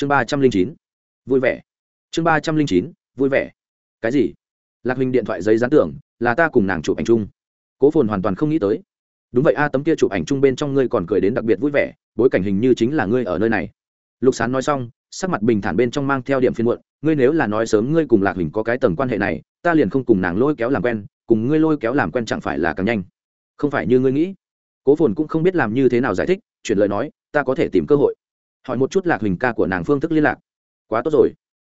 chương ba trăm linh chín. Vui vẻ. Chương ba trăm linh chín, vui vẻ. Cái gì? Lạc hình điện thoại giấy gián tưởng là ta cùng nàng chụp ảnh chung. Cố phồn hoàn toàn không nghĩ tới. Đúng vậy, a tấm kia chụp ảnh chung bên trong ngươi còn cười đến đặc biệt vui vẻ, bối cảnh hình như chính là ngươi ở nơi này. Lục sán nói xong, sắc mặt bình thản bên trong mang theo điểm phiên muộn, ngươi nếu là nói sớm ngươi cùng lạc hình có cái tầng quan hệ này, ta liền không cùng nàng lôi kéo làm quen, cùng ngươi lôi kéo làm quen chẳng phải là càng nhanh. Không phải như ngươi nghĩ. Cố phồn cũng không biết làm như thế nào giải thích, chuyển lời nói, ta có thể tìm cơ hội hỏi một chút lạc hình ca của nàng phương thức liên lạc. Quá tốt rồi.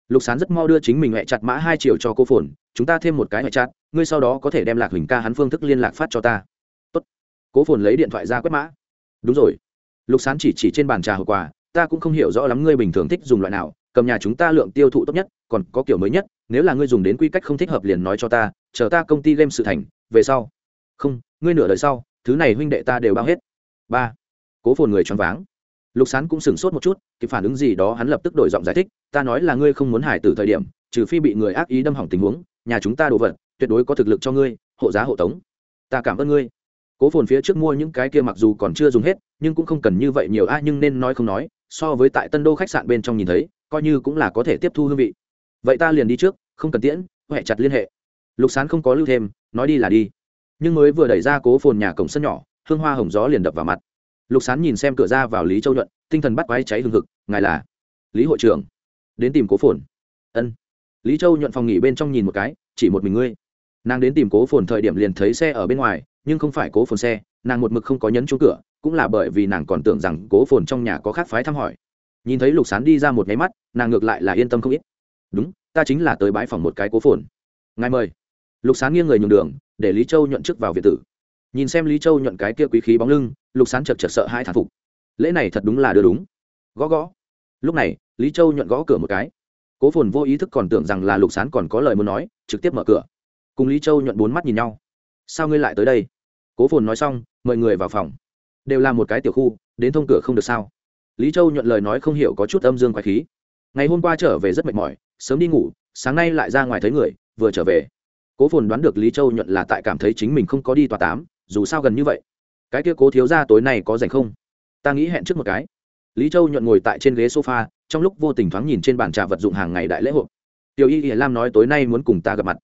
Lục sán rất mau đưa chính mình hẹ chặt mã hai triệu cho cô phồn, chúng ta thêm một cái hẹ chặt, ngươi sau đó có thể đem lạc hình ca hắn phương thức liên lạc phát cho ta. Tốt. Cố phồn lấy điện thoại ra quét mã. Đúng rồi. Lục sán chỉ chỉ trên bàn trà hậu quả ta cũng không hiểu rõ lắm ngươi bình thường thích dùng loại nào, cầm nhà chúng ta lượng tiêu thụ tốt nhất, còn có kiểu mới nhất, nếu là ngươi dùng đến quy cách không thích hợp liền nói cho ta, chờ ta công ty game sự thành, về sau. Không, ngươi nửa đời sau, thứ này huynh đệ ta đều bao hết. Ba. Cố phồn người choáng váng lục sán cũng sửng sốt một chút, kịp phản ứng gì đó hắn lập tức đổi giọng giải thích, ta nói là ngươi không muốn hải tử thời điểm, trừ phi bị người ác ý đâm hỏng tình huống, nhà chúng ta đồ vật, tuyệt đối có thực lực cho ngươi, hộ giá hộ tống. Ta cảm ơn ngươi. Cố phồn phía trước mua những cái kia mặc dù còn chưa dùng hết, nhưng cũng không cần như vậy nhiều a, nhưng nên nói không nói, so với tại tân đô khách sạn bên trong nhìn thấy, coi như cũng là có thể tiếp thu hương vị. Vậy ta liền đi trước, không cần tiễn huệ chặt liên hệ. Lục sán không có lưu thêm, nói đi là đi. Nhưng mới vừa đẩy ra cố phồn nhà cổng sân nhỏ, hương hoa hồng gió liền đập vào mặt lục sán nhìn xem cửa ra vào lý châu nhuận, tinh thần bắt quái cháy hừng hực, ngài là lý hội trưởng, đến tìm cố phồn. Ân. Lý châu nhuận phòng nghỉ bên trong nhìn một cái, chỉ một mình ngươi. Nàng đến tìm cố phồn thời điểm liền thấy xe ở bên ngoài, nhưng không phải cố phồn xe, nàng một mực không có nhấn chỗ cửa, cũng là bởi vì nàng còn tưởng rằng cố phồn trong nhà có khác phái thăm hỏi. Nhìn thấy lục sán đi ra một nháy mắt, nàng ngược lại là yên tâm không ít. Đúng, ta chính là tới bãi phòng một cái cố phồn. Ngài mời. Lục sán nghiêng người nhường đường, để lý châu nhuận trước vào việt tử. Nhìn xem lý châu nhuận cái kia quý khí bóng lưng lục sán chật chật sợ hai thản phục. Lễ này thật đúng là đưa đúng. Gõ gõ. Lúc này, lý châu nhuận gõ cửa một cái. Cố phồn vô ý thức còn tưởng rằng là lục sán còn có lời muốn nói, trực tiếp mở cửa. Cùng lý châu nhuận bốn mắt nhìn nhau. Sao ngươi lại tới đây? Cố phồn nói xong, mời người vào phòng. Đều là một cái tiểu khu, đến thông cửa không được sao? Lý châu nhuận lời nói không hiểu có chút âm dương quái khí. Ngày hôm qua trở về rất mệt mỏi, sớm đi ngủ, sáng nay lại ra ngoài thấy người, vừa trở về. Cố phồn đoán được lý châu nhuận là tại cảm thấy chính mình không có đi tòa tám, dù sao gần như vậy cái kia cố thiếu ra tối nay có rảnh không? Ta nghĩ hẹn trước một cái. Lý châu nhuận ngồi tại trên ghế sofa, trong lúc vô tình thoáng nhìn trên bàn trà vật dụng hàng ngày đại lễ hội. Tiểu y hiển lam nói tối nay muốn cùng ta gặp mặt.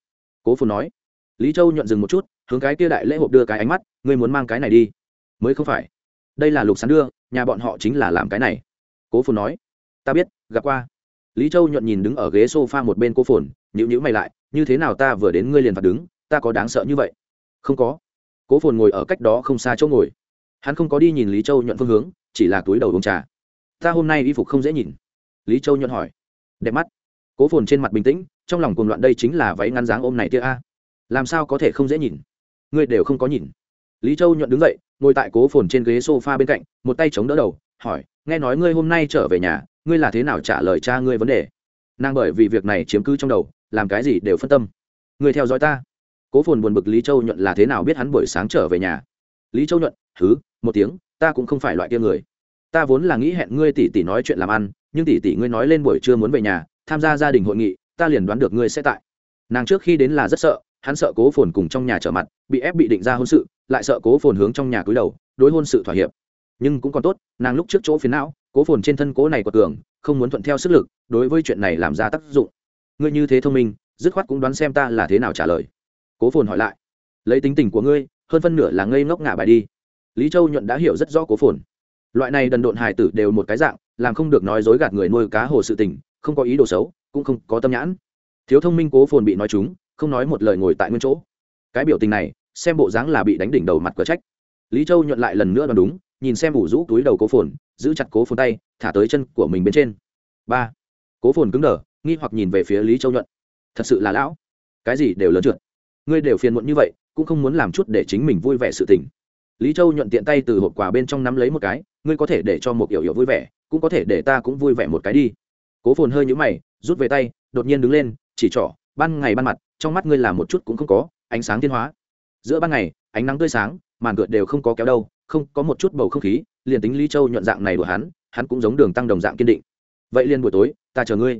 Cố phồn nói. Lý châu nhuận dừng một chút, hướng cái kia đại lễ hộp đưa cái ánh mắt, ngươi muốn mang cái này đi. Mới không phải. Đây là lục sán đưa, nhà bọn họ chính là làm cái này. Cố phồn nói. Ta biết, gặp qua. Lý châu nhuận nhìn đứng ở ghế s o f a một bên cố phồn nhữ nhữ mày lại, như thế nào ta vừa đến ngươi liền phạt đứng, ta có đáng sợ như vậy? Không có cố phồn ngồi ở cách đó không xa chỗ ngồi. Hắn không có đi nhìn lý châu nhuận phương hướng, chỉ là túi đầu uống trà. Ta hôm nay y phục không dễ nhìn. Lý châu nhuận hỏi. Đẹp mắt. Cố phồn trên mặt bình tĩnh, trong lòng cuồng loạn đây chính là váy ngăn dáng ôm này tia a. Làm sao có thể không dễ nhìn? Ngươi đều không có nhìn. Lý châu nhuận đứng dậy, ngồi tại cố phồn trên ghế s o f a bên cạnh, một tay chống đỡ đầu, hỏi, nghe nói ngươi hôm nay trở về nhà, ngươi là thế nào trả lời cha ngươi vấn đề? Nàng bởi vì việc này chiếm cứ trong đầu, làm cái gì đều phân tâm. Ngươi theo dõi ta cố phồn buồn bực lý châu nhuận là thế nào biết hắn buổi sáng trở về nhà? Lý châu nhuận thứ một tiếng, ta cũng không phải loại kia người. Ta vốn là nghĩ hẹn ngươi tỷ tỷ nói chuyện làm ăn, nhưng tỷ tỷ ngươi nói lên buổi trưa muốn về nhà, tham gia gia đình hội nghị, ta liền đoán được ngươi sẽ tại. Nàng trước khi đến là rất sợ, hắn sợ cố phồn cùng trong nhà trở mặt, bị ép bị định ra hôn sự, lại sợ cố phồn hướng trong nhà cúi đầu, đối hôn sự thỏa hiệp. Nhưng cũng còn tốt, nàng lúc trước chỗ phiến não, cố phồn trên thân cố này của tường không muốn thuận theo sức lực, đối với chuyện này làm ra tác dụng. Ngươi như thế thông minh, dứt khoát cũng đoán xem ta là thế nào trả lời cố phồn hỏi lại. Lấy tính tình của ngươi, hơn phân nửa là ngây ngốc ngả bài đi. Lý châu nhuận đã hiểu rất rõ cố phồn. Loại này đần độn hài tử đều một cái dạng, làm không được nói dối gạt người nuôi cá hồ sự tình, không có ý đồ xấu, cũng không có tâm nhãn. Thiếu thông minh cố phồn bị nói chúng không nói một lời ngồi tại nguyên chỗ. Cái biểu tình này, xem bộ dáng là bị đánh đỉnh đầu mặt cửa trách. Lý châu nhuận lại lần nữa đoán đúng, nhìn xem ủ rũ túi đầu cố phồn, giữ chặt cố phồn tay, thả tới chân của mình bên trên. Ba. Cố phồn cứng đờ, nghi hoặc nhìn về phía lý châu nhuận. Thật sự là lão. Cái gì đều lớn trượt ngươi đều phiền muộn như vậy, cũng không muốn làm chút để chính mình vui vẻ sự tình. Lý châu nhuận tiện tay từ hộp quà bên trong nắm lấy một cái, ngươi có thể để cho một yểu yểu vui vẻ, cũng có thể để ta cũng vui vẻ một cái đi. Cố phồn hơi nhũ mày, rút về tay, đột nhiên đứng lên, chỉ trỏ, ban ngày ban mặt, trong mắt ngươi làm một chút cũng không có, ánh sáng thiên hóa. Giữa ban ngày, ánh nắng tươi sáng, màn gợt đều không có kéo đâu, không, có một chút bầu không khí, liền tính lý châu nhuận dạng này của hắn hắn cũng giống đường tăng đồng dạng kiên định. Vậy liền buổi tối, ta chờ ngươi.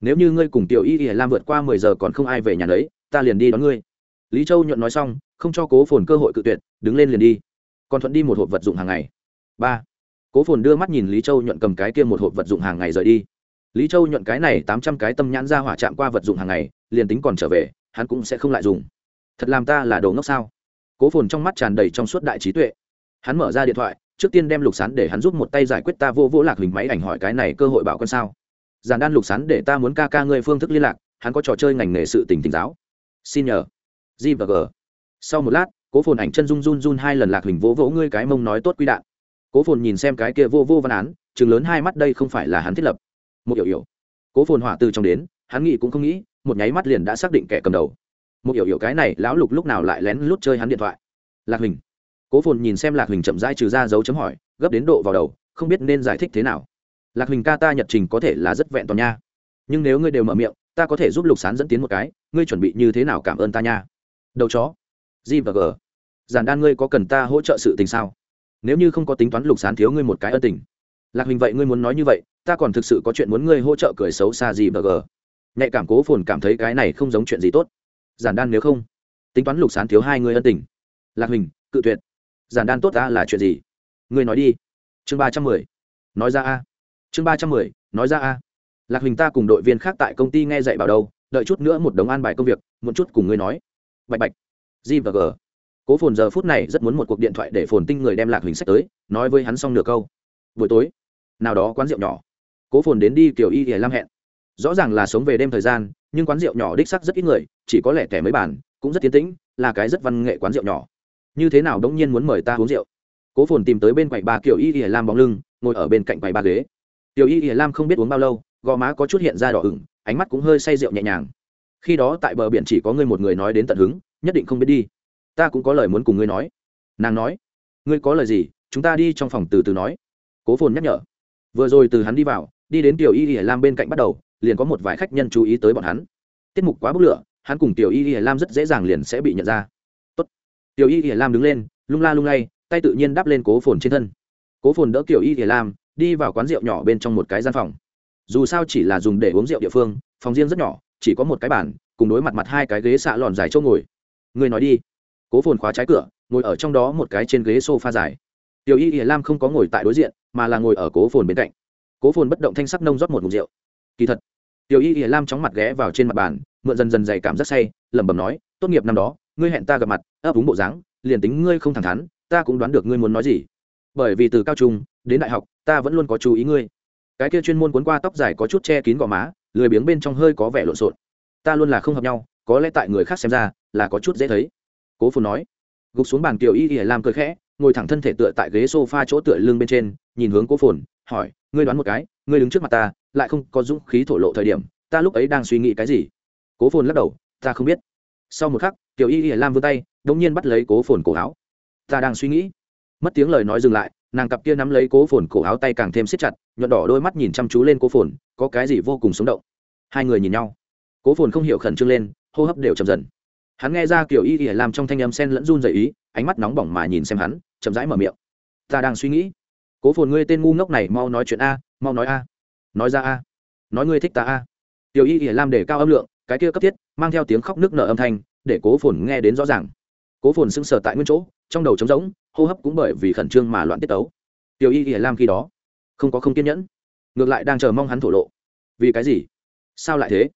Nếu như ngươi cùng tiểu y y lam vượt qua mười giờ còn không ai về nhà đấy, ta liền đi đón ngươi lý châu nhuận nói xong, không cho cố phồn cơ hội cự tuyệt, đứng lên liền đi. Còn thuận đi một hộp vật dụng hàng ngày. Ba. Cố phồn đưa mắt nhìn lý châu nhuận cầm cái kia một hộp vật dụng hàng ngày rời đi. Lý châu nhuận cái này tám trăm cái tâm nhãn ra hỏa chạm qua vật dụng hàng ngày, liền tính còn trở về, hắn cũng sẽ không lại dùng. Thật làm ta là đồ ngốc sao? Cố phồn trong mắt tràn đầy trong suốt đại trí tuệ. Hắn mở ra điện thoại, trước tiên đem lục sán để hắn giúp một tay giải quyết ta vô vỗ lạc hình máy ảnh hỏi cái này cơ hội bảo con sao? Giàn đan lục sán để ta muốn ca ca ngươi phương thức liên lạc, hắn có trò chơi ngành nghề sự tình tỉnh giáo. Xin nhờ g và g. Sau một lát, cố phồn ảnh chân run run run hai lần lạc hình vỗ vỗ ngươi cái mông nói tốt quy đạn. Cố phồn nhìn xem cái kia vô vô văn án chừng lớn hai mắt đây không phải là hắn thiết lập. Một hiểu hiểu. Cố phồn hỏa từ trong đến, hắn nghĩ cũng không nghĩ, một nháy mắt liền đã xác định kẻ cầm đầu. Một hiểu hiểu cái này, lão lục lúc nào lại lén lút chơi hắn điện thoại. Lạc hình. Cố phồn nhìn xem lạc hình chậm rãi trừ ra dấu chấm hỏi, gấp đến độ vào đầu, không biết nên giải thích thế nào. Lạc hình ca ta nhật trình có thể là rất vẹn toàn nha. Nhưng nếu ngươi đều mở miệng, ta có thể giúp lục sán dẫn tiến một cái, ngươi chuẩn bị như thế nào cảm ơn ta nha? Đầu chó. G và g. Giản đan, ngươi có cần ta hỗ trợ sự tình sao? Nếu như không có tính toán lục sán thiếu ngươi một cái ân tình. Lạc hình vậy ngươi muốn nói như vậy, ta còn thực sự có chuyện muốn ngươi hỗ trợ cười xấu xa gì và g. Nhạy cảm cố phồn cảm thấy cái này không giống chuyện gì tốt. Giản đan nếu không, tính toán lục sán thiếu hai người ân tình. Lạc hình cự tuyệt. Giản đan tốt ta là chuyện gì? Ngươi nói đi. Chương ba trăm mười. Nói ra a. Chương ba trăm mười, nói ra a. Lạc hình ta cùng đội viên khác tại công ty nghe dạy bảo đâu, đợi chút nữa một đống an bài công việc, một chút cùng ngươi nói bạch bạch, g và g. Cố phồn giờ phút này rất muốn một cuộc điện thoại để phồn tinh người đem lạc hình sách tới, nói với hắn xong nửa câu. Buổi tối, nào đó quán rượu nhỏ. Cố phồn đến đi kiểu y hề lam hẹn. Rõ ràng là sống về đêm thời gian, nhưng quán rượu nhỏ đích sắc rất ít người, chỉ có lẻ tẻ mấy bàn, cũng rất tiến tĩnh, là cái rất văn nghệ quán rượu nhỏ. Như thế nào đống nhiên muốn mời ta uống rượu? Cố phồn tìm tới bên quầy ba kiểu y hề lam bóng lưng, ngồi ở bên cạnh quầy ba ghế. Tiểu y hề lam không biết uống bao lâu, gò má có chút hiện ra đỏ ửng, ánh mắt cũng hơi say rượu nhẹ nhàng khi đó tại bờ biển chỉ có ngươi một người nói đến tận hứng, nhất định không biết đi. Ta cũng có lời muốn cùng ngươi nói. Nàng nói. Ngươi có lời gì, chúng ta đi trong phòng từ từ nói. Cố phồn nhắc nhở. Vừa rồi từ hắn đi vào, đi đến tiểu y y lam bên cạnh bắt đầu, liền có một vài khách nhân chú ý tới bọn hắn. Tiết mục quá bức lửa, hắn cùng tiểu y y lam rất dễ dàng liền sẽ bị nhận ra. Tốt. tiểu y y lam đứng lên, lung la lung lay, tay tự nhiên đáp lên cố phồn trên thân. Cố phồn đỡ tiểu y y lam, đi vào quán rượu nhỏ bên trong một cái gian phòng. Dù sao chỉ là dùng để uống rượu địa phương, phòng riêng rất nhỏ chỉ có một cái bàn, cùng đối mặt mặt hai cái ghế xạ lòn dài chỗ ngồi. Người nói đi. Cố phồn khóa trái cửa, ngồi ở trong đó một cái trên ghế s o f a dài. Tiểu y ỉa lam không có ngồi tại đối diện, mà là ngồi ở cố phồn bên cạnh. Cố phồn bất động thanh sắc nông rót một mục rượu. Kỳ thật, tiểu y ỉa lam chóng mặt ghé vào trên mặt bàn, mượn dần dần dày cảm rất say, lẩm bẩm nói, tốt nghiệp năm đó, ngươi hẹn ta gặp mặt, ấp úng bộ dáng, liền tính ngươi không thẳng thắn, ta cũng đoán được ngươi muốn nói gì. Bởi vì từ cao trung, đến đại học, ta vẫn luôn có chú ý ngươi. Cái kia chuyên môn cuốn qua tóc dài có chút che kín gò má lười biếng bên trong hơi có vẻ lộn xộn. Ta luôn là không hợp nhau, có lẽ tại người khác xem ra là có chút dễ thấy. Cố phồn nói. Gục xuống bàn kiều y y làm cười khẽ, ngồi thẳng thân thể tựa tại ghế sofa chỗ tựa lưng bên trên, nhìn hướng cố phồn, hỏi, ngươi đoán một cái, ngươi đứng trước mặt ta, lại không có dũng khí thổ lộ thời điểm, ta lúc ấy đang suy nghĩ cái gì? Cố phồn lắc đầu, ta không biết. Sau một khắc, kiều y y lam vươn tay đ ỗ n g nhiên bắt lấy cố phồn cổ áo. Ta đang suy nghĩ. Mất tiếng lời nói dừng lại nàng cặp kia nắm lấy cố phồn cổ áo tay càng thêm siết chặt, nhuận đỏ đôi mắt nhìn chăm chú lên cố phồn, có cái gì vô cùng sống động. Hai người nhìn nhau. Cố phồn không hiểu khẩn trương lên, hô hấp đều chậm dần. Hắn nghe ra kiểu y ỉa làm trong thanh âm sen lẫn run dày ý, ánh mắt nóng bỏng mà nhìn xem hắn, chậm rãi mở miệng. Ta đang suy nghĩ. Cố phồn ngươi tên ngu ngốc này mau nói chuyện a, mau nói a. Nói ra a. Nói ngươi thích ta a. Tiểu y ỉa làm để cao âm lượng, cái kia cấp thiết, mang theo tiếng khóc nước nở âm thanh, để cố phồn nghe đến rõ ràng. Cố phồn sững sờ tại nguyên chỗ, trong đầu trống rỗng hô hấp cũng bởi vì khẩn trương mà loạn tiết tấu. Tiểu y ỉa lam khi đó không có không kiên nhẫn, ngược lại đang chờ mong hắn thổ lộ. Vì cái gì? Sao lại thế?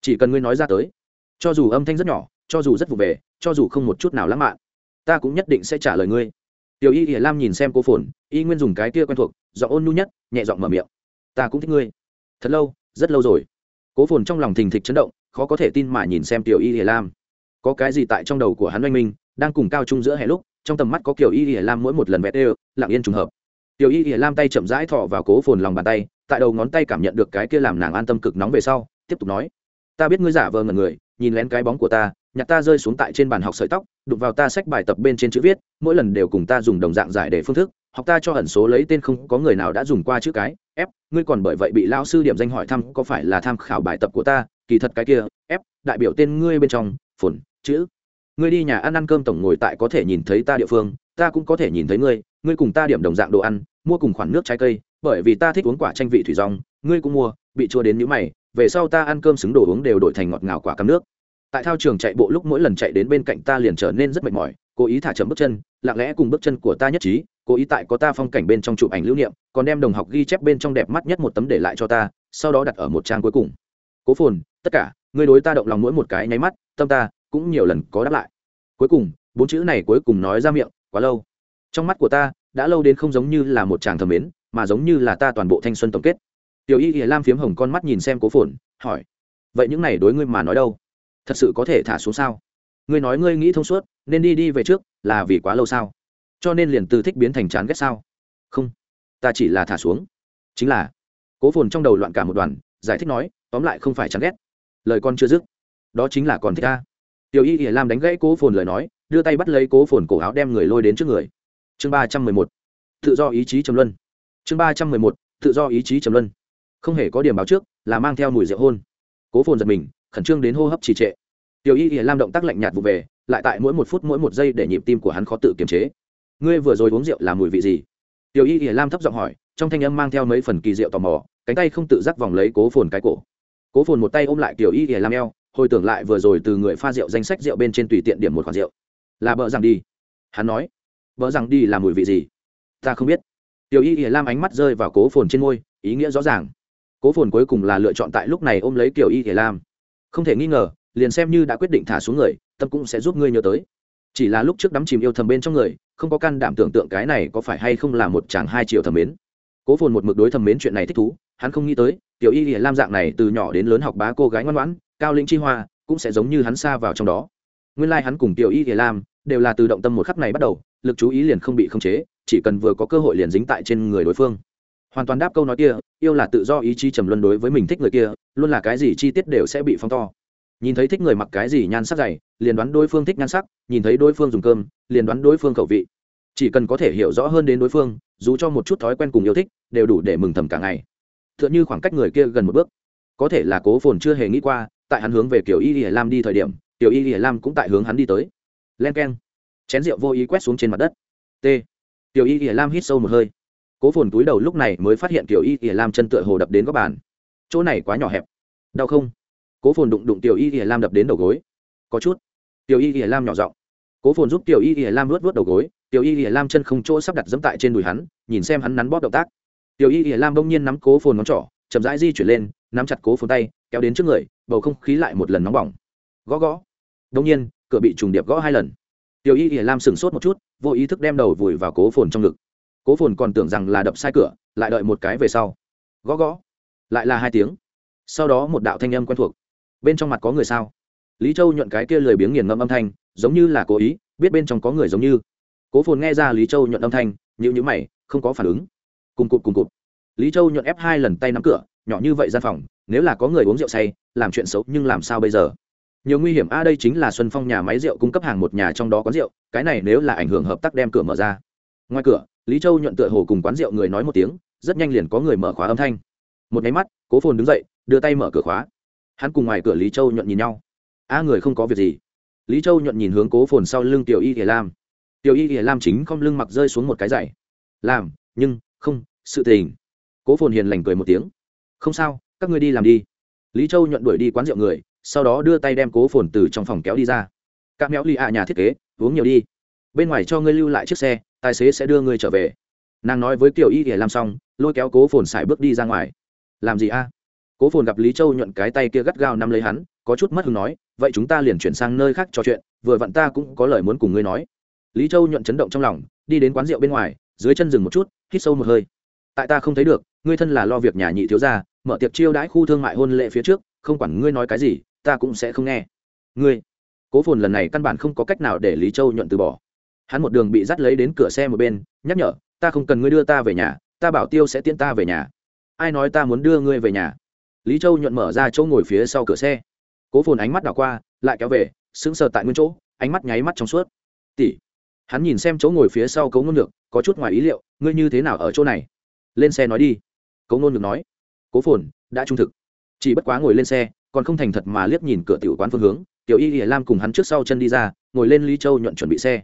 Chỉ cần ngươi nói ra tới, cho dù âm thanh rất nhỏ, cho dù rất vụ về, cho dù không một chút nào lãng mạn, ta cũng nhất định sẽ trả lời ngươi. Tiểu y hiển lam nhìn xem cô phồn, y nguyên dùng cái kia quen thuộc, giọng ôn nhu nhất, nhẹ giọng mở miệng. Ta cũng thích ngươi. Thật lâu, rất lâu rồi. Cố phồn trong lòng thình thịch chấn động, khó có thể tin mà nhìn xem tiểu y hiển lam. Có cái gì tại trong đầu của hắn oanh minh đang cùng cao trung giữa hè lúc, trong tầm mắt có kiểu y ỉa lam mỗi một lần vẹt ê lặng yên trùng hợp. Tiểu y ỉa lam tay chậm rãi thọ vào cố phồn lòng bàn tay, tại đầu ngón tay cảm nhận được cái kia làm nàng an tâm cực nóng về sau, tiếp tục nói, ta biết ngươi giả vờ ngần người, nhìn lén cái bóng của ta, nhặt ta rơi xuống tại trên bàn học sợi tóc, đụng vào ta sách bài tập bên trên chữ viết, mỗi lần đều cùng ta dùng đồng dạng giải để phương thức, học ta cho ẩn số lấy tên không có người nào đã dùng qua chữ cái f ngươi còn bởi vậy bị lao sư điểm danh hỏi thăm, có phải là tham khảo bài tập của ta, kỳ thật cái kia f đại biểu tên ngươi bên trong, phồn, chữ ngươi đi nhà ăn ăn cơm tổng ngồi tại có thể nhìn thấy ta địa phương, ta cũng có thể nhìn thấy ngươi ngươi cùng ta điểm đồng dạng đồ ăn, mua cùng khoản nước trái cây, bởi vì ta thích uống quả tranh vị thủy rong, ngươi cũng mua, bị chua đến nhữ mày, về sau ta ăn cơm xứng đồ uống đều đổi thành ngọt ngào quả cắm nước. Tại thao trường chạy bộ lúc mỗi lần chạy đến bên cạnh ta liền trở nên rất mệt mỏi, cố ý thả chậm bước chân, lặng lẽ cùng bước chân của ta nhất trí, cố ý tại có ta phong cảnh bên trong chụp ảnh lưu niệm, còn đem đồng học ghi chép bên trong đẹp mắt nhất một tấm để lại cho ta, sau đó đặt ở một trang cuối cùng. Cố phồn, tất cả, ngươi đối ta động lòng mỗi một cái nháy mắt, tâm ta cũng nhiều lần có đáp lại. Cuối cùng, bốn chữ này cuối cùng nói ra miệng, quá lâu. Trong mắt của ta, đã lâu đến không giống như là một chàng thầm mến, mà giống như là ta toàn bộ thanh xuân tổng kết. Tiểu y ỉa lam phiếm hồng con mắt nhìn xem cố phồn, hỏi, vậy những này đối ngươi mà nói đâu? Thật sự có thể thả xuống sao? Ngươi nói ngươi nghĩ thông suốt, nên đi đi về trước, là vì quá lâu sao? Cho nên liền từ thích biến thành chán ghét sao? Không, ta chỉ là thả xuống. Chính là. Cố phồn trong đầu loạn cả một đoàn, giải thích nói, tóm lại không phải chán ghét. Lời con chưa dứt, đó chính là còn thích ta tiểu y ỉa lam đánh gãy cố phồn lời nói, đưa tay bắt lấy cố phồn cổ áo đem người lôi đến trước người. Chương ba trăm mười một, tự do ý chí trầm luân. Chương ba trăm mười một, tự do ý chí trầm luân. Không hề có điểm báo trước, là mang theo mùi rượu hôn. Cố phồn giật mình, khẩn trương đến hô hấp trì trệ. Tiểu y ỉa lam động tác lạnh nhạt vụ về, lại tại mỗi một phút mỗi một giây để nhịp tim của hắn khó tự kiềm chế. Ngươi vừa rồi uống rượu là mùi vị gì? Tiểu y ỉa lam thấp giọng hỏi, trong thanh âm mang theo mấy phần kỳ rượu tò mò, cánh tay không tự giác vòng lấy cố phồn cái cổ. Cố phồn một tay ôm lại tiểu y ỉa lam eo hồi tưởng lại vừa rồi từ người pha rượu danh sách rượu bên trên tùy tiện điểm một khoản rượu. Là bợ rằng đi. Hắn nói bợ rằng đi là mùi vị gì? Ta không biết. Tiểu y ỉa lam ánh mắt rơi vào cố phồn trên môi, ý nghĩa rõ ràng. Cố phồn cuối cùng là lựa chọn tại lúc này ôm lấy kiểu y ỉa lam. Không thể nghi ngờ, liền xem như đã quyết định thả xuống người, tâm cũng sẽ giúp ngươi nhớ tới. Chỉ là lúc trước đắm chìm yêu thầm bên trong người, không có can đảm tưởng tượng cái này có phải hay không là một chàng hai triệu thầm mến. Cố phồn một mực đối thầm mến chuyện này thích thú, hắn không nghĩ tới, tiểu y lam dạng này từ nhỏ đến lớn học bá cô gái ngoan ngoãn cao lĩnh chi hoa cũng sẽ giống như hắn xa vào trong đó. Nguyên lai、like、hắn cùng tiểu y lam đều là từ động tâm một khắc này bắt đầu, lực chú ý liền không bị khống chế, chỉ cần vừa có cơ hội liền dính tại trên người đối phương. Hoàn toàn đáp câu nói kia, yêu là tự do ý chí trầm luân đối với mình thích người kia, luôn là cái gì chi tiết đều sẽ bị phong to. Nhìn thấy thích người mặc cái gì nhan sắc dày, liền đoán đối phương thích nhan sắc, nhìn thấy đối phương dùng cơm, liền đoán đối phương khẩu vị. Chỉ cần có thể hiểu rõ hơn đến đối phương, dù cho một chút thói quen cùng yêu thích, đều đủ để mừng thầm cả ngày. T h ư ợ n h ư khoảng cách người kia gần một bước. Có thể là cố phồn chưa hề nghĩ qua tại hắn hướng về kiểu y y lam đi thời điểm tiểu y y lam cũng tại hướng hắn đi tới. Len k e n chén rượu vô ý quét xuống trên mặt đất. T. Tiểu y y lam hít sâu một hơi. Cố phồn túi đầu lúc này mới phát hiện tiểu y y lam chân tựa hồ đập đến góc bàn. Chỗ này quá nhỏ hẹp. Đau không? Cố phồn đụng đụng tiểu y ỉa lam đập đến đầu gối. Có chút. Tiểu y ỉa lam nhỏ giọng. Cố phồn giúp tiểu y ỉa lam luốt vớt đầu gối. Tiểu y ỉa lam chân không chỗ sắp đặt dẫm tại trên đùi hắn, nhìn xem hắn nắn bóp động tác. Tiểu y ỉa lam bỗng nhiên nắm cố phồn ngón trỏ chậm rãi di chuyển lên, nắm chặt cố phồn tay, kéo đến trước người, bầu không khí lại một lần nóng bỏng. Gõ gõ. Đông nhiên, cửa bị trùng điệp gõ hai lần. Tiểu y ỉa lam sửng sốt một chút, vô ý thức đem đầu vùi vào cố phồn trong ngực. Cố phồn còn tưởng rằng là đập sai cửa, lại đợi một cái về sau. Gõ gõ. Lại là hai tiếng. Sau đó một đạo thanh âm quen thuộc. Bên trong mặt có người sao? Lý châu nhuận cái kia lười biếng nghiền ngâm âm thanh, giống như là cố ý, biết bên trong có người giống như. Cố phồn nghe ra lý châu nhuận âm thanh nhữ nhữ mày, không có phản ứng. Cùng cụt cùng cụt lý châu nhuận ép hai lần tay nắm cửa, nhỏ như vậy gian phòng, nếu là có người uống rượu say, làm chuyện xấu nhưng làm sao bây giờ? Nhiều nguy hiểm. A, đây chính là xuân phong nhà máy rượu cung cấp hàng một nhà trong đó có rượu, cái này nếu là ảnh hưởng hợp tác đem cửa mở ra. Ngoài cửa, lý châu nhuận tựa hồ cùng quán rượu người nói một tiếng, rất nhanh liền có người mở khóa âm thanh. Một máy mắt, cố phồn đứng dậy, đưa tay mở cửa khóa. Hắn cùng ngoài cửa lý châu nhuận nhìn nhau. A, người không có việc gì. Lý châu nhuận nhìn hướng cố phồn sau lưng tiểu y thì lam. Tiểu y thì lam chính không lưng mặc rơi xuống một cái giày. Làm nhưng, không, sự tình cố phồn hiền lành cười một tiếng. Không sao, các ngươi đi làm đi. Lý châu nhuận đuổi đi quán rượu người, sau đó đưa tay đem cố phồn từ trong phòng kéo đi ra. Các méo ly ạ, nhà thiết kế, uống nhiều đi. Bên ngoài cho ngươi lưu lại chiếc xe, tài xế sẽ đưa ngươi trở về. Nàng nói với tiểu y để làm xong, lôi kéo cố phồn xài bước đi ra ngoài. Làm gì a? Cố phồn gặp lý châu nhuận cái tay kia gắt gao nắm lấy hắn, có chút mất hứng nói, vậy chúng ta liền chuyển sang nơi khác trò chuyện, vừa vặn ta cũng có lời muốn cùng ngươi nói. Lý châu nhuận chấn động trong lòng, đi đến quán rượu bên ngoài, dưới chân dừng một chút, hít sâu một hơi tại ta không thấy được, ngươi thân là lo việc nhà nhị thiếu gia, mở tiệc chiêu đãi khu thương mại hôn lệ phía trước, không quản ngươi nói cái gì, ta cũng sẽ không nghe. Ngươi, cố phồn lần này căn bản không có cách nào để lý châu nhuận từ bỏ. Hắn một đường bị dắt lấy đến cửa xe một bên, nhắc nhở, ta không cần ngươi đưa ta về nhà, ta bảo tiêu sẽ tiễn ta về nhà. Ai nói ta muốn đưa ngươi về nhà? Lý châu nhuận mở ra chỗ ngồi phía sau cửa xe. Cố phồn ánh mắt đảo qua, lại kéo về, sững sờ tại nguyên chỗ, ánh mắt nháy mắt trong suốt. Tỷ. Hắn nhìn xem chỗ ngồi phía sau cấu ngôn được có chút ngoài ý liệu, ngươi như thế nào ở chỗ này? Lên xe nói đi. Cấu ngôn được nói. Cố phồn, đã trung thực. Chỉ bất quá ngồi lên xe, còn không thành thật mà liếc nhìn cửa tiểu quán phương hướng, tiểu y hiển lam cùng hắn trước sau chân đi ra, ngồi lên lý châu nhuận chuẩn bị xe.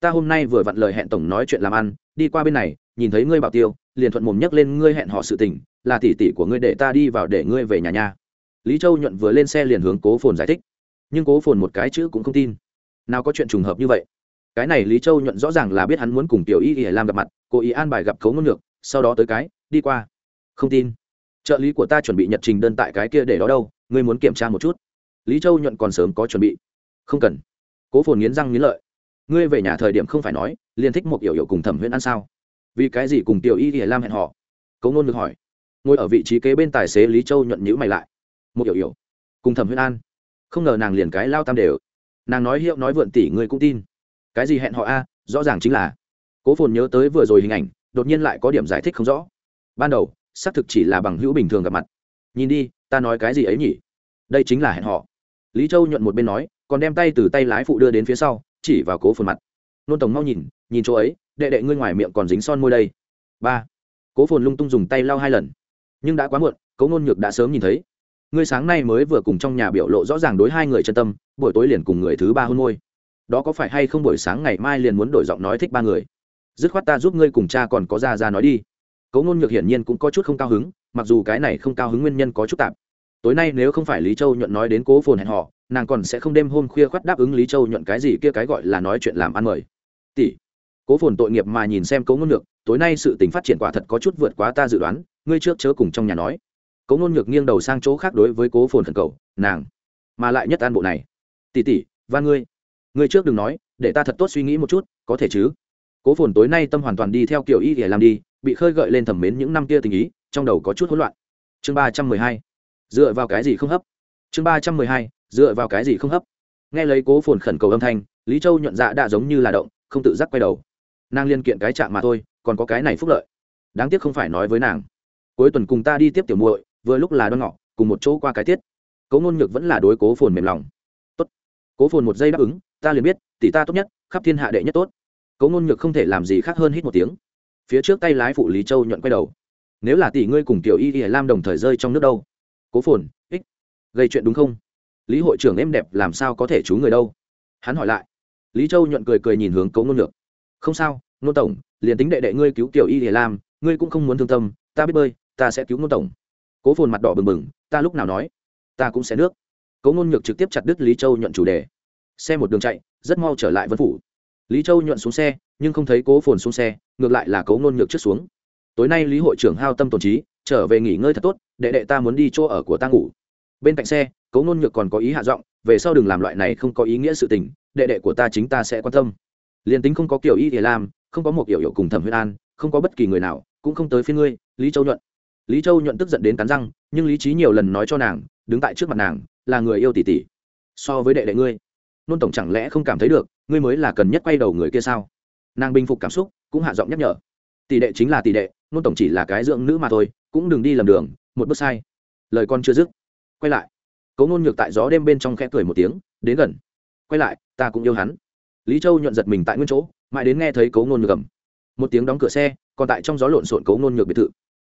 Ta hôm nay vừa vặn lời hẹn tổng nói chuyện làm ăn, đi qua bên này, nhìn thấy ngươi bảo tiêu, liền thuận mồm nhắc lên ngươi hẹn họ sự tình, là tỷ tỷ của ngươi để ta đi vào để ngươi về nhà nhà. lý châu nhuận vừa lên xe liền hướng cố phồn giải thích. Nhưng cố phồn một cái chữ cũng không tin. Nào có chuyện trùng hợp như vậy? Cái này lý châu nhuận rõ ràng là biết hắn muốn cùng tiểu y hiển lam gặp mặt, cố ý an bài gặp cấu ngôn ngược sau đó tới cái, đi qua. Không tin. Trợ lý của ta chuẩn bị nhật trình đơn tại cái kia để đó đâu, ngươi muốn kiểm tra một chút. Lý châu nhuận còn sớm có chuẩn bị. Không cần. Cố phồn nghiến răng nghiến lợi. Ngươi về nhà thời điểm không phải nói, liền thích một yểu yểu cùng thẩm huyễn ăn sao? Vì cái gì cùng tiểu y thì lam hẹn họ cấu ngôn được hỏi. Ngồi ở vị trí kế bên tài xế lý châu nhuận nhữ mày lại. Một yểu yểu cùng thẩm huyễn an không ngờ nàng liền cái lao tam đều. Nàng nói hiệu nói vượn tỷ ngươi cũng tin. Cái gì hẹn họ a? Rõ ràng chính là. Cố phồn nhớ tới vừa rồi hình ảnh đột nhiên lại có điểm giải thích không rõ. Ban đầu, xác thực chỉ là bằng hữu bình thường gặp mặt. Nhìn đi, ta nói cái gì ấy nhỉ? Đây chính là hẹn họ lý châu nhuận một bên nói, còn đem tay từ tay lái phụ đưa đến phía sau, chỉ vào cố phồn mặt. Nôn tổng mau nhìn nhìn chỗ ấy, đệ đệ ngươi ngoài miệng còn dính son môi đây. Ba. Cố phồn lung tung dùng tay lau hai lần. Nhưng đã quá muộn, cố ngôn nhược đã sớm nhìn thấy. Ngươi sáng nay mới vừa cùng trong nhà biểu lộ rõ ràng đối hai người chân tâm, buổi tối liền cùng người thứ ba hôn môi. Đó có phải hay không buổi sáng ngày mai liền muốn đổi giọng nói thích ba người? Dứt khoát ta giúp ngươi cùng cha còn có ra ra nói đi. Cấu ngôn nhược hiển nhiên cũng có chút không cao hứng, mặc dù cái này không cao hứng nguyên nhân có chút tạp tối nay nếu không phải lý châu nhuận nói đến cố phồn hẹn họ, nàng còn sẽ không đêm hôm khuya khoắt đáp ứng lý châu nhuận cái gì kia cái gọi là nói chuyện làm ăn mời. Tỷ, cố phồn tội nghiệp mà nhìn xem cấu ngôn nhược, tối nay sự tình phát triển quả thật có chút vượt quá ta dự đoán, ngươi trước chớ cùng trong nhà nói. Cố ngôn nhược nghiêng đầu sang chỗ khác đối với cố phồn khẩn cầu, nàng, mà lại nhất an bộ này. Tỷ tỷ, và ngươi ngươi trước đừng nói, để ta thật tốt suy nghĩ một chút, có thể chứ? Cố phồn tối nay tâm hoàn toàn đi theo kiểu ý để làm đi, bị khơi gợi lên thẩm mến những năm kia tình ý, trong đầu có chút hỗn loạn. Chương ba trăm mười hai. Dựa vào cái gì không hấp? Chương ba trăm mười hai. Dựa vào cái gì không hấp? Nghe lấy cố phồn khẩn cầu âm thanh, lý châu nhuận dạ đã giống như là động, không tự giác quay đầu. Nàng liên kiện cái chạm mà thôi, còn có cái này phúc lợi. Đáng tiếc không phải nói với nàng. Cuối tuần cùng ta đi tiếp tiểu muội, vừa lúc là đoan ngọ, cùng một chỗ qua cái tiết. Cố ngôn nhược vẫn là đối cố phồn mềm lòng. Tốt. Cố phồn một giây đáp ứng, ta liền biết, tỷ ta tốt nhất, khắp thiên hạ đệ nhất tốt cố ngôn nhược không thể làm gì khác hơn hít một tiếng. Phía trước tay lái phụ lý châu nhuận quay đầu. Nếu là tỷ ngươi cùng tiểu y y lam đồng thời rơi trong nước đâu? Cố phồn, ích, gây chuyện đúng không? Lý hội trưởng em đẹp làm sao có thể chú người đâu? Hắn hỏi lại. Lý châu nhuận cười cười nhìn hướng Cố ngôn nhược. Không sao nôn tổng, liền tính đệ đệ ngươi cứu tiểu y y lam, ngươi cũng không muốn thương tâm, ta biết bơi, ta sẽ cứu nôn tổng. Cố phồn mặt đỏ bừng bừng, ta lúc nào nói, ta cũng sẽ nước. Cố ngôn nhược trực tiếp chặt đứt lý châu nhuận chủ đề. Xe một đường chạy, rất mau trở lại vân phủ lý châu nhuận xuống xe, nhưng không thấy cố phồn xuống xe, ngược lại là cấu ngôn nhược trước xuống. Tối nay lý hội trưởng hao tâm tổn trí, trở về nghỉ ngơi thật tốt, đệ đệ ta muốn đi chỗ ở của ta ngủ. Bên cạnh xe, cấu ngôn nhược còn có ý hạ giọng, về sau đừng làm loại này không có ý nghĩa sự tình, đệ đệ của ta chính ta sẽ quan tâm. Liền tính không có kiểu ý để làm, không có một kiểu hiệu cùng thẩm huyên an, không có bất kỳ người nào, cũng không tới phía ngươi, lý châu nhuận. Lý châu nhuận tức giận đến cắn răng, nhưng lý trí nhiều lần nói cho nàng, đứng tại trước mặt nàng, là người yêu tỷ tỷ. So với đệ đệ ngươi nôn tổng chẳng lẽ không cảm thấy được, ngươi mới là cần nhất quay đầu người kia sao? Nàng bình phục cảm xúc, cũng hạ giọng nhắc nhở. Tỷ đệ chính là tỷ đệ, nôn tổng chỉ là cái dưỡng nữ mà thôi, cũng đừng đi lầm đường, một bước sai. Lời con chưa dứt. Quay lại. Cấu nôn nhược tại gió đêm bên trong khẽ cười một tiếng, đến gần. Quay lại, ta cũng yêu hắn. Lý châu nhuận giật mình tại nguyên chỗ, mãi đến nghe thấy cấu nôn nhược gầm. Một tiếng đóng cửa xe, còn tại trong gió lộn xộn cấu nôn nhược biệt thự.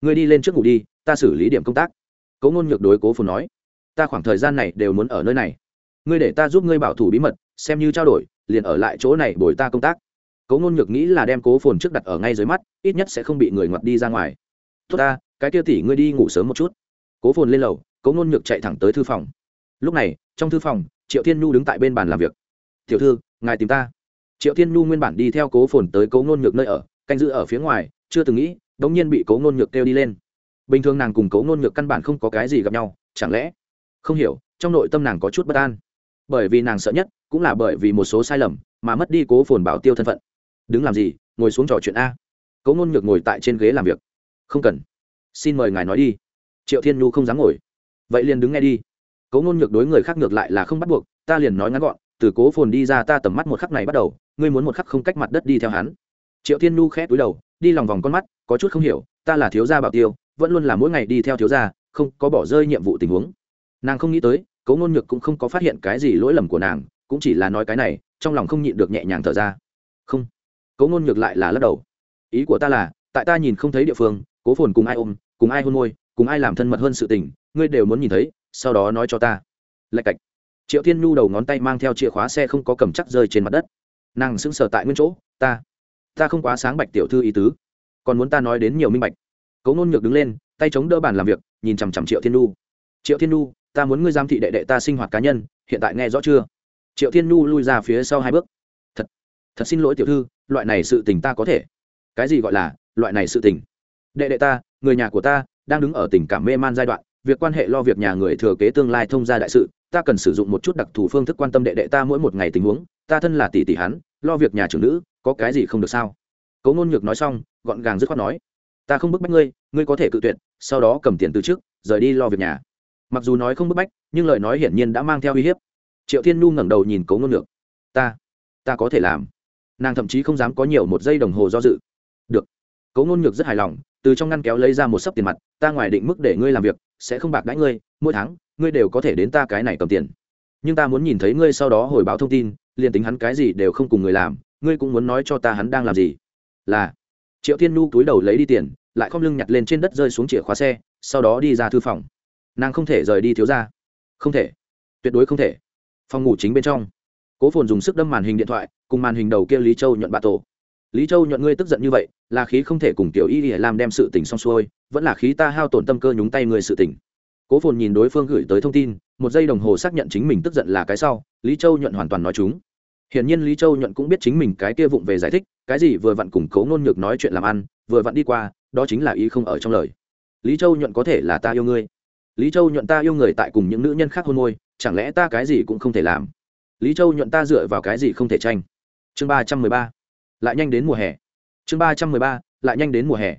Ngươi đi lên trước ngủ đi, ta xử lý điểm công tác. Cấu nôn nhược đối cố phồn nói, ta khoảng thời gian này đều muốn ở nơi này ngươi để ta giúp ngươi bảo thủ bí mật, xem như trao đổi, liền ở lại chỗ này bồi ta công tác. Cố ngôn nhược nghĩ là đem cố phồn trước đặt ở ngay dưới mắt, ít nhất sẽ không bị người ngoặt đi ra ngoài. Tốt ta, cái kia tỉ ngươi đi ngủ sớm một chút. Cố phồn lên lầu, cố ngôn nhược chạy thẳng tới thư phòng. Lúc này, trong thư phòng, triệu thiên nhu đứng tại bên bàn làm việc. Tiểu thư, ngài tìm ta. Triệu thiên nhu nguyên bản đi theo cố phồn tới cố ngôn nhược nơi ở, canh giữ ở phía ngoài, chưa từng nghĩ đ ỗ n g nhiên bị cố ngôn nhược kêu đi lên. Bình thường nàng cùng cố ngôn nhược căn bản không có cái gì gặp nhau, chẳng lẽ? Không hiểu, trong nội tâm nàng có chút bất an bởi vì nàng sợ nhất cũng là bởi vì một số sai lầm mà mất đi cố phồn bảo tiêu thân phận. Đứng làm gì? Ngồi xuống trò chuyện a. Cố ngôn nhược ngồi tại trên ghế làm việc. Không cần. Xin mời ngài nói đi. Triệu thiên nhu không dám ngồi. Vậy liền đứng nghe đi. Cố ngôn nhược đối người khác ngược lại là không bắt buộc, ta liền nói ngắn gọn, từ cố phồn đi ra ta tầm mắt một khắc này bắt đầu, ngươi muốn một khắc không cách mặt đất đi theo hắn. Triệu thiên nhu khẽ túi đầu, đi lòng vòng con mắt, có chút không hiểu, ta là thiếu gia bảo tiêu, vẫn luôn là mỗi ngày đi theo thiếu gia, không có bỏ rơi nhiệm vụ tình huống. Nàng không nghĩ tới cố ngôn nhược cũng không có phát hiện cái gì lỗi lầm của nàng, cũng chỉ là nói cái này, trong lòng không nhịn được nhẹ nhàng thở ra. Không. Cố ngôn nhược lại là lắc đầu. Ý của ta là, tại ta nhìn không thấy địa phương, cố phồn cùng ai ôm, cùng ai hôn môi, cùng ai làm thân mật hơn sự tình, ngươi đều muốn nhìn thấy, sau đó nói cho ta. Lạch cạch. Triệu thiên nhu đầu ngón tay mang theo chìa khóa xe không có cầm chắc rơi trên mặt đất. Nàng sững sờ tại nguyên chỗ, ta ta không quá sáng bạch tiểu thư ý tứ. Còn muốn ta nói đến nhiều minh bạch. Cấu nôn nhược đứng lên, tay chống đỡ bàn làm việc, nhìn chằm chằm triệu thiên nhu. Triệu thiên nhu ta muốn ngươi giam thị đệ đệ ta sinh hoạt cá nhân, hiện tại nghe rõ chưa? Triệu thiên nhu lui ra phía sau hai bước. Thật thật xin lỗi tiểu thư, loại này sự tình ta có thể. Cái gì gọi là, loại này sự tình? Đệ đệ ta, người nhà của ta, đang đứng ở tình cảm mê man giai đoạn, việc quan hệ lo việc nhà người thừa kế tương lai thông gia đại sự, ta cần sử dụng một chút đặc thù phương thức quan tâm đệ đệ ta mỗi một ngày tình huống, ta thân là tỷ tỷ hắn, lo việc nhà trưởng nữ, có cái gì không được sao? Cấu ngôn nhược nói xong, gọn gàng dứt khoát nói, ta không bức bách ngươi ngươi có thể cự tuyệt, sau đó cầm tiền từ trước, rời đi lo việc nhà mặc dù nói không bức bách, nhưng lời nói hiển nhiên đã mang theo uy hiếp. Triệu thiên nhu ngẩng đầu nhìn cấu ngôn nhược ta ta có thể làm. Nàng thậm chí không dám có nhiều một giây đồng hồ do dự. Được. Cấu ngôn nhược rất hài lòng, từ trong ngăn kéo lấy ra một sấp tiền mặt, ta ngoài định mức để ngươi làm việc, sẽ không bạc đãi ngươi, mỗi tháng, ngươi đều có thể đến ta cái này cầm tiền. Nhưng ta muốn nhìn thấy ngươi sau đó hồi báo thông tin, liền tính hắn cái gì đều không cùng người làm, ngươi cũng muốn nói cho ta hắn đang làm gì. Là, triệu thiên nhu túi đầu lấy đi tiền, lại không lưng nhặt lên trên đất rơi xuống chìa khóa xe, sau đó đi ra thư phòng nàng không thể rời đi thiếu ra không thể. Tuyệt đối không thể. Phòng ngủ chính bên trong. Cố phồn dùng sức đâm màn hình điện thoại, cùng màn hình đầu kia lý châu nhuận bạ tổ. Lý châu nhuận ngươi tức giận như vậy, là khí không thể cùng tiểu y để làm đem sự tình xong xuôi, vẫn là khí ta hao tổn tâm cơ nhúng tay người sự tình. Cố phồn nhìn đối phương gửi tới thông tin, một giây đồng hồ xác nhận chính mình tức giận là cái sau, lý châu nhuận hoàn toàn nói chúng. Hiển nhiên lý châu nhuận cũng biết chính mình cái kia vụng về giải thích, cái gì vừa vặn củng cố ngôn nhược nói chuyện làm ăn, vừa vặn đi qua, đó chính là ý không ở trong lời. Lý châu nhuận có thể là ta yêu ngươi lý châu nhuận ta yêu người tại cùng những nữ nhân khác hôn môi, chẳng lẽ ta cái gì cũng không thể làm? Lý châu nhuận ta dựa vào cái gì không thể tranh? Chương ba trăm mười ba. Lại nhanh đến mùa hè. Chương ba trăm mười ba, lại nhanh đến mùa hè.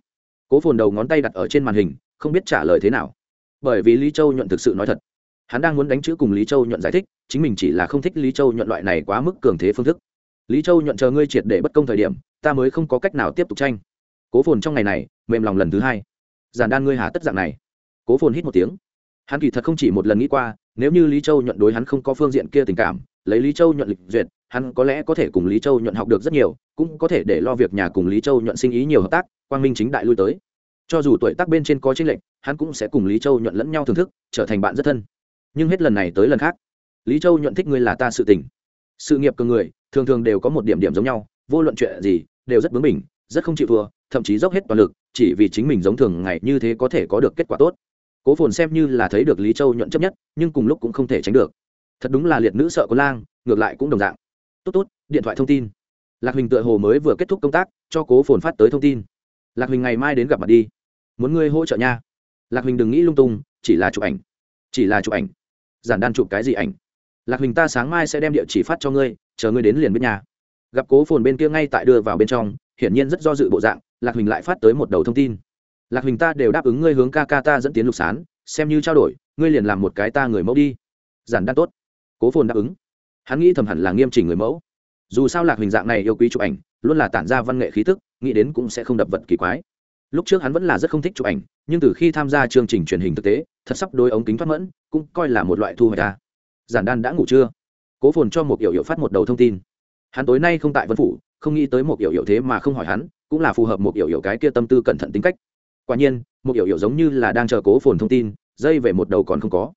Cố phồn đầu ngón tay đặt ở trên màn hình, không biết trả lời thế nào. Bởi vì lý châu nhuận thực sự nói thật. Hắn đang muốn đánh chữ cùng lý châu nhuận giải thích, chính mình chỉ là không thích lý châu nhuận loại này quá mức cường thế phương thức. Lý châu nhuận chờ ngươi triệt để bất công thời điểm, ta mới không có cách nào tiếp tục tranh. Cố phồn trong ngày này, mềm lòng lần thứ hai. Giàn đan ngươi hà tất dạng này. Cố phồn hít một tiếng hắn kỳ thật không chỉ một lần nghĩ qua, nếu như lý châu nhuận đối hắn không có phương diện kia tình cảm, lấy lý châu nhuận lịch duyệt, hắn có lẽ có thể cùng lý châu nhuận học được rất nhiều, cũng có thể để lo việc nhà cùng lý châu nhuận sinh ý nhiều hợp tác, quang minh chính đại lui tới. Cho dù tuổi tác bên trên có tranh lệch, hắn cũng sẽ cùng lý châu nhuận lẫn nhau thưởng thức, trở thành bạn rất thân. Nhưng hết lần này tới lần khác, lý châu nhuận thích ngươi là ta sự tình. Sự nghiệp cường người, thường thường đều có một điểm điểm giống nhau, vô luận chuyện gì, đều rất bướng bỉnh, rất không chịu thua, thậm chí dốc hết toàn lực, chỉ vì chính mình giống thường ngày như thế có thể có được kết quả tốt cố phồn xem như là thấy được lý châu nhuận chấp nhất, nhưng cùng lúc cũng không thể tránh được. Thật đúng là liệt nữ sợ có lang, ngược lại cũng đồng dạng. Tốt tốt, điện thoại thông tin. Lạc huỳnh tựa hồ mới vừa kết thúc công tác, cho cố phồn phát tới thông tin. Lạc huỳnh ngày mai đến gặp mặt đi. Muốn ngươi hỗ trợ nha. Lạc huỳnh đừng nghĩ lung tung, chỉ là chụp ảnh. Chỉ là chụp ảnh. Giản đan chụp cái gì ảnh? Lạc huỳnh ta sáng mai sẽ đem địa chỉ phát cho ngươi, chờ ngươi đến liền bên nhà gặp cố phồn bên kia ngay tại đưa vào bên trong, hiển nhiên rất do dự bộ dạng, lạc huỳnh lại phát tới một đầu thông tin lạc huỳnh ta đều đáp ứng ngươi hướng ca ca ta dẫn tiến lục sán, xem như trao đổi, ngươi liền làm một cái ta người mẫu đi. Giản đan tốt. Cố phồn đáp ứng. Hắn nghĩ thầm hẳn là nghiêm chỉnh người mẫu. Dù sao lạc huỳnh dạng này yêu quý chụp ảnh, luôn là tản ra văn nghệ khí tức, nghĩ đến cũng sẽ không đập vật kỳ quái. Lúc trước hắn vẫn là rất không thích chụp ảnh, nhưng từ khi tham gia chương trình truyền hình thực tế, thật sắp đôi ống kính thoát mẫn, cũng coi là một loại thu hoạch ta. Giản đan đã ngủ chưa cố phồn cho một yểu yểu phát một đầu thông tin. Hắn tối nay không tại vân phủ, không nghĩ tới một yểu yểu thế mà không hỏi hắn, cũng là phù hợp một yểu yểu cái kia tâm tư cẩn thận tính cách quả nhiên, một hiểu hiểu giống như là đang chờ cố phồn thông tin, dây về một đầu còn không có.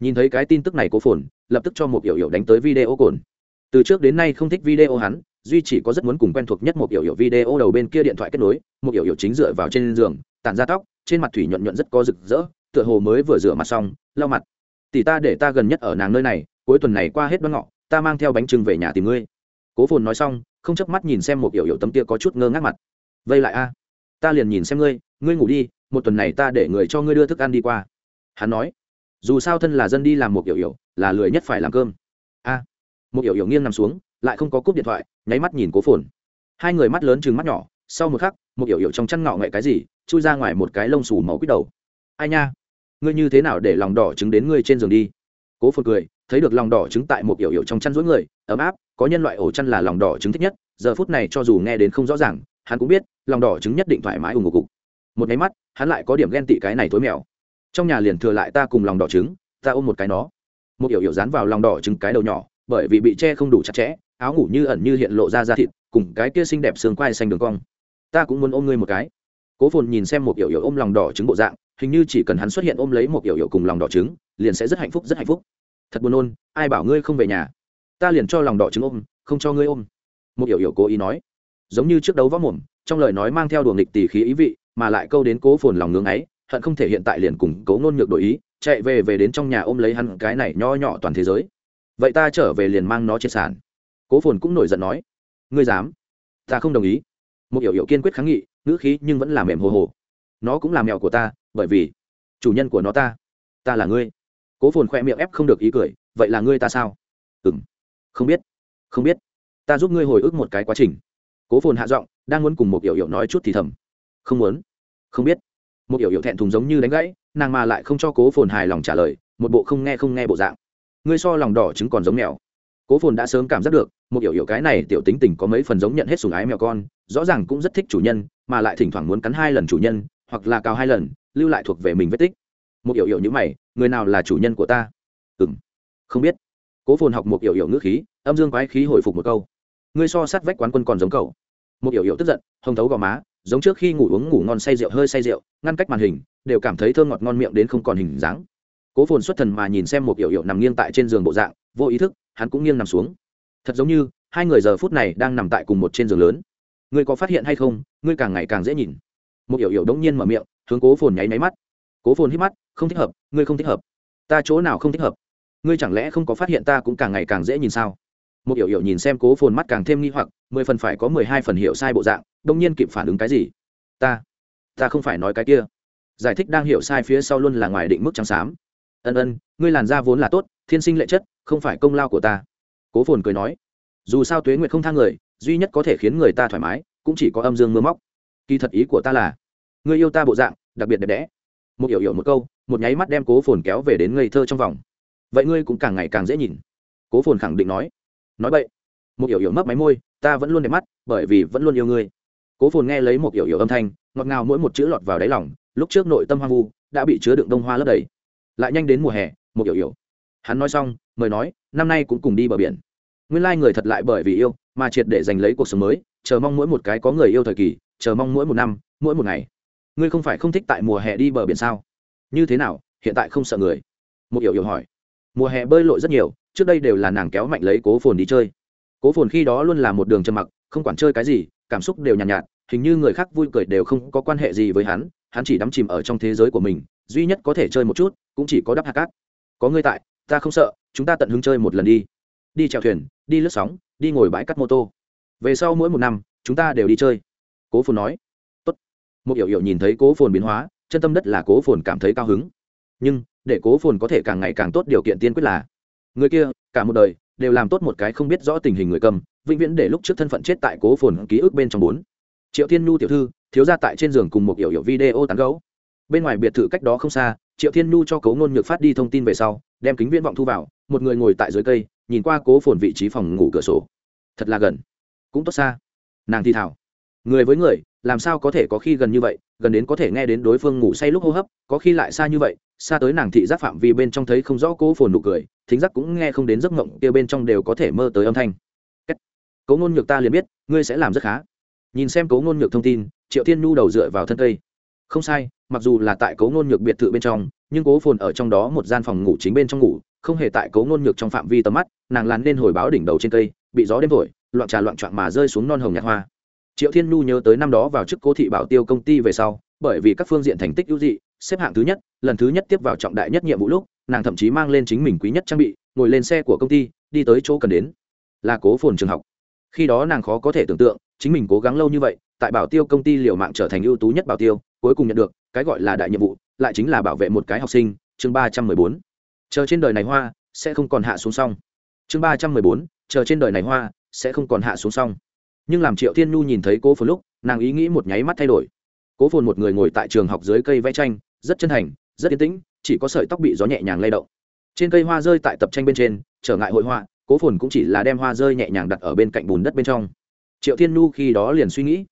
Nhìn thấy cái tin tức này cố phồn, lập tức cho một hiểu hiểu đánh tới video cồn. Từ trước đến nay không thích video hắn, duy chỉ có rất muốn cùng quen thuộc nhất một hiểu hiểu video đầu bên kia điện thoại kết nối, một hiểu hiểu chính dựa vào trên giường, tản ra tóc, trên mặt thủy nhuận nhuận rất có rực rỡ, tựa hồ mới vừa rửa mặt xong, lau mặt. Tỷ ta để ta gần nhất ở nàng nơi này, cuối tuần này qua hết đoan ngọ, ta mang theo bánh trưng về nhà tìm ngươi. Cố phồn nói xong, không chớp mắt nhìn xem một hiểu hiểu tấm kia có chút ngơ ngác mặt. Vây lại a, ta liền nhìn xem ngươi ngươi ngủ đi, một tuần này ta để người cho ngươi đưa thức ăn đi qua. Hắn nói, dù sao thân là dân đi làm một kiểu hiểu, là lười nhất phải làm cơm. A, một kiểu hiểu nghiêng nằm xuống, lại không có cúp điện thoại, nháy mắt nhìn cố phồn. Hai người mắt lớn chừng mắt nhỏ, sau một khắc, một kiểu hiểu trong chăn ngọ ngậy cái gì, chui ra ngoài một cái lông xù màu quýt đầu. Ai nha, ngươi như thế nào để lòng đỏ trứng đến ngươi trên giường đi? Cố phồn cười, thấy được lòng đỏ trứng tại một kiểu hiểu trong chăn rối người, ấm áp, có nhân loại ổ chăn là lòng đỏ trứng thích nhất, giờ phút này cho dù nghe đến không rõ ràng, hắn cũng biết, lòng đỏ trứng nhất định thoải mái ủng ngục cục một nháy mắt hắn lại có điểm ghen tị cái này thối mèo. Trong nhà liền thừa lại ta cùng lòng đỏ trứng ta ôm một cái nó. Một yểu yểu dán vào lòng đỏ trứng cái đầu nhỏ bởi vì bị che không đủ chặt chẽ áo ngủ như ẩn như hiện lộ ra da thịt cùng cái kia xinh đẹp xương quai xanh đường cong. Ta cũng muốn ôm ngươi một cái. Cố phồn nhìn xem một yểu yểu ôm lòng đỏ trứng bộ dạng hình như chỉ cần hắn xuất hiện ôm lấy một yểu yểu cùng lòng đỏ trứng liền sẽ rất hạnh phúc rất hạnh phúc. Thật buồn ôn, ai bảo ngươi không về nhà? Ta liền cho lòng đỏ trứng ôm không cho ngươi ôm. Một yểu yểu cố ý nói. Giống như trước đấu võ mồm trong lời nói mang theo đùa nghịch tỉ khí ý vị mà lại câu đến cố phồn lòng ngưng ấy, hận không thể hiện tại liền cùng cố ngôn nhược đổi ý, chạy về về đến trong nhà ôm lấy hắn cái này nho nhỏ toàn thế giới. Vậy ta trở về liền mang nó trên sàn. Cố phồn cũng nổi giận nói, ngươi dám? Ta không đồng ý. Một hiểu hiểu kiên quyết kháng nghị, ngữ khí nhưng vẫn là mềm hồ hồ. Nó cũng là mèo của ta, bởi vì chủ nhân của nó ta. Ta là ngươi. Cố phồn khoe miệng ép không được ý cười, vậy là ngươi ta sao? Ừ m không biết. Không biết. Ta giúp ngươi hồi ức một cái quá trình. Cố phồn hạ giọng, đang muốn cùng một hiểu hiểu nói chút thì thầm. Không muốn không biết. Một yểu yểu thẹn thùng giống như đánh gãy, nàng mà lại không cho cố phồn hài lòng trả lời, một bộ không nghe không nghe bộ dạng. Ngươi so lòng đỏ trứng còn giống mèo. Cố phồn đã sớm cảm giác được, một yểu yểu cái này tiểu tính tình có mấy phần giống nhận hết sùng ái mèo con, rõ ràng cũng rất thích chủ nhân, mà lại thỉnh thoảng muốn cắn hai lần chủ nhân, hoặc là cào hai lần, lưu lại thuộc về mình vết tích. Một yểu yểu như mày, người nào là chủ nhân của ta? Ừ m không biết. Cố phồn học một yểu yểu ngữ khí, âm dương quái khí hồi phục một câu. Ngươi so sát vách quán quân còn giống cậu. Một yểu yểu tức giận, hồng thấu gò má giống trước khi ngủ uống ngủ ngon say rượu, hơi say rượu, ngăn cách màn hình, đều cảm thấy thơm ngọt ngon miệng đến không còn hình dáng. Cố phồn xuất thần mà nhìn xem một yểu yểu nằm nghiêng tại trên giường bộ dạng, vô ý thức, hắn cũng nghiêng nằm xuống. Thật giống như, hai người giờ phút này đang nằm tại cùng một trên giường lớn. Ngươi có phát hiện hay không? Ngươi càng ngày càng dễ nhìn. Một yểu yểu đống nhiên mở miệng, hướng cố phồn nháy máy mắt. Cố phồn hít mắt, không thích hợp, ngươi không thích hợp. Ta chỗ nào không thích hợp? Ngươi chẳng lẽ không có phát hiện ta cũng càng ngày càng dễ nhìn sao? Một yểu yểu nhìn xem cố phồn mắt càng thêm nghi hoặc, mười phần phải có mười hai phần hiểu sai bộ dạng đông nhiên kịp phản ứng cái gì? Ta ta không phải nói cái kia. Giải thích đang hiểu sai phía sau luôn là ngoài định mức trắng xám. Ân ân, ngươi làn da vốn là tốt, thiên sinh lệ chất, không phải công lao của ta. Cố phồn cười nói, dù sao tuế nguyệt không thang người, duy nhất có thể khiến người ta thoải mái, cũng chỉ có âm dương mưa móc. Kỳ thật ý của ta là, ngươi yêu ta bộ dạng, đặc biệt đẹp đẽ. Một hiểu hiểu một câu, một nháy mắt đem cố phồn kéo về đến ngây thơ trong vòng. Vậy ngươi cũng càng ngày càng dễ nhìn. Cố phồn khẳng định nói nói vậy một hiểu hiểu mấp máy môi, ta vẫn luôn đẹp mắt, bởi vì vẫn luôn yêu ngươi cố phồn nghe lấy một yểu yểu âm thanh, ngọt ngào mỗi một chữ lọt vào đáy lòng, lúc trước nội tâm hoang vu, đã bị chứa đựng đông hoa lấp đầy. Lại nhanh đến mùa hè, một yểu yểu. hắn nói xong, mời nói, năm nay cũng cùng đi bờ biển. Nguyên lai、like、người thật lại bởi vì yêu, mà triệt để giành lấy cuộc sống mới, chờ mong mỗi một cái có người yêu thời kỳ, chờ mong mỗi một năm, mỗi một ngày. Ngươi không phải không thích tại mùa hè đi bờ biển sao? Như thế nào, hiện tại không sợ người? Một hiểu hiểu hỏi. Mùa hè bơi lội rất nhiều, trước đây đều là nàng kéo mạnh lấy cố phồn đi chơi. Cố phồn khi đó luôn là một đường trầm mặc, không quản chơi cái gì cảm xúc đều nhàn nhạt, nhạt hình như người khác vui cười đều không có quan hệ gì với hắn hắn chỉ đắm chìm ở trong thế giới của mình duy nhất có thể chơi một chút cũng chỉ có đắp hạt cát. Có ngươi tại ta không sợ chúng ta tận hứng chơi một lần đi. Đi chèo thuyền đi lướt sóng đi ngồi bãi cắt mô tô. Về sau mỗi một năm chúng ta đều đi chơi. Cố phồn nói. Tốt. Một hiểu hiểu nhìn thấy cố phồn biến hóa chân tâm đất là cố phồn cảm thấy cao hứng. Nhưng để cố phồn có thể càng ngày càng tốt điều kiện tiên quyết là người kia cả một đời đều làm tốt một cái không biết rõ tình hình người cầm vĩnh viễn để lúc trước thân phận chết tại cố phồn ký ức bên trong bốn. Triệu thiên nhu tiểu thư, thiếu ra tại trên giường cùng một hiểu hiểu video tán gấu bên ngoài biệt thự cách đó không xa, triệu thiên nhu cho cố ngôn nhược phát đi thông tin về sau, đem kính viễn vọng thu vào, một người ngồi tại dưới cây, nhìn qua cố phồn vị trí phòng ngủ cửa sổ. Thật là gần. Cũng tốt xa. Nàng thi thảo. Người với người, làm sao có thể có khi gần như vậy, gần đến có thể nghe đến đối phương ngủ say lúc hô hấp, có khi lại xa như vậy, xa tới nàng thị giác phạm vi bên trong thấy không rõ cố phồn nụ cười, thính giác cũng nghe không đến giấc mộng kia bên trong đều có thể mơ tới âm thanh cố ngôn nhược ta liền biết, ngươi sẽ làm rất khá. Nhìn xem cố ngôn nhược thông tin, triệu thiên nhu đầu dựa vào thân cây. Không sai, mặc dù là tại cố ngôn nhược biệt thự bên trong, nhưng cố phồn ở trong đó một gian phòng ngủ chính bên trong ngủ, không hề tại cố ngôn nhược trong phạm vi tầm mắt, nàng làn lên hồi báo đỉnh đầu trên cây, bị gió đêm thổi, loạn trà loạn trọn mà rơi xuống non hồng nhạt hoa. Triệu thiên nhu nhớ tới năm đó vào chức cố thị bảo tiêu công ty về sau, bởi vì các phương diện thành tích ưu dị, xếp hạng thứ nhất, lần thứ nhất tiếp vào trọng đại nhất nhiệm vụ lúc, nàng thậm chí mang lên chính mình quý nhất trang bị, ngồi lên xe của công ty, đi tới chỗ cần đến. Là cố phồn trường học khi đó nàng khó có thể tưởng tượng, chính mình cố gắng lâu như vậy, tại bảo tiêu công ty liều mạng trở thành ưu tú nhất bảo tiêu, cuối cùng nhận được, cái gọi là đại nhiệm vụ, lại chính là bảo vệ một cái học sinh, chương ba trăm mười bốn. Chờ trên đời này hoa, sẽ không còn hạ xuống xong chương ba trăm mười bốn, chờ trên đời này hoa, sẽ không còn hạ xuống xong nhưng làm triệu thiên nhu nhìn thấy cố phồn lúc, nàng ý nghĩ một nháy mắt thay đổi. Cố phồn một người ngồi tại trường học dưới cây vẽ tranh, rất chân thành, rất yên tĩnh, chỉ có sợi tóc bị gió nhẹ nhàng lay động. Trên cây hoa rơi tại tập tranh bên trên, trở ngại hội họa cố phồn cũng chỉ là đem hoa rơi nhẹ nhàng đặt ở bên cạnh bùn đất bên trong. Triệu thiên nhu khi đó liền suy nghĩ,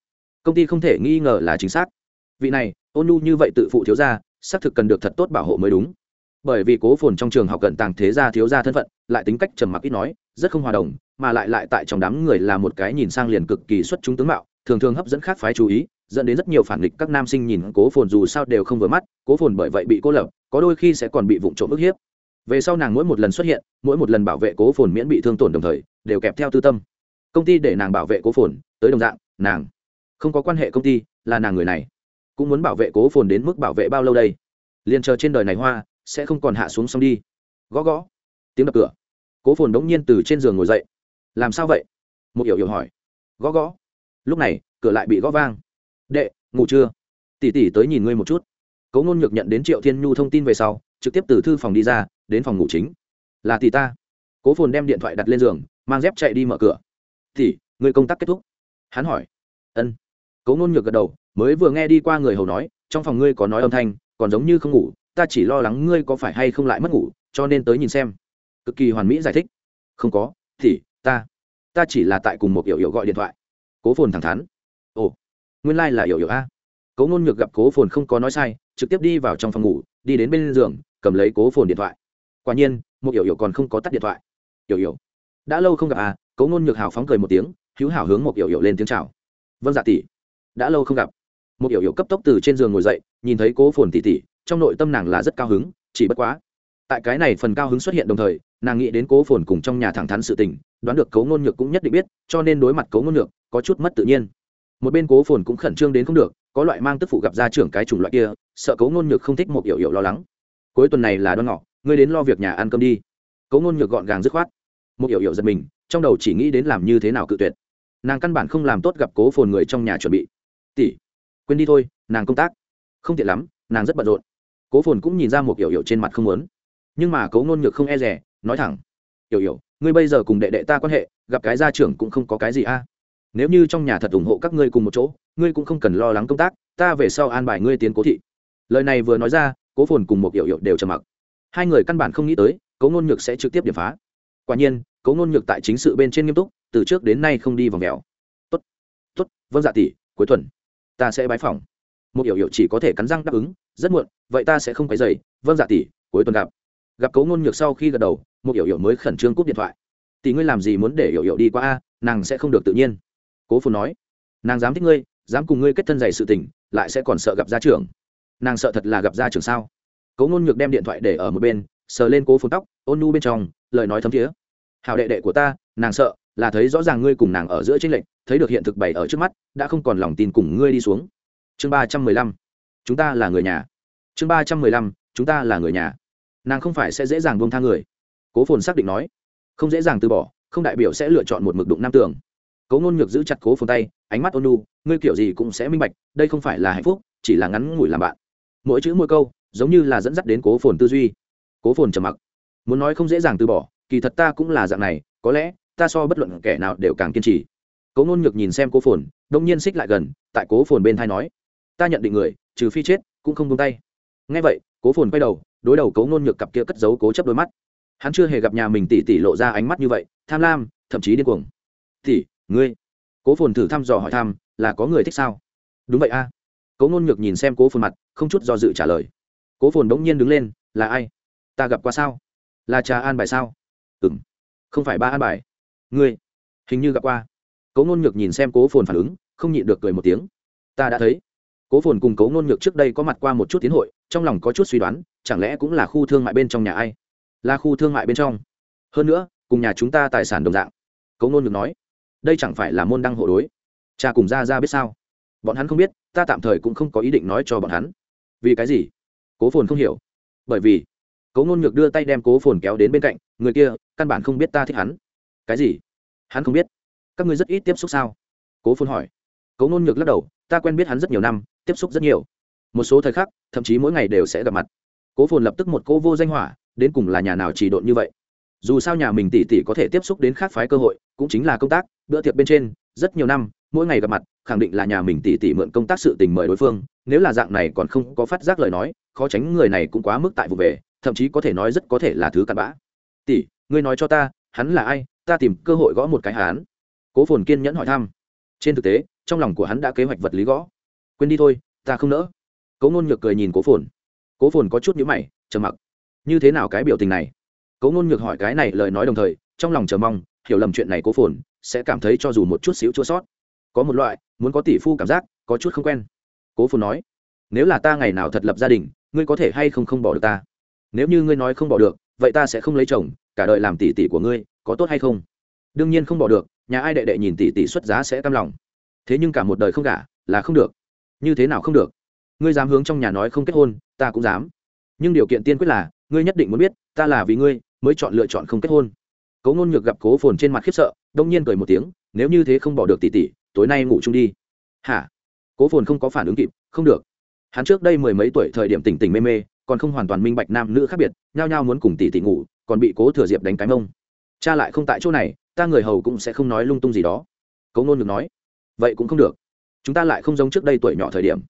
công ty không thể nghi ngờ là chính xác. Vị này, ôn nhu như vậy tự phụ thiếu gia, xác thực cần được thật tốt bảo hộ mới đúng. Bởi vì cố phồn trong trường học cận tàng thế gia thiếu gia thân phận, lại tính cách trầm mặc ít nói, rất không hòa đồng, mà lại lại tại trong đám người là một cái nhìn sang liền cực kỳ xuất chúng tướng mạo, thường thường hấp dẫn khác phái chú ý, dẫn đến rất nhiều phản nghịch các nam sinh nhìn cố phồn dù sao đều không vừa mắt, cố phồn bởi vậy bị cô lập, có đôi khi sẽ còn bị vụ trộm ức hiếp về sau nàng mỗi một lần xuất hiện, mỗi một lần bảo vệ cố phồn miễn bị thương tổn đồng thời, đều kẹp theo tư tâm. Công ty để nàng bảo vệ cố phồn, tới đồng dạng, nàng không có quan hệ công ty, là nàng người này. Cũng muốn bảo vệ cố phồn đến mức bảo vệ bao lâu đây? Liền chờ trên đời này hoa, sẽ không còn hạ xuống xong đi. Gõ gõ. Tiếng đập cửa. Cố phồn đống nhiên từ trên giường ngồi dậy. Làm sao vậy? Một hiểu hiểu hỏi. Gõ gõ. Lúc này, cửa lại bị gõ vang. Đệ, ngủ chưa? Tỉ tỉ tới nhìn ngươi một chút. Cố ngôn nhược nhận đến triệu thiên nhu thông tin về sau, trực tiếp từ thư phòng đi ra đến phòng ngủ chính. Là tỷ ta. Cố phồn đem điện thoại đặt lên giường, mang dép chạy đi mở cửa. Tỷ, người công tác kết thúc. Hắn hỏi. Ân. Cố ngôn nhược gật đầu, mới vừa nghe đi qua người hầu nói, trong phòng ngươi có nói âm thanh, còn giống như không ngủ, ta chỉ lo lắng ngươi có phải hay không lại mất ngủ, cho nên tới nhìn xem. Cực kỳ hoàn mỹ giải thích. Không có thì ta. Ta chỉ là tại cùng một hiệu hiệu gọi điện thoại. Cố phồn thẳng thắn. Ồ, nguyên lai、like、là hiệu hiệu a. Cố ngôn nhược gặp cố phồn không có nói sai, trực tiếp đi vào trong phòng ngủ, đi đến bên giường, cầm lấy cố phồn điện thoại quả nhiên, một yểu yểu còn không có tắt điện thoại. Yểu yểu đã lâu không gặp à cố ngôn nhược hào phóng cười một tiếng, hữu hảo hướng một yểu yểu lên tiếng chào. Vâng dạ tỷ. Đã lâu không gặp. Một yểu yểu cấp tốc từ trên giường ngồi dậy, nhìn thấy cố phồn tỷ tỷ, trong nội tâm nàng là rất cao hứng, chỉ bất quá. Tại cái này phần cao hứng xuất hiện đồng thời, nàng nghĩ đến cố phồn cùng trong nhà thẳng thắn sự tình, đoán được cấu ngôn nhược cũng nhất định biết, cho nên đối mặt cấu ngôn nhược, có chút mất tự nhiên. Một bên cố phồn cũng khẩn trương đến không được, có loại mang tức phụ gặp ra trưởng cái chủng loại kia, sợ cấu ngôn nhược không thích một yểu yểu lo lắng. Cuối tuần này là đoan ngọ ngươi đến lo việc nhà ăn cơm đi. Cấu ngôn nhược gọn gàng dứt khoát. Một yểu yểu giật mình, trong đầu chỉ nghĩ đến làm như thế nào cự tuyệt. Nàng căn bản không làm tốt gặp cố phồn người trong nhà chuẩn bị. Tỷ, quên đi thôi, nàng công tác. Không tiện lắm, nàng rất bận rộn. Cố phồn cũng nhìn ra một yểu yểu trên mặt không muốn. Nhưng mà cấu ngôn nhược không e rẻ nói thẳng. Hiểu hiểu, ngươi bây giờ cùng đệ đệ ta quan hệ, gặp cái gia trưởng cũng không có cái gì a. Nếu như trong nhà thật ủng hộ các ngươi cùng một chỗ, ngươi cũng không cần lo lắng công tác, ta về sau an bài ngươi tiến cố thị. Lời này vừa nói ra, cố phồn cùng một hiểu hiểu đều trầm mặc hai người căn bản không nghĩ tới cấu ngôn nhược sẽ trực tiếp điểm phá. Quả nhiên cấu ngôn nhược tại chính sự bên trên nghiêm túc, từ trước đến nay không đi vòng mèo tốt tốt vâng dạ tỷ, cuối tuần ta sẽ bái phòng một hiểu hiểu chỉ có thể cắn răng đáp ứng, rất muộn, vậy ta sẽ không phải dày vâng dạ tỷ, cuối tuần gặp. Gặp cấu ngôn nhược sau khi gật đầu, một hiểu hiểu mới khẩn trương cúp điện thoại. Tỷ ngươi làm gì muốn để hiểu hiểu đi qua a? Nàng sẽ không được tự nhiên. Cố phù nói. Nàng dám thích ngươi, dám cùng ngươi kết thân dày sự tình, lại sẽ còn sợ gặp gia trưởng. Nàng sợ thật là gặp gia trưởng sao? Cố ngôn nhược đem điện thoại để ở một bên, sờ lên cố phồn tóc, ôn nu bên trong, lời nói thấm thiế. Hào đệ đệ của ta, nàng sợ, là thấy rõ ràng ngươi cùng nàng ở giữa tranh lệch, thấy được hiện thực bày ở trước mắt, đã không còn lòng tin cùng ngươi đi xuống. Chương ba trăm mười lăm, chúng ta là người nhà. Chương ba trăm mười lăm, chúng ta là người nhà. Nàng không phải sẽ dễ dàng buông tha người. Cố phồn xác định nói. Không dễ dàng từ bỏ, không đại biểu sẽ lựa chọn một mực đụng nam tường. Cố ngôn nhược giữ chặt cố phồn tay, ánh mắt ôn nu ngươi kiểu gì cũng sẽ minh bạch, đây không phải là hạnh phúc, chỉ là ngắn ngủi làm bạn. Mỗi chữ mỗi câu giống như là dẫn dắt đến cố phồn tư duy. Cố phồn trầm mặc. Muốn nói không dễ dàng từ bỏ, kỳ thật ta cũng là dạng này, có lẽ, ta so bất luận kẻ nào đều càng kiên trì. Cố ngôn nhược nhìn xem cố phồn, đông nhiên xích lại gần, tại cố phồn bên thai nói, ta nhận định người, trừ phi chết, cũng không tung tay. Ngay vậy, cố phồn quay đầu, đối đầu cố ngôn nhược cặp kia cất giấu cố chấp đôi mắt. Hắn chưa hề gặp nhà mình tỉ tỉ lộ ra ánh mắt như vậy, tham lam, thậm chí điên cuồng. Tỉ ngươi? Cố phồn thử thăm dò hỏi thăm, là có người thích sao? Đúng vậy a. Cố ngôn nhược nhìn xem cố phồn mặt, không chút do dự trả lời cố phồn bỗng nhiên đứng lên, là ai? Ta gặp qua sao? Là cha an bài sao? Ừ m không phải ba an bài. Ngươi, hình như gặp qua. Cố ngôn nhược nhìn xem cố phồn phản ứng, không nhịn được cười một tiếng. Ta đã thấy. Cố phồn cùng cố ngôn nhược trước đây có mặt qua một chút tiến hội, trong lòng có chút suy đoán, chẳng lẽ cũng là khu thương mại bên trong nhà ai? Là khu thương mại bên trong. Hơn nữa, cùng nhà chúng ta tài sản đồng dạng. Cố ngôn nhược nói, đây chẳng phải là môn đăng hộ đối. Cha cùng ra ra biết sao? Bọn hắn không biết, ta tạm thời cũng không có ý định nói cho bọn hắn. Vì cái gì? Cố phồn không hiểu. Bởi vì, cố ngôn nhược đưa tay đem cố phồn kéo đến bên cạnh, người kia căn bản không biết ta thích hắn. Cái gì? Hắn không biết. Các ngươi rất ít tiếp xúc sao? Cố phồn hỏi. Cố ngôn nhược lắc đầu, ta quen biết hắn rất nhiều năm, tiếp xúc rất nhiều. Một số thời khắc, thậm chí mỗi ngày đều sẽ gặp mặt. Cố phồn lập tức một cô vô danh hỏa, đến cùng là nhà nào chỉ độn như vậy? Dù sao nhà mình tỷ tỷ có thể tiếp xúc đến khác phái cơ hội, cũng chính là công tác, bữa tiệc bên trên, rất nhiều năm, mỗi ngày gặp mặt, khẳng định là nhà mình tỷ tỷ mượn công tác sự tình mời đối phương nếu là dạng này còn không có phát giác lời nói, khó tránh người này cũng quá mức tại vụ về, thậm chí có thể nói rất có thể là thứ cặn bã. Tỷ, ngươi nói cho ta, hắn là ai? Ta tìm cơ hội gõ một cái hắn. Cố phồn kiên nhẫn hỏi thăm. Trên thực tế, trong lòng của hắn đã kế hoạch vật lý gõ. Quên đi thôi, ta không nỡ. Cố ngôn nhược cười nhìn cố phồn. Cố phồn có chút nhữ mày, trầm mặc. Như thế nào cái biểu tình này? Cố ngôn nhược hỏi cái này lời nói đồng thời, trong lòng chờ mong, hiểu lầm chuyện này cố phồn sẽ cảm thấy cho dù một chút xíu chua sót. Có một loại, muốn có tỷ phu cảm giác, có chút không quen cố phồn nói, nếu là ta ngày nào thật lập gia đình, ngươi có thể hay không không bỏ được ta? Nếu như ngươi nói không bỏ được, vậy ta sẽ không lấy chồng, cả đời làm tỷ tỷ của ngươi, có tốt hay không? Đương nhiên không bỏ được, nhà ai đệ đệ nhìn tỷ tỷ xuất giá sẽ cam lòng. Thế nhưng cả một đời không gả, là không được. Như thế nào không được? Ngươi dám hướng trong nhà nói không kết hôn, ta cũng dám. Nhưng điều kiện tiên quyết là, ngươi nhất định muốn biết, ta là vì ngươi, mới chọn lựa chọn không kết hôn. Cố ngôn nhược gặp cố phồn trên mặt khiếp sợ, đông nhiên cười một tiếng, nếu như thế không bỏ được tỷ tỷ, tối nay ngủ chung đi. Hả? Cố phồn không có phản ứng kịp, không được. Hắn trước đây mười mấy tuổi thời điểm tỉnh tỉnh mê mê, còn không hoàn toàn minh bạch nam nữ khác biệt, nhao nhao muốn cùng tỷ tỷ ngủ, còn bị cố thừa diệp đánh cái mông. Cha lại không tại chỗ này, ta người hầu cũng sẽ không nói lung tung gì đó. Cấu ngôn được nói, vậy cũng không được. Chúng ta lại không giống trước đây tuổi nhỏ thời điểm.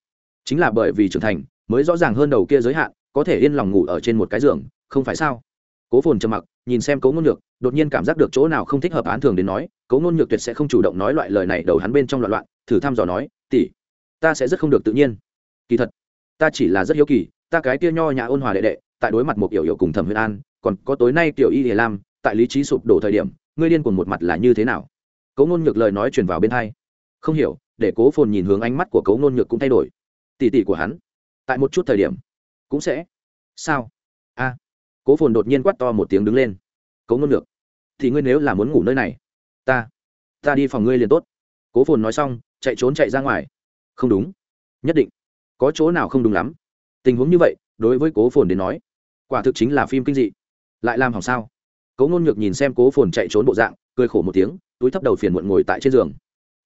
Chính là bởi vì trưởng thành, mới rõ ràng hơn đầu kia giới hạn, có thể yên lòng ngủ ở trên một cái giường, không phải sao? Cố phồn trầm mặc, nhìn xem cấu ngôn nhược đột nhiên cảm giác được chỗ nào không thích hợp án thường đến nói cấu ngôn nhược tuyệt sẽ không chủ động nói loại lời này đầu hắn bên trong loạn loạn, thử thăm dò nói tỉ ta sẽ rất không được tự nhiên. Kỳ thật, ta chỉ là rất hiếu kỳ, ta cái kia nho nhã ôn hòa đệ đệ, tại đối mặt một kiểu hiệu cùng thẩm huyền an, còn có tối nay tiểu y hề lam, tại lý trí sụp đổ thời điểm, ngươi điên cuồng một mặt là như thế nào? Cấu ngôn nhược lời nói truyền vào bên hai. Không hiểu, để cố phồn nhìn hướng ánh mắt của cấu ngôn nhược cũng thay đổi. Tỉ tỉ của hắn, tại một chút thời điểm, cũng sẽ. Sao? A. Cố phồn đột nhiên quát to một tiếng đứng lên. Cấu ngôn nhược, thì ngươi nếu là muốn ngủ nơi này, ta ta đi phòng ngươi liền tốt. Cố phồn nói xong, chạy trốn chạy ra ngoài không đúng. Nhất định. Có chỗ nào không đúng lắm? Tình huống như vậy, đối với cố phồn đến nói, quả thực chính là phim kinh dị. Lại làm hỏng sao? Cố ngôn ngược nhìn xem cố phồn chạy trốn bộ dạng, cười khổ một tiếng, túi thấp đầu phiền muộn ngồi tại trên giường.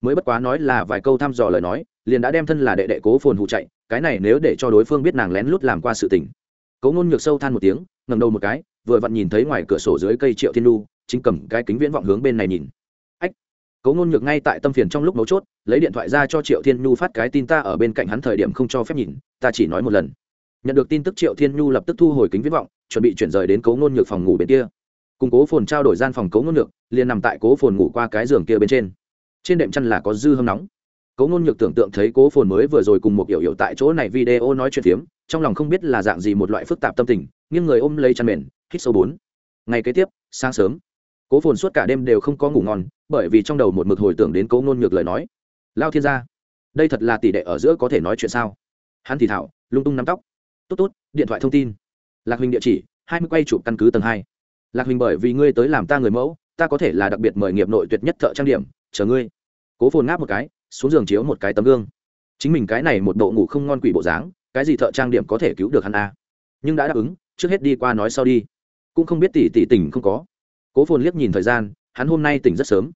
Mới bất quá nói là vài câu thăm dò lời nói, liền đã đem thân là đệ đệ cố phồn hụ chạy, cái này nếu để cho đối phương biết nàng lén lút làm qua sự tình. Cố ngôn ngược sâu than một tiếng ngầm đầu một cái, vừa vặn nhìn thấy ngoài cửa sổ dưới cây triệu thiên lu chính cầm cái kính viễn vọng hướng bên này nhìn cố ngôn nhược ngay tại tâm phiền trong lúc nấu chốt, lấy điện thoại ra cho triệu thiên nhu phát cái tin ta ở bên cạnh hắn thời điểm không cho phép nhìn, ta chỉ nói một lần. Nhận được tin tức triệu thiên nhu lập tức thu hồi kính viễn vọng, chuẩn bị chuyển rời đến cố ngôn nhược phòng ngủ bên kia. Cùng cố phồn trao đổi gian phòng cố ngôn nhược, liền nằm tại cố phồn ngủ qua cái giường kia bên trên. Trên đệm chăn là có dư hâm nóng. Cố ngôn nhược tưởng tượng thấy cố phồn mới vừa rồi cùng một hiểu hiểu tại chỗ này video nói chuyện phiếm, trong lòng không biết là dạng gì một loại phức tạp tâm tình nhưng người ôm lấy chăn mền, hít sâu bốn. Ngày kế tiếp, sáng sớm cố phồn suốt cả đêm đều không có ngủ ngon, bởi vì trong đầu một mực hồi tưởng đến cố ngôn nhược lời nói. Lao thiên gia, đây thật là tỷ đệ ở giữa có thể nói chuyện sao? Hắn thì thảo, lung tung nắm tóc. Tốt tốt, điện thoại thông tin. Lạc huỳnh địa chỉ, hai mươi quay chụp căn cứ tầng hai. Lạc huỳnh bởi vì ngươi tới làm ta người mẫu, ta có thể là đặc biệt mời nghiệp nội tuyệt nhất thợ trang điểm, chờ ngươi. Cố phồn ngáp một cái, xuống giường chiếu một cái tấm gương. Chính mình cái này một bộ ngủ không ngon quỷ bộ dáng, cái gì thợ trang điểm có thể cứu được hắn a à. nhưng đã đáp ứng, trước hết đi qua nói sau đi. Cũng không biết tỷ tỷ tỉnh không có cố phồn liếc nhìn thời gian, hắn hôm nay tỉnh rất sớm.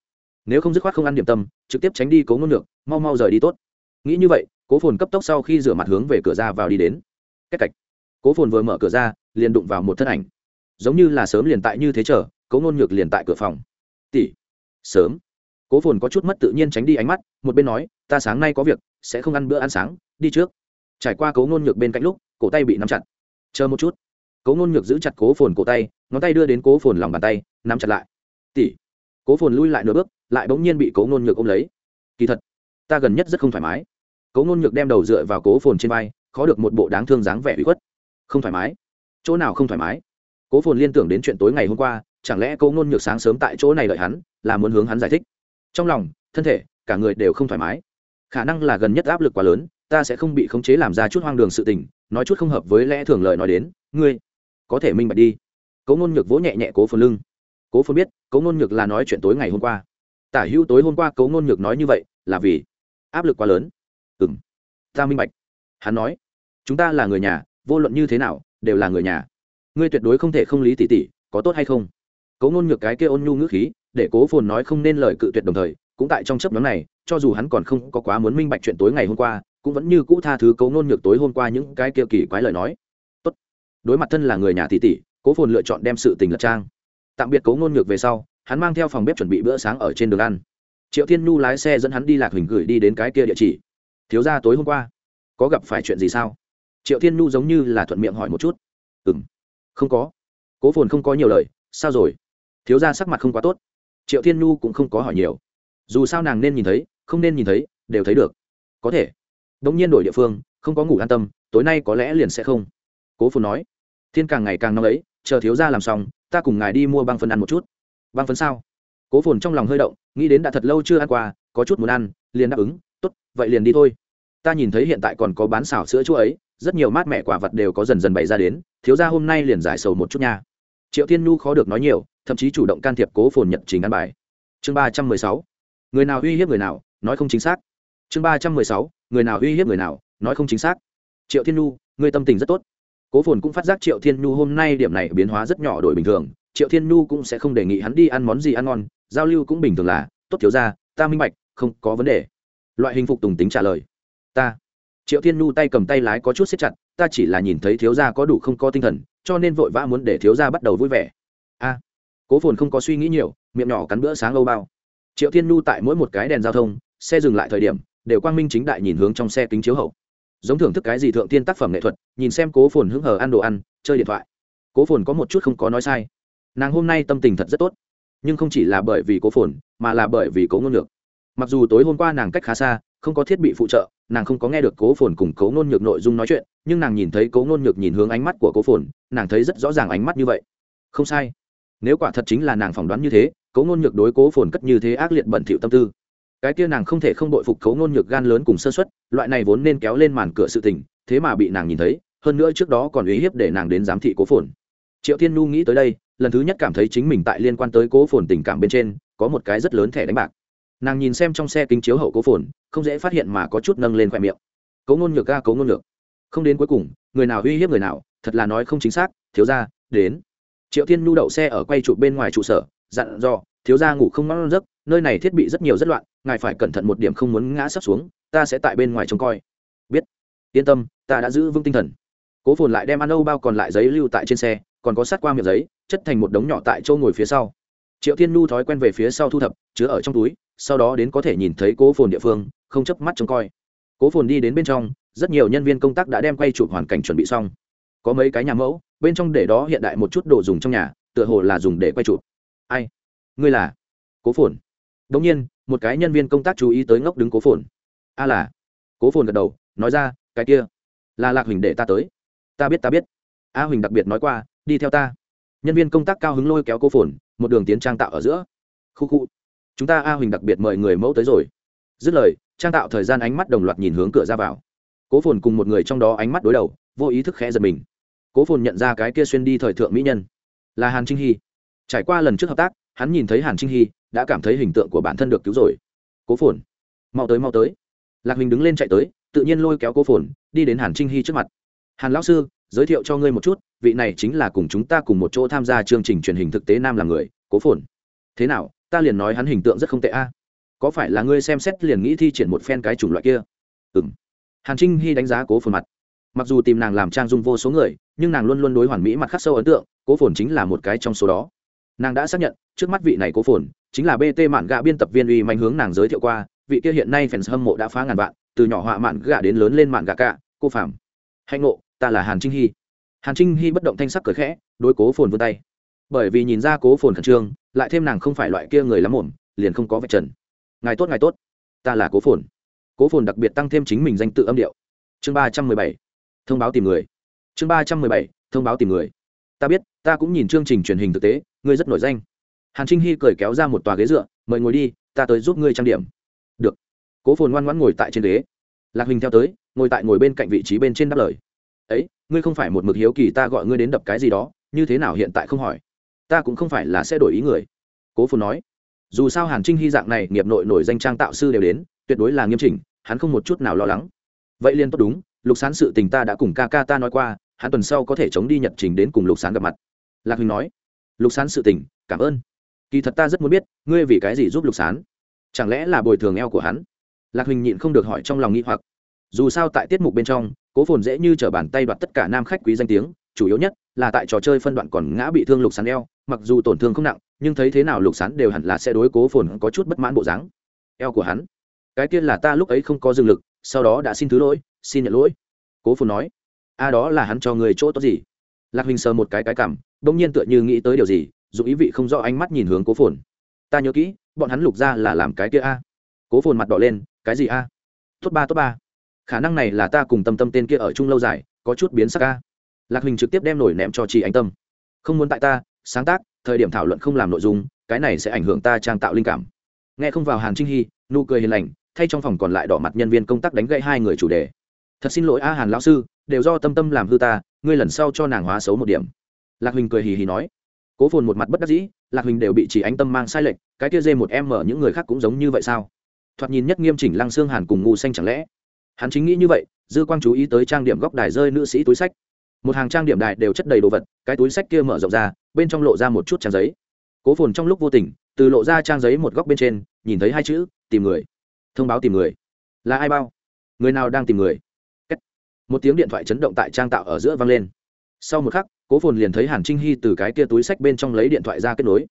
Nếu không dứt khoát không ăn điểm tâm, trực tiếp tránh đi cố ngôn ngược mau mau rời đi tốt. Nghĩ như vậy, cố phồn cấp tốc sau khi rửa mặt hướng về cửa ra vào đi đến. Cách cạch. Cố phồn vừa mở cửa ra, liền đụng vào một thân ảnh. Giống như là sớm liền tại như thế chờ, cố ngôn nhược liền tại cửa phòng. Tỷ, sớm. Cố phồn có chút mất tự nhiên tránh đi ánh mắt, một bên nói, ta sáng nay có việc, sẽ không ăn bữa ăn sáng, đi trước. Trải qua cố ngôn nhược bên cạnh lúc, cổ tay bị nắm chặt. Chờ một chút cố ngôn nhược giữ chặt cố phồn cổ tay, ngón tay đưa đến cố phồn lòng bàn tay, nắm chặt lại. Tỷ. Cố phồn lui lại nửa bước, lại bỗng nhiên bị cố ngôn nhược ôm lấy. Kỳ thật, ta gần nhất rất không thoải mái. Cố ngôn nhược đem đầu dựa vào cố phồn trên vai, khó được một bộ đáng thương dáng vẻ bị khuất. Không thoải mái? Chỗ nào không thoải mái? Cố phồn liên tưởng đến chuyện tối ngày hôm qua, chẳng lẽ cố ngôn nhược sáng sớm tại chỗ này đợi hắn, là muốn hướng hắn giải thích? Trong lòng, thân thể, cả người đều không thoải mái. Khả năng là gần nhất áp lực quá lớn, ta sẽ không bị khống chế làm ra chút hoang đường sự tình, nói chút không hợp với lẽ thường lời nói đến. Ngươi có thể minh bạch đi. Cố ngôn nhược vỗ nhẹ nhẹ cố phồn lưng. Cố phồn biết cố ngôn nhược là nói chuyện tối ngày hôm qua. Tả hữu tối hôm qua cố ngôn nhược nói như vậy, là vì áp lực quá lớn. Ừ m ta minh bạch. Hắn nói, chúng ta là người nhà, vô luận như thế nào, đều là người nhà. Ngươi tuyệt đối không thể không lý tỉ tỉ, có tốt hay không? Cố ngôn nhược cái kia ôn nhu ngữ khí, để cố phồn nói không nên lời cự tuyệt đồng thời, cũng tại trong chấp nhóm này, cho dù hắn còn không có quá muốn minh bạch chuyện tối ngày hôm qua, cũng vẫn như cũ tha thứ cố ngôn nhược tối hôm qua những cái kia kỳ quái lời nói đối mặt thân là người nhà tỷ tỷ, cố phồn lựa chọn đem sự tình lật trang. Tạm biệt cố ngôn nhược về sau, hắn mang theo phòng bếp chuẩn bị bữa sáng ở trên đường ăn. Triệu thiên nhu lái xe dẫn hắn đi lạc hình gửi đi đến cái kia địa chỉ. Thiếu ra tối hôm qua, có gặp phải chuyện gì sao? Triệu thiên nhu giống như là thuận miệng hỏi một chút. Ừ m không có. Cố phồn không có nhiều lời, sao rồi? Thiếu ra sắc mặt không quá tốt. Triệu thiên nhu cũng không có hỏi nhiều. Dù sao nàng nên nhìn thấy, không nên nhìn thấy, đều thấy được. Có thể. Đ ỗ n g nhiên đổi địa phương, không có ngủ an tâm, tối nay có lẽ liền sẽ không. Cố phồn nói thiên càng ngày càng nóng ấy, chờ thiếu ra làm xong, ta cùng ngài đi mua băng phân ăn một chút. Băng phấn sao? Cố phồn trong lòng hơi động, nghĩ đến đã thật lâu chưa ăn qua, có chút muốn ăn, liền đáp ứng, tốt, vậy liền đi thôi. Ta nhìn thấy hiện tại còn có bán xào sữa chỗ ấy, rất nhiều mát mẹ quả vật đều có dần dần bày ra đến, thiếu ra hôm nay liền giải sầu một chút nha. Triệu thiên nhu khó được nói nhiều, thậm chí chủ động can thiệp cố phồn nhật trình ăn bài. Chương ba trăm mười sáu. Người nào uy hiếp người nào, nói không chính xác. Chương ba trăm mười sáu. Người nào uy hiếp người nào, nói không chính xác. Triệu thiên nhu người tâm tình rất tốt cố phồn cũng phát giác triệu thiên nhu hôm nay điểm này biến hóa rất nhỏ đổi bình thường, triệu thiên nhu cũng sẽ không đề nghị hắn đi ăn món gì ăn ngon, giao lưu cũng bình thường là, tốt thiếu ra ta minh bạch, không có vấn đề. Loại hình phục tùng tính trả lời. Ta. Triệu thiên nhu tay cầm tay lái có chút xếp chặt, ta chỉ là nhìn thấy thiếu gia có đủ không có tinh thần, cho nên vội vã muốn để thiếu gia bắt đầu vui vẻ. A. Cố phồn không có suy nghĩ nhiều, miệng nhỏ cắn bữa sáng âu bao. Triệu thiên nhu tại mỗi một cái đèn giao thông, xe dừng lại thời điểm, đều quang minh chính đại nhìn hướng trong xe kính chiếu hậu giống thưởng thức cái gì thượng tiên tác phẩm nghệ thuật, nhìn xem cố phồn hứng hờ ăn đồ ăn, chơi điện thoại. Cố phồn có một chút không có nói sai. Nàng hôm nay tâm tình thật rất tốt. Nhưng không chỉ là bởi vì cố phồn, mà là bởi vì cố ngôn nhược. Mặc dù tối hôm qua nàng cách khá xa, không có thiết bị phụ trợ, nàng không có nghe được cố phồn cùng cố ngôn nhược nội dung nói chuyện, nhưng nàng nhìn thấy cố ngôn nhược nhìn hướng ánh mắt của cố phồn, nàng thấy rất rõ ràng ánh mắt như vậy. Không sai. Nếu quả thật chính là nàng phỏng đoán như thế, cố ngôn nhược đối cố phồn cất như thế ác liệt bẩn thỉu tâm tư cái kia nàng không thể không đội phục cấu ngôn nhược gan lớn cùng sơ xuất loại này vốn nên kéo lên màn cửa sự tình, thế mà bị nàng nhìn thấy, hơn nữa trước đó còn uy hiếp để nàng đến giám thị cố phồn. Triệu thiên nhu nghĩ tới đây, lần thứ nhất cảm thấy chính mình tại liên quan tới cố phồn tình cảm bên trên, có một cái rất lớn thẻ đánh bạc. Nàng nhìn xem trong xe kính chiếu hậu cố phồn, không dễ phát hiện mà có chút nâng lên khoe miệng. Cố ngôn nhược ga, cố ngôn nhược. Không đến cuối cùng, người nào uy hiếp người nào, thật là nói không chính xác, thiếu ra đến. Triệu thiên nhu đậu xe ở quay trụ bên ngoài trụ sở, dặn dò thiếu gia ngủ không ngon giấc, nơi này thiết bị rất nhiều rất loạn, ngài phải cẩn thận một điểm không muốn ngã sắp xuống, ta sẽ tại bên ngoài trông coi. Biết. Yên tâm, ta đã giữ vững tinh thần. Cố phồn lại đem ăn âu bao còn lại giấy lưu tại trên xe, còn có sát qua miệng giấy, chất thành một đống nhỏ tại chỗ ngồi phía sau. Triệu thiên nhu thói quen về phía sau thu thập, chứa ở trong túi, sau đó đến có thể nhìn thấy cố phồn địa phương, không chấp mắt trông coi. Cố phồn đi đến bên trong, rất nhiều nhân viên công tác đã đem quay chụp hoàn cảnh chuẩn bị xong. Có mấy cái nhà mẫu, bên trong để đó hiện đại một chút đồ dùng trong nhà, tựa hồ là dùng để quay chụp. Ai? Ngươi là cố phồn. Đ ỗ n g nhiên, một cái nhân viên công tác chú ý tới ngốc đứng cố phồn. A là, cố phồn gật đầu, nói ra, cái kia, là lạc huỳnh để ta tới. Ta biết ta biết. A huỳnh đặc biệt nói qua, đi theo ta. Nhân viên công tác cao hứng lôi kéo cố phồn, một đường tiến trang tạo ở giữa. Khu khu. Chúng ta a huỳnh đặc biệt mời người mẫu tới rồi. Dứt lời, trang tạo thời gian ánh mắt đồng loạt nhìn hướng cửa ra vào. Cố phồn cùng một người trong đó ánh mắt đối đầu, vô ý thức khẽ giật mình. Cố phồn nhận ra cái kia xuyên đi thời thượng mỹ nhân, là hàn trinh hy. Trải qua lần trước hợp tác hắn nhìn thấy hàn trinh hy đã cảm thấy hình tượng của bản thân được cứu rồi cố phồn mau tới mau tới lạc huỳnh đứng lên chạy tới tự nhiên lôi kéo cố phồn đi đến hàn trinh hy trước mặt hàn lão sư giới thiệu cho ngươi một chút vị này chính là cùng chúng ta cùng một chỗ tham gia chương trình truyền hình thực tế nam là người cố phồn thế nào ta liền nói hắn hình tượng rất không tệ a có phải là ngươi xem xét liền nghĩ thi triển một phen cái chủng loại kia ừ m hàn trinh hy đánh giá cố phồn mặt mặc dù tìm nàng làm trang dung vô số người nhưng nàng luôn luôn đối hoàn mỹ mặt khắc sâu ấn tượng cố phồn chính là một cái trong số đó nàng đã xác nhận, trước mắt vị này cố phồn, chính là bt mạn gạ biên tập viên uy manh hướng nàng giới thiệu qua, vị kia hiện nay fans hâm mộ đã phá ngàn vạn, từ nhỏ họa mạn gạ đến lớn lên mạn gạ cả, cô phạm hạnh ngộ, ta là hàn trinh hy. Hàn trinh hy bất động thanh sắc cười khẽ, đối cố phồn vươn tay. Bởi vì nhìn ra cố phồn khẩn trương, lại thêm nàng không phải loại kia người lắm ổn liền không có vạch trần. Ngài tốt ngài tốt. Ta là cố phồn. Cố phồn đặc biệt tăng thêm chính mình danh tự âm điệu. Chương ba trăm mười bảy. Thông báo tìm người. Chương ba trăm mười bảy. Thông báo tìm người. Ta biết ta cũng nhìn chương trình truyền hình thực tế, ngươi rất nổi danh. Hàn trinh hy cười kéo ra một tòa ghế dựa, mời ngồi đi, ta tới giúp ngươi trang điểm. Được. Cố phồn ngoan ngoãn ngồi tại trên ghế. Lạc huỳnh theo tới, ngồi tại ngồi bên cạnh vị trí bên trên đáp lời. Ấy, ngươi không phải một mực hiếu kỳ ta gọi ngươi đến đập cái gì đó, như thế nào hiện tại không hỏi. Ta cũng không phải là sẽ đổi ý người. Cố phồn nói. Dù sao hàn trinh hy dạng này nghiệp nội nổi danh trang tạo sư đều đến, tuyệt đối là nghiêm chỉnh, hắn không một chút nào lo lắng. Vậy liên tốt đúng, lục sán sự tình ta đã cùng ca ca ta nói qua, hắn tuần sau có thể chống đi nhật trình đến cùng lục sán gặp mặt lạc huỳnh nói, lục sán sự tình, cảm ơn. Kỳ thật ta rất muốn biết, ngươi vì cái gì giúp lục sán? Chẳng lẽ là bồi thường eo của hắn? Lạc huỳnh nhịn không được hỏi trong lòng nghĩ hoặc. Dù sao tại tiết mục bên trong, cố phồn dễ như t r ở bàn tay đoạt tất cả nam khách quý danh tiếng, chủ yếu nhất là tại trò chơi phân đoạn còn ngã bị thương lục sán eo, mặc dù tổn thương không nặng, nhưng thấy thế nào lục sán đều hẳn là sẽ đối cố phồn có chút bất mãn bộ dáng. Eo của hắn? Cái kia là ta lúc ấy không có dừng lực, sau đó đã xin thứ lỗi, xin nhận lỗi. Cố phồn nói, a, đó là hắn cho người chỗ tốt gì? Lạc huỳnh sờ một cái cái cảm bỗng nhiên tựa như nghĩ tới điều gì dù ý vị không rõ ánh mắt nhìn hướng cố phồn. Ta nhớ kỹ, bọn hắn lục ra là làm cái kia a. Cố phồn mặt đỏ lên, cái gì a? Tốt ba tốt ba. Khả năng này là ta cùng tâm tâm tên kia ở chung lâu dài, có chút biến sắc a. Lạc huỳnh trực tiếp đem nổi ném cho chị anh tâm. Không muốn tại ta, sáng tác, thời điểm thảo luận không làm nội dung, cái này sẽ ảnh hưởng ta trang tạo linh cảm. Nghe không vào hàn trinh hy, nụ cười hiền lành, thay trong phòng còn lại đỏ mặt nhân viên công tác đánh gậy hai người chủ đề. Thật xin lỗi a hàn lão sư, đều do tâm tâm làm hư ta, ngươi lần sau cho nàng hóa xấu một điểm lạc huỳnh cười hì hì nói. Cố phồn một mặt bất đắc dĩ, lạc huỳnh đều bị chỉ ánh tâm mang sai lệch, cái kia dê một em mở những người khác cũng giống như vậy sao? Thoạt nhìn nhất nghiêm chỉnh lăng xương hàn cùng ngu xanh chẳng lẽ? Hắn chính nghĩ như vậy, dư quang chú ý tới trang điểm góc đài rơi nữ sĩ túi sách. Một hàng trang điểm đài đều chất đầy đồ vật, cái túi sách kia mở rộng ra, bên trong lộ ra một chút trang giấy. Cố phồn trong lúc vô tình, từ lộ ra trang giấy một góc bên trên, nhìn thấy hai chữ, tìm người. Thông báo tìm người. Là ai bao? Người nào đang tìm người? Một tiếng điện thoại chấn động tại trang tạo ở giữa vang lên. Sau một khắc cố phồn liền thấy hàn trinh hy từ cái kia túi sách bên trong lấy điện thoại ra kết nối.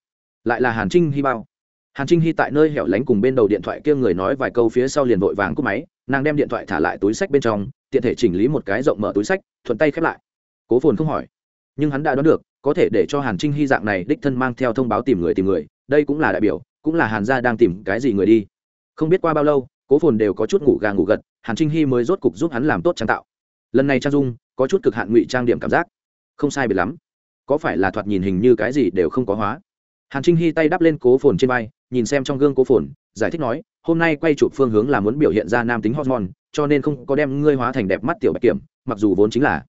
Lại là hàn trinh hy bao. Hàn trinh hy tại nơi hẻo lánh cùng bên đầu điện thoại kia người nói vài câu phía sau liền vội vàng cúp máy, nàng đem điện thoại thả lại túi sách bên trong, tiện thể chỉnh lý một cái rộng mở túi sách, thuận tay khép lại. Cố phồn không hỏi, nhưng hắn đã đoán được, có thể để cho hàn trinh hy dạng này đích thân mang theo thông báo tìm người tìm người, đây cũng là đại biểu, cũng là hàn gia đang tìm cái gì người đi. Không biết qua bao lâu, cố phồn đều có chút ngủ gà ngủ gật, hàn trinh hy mới rốt cục giúp hắn làm tốt trang tạo. Lần này trang dung có chút cực hạn ngụy trang điểm cảm giác không sai biệt lắm. Có phải là thoạt nhìn hình như cái gì đều không có hóa? Hàn trinh hy tay đắp lên cố phồn trên vai, nhìn xem trong gương cố phồn, giải thích nói, hôm nay quay chụp phương hướng là muốn biểu hiện ra nam tính hormone, cho nên không có đem ngươi hóa thành đẹp mắt tiểu bạch kiểm, mặc dù vốn chính là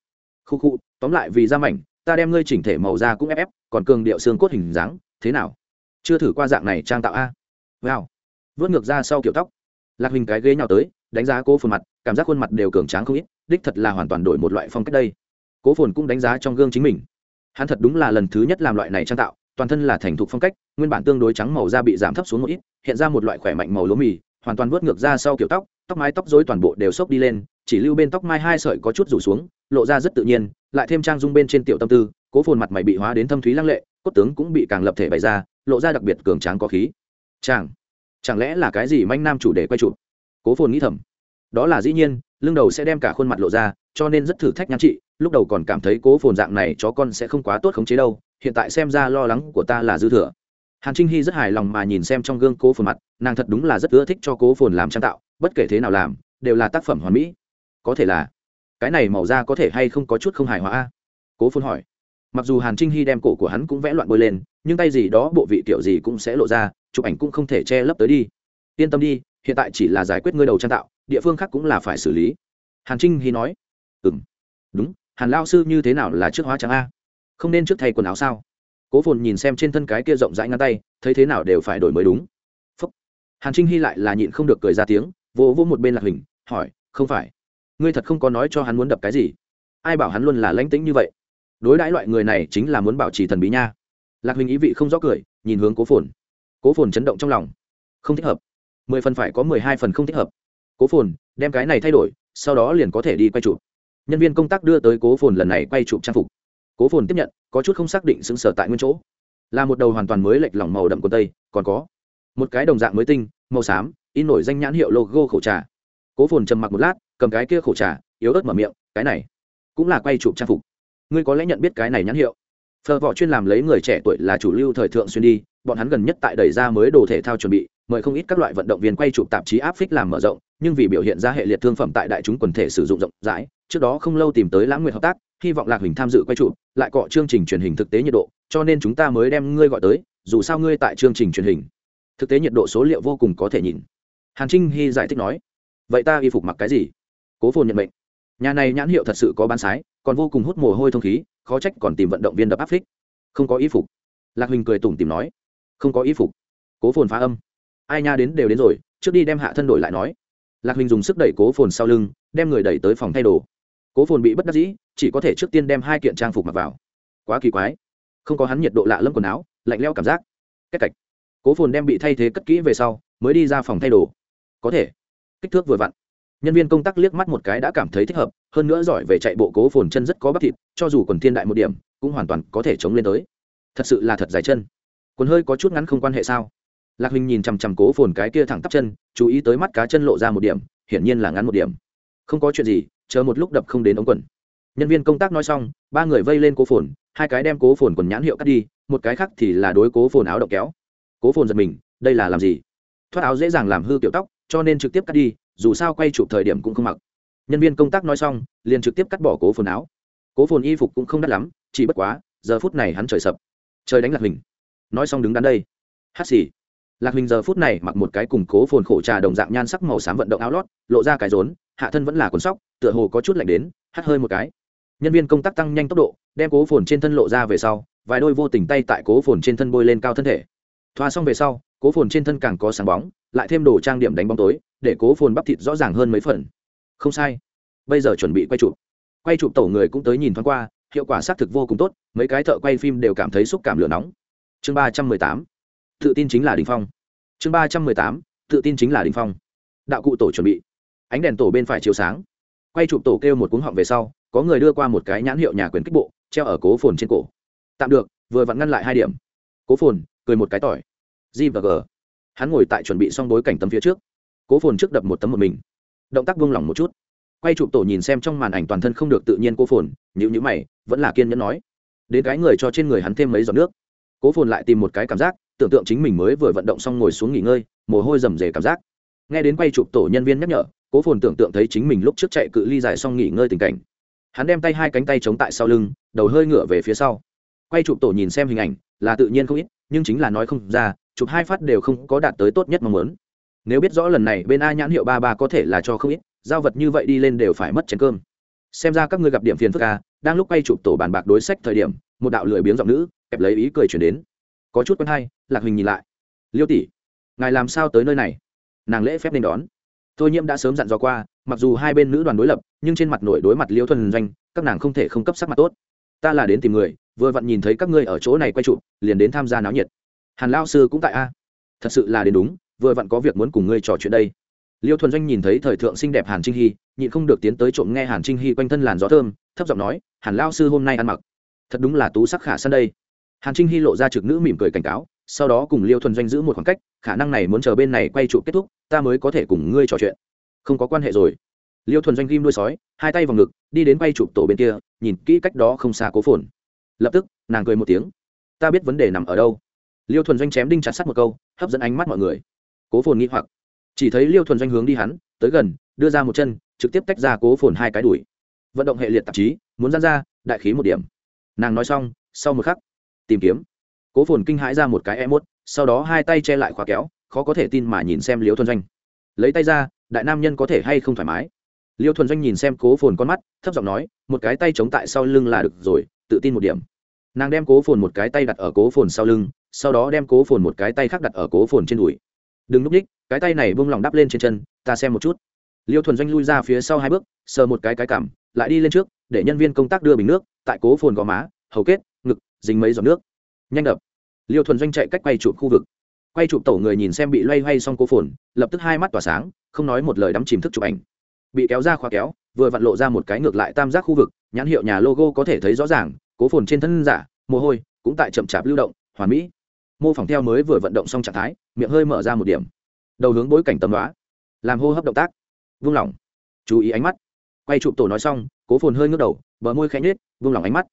khu khu, tóm lại vì da mảnh, ta đem ngươi chỉnh thể màu da cũng ép ép, còn cường điệu xương cốt hình dáng, thế nào? Chưa thử qua dạng này trang tạo a? Wow. Vớt ngược ra sau kiểu tóc. Lạc hình cái ghế nhào tới, đánh giá cố phồn mặt, cảm giác khuôn mặt đều cường tráng không ít, đích thật là hoàn toàn đổi một loại phong cách đây cố phồn cũng đánh giá trong gương chính mình. Hắn thật đúng là lần thứ nhất làm loại này trang tạo, toàn thân là thành thục phong cách, nguyên bản tương đối trắng màu da bị giảm thấp xuống một ít, hiện ra một loại khỏe mạnh màu lúa mì, hoàn toàn vớt ngược ra sau kiểu tóc tóc mái tóc dối toàn bộ đều xốc đi lên, chỉ lưu bên tóc mai hai sợi có chút rủ xuống, lộ ra rất tự nhiên, lại thêm trang dung bên trên tiểu tâm tư, cố phồn mặt mày bị hóa đến thâm thúy lăng lệ, cốt tướng cũng bị càng lập thể bày ra, lộ ra đặc biệt cường tráng có khí. Chàng chẳng lẽ là cái gì manh nam chủ đề quay chụp? Cố phồn nghĩ thầm. Đó là dĩ nhiên, lưng đầu sẽ đem cả khuôn mặt lộ ra, cho nên rất thử thách nhan trị lúc đầu còn cảm thấy cố phồn dạng này chó con sẽ không quá tốt khống chế đâu, hiện tại xem ra lo lắng của ta là dư thừa. Hàn trinh hy rất hài lòng mà nhìn xem trong gương cố phồn mặt, nàng thật đúng là rất ưa thích cho cố phồn làm trang tạo, bất kể thế nào làm, đều là tác phẩm hoàn mỹ. Có thể là, cái này màu da có thể hay không có chút không hài hòa cố phồn hỏi. Mặc dù hàn trinh hy đem cổ của hắn cũng vẽ loạn bôi lên, nhưng tay gì đó, bộ vị kiểu gì cũng sẽ lộ ra, chụp ảnh cũng không thể che lấp tới đi. Yên tâm đi, hiện tại chỉ là giải quyết ngươi đầu trang tạo, địa phương khác cũng là phải xử lý. Hàn trinh hy nói. Ừ m đúng hàn lao sư như thế nào là trước hóa trắng a? Không nên trước thay quần áo sao? Cố phồn nhìn xem trên thân cái kia rộng rãi ngăn tay, thấy thế nào đều phải đổi mới đúng. Phúc. hàn trinh hy lại là nhịn không được cười ra tiếng, vỗ vỗ một bên lạc hình hỏi, không phải, ngươi thật không có nói cho hắn muốn đập cái gì? Ai bảo hắn luôn là lánh tĩnh như vậy? Đối đãi loại người này chính là muốn bảo trì thần bí nha. Lạc hình ý vị không rõ cười, nhìn hướng cố phồn. Cố phồn chấn động trong lòng. Không thích hợp. Mười phần phải có mười hai phần không thích hợp. Cố phồn, đem cái này thay đổi, sau đó liền có thể đi quay chụp nhân viên công tác đưa tới cố phồn lần này quay chụp trang phục. Cố phồn tiếp nhận, có chút không xác định xứng sở tại nguyên chỗ. Là một đầu hoàn toàn mới lệch lỏng màu đậm của tây, còn có một cái đồng dạng mới tinh, màu xám, in nổi danh nhãn hiệu logo khẩu trà. Cố phồn trầm mặc một lát, cầm cái kia khẩu trà, yếu ớt mở miệng, cái này cũng là quay chụp trang phục. Ngươi có lẽ nhận biết cái này nhãn hiệu. Phờ võ chuyên làm lấy người trẻ tuổi là chủ lưu thời thượng xuyên đi, bọn hắn gần nhất tại đẩy ra mới đồ thể thao chuẩn bị mời không ít các loại vận động viên quay chụp tạp chí áp phích làm mở rộng, nhưng vì biểu hiện ra hệ liệt thương phẩm tại đại chúng quần thể sử dụng rộng rãi, trước đó không lâu tìm tới lãng nguyện hợp tác, hy vọng lạc huỳnh tham dự quay chụp, lại cọ chương trình truyền hình thực tế nhiệt độ, cho nên chúng ta mới đem ngươi gọi tới, dù sao ngươi tại chương trình truyền hình. Thực tế nhiệt độ số liệu vô cùng có thể nhìn. Hàn trinh hy giải thích nói, vậy ta y phục mặc cái gì? Cố phồn nhận mệnh. Nhà này nhãn hiệu thật sự có bán sái, còn vô cùng hút mồ hôi thông khí, khó trách còn tìm vận động viên đập áp phích. Không có y phục. Lạc huỳnh cười tủm tìm nói. Không có y phục. Cố phồn phá âm ai nha đến đều đến rồi, trước đi đem hạ thân đổi lại nói. Lạc huỳnh dùng sức đẩy cố phồn sau lưng, đem người đẩy tới phòng thay đồ. Cố phồn bị bất đắc dĩ, chỉ có thể trước tiên đem hai kiện trang phục mặc vào. Quá kỳ quái. Không có hắn nhiệt độ lạ lâm quần áo, lạnh leo cảm giác. Cách cạch. Cố phồn đem bị thay thế cất kỹ về sau, mới đi ra phòng thay đồ. Có thể. Kích thước vừa vặn. Nhân viên công tác liếc mắt một cái đã cảm thấy thích hợp, hơn nữa giỏi về chạy bộ cố phồn chân rất có bắp thịt, cho dù quần thiên đại một điểm, cũng hoàn toàn có thể chống lên tới. Thật sự là thật dài chân. Quần hơi có chút ngắn không quan hệ sao? Lạc huỳnh nhìn chằm chằm cố phồn cái kia thẳng tắp chân, chú ý tới mắt cá chân lộ ra một điểm, hiển nhiên là ngắn một điểm. Không có chuyện gì, chờ một lúc đập không đến ống quần. Nhân viên công tác nói xong, ba người vây lên cố phồn, hai cái đem cố phồn quần nhãn hiệu cắt đi, một cái khác thì là đối cố phồn áo động kéo. Cố phồn giật mình, đây là làm gì? Thoát áo dễ dàng làm hư kiểu tóc, cho nên trực tiếp cắt đi, dù sao quay chụp thời điểm cũng không mặc. Nhân viên công tác nói xong, liền trực tiếp cắt bỏ cố phồn áo. Cố phồn y phục cũng không đắt lắm, chỉ bất quá, giờ phút này hắn trời sập. Trời đánh lạc mình nói xong đứng đắn đây. Hát xì lạc hình giờ phút này mặc một cái củng cố phồn khổ trà đồng dạng nhan sắc màu xám vận động áo lót, lộ ra cái rốn, hạ thân vẫn là cuốn sóc, tựa hồ có chút lạnh đến, hắt hơi một cái. Nhân viên công tác tăng nhanh tốc độ, đem cố phồn trên thân lộ ra về sau, vài đôi vô tình tay tại cố phồn trên thân bôi lên cao thân thể. Thoa xong về sau, cố phồn trên thân càng có sáng bóng, lại thêm đồ trang điểm đánh bóng tối, để cố phồn bắp thịt rõ ràng hơn mấy phần. Không sai. Bây giờ chuẩn bị quay chụp. Quay chụp tổ người cũng tới nhìn thoáng qua, hiệu quả xác thực vô cùng tốt, mấy cái thợ quay phim đều cảm thấy xúc cảm lửa nóng. Chương ba trăm mười tám tự tin chính là đỉnh phong. Chương ba trăm mười tám, tự tin chính là đỉnh phong. Đạo cụ tổ chuẩn bị. Ánh đèn tổ bên phải chiếu sáng. Quay chụp tổ kêu một cuống họng về sau, có người đưa qua một cái nhãn hiệu nhà quyền kích bộ, treo ở cố phồn trên cổ. Tạm được, vừa vặn ngăn lại hai điểm. Cố phồn, cười một cái tỏi. G và g. Hắn ngồi tại chuẩn bị xong bối cảnh tấm phía trước. Cố phồn trước đập một tấm một mình. Động tác vung lỏng một chút. Quay chụp tổ nhìn xem trong màn ảnh toàn thân không được tự nhiên cố phồn nhữ nhữ mày, vẫn là kiên nhẫn nói. Đến cái người cho trên người hắn thêm mấy giọt nước. Cố phồn lại tìm một cái cảm giác tưởng tượng chính mình mới vừa vận động xong ngồi xuống nghỉ ngơi, mồ hôi rầm rề cảm giác. Nghe đến quay chụp tổ nhân viên nhắc nhở, cố phồn tưởng tượng thấy chính mình lúc trước chạy cự ly dài xong nghỉ ngơi tình cảnh. Hắn đem tay hai cánh tay chống tại sau lưng, đầu hơi ngửa về phía sau. Quay chụp tổ nhìn xem hình ảnh, là tự nhiên không ít, nhưng chính là nói không ra, chụp hai phát đều không có đạt tới tốt nhất mong muốn. Nếu biết rõ lần này bên a nhãn hiệu ba ba có thể là cho không ít, giao vật như vậy đi lên đều phải mất chén cơm. Xem ra các ngươi gặp điểm phiền phức a đang lúc quay chụp tổ bàn bạc đối sách thời điểm, một đạo lười biếng giọng nữ, kẹp lấy ý cười chuyển đến có chút quen hay, lạc huỳnh nhìn lại. Liêu tỷ, ngài làm sao tới nơi này? Nàng lễ phép nên đón. Thôi nhiễm đã sớm dặn dò qua, mặc dù hai bên nữ đoàn đối lập, nhưng trên mặt nội đối mặt liêu thuần doanh, các nàng không thể không cấp sắc mặt tốt. Ta là đến tìm người, vừa vặn nhìn thấy các ngươi ở chỗ này quay trụ liền đến tham gia náo nhiệt. Hàn lao sư cũng tại a. Thật sự là đến đúng, vừa vặn có việc muốn cùng ngươi trò chuyện đây. Liêu thuần doanh nhìn thấy thời thượng xinh đẹp hàn trinh hy, nhịn không được tiến tới trộm nghe hàn trinh hy quanh thân làn gió thơm, thấp giọng nói, hàn lao sư hôm nay ăn mặc, thật đúng là tú sắc khả săn đây hàn trinh hy lộ ra trực nữ mỉm cười cảnh cáo, sau đó cùng liêu thuần doanh giữ một khoảng cách, khả năng này muốn chờ bên này quay trụ kết thúc, ta mới có thể cùng ngươi trò chuyện. Không có quan hệ rồi. Liêu thuần doanh ghim đuôi sói, hai tay vào ngực, đi đến quay chụp tổ bên kia, nhìn kỹ cách đó không xa cố phồn. Lập tức, nàng cười một tiếng. Ta biết vấn đề nằm ở đâu. Liêu thuần doanh chém đinh chặt sắt một câu, hấp dẫn ánh mắt mọi người. Cố phồn nghĩ hoặc. Chỉ thấy liêu thuần doanh hướng đi hắn, tới gần, đưa ra một chân, trực tiếp tách ra cố phồn hai cái đùi. Vận động hệ liệt tạp chí, muốn gian ra, đại khí một điểm. Nàng nói xong, sau một khắc tìm kiếm. Cố phồn kinh hãi ra một cái e mốt, sau đó hai tay che lại khóa kéo, khó có thể tin mà nhìn xem liêu thuần doanh. Lấy tay ra, đại nam nhân có thể hay không thoải mái? Liêu thuần doanh nhìn xem cố phồn con mắt, thấp giọng nói, một cái tay chống tại sau lưng là được rồi, tự tin một điểm. Nàng đem cố phồn một cái tay đặt ở cố phồn sau lưng, sau đó đem cố phồn một cái tay khác đặt ở cố phồn trên đùi. Đừng núp ních cái tay này bông lòng đắp lên trên chân, ta xem một chút. Liêu thuần doanh lui ra phía sau hai bước, sờ một cái cái cảm lại đi lên trước, để nhân viên công tác đưa bình nước, tại cố phồn gò má, hầu kết dính mấy giọt nước. Nhanh đập. Liêu thuần doanh chạy cách quay chụp khu vực. Quay chụp tổ người nhìn xem bị loay hoay xong cố phồn, lập tức hai mắt tỏa sáng, không nói một lời đắm chìm thức chụp ảnh. Bị kéo ra khóa kéo, vừa vặn lộ ra một cái ngược lại tam giác khu vực, nhãn hiệu nhà logo có thể thấy rõ ràng, cố phồn trên thân giả, mồ hôi, cũng tại chậm chạp lưu động, hoàn mỹ. Mô phỏng theo mới vừa vận động xong trạng thái, miệng hơi mở ra một điểm. Đầu hướng bối cảnh tầm đoá làm hô hấp động tác. Vung lỏng chú ý ánh mắt. Quay chụp tổ nói xong, cố phồn hơi ngước đầu, bờ môi khẽ nhết vung lỏng ánh mắt.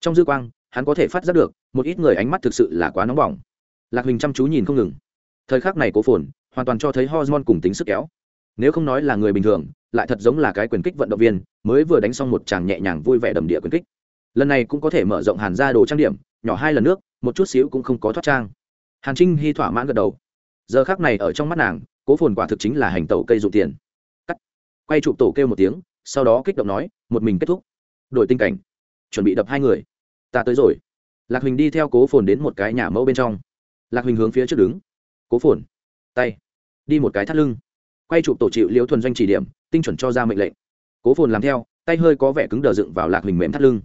Trong dư quang hắn có thể phát giác được, một ít người ánh mắt thực sự là quá nóng bỏng. Lạc huỳnh chăm chú nhìn không ngừng. Thời khắc này cố phồn, hoàn toàn cho thấy hormone cùng tính sức kéo. Nếu không nói là người bình thường, lại thật giống là cái quyền kích vận động viên, mới vừa đánh xong một chàng nhẹ nhàng vui vẻ đầm địa quyền kích. Lần này cũng có thể mở rộng hàn ra đồ trang điểm, nhỏ hai lần nước, một chút xíu cũng không có thoát trang. Hàn trinh hy thỏa mãn gật đầu. Giờ khác này ở trong mắt nàng, cố phồn quả thực chính là hành tẩu cây dụ tiền. Cắt. Quay chụp tổ kêu một tiếng, sau đó kích động nói, một mình kết thúc. Đổi tinh cảnh. Chuẩn bị đập hai người ta tới rồi. Lạc huỳnh đi theo cố phồn đến một cái nhà mẫu bên trong. Lạc huỳnh hướng phía trước đứng. Cố phồn, tay, đi một cái thắt lưng. Quay chụp tổ chịu liễu thuần doanh chỉ điểm, tinh chuẩn cho ra mệnh lệnh. Cố phồn làm theo, tay hơi có vẻ cứng đờ dựng vào lạc huỳnh mềm thắt lưng.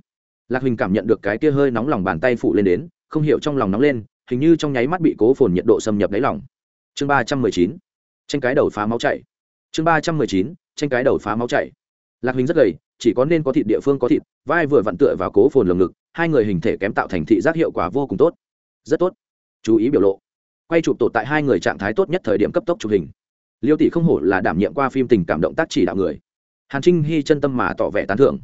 Lạc huỳnh cảm nhận được cái kia hơi nóng lòng bàn tay phụ lên đến, không hiểu trong lòng nóng lên, hình như trong nháy mắt bị cố phồn nhiệt độ xâm nhập đáy lòng. Chương ba trăm mười chín, tranh cái đầu phá máu chảy. Chương ba trăm mười chín, tranh cái đầu phá máu chảy. Lạc huỳnh rất gầy chỉ có nên có thịt địa phương có thịt, vai vừa vặn tựa vào cố phồn lồng ngực, hai người hình thể kém tạo thành thị giác hiệu quả vô cùng tốt. Rất tốt. Chú ý biểu lộ. Quay chụp tổ tại hai người trạng thái tốt nhất thời điểm cấp tốc chụp hình. Liêu tỷ không hổ là đảm nhiệm qua phim tình cảm động tác chỉ đạo người. Hàn trinh hy chân tâm mà tỏ vẻ tán thưởng.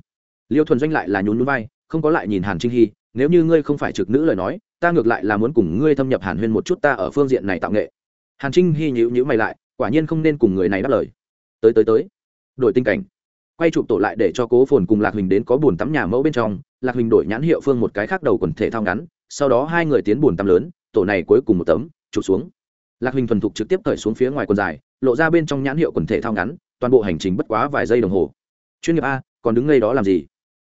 Liêu thuần doanh lại là nhún núi vai, không có lại nhìn hàn trinh hy, nếu như ngươi không phải trực nữ lời nói, ta ngược lại là muốn cùng ngươi thâm nhập hàn huyên một chút ta ở phương diện này tạo nghệ. Hàn trinh hy nhữ nhữ mày lại, quả nhiên không nên cùng người này đáp lời. Tới tới tới. Đổi tình cảnh quay chụp tổ lại để cho cố phồn cùng lạc huỳnh đến có bồn tắm nhà mẫu bên trong. Lạc huỳnh đổi nhãn hiệu phương một cái khác đầu quần thể thao ngắn, sau đó hai người tiến bồn tắm lớn, tổ này cuối cùng một tấm, chụp xuống. Lạc huỳnh thuần thục trực tiếp cởi xuống phía ngoài quần dài, lộ ra bên trong nhãn hiệu quần thể thao ngắn, toàn bộ hành trình bất quá vài giây đồng hồ. Chuyên nghiệp a, còn đứng ngay đó làm gì?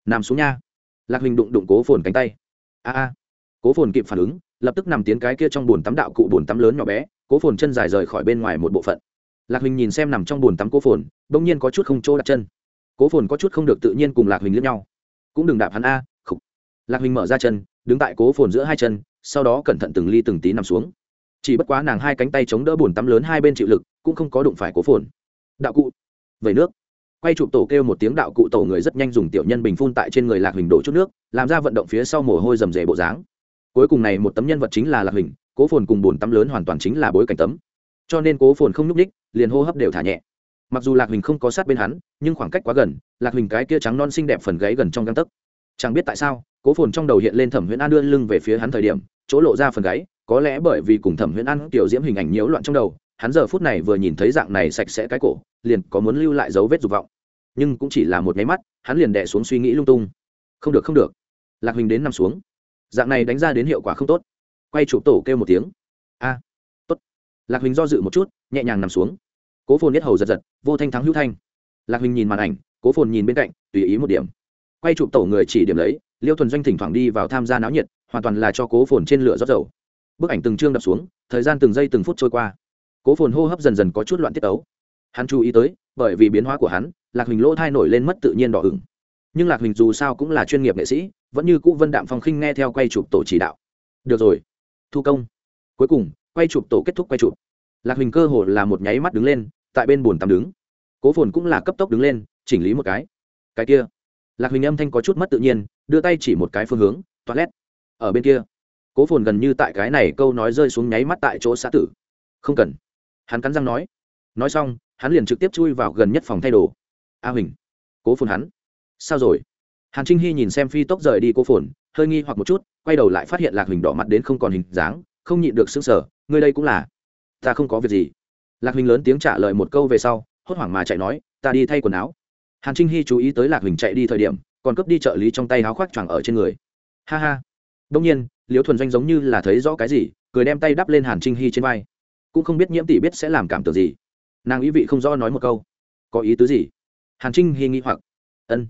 Nằm xuống nha. Lạc huỳnh đụng đụng cố phồn cánh tay. A a. Cố phồn kịp phản ứng, lập tức nằm tiến cái kia trong bồn tắm đạo cụ bồn tắm lớn nhỏ bé, cố phồn chân dài rời khỏi bên ngoài một bộ phận. Lạc huỳnh nhìn xem nằm trong bồn tắm cố phồn, bỗng nhiên có chút không chỗ đặt chân cố phồn có chút không được tự nhiên cùng lạc huỳnh lẫn nhau. Cũng đừng đạp hắn a, khục. Lạc huỳnh mở ra chân, đứng tại cố phồn giữa hai chân, sau đó cẩn thận từng ly từng tí nằm xuống. Chỉ bất quá nàng hai cánh tay chống đỡ bồn tắm lớn hai bên chịu lực, cũng không có đụng phải cố phồn. Đạo cụ. Vẩy nước. Quay chụp tổ kêu một tiếng đạo cụ, tổ người rất nhanh dùng tiểu nhân bình phun tại trên người lạc huỳnh đổ chút nước, làm ra vận động phía sau mồ hôi rầm rề bộ dáng. Cuối cùng này một tấm nhân vật chính là lạc huỳnh, cố phồn cùng bồn tắm lớn hoàn toàn chính là bối cảnh tấm. Cho nên cố phồn không nhúc ních liền hô hấp đều thả nhẹ mặc dù lạc huỳnh không có sát bên hắn, nhưng khoảng cách quá gần, lạc huỳnh cái kia trắng non xinh đẹp phần gáy gần trong găng tấc. Chẳng biết tại sao, cố phồn trong đầu hiện lên thẩm huyễn an đưa lưng về phía hắn thời điểm, chỗ lộ ra phần gáy, có lẽ bởi vì cùng thẩm huyễn an tiểu diễm hình ảnh nhiễu loạn trong đầu, hắn giờ phút này vừa nhìn thấy dạng này sạch sẽ cái cổ, liền có muốn lưu lại dấu vết dục vọng. Nhưng cũng chỉ là một nháy mắt, hắn liền đẻ xuống suy nghĩ lung tung. Không được không được. Lạc huỳnh đến nằm xuống. Dạng này đánh ra đến hiệu quả không tốt. Quay chụp tổ kêu một tiếng. A, tốt. Lạc huỳnh do dự một chút, nhẹ nhàng nằm xuống cố phồn nhất hầu giật giật, vô thanh thắng hữu thanh. Lạc huỳnh nhìn màn ảnh, cố phồn nhìn bên cạnh, tùy ý một điểm. Quay chụp tổ người chỉ điểm lấy, liêu thuần doanh thỉnh thoảng đi vào tham gia náo nhiệt, hoàn toàn là cho cố phồn trên lửa rót dầu. Bức ảnh từng chương đập xuống, thời gian từng giây từng phút trôi qua. Cố phồn hô hấp dần dần có chút loạn tiết ấu. Hắn chú ý tới, bởi vì biến hóa của hắn, lạc huỳnh lỗ thai nổi lên mất tự nhiên đỏ ửng. Nhưng lạc huỳnh dù sao cũng là chuyên nghiệp nghệ sĩ, vẫn như cũ vân đạm phong khinh nghe theo quay chụp tổ chỉ đạo. Được rồi, thu công. Cuối cùng, quay chụp tổ kết thúc quay chụp. Lạc huỳnh cơ hồ là một nháy mắt đứng lên tại bên bồn tắm đứng. Cố phồn cũng là cấp tốc đứng lên, chỉnh lý một cái. Cái kia. Lạc huỳnh âm thanh có chút mất tự nhiên, đưa tay chỉ một cái phương hướng, toilet. Ở bên kia. Cố phồn gần như tại cái này câu nói rơi xuống nháy mắt tại chỗ xã tử. Không cần. Hắn cắn răng nói. Nói xong, hắn liền trực tiếp chui vào gần nhất phòng thay đồ. A huỳnh. Cố phồn hắn. Sao rồi? Hàn trinh hy nhìn xem phi tốc rời đi cố phồn, hơi nghi hoặc một chút, quay đầu lại phát hiện lạc huỳnh đỏ mặt đến không còn hình dáng, không nhịn được xứng sở ngươi đây cũng là? Ta không có việc gì lạc huỳnh lớn tiếng trả lời một câu về sau, hốt hoảng mà chạy nói, ta đi thay quần áo. Hàn trinh hy chú ý tới lạc huỳnh chạy đi thời điểm, còn cướp đi trợ lý trong tay áo khoác choàng ở trên người. Ha ha. Đông nhiên, liễu thuần doanh giống như là thấy rõ cái gì, cười đem tay đắp lên hàn trinh hy trên vai. Cũng không biết nhiễm tỷ biết sẽ làm cảm tưởng gì. Nàng ý vị không rõ nói một câu. Có ý tứ gì? Hàn trinh hy nghĩ hoặc. Ân.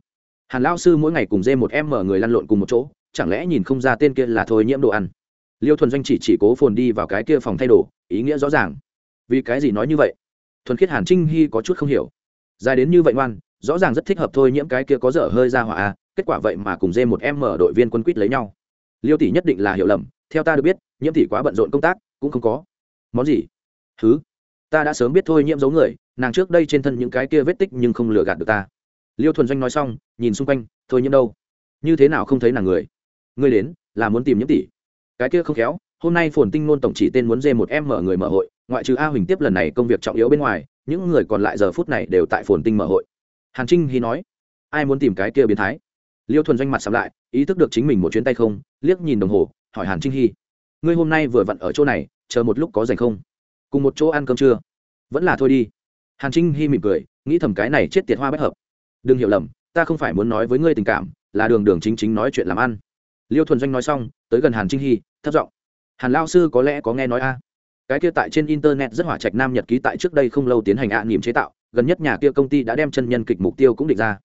Hàn lao sư mỗi ngày cùng dê một em mở người lăn lộn cùng một chỗ, chẳng lẽ nhìn không ra tên kia là thôi nhiễm đồ ăn? Liêu thuần doanh chỉ chỉ cố phồn đi vào cái kia phòng thay đồ, ý nghĩa rõ ràng vì cái gì nói như vậy? Thuần khiết hàn trinh hy có chút không hiểu. Dài đến như vậy ngoan, rõ ràng rất thích hợp thôi nhiễm cái kia có dở hơi ra hỏa a kết quả vậy mà cùng dê một em mở đội viên quân quýt lấy nhau. Liêu tỷ nhất định là hiểu lầm, theo ta được biết, nhiễm tỷ quá bận rộn công tác, cũng không có. Món gì? Thứ ta đã sớm biết thôi nhiễm giấu người, nàng trước đây trên thân những cái kia vết tích nhưng không lừa gạt được ta. Liêu thuần doanh nói xong, nhìn xung quanh, thôi nhiễm đâu? Như thế nào không thấy nàng người? Ngươi đến, là muốn tìm nhiễm tỷ. Cái kia không khéo, hôm nay phồn tinh nôn tổng chỉ tên muốn dê một em mở người mở hội ngoại trừ a huỳnh tiếp lần này công việc trọng yếu bên ngoài, những người còn lại giờ phút này đều tại phồn tinh mở hội. Hàn trinh hy nói, ai muốn tìm cái kia biến thái? Liêu thuần doanh mặt sắm lại, ý thức được chính mình một chuyến tay không, liếc nhìn đồng hồ, hỏi hàn trinh hy, ngươi hôm nay vừa vặn ở chỗ này, chờ một lúc có dành không? Cùng một chỗ ăn cơm trưa. Vẫn là thôi đi. Hàn trinh hy mỉm cười, nghĩ thầm cái này chết tiệt hoa bất hợp. Đừng hiểu lầm, ta không phải muốn nói với ngươi tình cảm, là đường đường chính chính nói chuyện làm ăn. Liêu thuần doanh nói xong, tới gần hàn trinh hy thất giọng, hàn lao sư có lẽ có nghe nói a cái kia tại trên internet rất hỏa trạch nam nhật ký tại trước đây không lâu tiến hành ạ à niềm chế tạo, gần nhất nhà kia công ty đã đem chân nhân kịch mục tiêu cũng định ra.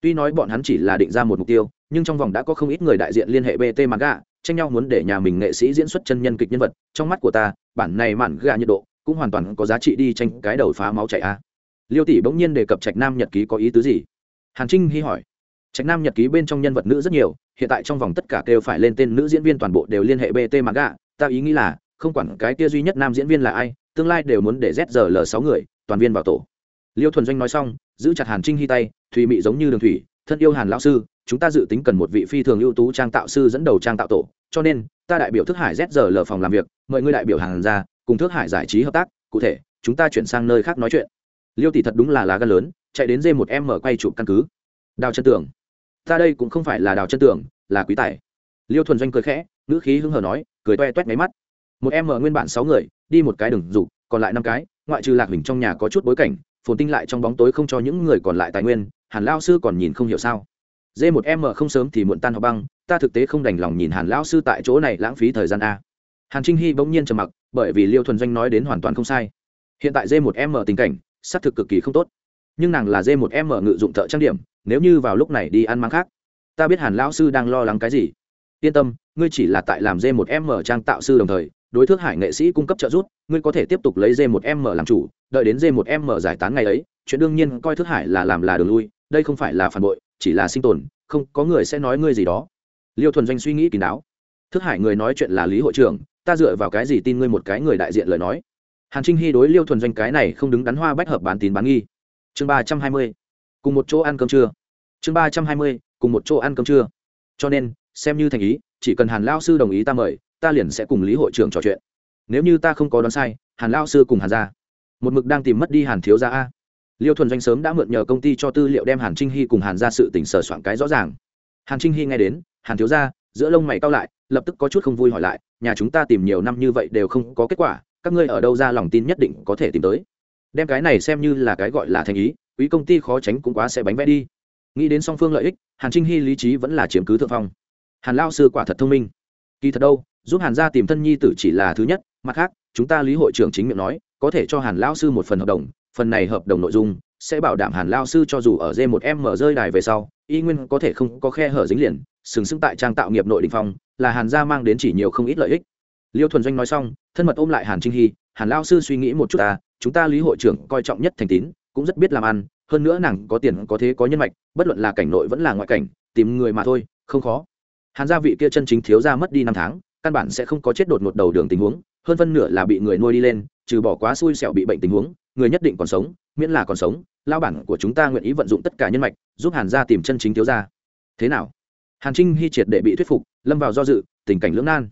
Tuy nói bọn hắn chỉ là định ra một mục tiêu, nhưng trong vòng đã có không ít người đại diện liên hệ bt mặt gà tranh nhau muốn để nhà mình nghệ sĩ diễn xuất chân nhân kịch nhân vật. Trong mắt của ta, bản này mạn gà nhiệt độ cũng hoàn toàn có giá trị đi tranh cái đầu phá máu chảy a. Liêu tỷ bỗng nhiên đề cập trạch nam nhật ký có ý tứ gì? Hàn trinh hy hỏi. Trạch nam nhật ký bên trong nhân vật nữ rất nhiều, hiện tại trong vòng tất cả kêu phải lên tên nữ diễn viên toàn bộ đều liên hệ bt mặt gà ta ý nghĩ là không quản cái kia duy nhất nam diễn viên là ai, tương lai đều muốn để zrl sáu người, toàn viên vào tổ. Liêu thuần doanh nói xong, giữ chặt hàn trinh hy tay, thùy mị giống như đường thủy, thân yêu hàn lão sư, chúng ta dự tính cần một vị phi thường ưu tú trang tạo sư dẫn đầu trang tạo tổ, cho nên, ta đại biểu thức hải zrl phòng làm việc, mời ngươi đại biểu hàn ra cùng thức hải giải trí hợp tác, cụ thể, chúng ta chuyển sang nơi khác nói chuyện. Liêu tỷ thật đúng là lá gan lớn, chạy đến dê một em mở quay chụp căn cứ. Đào chân tưởng. Ta đây cũng không phải là đào chân tưởng, là quý tài. Liêu thuần doanh cười khẽ, ngữ khí hưng hờ nói, cười toe toét máy mắt một em mở nguyên bản sáu người, đi một cái đường dục, còn lại năm cái, ngoại trừ lạc hình trong nhà có chút bối cảnh, phồn tinh lại trong bóng tối không cho những người còn lại tài nguyên, hàn lao sư còn nhìn không hiểu sao. D một em không sớm thì muộn tan học băng, ta thực tế không đành lòng nhìn hàn lao sư tại chỗ này lãng phí thời gian a. Hàn trinh hy bỗng nhiên trầm mặc, bởi vì liêu thuần doanh nói đến hoàn toàn không sai. Hiện tại d một em tình cảnh, xác thực cực kỳ không tốt. Nhưng nàng là d một em ngự dụng thợ trang điểm, nếu như vào lúc này đi ăn mang khác, ta biết hàn lão sư đang lo lắng cái gì. Yên tâm, ngươi chỉ là tại làm d một m trang tạo sư đồng thời đối thước hải nghệ sĩ cung cấp trợ giúp, ngươi có thể tiếp tục lấy d một m làm chủ, đợi đến d một m giải tán ngày ấy, chuyện đương nhiên coi thước hải là làm là đường lui, đây không phải là phản bội, chỉ là sinh tồn, không, có người sẽ nói ngươi gì đó. Liêu thuần doanh suy nghĩ kín đáo. Thước hải người nói chuyện là lý hội trưởng, ta dựa vào cái gì tin ngươi một cái người đại diện lời nói? Hàn trinh hy đối liêu thuần doanh cái này không đứng đắn hoa bách hợp bán tín bán nghi. Chương ba trăm hai mươi. Cùng một chỗ ăn cơm trưa. Chương ba trăm hai mươi, cùng một chỗ ăn cơm trưa. Cho nên, xem như thành ý, chỉ cần hàn lao sư đồng ý ta mời ta liền sẽ cùng lý hội trưởng trò chuyện. Nếu như ta không có đoán sai, hàn lao sư cùng hàn gia. Một mực đang tìm mất đi hàn thiếu gia a. Liêu thuần doanh sớm đã mượn nhờ công ty cho tư liệu đem hàn trinh hy cùng hàn ra sự tỉnh sờ soạn cái rõ ràng. Hàn trinh hy nghe đến, hàn thiếu gia, giữa lông mày cao lại, lập tức có chút không vui hỏi lại, nhà chúng ta tìm nhiều năm như vậy đều không có kết quả, các ngươi ở đâu ra lòng tin nhất định có thể tìm tới. Đem cái này xem như là cái gọi là thành ý, quý công ty khó tránh cũng quá sẽ bánh vẽ đi. Nghĩ đến song phương lợi ích, hàn trinh hy lý trí vẫn là chiếm cứ thượng phong. Hàn lao sư quả thật thông minh. Kỳ thật đâu giúp hàn gia tìm thân nhi tử chỉ là thứ nhất, mặt khác, chúng ta lý hội trưởng chính miệng nói, có thể cho hàn lao sư một phần hợp đồng, phần này hợp đồng nội dung sẽ bảo đảm hàn lao sư cho dù ở d một m mở rơi đài về sau, y nguyên có thể không có khe hở dính liền, sừng sững tại trang tạo nghiệp nội đình phong, là hàn gia mang đến chỉ nhiều không ít lợi ích. Liêu thuần doanh nói xong, thân mật ôm lại hàn trinh hy, hàn lao sư suy nghĩ một chút ta, chúng ta lý hội trưởng coi trọng nhất thành tín, cũng rất biết làm ăn, hơn nữa nàng có tiền, có thế, có nhân mạch, bất luận là cảnh nội vẫn là ngoại cảnh, tìm người mà thôi, không khó. Hàn gia vị kia chân chính thiếu ra mất đi năm tháng căn bản sẽ không có chết đột ngột đầu đường tình huống, hơn phân nửa là bị người nuôi đi lên, trừ bỏ quá xui xẻo bị bệnh tình huống, người nhất định còn sống, miễn là còn sống lao bản của chúng ta nguyện ý vận dụng tất cả nhân mạch, giúp hàn gia tìm chân chính thiếu gia. Thế nào? Hàn trinh hy triệt để bị thuyết phục, lâm vào do dự, tình cảnh lưỡng nan.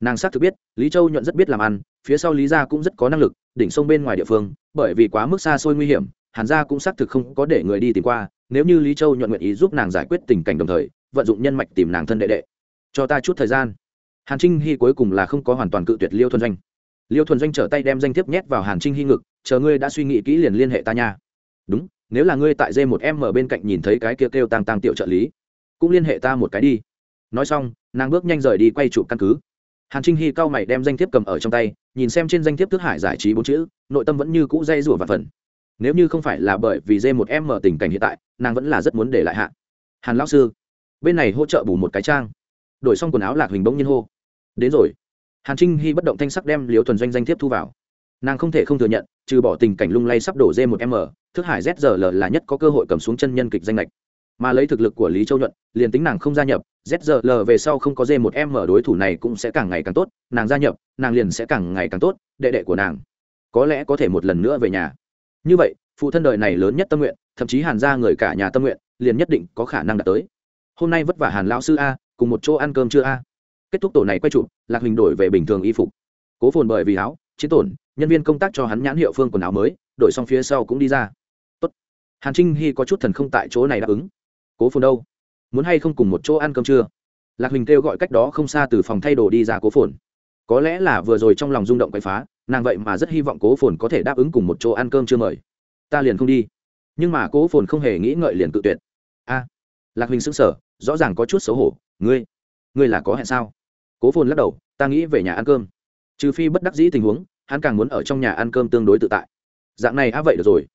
Nàng xác thực biết, lý châu nhuận rất biết làm ăn, phía sau lý gia cũng rất có năng lực, đỉnh sông bên ngoài địa phương, bởi vì quá mức xa xôi nguy hiểm, hàn gia cũng xác thực không có để người đi tìm qua, nếu như lý châu nhuận nguyện ý giúp nàng giải quyết tình cảnh đồng thời, vận dụng nhân mạch tìm nàng thân đệ đệ. Cho ta chút thời gian hàn trinh hy cuối cùng là không có hoàn toàn cự tuyệt liêu thuần doanh. Liêu thuần doanh trở tay đem danh thiếp nhét vào hàn trinh hy ngực chờ ngươi đã suy nghĩ kỹ liền liên hệ ta nha. Đúng nếu là ngươi tại d một m bên cạnh nhìn thấy cái kia kêu, kêu tăng tăng tiểu trợ lý cũng liên hệ ta một cái đi. Nói xong nàng bước nhanh rời đi quay chụp căn cứ. Hàn trinh hy cao mày đem danh thiếp cầm ở trong tay nhìn xem trên danh thiếp thức hải giải trí bốn chữ nội tâm vẫn như cũ dây rủa và phần. Nếu như không phải là bởi vì d một m tình cảnh hiện tại nàng vẫn là rất muốn để lại hạ. Hàn lão sư bên này hỗ trợ bù một cái trang. Đổi xong quần áo lạc huỳnh bỗng nhiên hô đến rồi. Hàn trinh hy bất động thanh sắc đem liều thuần doanh danh thiếp thu vào. Nàng không thể không thừa nhận, trừ bỏ tình cảnh lung lay sắp đổ d một m, thức hải zl là nhất có cơ hội cầm xuống chân nhân kịch danh lệch. Mà lấy thực lực của lý châu nhuận, liền tính nàng không gia nhập zl về sau không có d một m đối thủ này cũng sẽ càng ngày càng tốt, nàng gia nhập, nàng liền sẽ càng ngày càng tốt, đệ đệ của nàng. Có lẽ có thể một lần nữa về nhà. Như vậy, phụ thân đời này lớn nhất tâm nguyện, thậm chí hàn ra người cả nhà tâm nguyện, liền nhất định có khả năng đạt tới. Hôm nay vất vả hàn lão sư a, cùng một chỗ ăn cơm chưa a? Kết thúc tổ này quay trụ, lạc hình đổi về bình thường y phục. Cố phồn bởi vì áo, chiến tổn, nhân viên công tác cho hắn nhãn hiệu phương quần áo mới, đổi xong phía sau cũng đi ra. Tốt. hàn trinh hy có chút thần không tại chỗ này đáp ứng. Cố phồn đâu? Muốn hay không cùng một chỗ ăn cơm trưa? Lạc hình kêu gọi cách đó không xa từ phòng thay đồ đi ra cố phồn. Có lẽ là vừa rồi trong lòng rung động quậy phá, nàng vậy mà rất hy vọng cố phồn có thể đáp ứng cùng một chỗ ăn cơm chưa mời. Ta liền không đi. Nhưng mà cố phồn không hề nghĩ ngợi liền tự tuyệt. A. Lạc huỳnh xứng sở rõ ràng có chút xấu hổ. Ngươi ngươi là có hẹn sao? Cố phồn lắc đầu, ta nghĩ về nhà ăn cơm. Trừ phi bất đắc dĩ tình huống, hắn càng muốn ở trong nhà ăn cơm tương đối tự tại. Dạng này á vậy được rồi.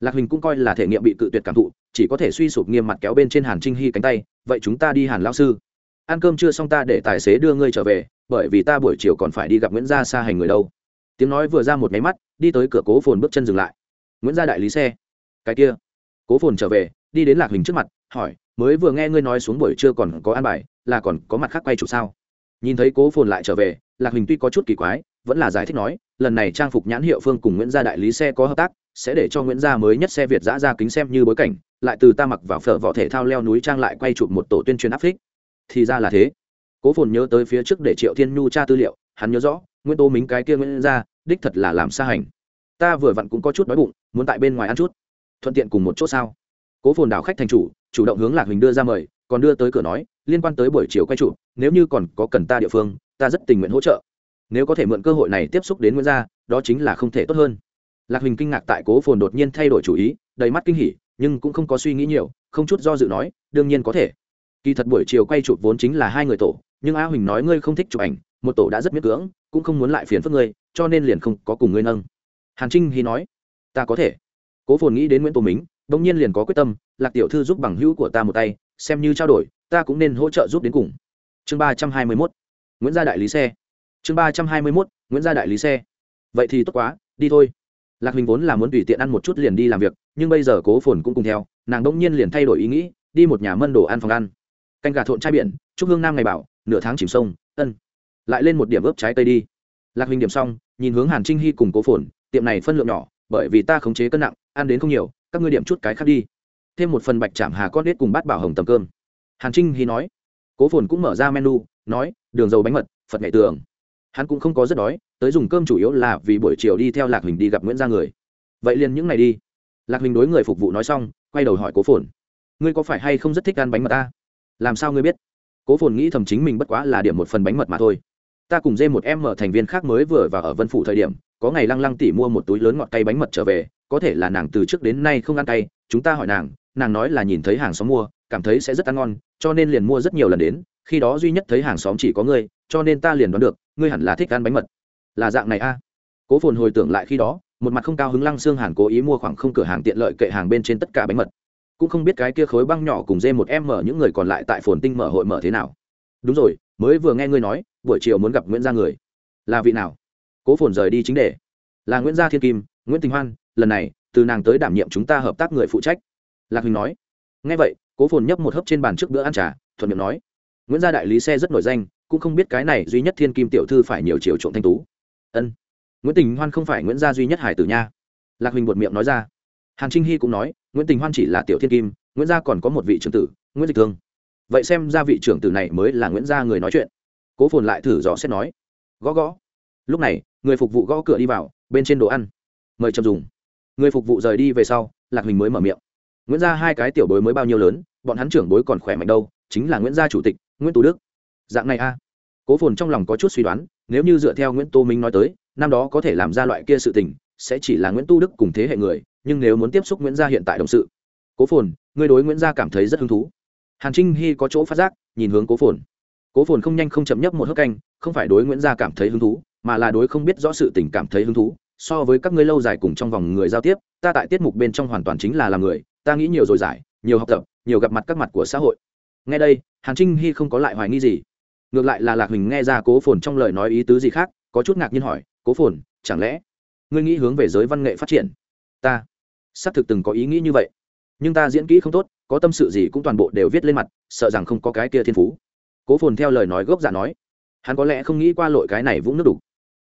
Lạc hình cũng coi là thể nghiệm bị cự tuyệt cảm thụ, chỉ có thể suy sụp nghiêm mặt kéo bên trên hàn trinh hy cánh tay, vậy chúng ta đi hàn lao sư. Ăn cơm chưa xong ta để tài xế đưa ngươi trở về, bởi vì ta buổi chiều còn phải đi gặp nguyễn gia xa hành người đâu. Tiếng nói vừa ra một máy mắt, đi tới cửa cố phồn bước chân dừng lại. Nguyễn gia đại lý xe. Cái kia. Cố phồn trở về, đi đến lạc hình trước mặt, hỏi, mới vừa nghe ngươi nói xuống buổi trưa còn có ăn bài, là còn có mặt khác quay chụp sao? Nhìn thấy cố phồn lại trở về, lạc hình tuy có chút kỳ quái, vẫn là giải thích nói, lần này trang phục nhãn hiệu phương cùng nguyễn gia đại lý xe có hợp tác, sẽ để cho nguyễn gia mới nhất xe việt giã ra kính xem như bối cảnh, lại từ ta mặc vào phở võ thể thao leo núi trang lại quay chụp một tổ tuyên truyền áp phích. Thì ra là thế. Cố phồn nhớ tới phía trước để triệu thiên nhu tra tư liệu, hắn nhớ rõ, nguyễn tô mính cái kia nguyễn gia, đích thật là làm xa hành. Ta vừa vặn cũng có chút đói bụng, muốn tại bên ngoài ăn chút. Thuận tiện cùng một chỗ sao? Cố phồn đảo khách thành chủ chủ động hướng lạc huỳnh đưa ra mời, còn đưa tới cửa nói liên quan tới buổi chiều quay trụ, nếu như còn có cần ta địa phương, ta rất tình nguyện hỗ trợ. Nếu có thể mượn cơ hội này tiếp xúc đến nguyễn gia, đó chính là không thể tốt hơn. Lạc huỳnh kinh ngạc tại cố phồn đột nhiên thay đổi chủ ý, đầy mắt kinh hỉ, nhưng cũng không có suy nghĩ nhiều, không chút do dự nói, đương nhiên có thể. Kỳ thật buổi chiều quay chụp vốn chính là hai người tổ, nhưng a huỳnh nói ngươi không thích chụp ảnh, một tổ đã rất miễn cưỡng, cũng không muốn lại phiền phức ngươi, cho nên liền không có cùng ngươi nâng. Hàn trinh hy nói, ta có thể. Cố phồn nghĩ đến nguyễn tô mính, bỗng nhiên liền có quyết tâm, lạc tiểu thư giúp bằng hữu của ta một tay, xem như trao đổi ta cũng nên hỗ trợ giúp đến cùng. Chương ba trăm hai mươi mốt, nguyễn gia đại lý xe. Chương ba trăm hai mươi mốt, nguyễn gia đại lý xe. Vậy thì tốt quá, đi thôi. Lạc huỳnh vốn là muốn tùy tiện ăn một chút liền đi làm việc, nhưng bây giờ cố phồn cũng cùng theo, nàng đông nhiên liền thay đổi ý nghĩ, đi một nhà mân đồ ăn phòng ăn. Canh gà thộn chai biển, chúc hương nam ngày bảo, nửa tháng chìm sông, ân. Lại lên một điểm ướp trái cây đi. Lạc huỳnh điểm xong, nhìn hướng hàn trinh hy cùng cố phồn, tiệm này phân lượng nhỏ, bởi vì ta khống chế cân nặng, ăn đến không nhiều, các ngươi điểm chút cái khác đi. Thêm một phần bạch chạm hà con đít cùng bát bảo hồng tầm cơm hàn trinh hy nói, cố phồn cũng mở ra menu, nói, đường dầu bánh mật, phật nghệ tường. Hắn cũng không có rất đói, tới dùng cơm chủ yếu là vì buổi chiều đi theo lạc huỳnh đi gặp nguyễn gia người. Vậy liền những ngày đi. Lạc huỳnh đối người phục vụ nói xong, quay đầu hỏi cố phồn, ngươi có phải hay không rất thích ăn bánh mật ta? Làm sao ngươi biết? Cố phồn nghĩ thầm chính mình bất quá là điểm một phần bánh mật mà thôi. Ta cùng dê một em mở thành viên khác mới vừa và ở vân phủ thời điểm, có ngày lăng lăng tỉ mua một túi lớn ngọt cay bánh mật trở về, có thể là nàng từ trước đến nay không ăn cay, chúng ta hỏi nàng nàng nói là nhìn thấy hàng xóm mua cảm thấy sẽ rất ăn ngon, cho nên liền mua rất nhiều lần đến, khi đó duy nhất thấy hàng xóm chỉ có ngươi, cho nên ta liền đoán được, ngươi hẳn là thích ăn bánh mật. Là dạng này a. À? cố phồn hồi tưởng lại khi đó, một mặt không cao hứng lăng xương hàn cố ý mua khoảng không cửa hàng tiện lợi kệ hàng bên trên tất cả bánh mật. Cũng không biết cái kia khối băng nhỏ cùng dê một em mở những người còn lại tại phồn tinh mở hội mở thế nào. Đúng rồi, mới vừa nghe ngươi nói, buổi chiều muốn gặp nguyễn gia người. Là vị nào? Cố phồn rời đi chính đề. Là nguyễn gia thiên kim, nguyễn tình hoan, lần này, từ nàng tới đảm nhiệm chúng ta hợp tác người phụ trách. Lạc huỳnh nói nghe vậy, cố phồn nhấp một hớp trên bàn trước bữa ăn trà, thuận miệng nói, nguyễn gia đại lý xe rất nổi danh, cũng không biết cái này duy nhất thiên kim tiểu thư phải nhiều chiều trộm thanh tú. Ân, nguyễn tình hoan không phải nguyễn gia duy nhất hải tử nha. Lạc huỳnh buột miệng nói ra. Hàn trinh hy cũng nói, nguyễn tình hoan chỉ là tiểu thiên kim, nguyễn gia còn có một vị trưởng tử, nguyễn dịch thương. Vậy xem ra vị trưởng tử này mới là nguyễn gia người nói chuyện. Cố phồn lại thử dò xét nói, gõ gõ. Lúc này, người phục vụ gõ cửa đi vào, bên trên đồ ăn. Mời chậm dùng. Người phục vụ rời đi về sau, lạc huỳnh mới mở miệng nguyễn gia hai cái tiểu bối mới bao nhiêu lớn, bọn hắn trưởng bối còn khỏe mạnh đâu, chính là nguyễn gia chủ tịch, nguyễn tú đức. Dạng này a. Cố phồn trong lòng có chút suy đoán, nếu như dựa theo nguyễn tô minh nói tới, năm đó có thể làm ra loại kia sự tình, sẽ chỉ là nguyễn tu đức cùng thế hệ người, nhưng nếu muốn tiếp xúc nguyễn gia hiện tại đồng sự. Cố phồn, ngươi đối nguyễn gia cảm thấy rất hứng thú. Hàn trinh hy có chỗ phát giác, nhìn hướng cố phồn. Cố phồn không nhanh không chậm nhấp một hớp canh, không phải đối nguyễn gia cảm thấy hứng thú, mà là đối không biết rõ sự tình cảm thấy hứng thú. So với các ngươi lâu dài cùng trong vòng người giao tiếp, ta tại tiết mục bên trong hoàn toàn chính là làm người ta nghĩ nhiều rồi giải, nhiều học tập, nhiều gặp mặt các mặt của xã hội. Ngay đây, hàn trinh hy không có lại hoài nghi gì. Ngược lại là lạc huỳnh nghe ra cố phồn trong lời nói ý tứ gì khác, có chút ngạc nhiên hỏi, cố phồn, chẳng lẽ ngươi nghĩ hướng về giới văn nghệ phát triển? Ta, xác thực từng có ý nghĩ như vậy, nhưng ta diễn kỹ không tốt, có tâm sự gì cũng toàn bộ đều viết lên mặt, sợ rằng không có cái kia thiên phú. Cố phồn theo lời nói gốc giả nói, hắn có lẽ không nghĩ qua lội cái này vũng nước đục.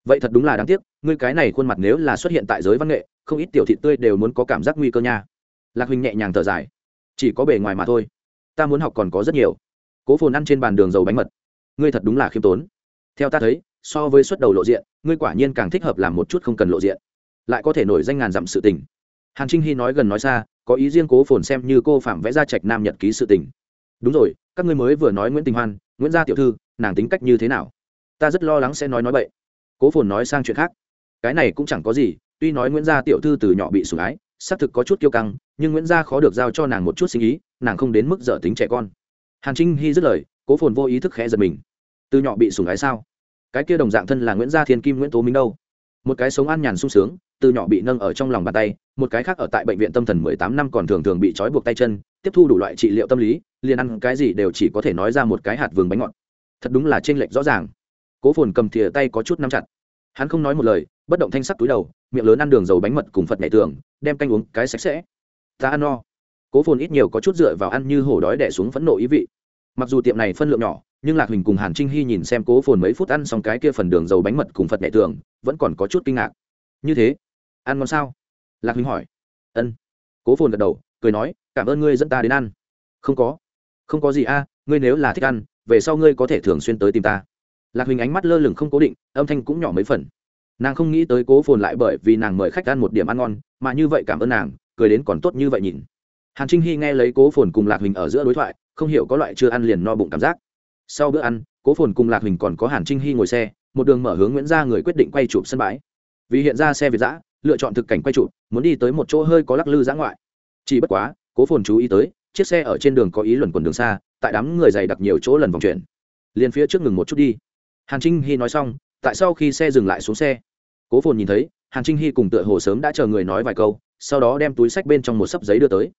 Vậy thật đúng là đáng tiếc, ngươi cái này khuôn mặt nếu là xuất hiện tại giới văn nghệ, không ít tiểu thị tươi đều muốn có cảm giác nguy cơ nha lạc huỳnh nhẹ nhàng thở dài. Chỉ có bề ngoài mà thôi. Ta muốn học còn có rất nhiều. Cố phồn ăn trên bàn đường dầu bánh mật. Ngươi thật đúng là khiêm tốn. Theo ta thấy, so với xuất đầu lộ diện, ngươi quả nhiên càng thích hợp làm một chút không cần lộ diện. Lại có thể nổi danh ngàn dặm sự tình. Hàn trinh hy nói gần nói xa, có ý riêng cố phồn xem như cô phạm vẽ ra trạch nam nhật ký sự tình. Đúng rồi, các ngươi mới vừa nói nguyễn tình hoan, nguyễn gia tiểu thư, nàng tính cách như thế nào? Ta rất lo lắng sẽ nói nói vậy cố phồn nói sang chuyện khác. Cái này cũng chẳng có gì, tuy nói nguyễn gia tiểu thư từ nhỏ bị sủng ái xác thực có chút kiêu căng, nhưng nguyễn gia khó được giao cho nàng một chút sinh ý, nàng không đến mức dở tính trẻ con. Hàn trinh hy dứt lời, cố phồn vô ý thức khẽ giật mình. Từ nhỏ bị sủng ái sao? Cái kia đồng dạng thân là nguyễn gia thiên kim nguyễn tố minh đâu? Một cái sống an nhàn sung sướng, từ nhỏ bị nâng ở trong lòng bàn tay, một cái khác ở tại bệnh viện tâm thần mười tám năm còn thường thường bị trói buộc tay chân, tiếp thu đủ loại trị liệu tâm lý, liền ăn cái gì đều chỉ có thể nói ra một cái hạt vườn bánh ngọt. Thật đúng là t r ê n lệch rõ ràng. Cố phồn cầm thìa tay có chút nắm chặt. Hắn không nói một lời, bất động thanh sắc túi đầu miệng lớn ăn đường dầu bánh mật cùng phật nhảy tường, đem canh uống cái sạch sẽ. Ta ăn no. Cố phồn ít nhiều có chút dựa vào ăn như hổ đói đẻ xuống phẫn nộ ý vị. Mặc dù tiệm này phân lượng nhỏ, nhưng lạc huỳnh cùng hàn trinh hy nhìn xem cố phồn mấy phút ăn xong cái kia phần đường dầu bánh mật cùng phật nhảy tường, vẫn còn có chút kinh ngạc. Như thế, ăn ngon sao? Lạc huỳnh hỏi. Ân. Cố phồn gật đầu, cười nói, cảm ơn ngươi dẫn ta đến ăn. Không có. Không có gì a, ngươi nếu là thích ăn, về sau ngươi có thể thường xuyên tới tìm ta. Lạc huỳnh ánh mắt lơ lửng không cố định, âm thanh cũng nhỏ mấy phần nàng không nghĩ tới cố phồn lại bởi vì nàng mời khách ăn một điểm ăn ngon, mà như vậy cảm ơn nàng, cười đến còn tốt như vậy nhìn. Hàn trinh hy nghe lấy cố phồn cùng lạc huỳnh ở giữa đối thoại, không hiểu có loại chưa ăn liền no bụng cảm giác. Sau bữa ăn, cố phồn cùng lạc huỳnh còn có hàn trinh hy ngồi xe, một đường mở hướng nguyễn gia người quyết định quay chụp sân bãi. Vì hiện ra xe việt giã lựa chọn thực cảnh quay chụp, muốn đi tới một chỗ hơi có lắc lư giã ngoại. Chỉ bất quá, cố phồn chú ý tới, chiếc xe ở trên đường có ý luẩn quần đường xa, tại đám người dày đặc nhiều chỗ lần vòng chuyển. Liền phía trước ngừng một chút đi. Hàn trinh hy nói xong tại sau khi xe dừng lại xuống xe, cố phồn nhìn thấy, hàn trinh hy cùng tựa hồ sớm đã chờ người nói vài câu, sau đó đem túi sách bên trong một sấp giấy đưa tới.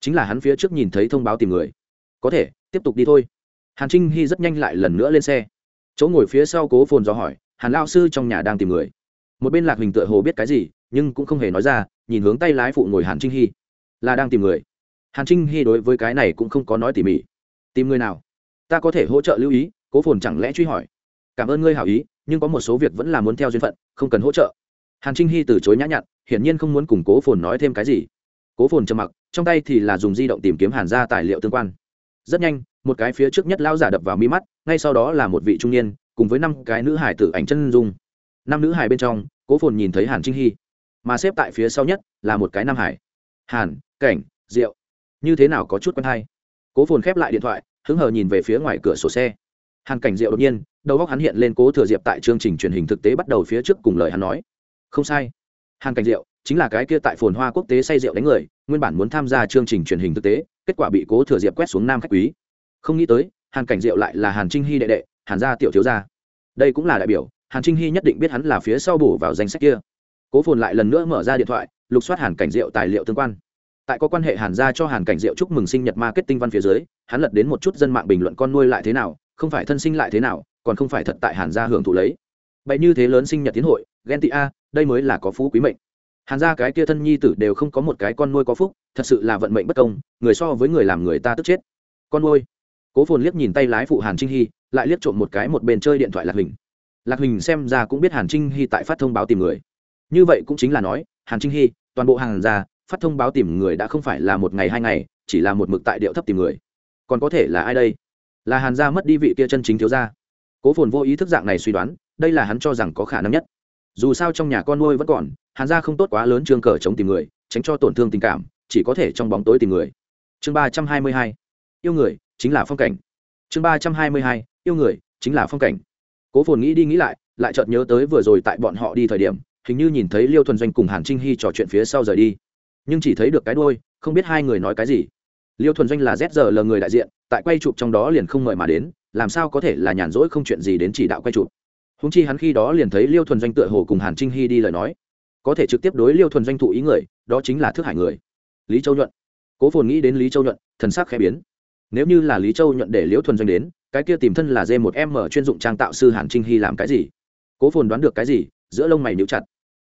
Chính là hắn phía trước nhìn thấy thông báo tìm người. Có thể, tiếp tục đi thôi. Hàn trinh hy rất nhanh lại lần nữa lên xe. Chỗ ngồi phía sau cố phồn do hỏi, hàn lao sư trong nhà đang tìm người? Một bên lạc Hình tựa hồ biết cái gì, nhưng cũng không hề nói ra, nhìn hướng tay lái phụ ngồi hàn trinh hy. Là đang tìm người. Hàn trinh hy đối với cái này cũng không có nói tỉ mỉ. Tìm người nào? Ta có thể hỗ trợ lưu ý. Cố phồn chẳng lẽ truy hỏi cảm ơn ngươi hảo ý, nhưng có một số việc vẫn là muốn theo duyên phận, không cần hỗ trợ. Hàn trinh hy từ chối nhã nhặn, hiển nhiên không muốn cùng cố phồn nói thêm cái gì. Cố phồn trầm mặc, trong tay thì là dùng di động tìm kiếm hàn ra tài liệu tương quan. Rất nhanh, một cái phía trước nhất lao giả đập vào mi mắt, ngay sau đó là một vị trung niên, cùng với năm cái nữ hải tử ảnh chân dung. Năm nữ hải bên trong, cố phồn nhìn thấy hàn trinh hy, mà xếp tại phía sau nhất là một cái nam hải hàn, cảnh, rượu. Như thế nào có chút quen hay? Cố phồn khép lại điện thoại, hứng hờ nhìn về phía ngoài cửa sổ xe hàn cảnh Diệu đột nhiên, đầu góc hắn hiện lên cố thừa diệp tại chương trình truyền hình thực tế bắt đầu phía trước cùng lời hắn nói. Không sai. Hàn cảnh Diệu chính là cái kia tại phồn hoa quốc tế say rượu đánh người, nguyên bản muốn tham gia chương trình truyền hình thực tế, kết quả bị cố thừa diệp quét xuống nam khách quý. Không nghĩ tới, hàn cảnh diệu lại là hàn trinh hy đệ đệ, hàn gia tiểu thiếu gia. Đây cũng là đại biểu, hàn trinh hy nhất định biết hắn là phía sau bổ vào danh sách kia. Cố phồn lại lần nữa mở ra điện thoại, lục soát hàn cảnh diệu tài liệu tương quan. Tại có quan hệ hàn gia cho hàn cảnh diệu chúc mừng sinh nhật marketing văn phía dưới, hắn lật đến một chút dân mạng bình luận con nuôi lại thế nào không phải thân sinh lại thế nào, còn không phải thật tại hàn gia hưởng thụ lấy. Bậy như thế lớn sinh nhật tiến hội, ghen tị a, đây mới là có phú quý mệnh. Hàn gia cái kia thân nhi tử đều không có một cái con nuôi có phúc, thật sự là vận mệnh bất công, người so với người làm người ta tức chết. Con nuôi. Cố phồn liếc nhìn tay lái phụ hàn trinh hy, lại liếc trộm một cái một bên chơi điện thoại lạc hình lạc hình xem ra cũng biết hàn trinh hy tại phát thông báo tìm người. Như vậy cũng chính là nói, hàn trinh hy, toàn bộ hàn gia, phát thông báo tìm người đã không phải là một ngày hai ngày, chỉ là một mực tại điệu thấp tìm người. Còn có thể là ai đây? Là hàn gia mất đi vị kia chân chính thiếu gia. Cố phồn vô ý thức dạng này suy đoán, đây là hắn cho rằng có khả năng nhất. Dù sao trong nhà con nuôi vẫn còn, hàn gia không tốt quá lớn trương cờ chống tìm người, tránh cho tổn thương tình cảm, chỉ có thể trong bóng tối tìm người. Chương ba trăm hai mươi hai, yêu người, chính là phong cảnh. Chương ba trăm hai mươi hai, yêu người, chính là phong cảnh. Cố phồn nghĩ đi nghĩ lại lại chợt nhớ tới vừa rồi tại bọn họ đi thời điểm, hình như nhìn thấy liêu thuần doanh cùng hàn trinh hy trò chuyện phía sau rời đi. Nhưng chỉ thấy được cái đôi không biết hai người nói cái gì liêu thuần doanh là zr người đại diện, tại quay chụp trong đó liền không mời mà đến, làm sao có thể là nhàn rỗi không chuyện gì đến chỉ đạo quay chụp? Húng chi hắn khi đó liền thấy liêu thuần doanh tựa hồ cùng hàn trinh hy đi lời nói. Có thể trực tiếp đối liêu thuần doanh thụ ý người, đó chính là thức hải người. Lý châu nhuận. Cố phồn nghĩ đến lý châu nhuận, thần sắc khẽ biến. Nếu như là lý châu nhuận để liêu thuần doanh đến, cái kia tìm thân là d một m chuyên dụng trang tạo sư hàn trinh hy làm cái gì? Cố phồn đoán được cái gì, giữa lông mày níu chặt.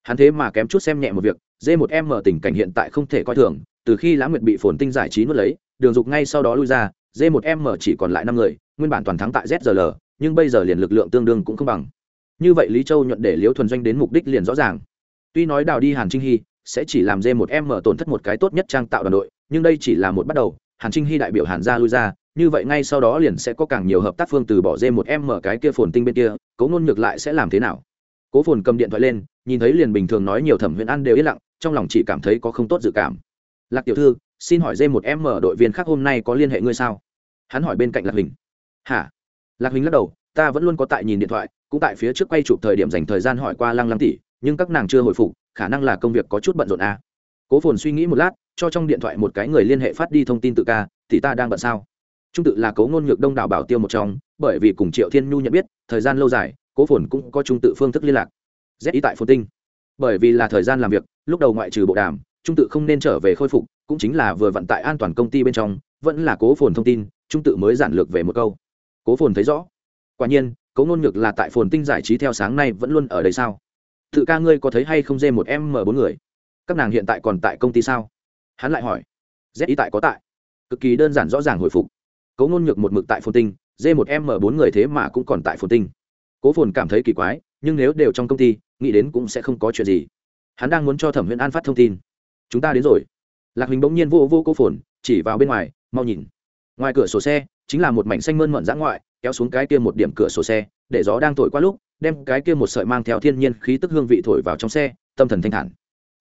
Hắn thế mà kém chút xem nhẹ một việc d một m tình cảnh hiện tại không thể coi thường từ khi lãng nguyệt bị phồn tinh giải trí nuốt lấy, đường dục ngay sau đó lui ra d một m chỉ còn lại năm người, nguyên bản toàn thắng tại zl nhưng bây giờ liền lực lượng tương đương cũng không bằng. Như vậy lý châu nhuận để liễu thuần doanh đến mục đích liền rõ ràng. Tuy nói đào đi hàn trinh hy, sẽ chỉ làm d một m tổn thất một cái tốt nhất trang tạo đoàn đội, nhưng đây chỉ là một bắt đầu, hàn trinh hy đại biểu hàn gia lui ra, như vậy ngay sau đó liền sẽ có càng nhiều hợp tác phương từ bỏ d một m cái kia phồn tinh bên kia cố ngôn ngược lại sẽ làm thế nào? Cố phồn cầm điện thoại lên, nhìn thấy liền bình thường nói nhiều thẩm huyền ăn đều yên lặng, trong lòng chỉ cảm thấy có không tốt dự cảm lạc tiểu thư, xin hỏi dê một em mở đội viên khác hôm nay có liên hệ ngươi sao? Hắn hỏi bên cạnh lạc hình hả? Lạc hình lắc đầu, ta vẫn luôn có tại nhìn điện thoại, cũng tại phía trước quay chụp thời điểm dành thời gian hỏi qua lăng lăng tỷ, nhưng các nàng chưa hồi phục, khả năng là công việc có chút bận rộn à. cố phồn suy nghĩ một lát, cho trong điện thoại một cái người liên hệ phát đi thông tin tự ca thì ta đang bận sao? Trung tự là cấu ngôn ngược đông đảo bảo tiêu một trong, bởi vì cùng triệu thiên nhu nhận biết, thời gian lâu dài, cố phồn cũng có trung tự phương thức liên lạc. Z ý tại phồn tinh. Bởi vì là thời gian làm việc, lúc đầu ngoại trừ bộ đàm trung tự không nên trở về khôi phục, cũng chính là vừa vận tải an toàn công ty bên trong, vẫn là cố phồn thông tin, trung tự mới giản lược về một câu. Cố phồn thấy rõ. Quả nhiên, cố ngôn ngược là tại phồn tinh giải trí theo sáng nay vẫn luôn ở đây sao? Tự ca ngươi có thấy hay không dê một m bốn người? Các nàng hiện tại còn tại công ty sao? Hắn lại hỏi. Z ý tại có tại. Cực kỳ đơn giản rõ ràng hồi phục. Cố ngôn ngược một mực tại phồn tinh dê một m bốn người thế mà cũng còn tại phồn tinh. Cố phồn cảm thấy kỳ quái, nhưng nếu đều trong công ty, nghĩ đến cũng sẽ không có chuyện gì. Hắn đang muốn cho thẩm huyễn an phát thông tin chúng ta đến rồi. Lạc hình bỗng nhiên vô vô cố phồn, chỉ vào bên ngoài, mau nhìn. Ngoài cửa sổ xe, chính là một mảnh xanh mơn mận dã ngoại, kéo xuống cái kia một điểm cửa sổ xe, để gió đang thổi qua lúc, đem cái kia một sợi mang theo thiên nhiên khí tức hương vị thổi vào trong xe, tâm thần thanh thản.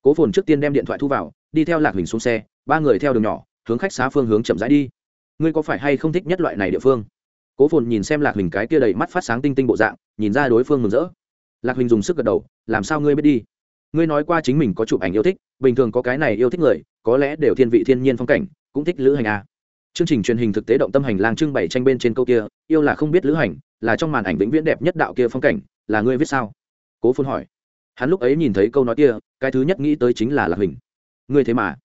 Cố phồn trước tiên đem điện thoại thu vào, đi theo lạc hình xuống xe, ba người theo đường nhỏ, hướng khách xá phương hướng chậm rãi đi. Ngươi có phải hay không thích nhất loại này địa phương? Cố phồn nhìn xem lạc hình cái kia đầy mắt phát sáng tinh tinh bộ dạng, nhìn ra đối phương mừng rỡ. Lạc hình dùng sức gật đầu, làm sao ngươi biết đi? Ngươi nói qua chính mình có chụp ảnh yêu thích, bình thường có cái này yêu thích người, có lẽ đều thiên vị thiên nhiên phong cảnh, cũng thích lữ hành à. Chương trình truyền hình thực tế động tâm hành lang trưng bày tranh bên trên câu kia, yêu là không biết lữ hành, là trong màn ảnh vĩnh viễn đẹp nhất đạo kia phong cảnh, là ngươi viết sao? Cố phun hỏi. Hắn lúc ấy nhìn thấy câu nói kia, cái thứ nhất nghĩ tới chính là lạc hình ngươi thế mà.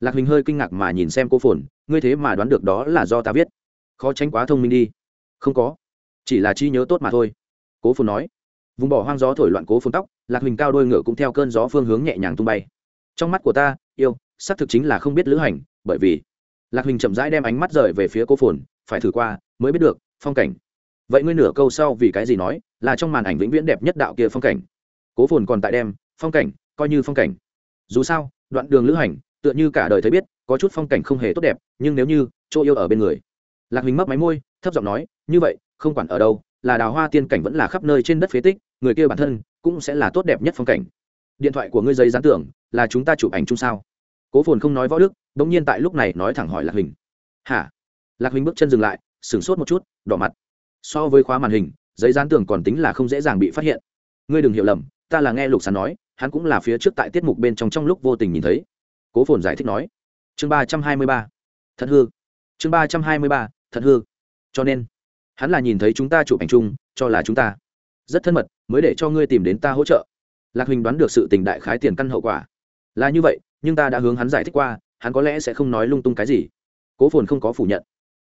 Lạc hình hơi kinh ngạc mà nhìn xem cô phồn ngươi thế mà đoán được đó là do ta viết. Khó tránh quá thông minh đi. Không có. Chỉ là chi nhớ tốt mà thôi. Cố phồn nói. Vùng bỏ hoang gió thổi loạn cố phồn tóc lạc huỳnh cao đôi ngựa cũng theo cơn gió phương hướng nhẹ nhàng tung bay trong mắt của ta yêu xác thực chính là không biết lữ hành bởi vì lạc huỳnh chậm rãi đem ánh mắt rời về phía cô phồn phải thử qua mới biết được phong cảnh vậy ngươi nửa câu sau vì cái gì nói là trong màn ảnh vĩnh viễn đẹp nhất đạo kia phong cảnh cố phồn còn tại đem phong cảnh coi như phong cảnh dù sao đoạn đường lữ hành tựa như cả đời thấy biết có chút phong cảnh không hề tốt đẹp nhưng nếu như chỗ yêu ở bên người lạc huỳnh mấp máy môi thấp giọng nói như vậy không quản ở đâu là đào hoa tiên cảnh vẫn là khắp nơi trên đất phế tích người kia bản thân cũng sẽ là tốt đẹp nhất phong cảnh. Điện thoại của ngươi giấy gián tưởng là chúng ta chụp ảnh chung sao? Cố phồn không nói võ đức đ ỗ n g nhiên tại lúc này nói thẳng hỏi lạc huỳnh. Hả? Lạc huỳnh bước chân dừng lại, sửng sốt một chút, đỏ mặt. So với khóa màn hình, giấy gián tưởng còn tính là không dễ dàng bị phát hiện. Ngươi đừng hiểu lầm, ta là nghe lục sán nói, hắn cũng là phía trước tại tiết mục bên trong trong lúc vô tình nhìn thấy. Cố phồn giải thích nói. Chương ba trăm hai mươi ba. Thật hư. Chương ba trăm hai mươi ba. Thật hư. Cho nên, hắn là nhìn thấy chúng ta chụp ảnh chung, cho là chúng ta rất thân mật, mới để cho ngươi tìm đến ta hỗ trợ. Lạc huỳnh đoán được sự tình đại khái tiền căn hậu quả. Là như vậy, nhưng ta đã hướng hắn giải thích qua, hắn có lẽ sẽ không nói lung tung cái gì. Cố phồn không có phủ nhận.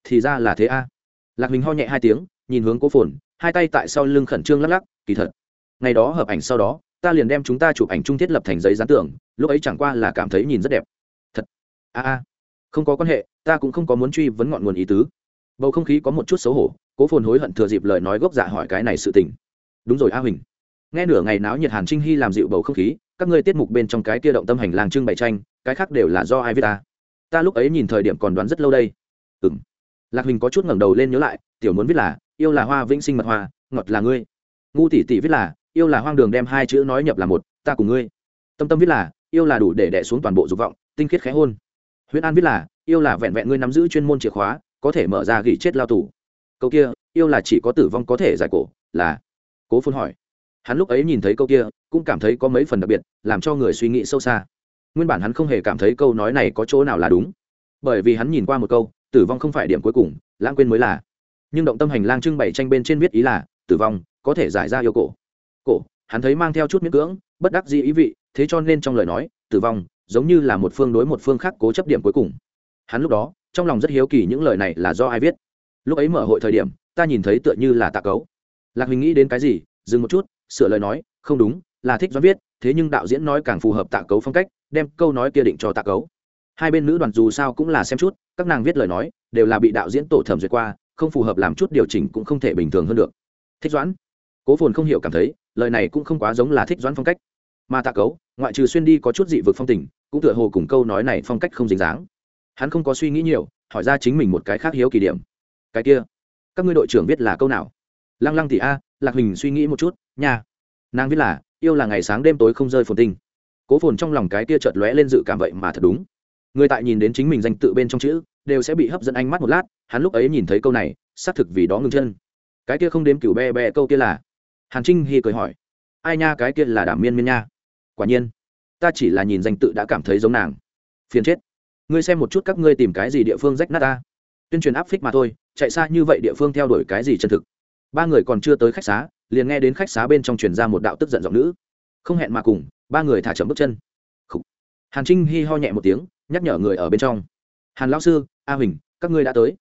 Thì ra là thế a. Lạc huỳnh ho nhẹ hai tiếng, nhìn hướng cố phồn, hai tay tại sau lưng khẩn trương lắc lắc, kỳ thật. Ngày đó hợp ảnh sau đó, ta liền đem chúng ta chụp ảnh chung thiết lập thành giấy dán tưởng lúc ấy chẳng qua là cảm thấy nhìn rất đẹp. Thật. A a. Không có quan hệ, ta cũng không có muốn truy vấn ngọn nguồn ý tứ. Bầu không khí có một chút xấu hổ, cố phồn hối hận thừa dịp lời nói gốc dạ hỏi cái này sự tình đúng rồi a huỳnh. Nghe nửa ngày náo nhiệt hàn trinh hy làm dịu bầu không khí, các ngươi tiết mục bên trong cái kia động tâm hành lang trưng bày tranh, cái khác đều là do ai viết ta? Ta lúc ấy nhìn thời điểm còn đoán rất lâu đây. Ừ m lạc huỳnh có chút ngẩng đầu lên nhớ lại, tiểu muốn viết là, yêu là hoa vĩnh sinh mật hoa, ngọt là ngươi. Ngu tỷ tỷ viết là, yêu là hoang đường đem hai chữ nói nhập là một, ta cùng ngươi. Tâm tâm viết là, yêu là đủ để đẻ xuống toàn bộ dục vọng, tinh khiết khẽ hôn. Huyễn an viết là, yêu là vẹn vẹn ngươi nắm giữ chuyên môn chìa khóa, có thể mở ra gỉ chết lao tù. Câu kia, yêu là chỉ có tử vong có thể giải cổ, là cố phun hỏi. Hắn lúc ấy nhìn thấy câu kia, cũng cảm thấy có mấy phần đặc biệt, làm cho người suy nghĩ sâu xa. Nguyên bản hắn không hề cảm thấy câu nói này có chỗ nào là đúng. Bởi vì hắn nhìn qua một câu, tử vong không phải điểm cuối cùng, lãng quên mới là. Nhưng động tâm hành lang trưng bày tranh bên trên viết ý là, tử vong, có thể giải ra yêu cổ. Cổ, hắn thấy mang theo chút miễn cưỡng, bất đắc dĩ ý vị, thế cho nên trong lời nói, tử vong, giống như là một phương đối một phương khác cố chấp điểm cuối cùng. Hắn lúc đó, trong lòng rất hiếu kỳ những lời này là do ai viết. Lúc ấy mở hội thời điểm, ta nhìn thấy tựa như là tạ cấu lạc huỳnh nghĩ đến cái gì, dừng một chút, sửa lời nói, không đúng, là thích doãn viết, thế nhưng đạo diễn nói càng phù hợp tạ cấu phong cách, đem câu nói kia định cho tạ cấu. Hai bên nữ đoàn dù sao cũng là xem chút, các nàng viết lời nói, đều là bị đạo diễn tổ thẩm duyệt qua, không phù hợp làm chút điều chỉnh cũng không thể bình thường hơn được. Thích doãn. Cố phồn không hiểu cảm thấy, lời này cũng không quá giống là thích doãn phong cách. Mà tạ cấu, ngoại trừ xuyên đi có chút dị vực phong tình, cũng tựa hồ cùng câu nói này phong cách không dính dáng. Hắn không có suy nghĩ nhiều, hỏi ra chính mình một cái khác hiếu kỳ điểm. Cái kia, các ngươi đội trưởng viết là câu nào? Lăng lăng thì a, lạc huỳnh suy nghĩ một chút, nha. Nàng viết là, yêu là ngày sáng đêm tối không rơi phồn tinh. Cố phồn trong lòng cái kia chợt lóe lên dự cảm vậy mà thật đúng. Người tại nhìn đến chính mình danh tự bên trong chữ, đều sẽ bị hấp dẫn ánh mắt một lát, hắn lúc ấy nhìn thấy câu này, xác thực vì đó ngừng chân. Cái kia không đếm cửu be be câu kia là? Hàn trinh hy cười hỏi. Ai nha, cái kia là đảm miên miên nha. Quả nhiên, ta chỉ là nhìn danh tự đã cảm thấy giống nàng. Phiền chết. Ngươi xem một chút các ngươi tìm cái gì địa phương rách nát ta. Tuyên truyền áp phích mà thôi, chạy xa như vậy địa phương theo đuổi cái gì chân thực? Ba người còn chưa tới khách xá, liền nghe đến khách xá bên trong truyền ra một đạo tức giận giọng nữ. Không hẹn mà cùng, ba người thả chậm bước chân. Khủ. hàn trinh hi ho nhẹ một tiếng, nhắc nhở người ở bên trong. Hàn lão sư, a huỳnh, các ngươi đã tới.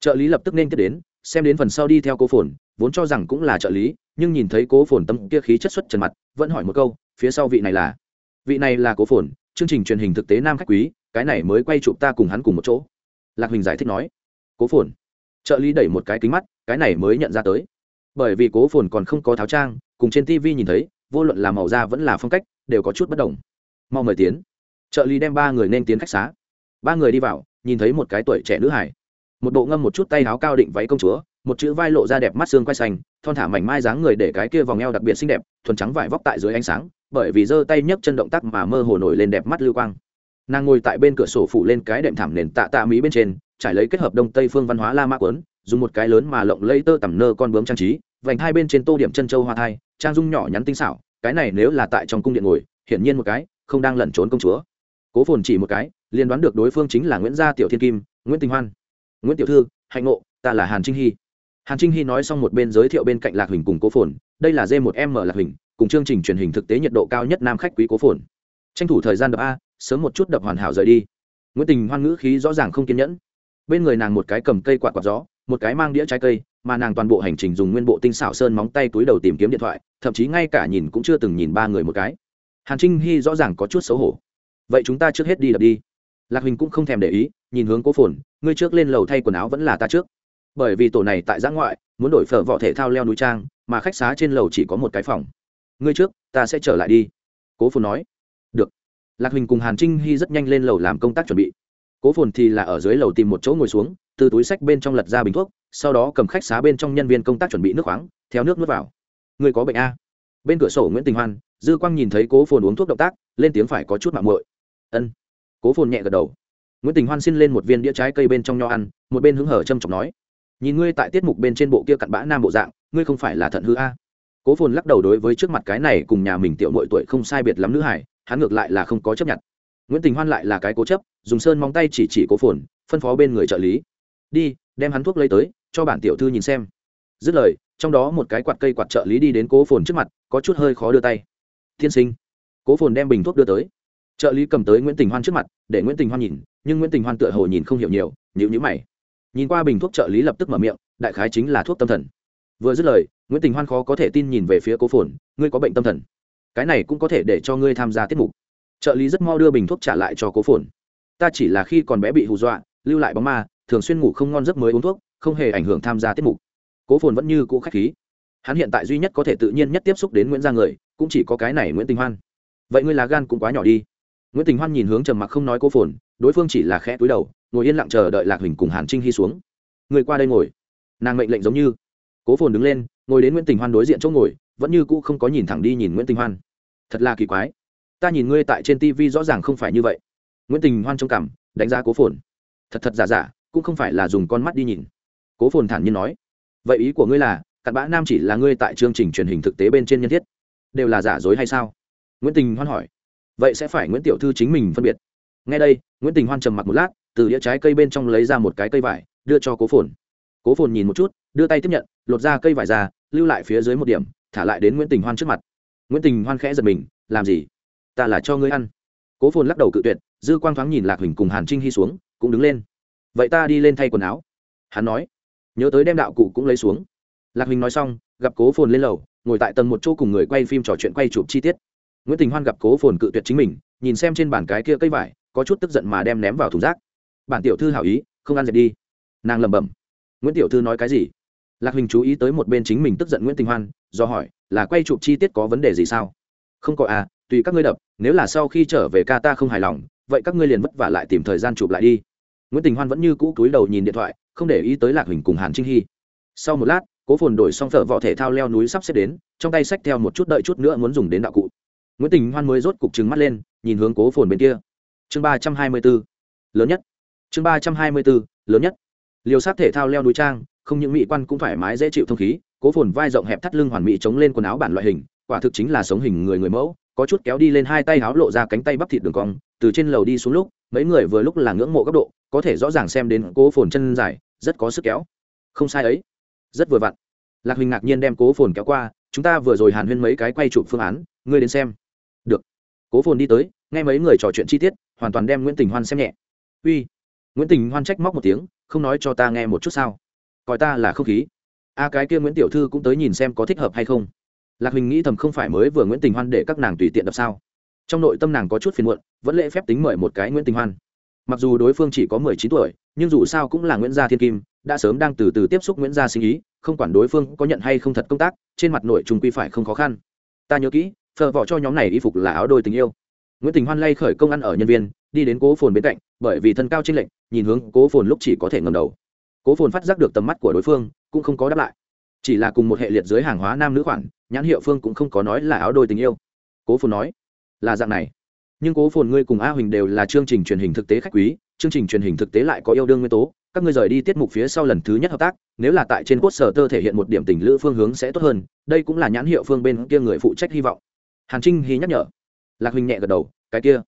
Trợ lý lập tức nên tiếp đến, xem đến phần sau đi theo cố phồn, vốn cho rằng cũng là trợ lý, nhưng nhìn thấy cố phồn tâm kia khí chất xuất trần mặt, vẫn hỏi một câu, phía sau vị này là? Vị này là cố phồn, chương trình truyền hình thực tế nam khách quý, cái này mới quay chụp ta cùng hắn cùng một chỗ. Lạc huỳnh giải thích nói. Cố phồn. Trợ lý đẩy một cái kính mắt, cái này mới nhận ra tới bởi vì cố phồn còn không có tháo trang, cùng trên tv nhìn thấy, vô luận là màu da vẫn là phong cách, đều có chút bất đồng. Mau mời tiến. Trợ lý đem ba người nên tiến khách xá. Ba người đi vào, nhìn thấy một cái tuổi trẻ nữ hải. Một bộ ngâm một chút tay áo cao định váy công chúa, một chữ vai lộ ra đẹp mắt xương quay xanh, thon thả mảnh mai dáng người để cái kia vòng eo đặc biệt xinh đẹp, thuần trắng vải vóc tại dưới ánh sáng, bởi vì giơ tay nhấc chân động tác mà mơ hồ nổi lên đẹp mắt lưu quang. Nàng ngồi tại bên cửa sổ phủ lên cái đệm thảm nền tạ tạ mỹ bên trên, trải lấy kết hợp đông tây phương văn hóa la mã quấn dùng một cái lớn mà lộng lây tơ tằm nơ con bướm trang trí, vành hai bên trên tô điểm chân châu hoa thai, trang dung nhỏ nhắn tinh xảo, cái này nếu là tại trong cung điện ngồi, hiển nhiên một cái, không đang lẩn trốn công chúa. Cố phồn chỉ một cái, liền đoán được đối phương chính là nguyễn gia tiểu thiên kim, nguyễn tinh hoan. Nguyễn tiểu thư, hạnh ngộ, ta là hàn trinh hy. Hàn trinh hy nói xong một bên giới thiệu bên cạnh lạc huỳnh cùng cố phồn, đây là d một m lạc huỳnh, cùng chương trình truyền hình thực tế nhiệt độ cao nhất nam khách quý cố phồn. Tranh thủ thời gian đập a, sớm một chút đập hoàn hảo rời đi. Nguyễn tình hoan ngữ khí rõ ràng không kiên nhẫn. Bên người nàng một cái cầm cây quạt quạt gió một cái mang đĩa trái cây, mà nàng toàn bộ hành trình dùng nguyên bộ tinh xảo sơn móng tay túi đầu tìm kiếm điện thoại, thậm chí ngay cả nhìn cũng chưa từng nhìn ba người một cái. Hàn trinh hy rõ ràng có chút xấu hổ. Vậy chúng ta trước hết đi đập đi. Lạc huỳnh cũng không thèm để ý, nhìn hướng cố phồn, ngươi trước lên lầu thay quần áo vẫn là ta trước. Bởi vì tổ này tại giã ngoại, muốn đổi phở võ thể thao leo núi trang, mà khách xá trên lầu chỉ có một cái phòng. Ngươi trước, ta sẽ trở lại đi. Cố phồn nói. Được. Lạc huỳnh cùng hàn trinh hy rất nhanh lên lầu làm công tác chuẩn bị. Cố phồn thì là ở dưới lầu tìm một chỗ ngồi xuống từ túi sách bên trong lật ra bình thuốc, sau đó cầm khách xá bên trong nhân viên công tác chuẩn bị nước khoáng, theo nước nuốt vào. Người có bệnh a. Bên cửa sổ nguyễn tình hoan, dư quang nhìn thấy cố phồn uống thuốc động tác, lên tiếng phải có chút mạng muội. Ân. Cố phồn nhẹ gật đầu. Nguyễn tình hoan xin lên một viên đĩa trái cây bên trong nho ăn, một bên hứng hở châm chọc nói. Nhìn ngươi tại tiết mục bên trên bộ kia cặn bã nam bộ dạng, ngươi không phải là thận hư a. Cố phồn lắc đầu đối với trước mặt cái này cùng nhà mình tiểu mội tuổi không sai biệt lắm nữ hải hắn ngược lại là không có chấp nhận. Nguyễn tình hoan lại là cái cố chấp, dùng sơn móng tay chỉ chỉ cố phồn, phân phó bên người trợ lý đi, đem hắn thuốc lấy tới, cho bản tiểu thư nhìn xem. Dứt lời, trong đó một cái quạt cây quạt trợ lý đi đến cố phồn trước mặt, có chút hơi khó đưa tay. Tiên sinh. Cố phồn đem bình thuốc đưa tới. Trợ lý cầm tới nguyễn tình hoan trước mặt, để nguyễn tình hoan nhìn, nhưng nguyễn tình hoan tựa hồ nhìn không hiểu nhiều nhịu nhữ mày. Nhìn qua bình thuốc trợ lý lập tức mở miệng, đại khái chính là thuốc tâm thần. Vừa dứt lời, nguyễn tình hoan khó có thể tin nhìn về phía cố phồn, ngươi có bệnh tâm thần. Cái này cũng có thể để cho ngươi tham gia tiết mục. Trợ lý rất mau đưa bình thuốc trả lại cho cố phồn. Ta chỉ là khi còn bé bị hù dọa, lưu lại bóng ma thường xuyên ngủ không ngon giấc mới uống thuốc, không hề ảnh hưởng tham gia tiết mục. Cố phồn vẫn như cũ khách khí. Hắn hiện tại duy nhất có thể tự nhiên nhất tiếp xúc đến nguyễn gia người, cũng chỉ có cái này nguyễn tình hoan. Vậy ngươi là gan cũng quá nhỏ đi. Nguyễn tình hoan nhìn hướng trầm mặc không nói cố phồn, đối phương chỉ là khẽ túi đầu, ngồi yên lặng chờ đợi lạc huỳnh cùng hàn trinh hy xuống. Người qua đây ngồi. Nàng mệnh lệnh giống như. Cố phồn đứng lên, ngồi đến nguyễn tình hoan đối diện chỗ ngồi, vẫn như cũ không có nhìn thẳng đi nhìn nguyễn tình hoan. Thật là kỳ quái. Ta nhìn ngươi tại trên tv rõ ràng không phải như vậy. Nguyễn tình hoan trông cảm đánh giá cố phồn. Thật thật giả giả cũng không phải là dùng con mắt đi nhìn. Cố phồn thản nhiên nói, vậy ý của ngươi là, cặn bã nam chỉ là ngươi tại chương trình truyền hình thực tế bên trên nhân thiết, đều là giả dối hay sao? Nguyễn tình hoan hỏi, vậy sẽ phải nguyễn tiểu thư chính mình phân biệt. Ngay đây, nguyễn tình hoan trầm mặc một lát, từ đĩa trái cây bên trong lấy ra một cái cây vải, đưa cho cố phồn. Cố phồn nhìn một chút, đưa tay tiếp nhận, lột ra cây vải ra, lưu lại phía dưới một điểm, thả lại đến nguyễn tình hoan trước mặt. Nguyễn tình hoan khẽ giật mình, làm gì? Ta là cho ngươi ăn. Cố phồn lắc đầu cự tuyệt, dư quang thoáng nhìn lạc huỳnh cùng hàn trinh hy xuống, cũng đứng lên vậy ta đi lên thay quần áo. Hắn nói. Nhớ tới đem đạo cụ cũng lấy xuống. Lạc huỳnh nói xong, gặp cố phồn lên lầu, ngồi tại tầng một chỗ cùng người quay phim trò chuyện quay chụp chi tiết. Nguyễn tình hoan gặp cố phồn cự tuyệt chính mình, nhìn xem trên bàn cái kia cây vải, có chút tức giận mà đem ném vào thùng rác. Bản tiểu thư hảo ý, không ăn dẹp đi. Nàng lẩm bẩm. Nguyễn tiểu thư nói cái gì? Lạc huỳnh chú ý tới một bên chính mình tức giận nguyễn tình hoan, do hỏi, là quay chụp chi tiết có vấn đề gì sao? Không có à tùy các ngươi đập, nếu là sau khi trở về ca ta không hài lòng, vậy các ngươi liền vất vả lại tìm thời gian chụp lại đi nguyễn tình hoan vẫn như cũ cúi đầu nhìn điện thoại, không để ý tới lạc huỳnh cùng hàn trinh hy. Sau một lát, cố phồn đổi xong thợ võ thể thao leo núi sắp xếp đến, trong tay xách theo một chút đợi chút nữa muốn dùng đến đạo cụ. Nguyễn tình hoan mới rốt cục trừng mắt lên, nhìn hướng cố phồn bên kia. Chương ba trăm hai mươi b lớn nhất. Chương ba trăm hai mươi b lớn nhất. Liều sát thể thao leo núi trang, không những mỹ quan cũng thoải mái dễ chịu thông khí, cố phồn vai rộng hẹp thắt lưng hoàn mỹ chống lên quần áo bản loại hình, quả thực chính là sống hình người người mẫu, có chút kéo đi lên hai tay háo lộ ra cánh tay bắp thịt đường cong, từ trên lầu đi xuống lúc, mấy người vừa lúc là ngưỡng mộ góc độ có thể rõ ràng xem đến cố phồn chân dài, rất có sức kéo. Không sai ấy. Rất vừa vặn. Lạc huỳnh ngạc nhiên đem cố phồn kéo qua, chúng ta vừa rồi hàn huyên mấy cái quay chụp phương án, ngươi đến xem. Được. Cố phồn đi tới, nghe mấy người trò chuyện chi tiết, hoàn toàn đem nguyễn tình hoan xem nhẹ. Uy. Nguyễn tình hoan trách móc một tiếng, không nói cho ta nghe một chút sao. Coi ta là không khí. A cái kia nguyễn tiểu thư cũng tới nhìn xem có thích hợp hay không. Lạc huỳnh nghĩ thầm không phải mới vừa nguyễn tình hoan để các nàng tùy tiện đập sao. Trong nội tâm nàng có chút phiền muộn, vẫn lễ phép tính mời một cái nguyễn tình hoan mặc dù đối phương chỉ có mười chín tuổi, nhưng dù sao cũng là nguyễn gia thiên kim, đã sớm đang từ từ tiếp xúc nguyễn gia sinh ý, không quản đối phương có nhận hay không thật công tác, trên mặt nội trung quy phải không khó khăn. Ta nhớ kỹ phờ vỏ cho nhóm này y phục là áo đôi tình yêu. Nguyễn tình hoan lay khởi công ăn ở nhân viên, đi đến cố phồn bên cạnh, bởi vì thân cao trên lệnh nhìn hướng cố phồn lúc chỉ có thể ngầm đầu. Cố phồn phát giác được tầm mắt của đối phương, cũng không có đáp lại. Chỉ là cùng một hệ liệt dưới hàng hóa nam nữ khoản, nhãn hiệu phương cũng không có nói là áo đôi tình yêu. Cố phồn nói, là dạng này nhưng cố phồn ngươi cùng a huỳnh đều là chương trình truyền hình thực tế khách quý, chương trình truyền hình thực tế lại có yêu đương nguyên tố, các ngươi rời đi tiết mục phía sau lần thứ nhất hợp tác, nếu là tại trên quốc sở tơ thể hiện một điểm tình lữ phương hướng sẽ tốt hơn, đây cũng là nhãn hiệu phương bên kia người phụ trách hy vọng. Hàn trinh hy nhắc nhở. Lạc huỳnh nhẹ gật đầu, cái kia.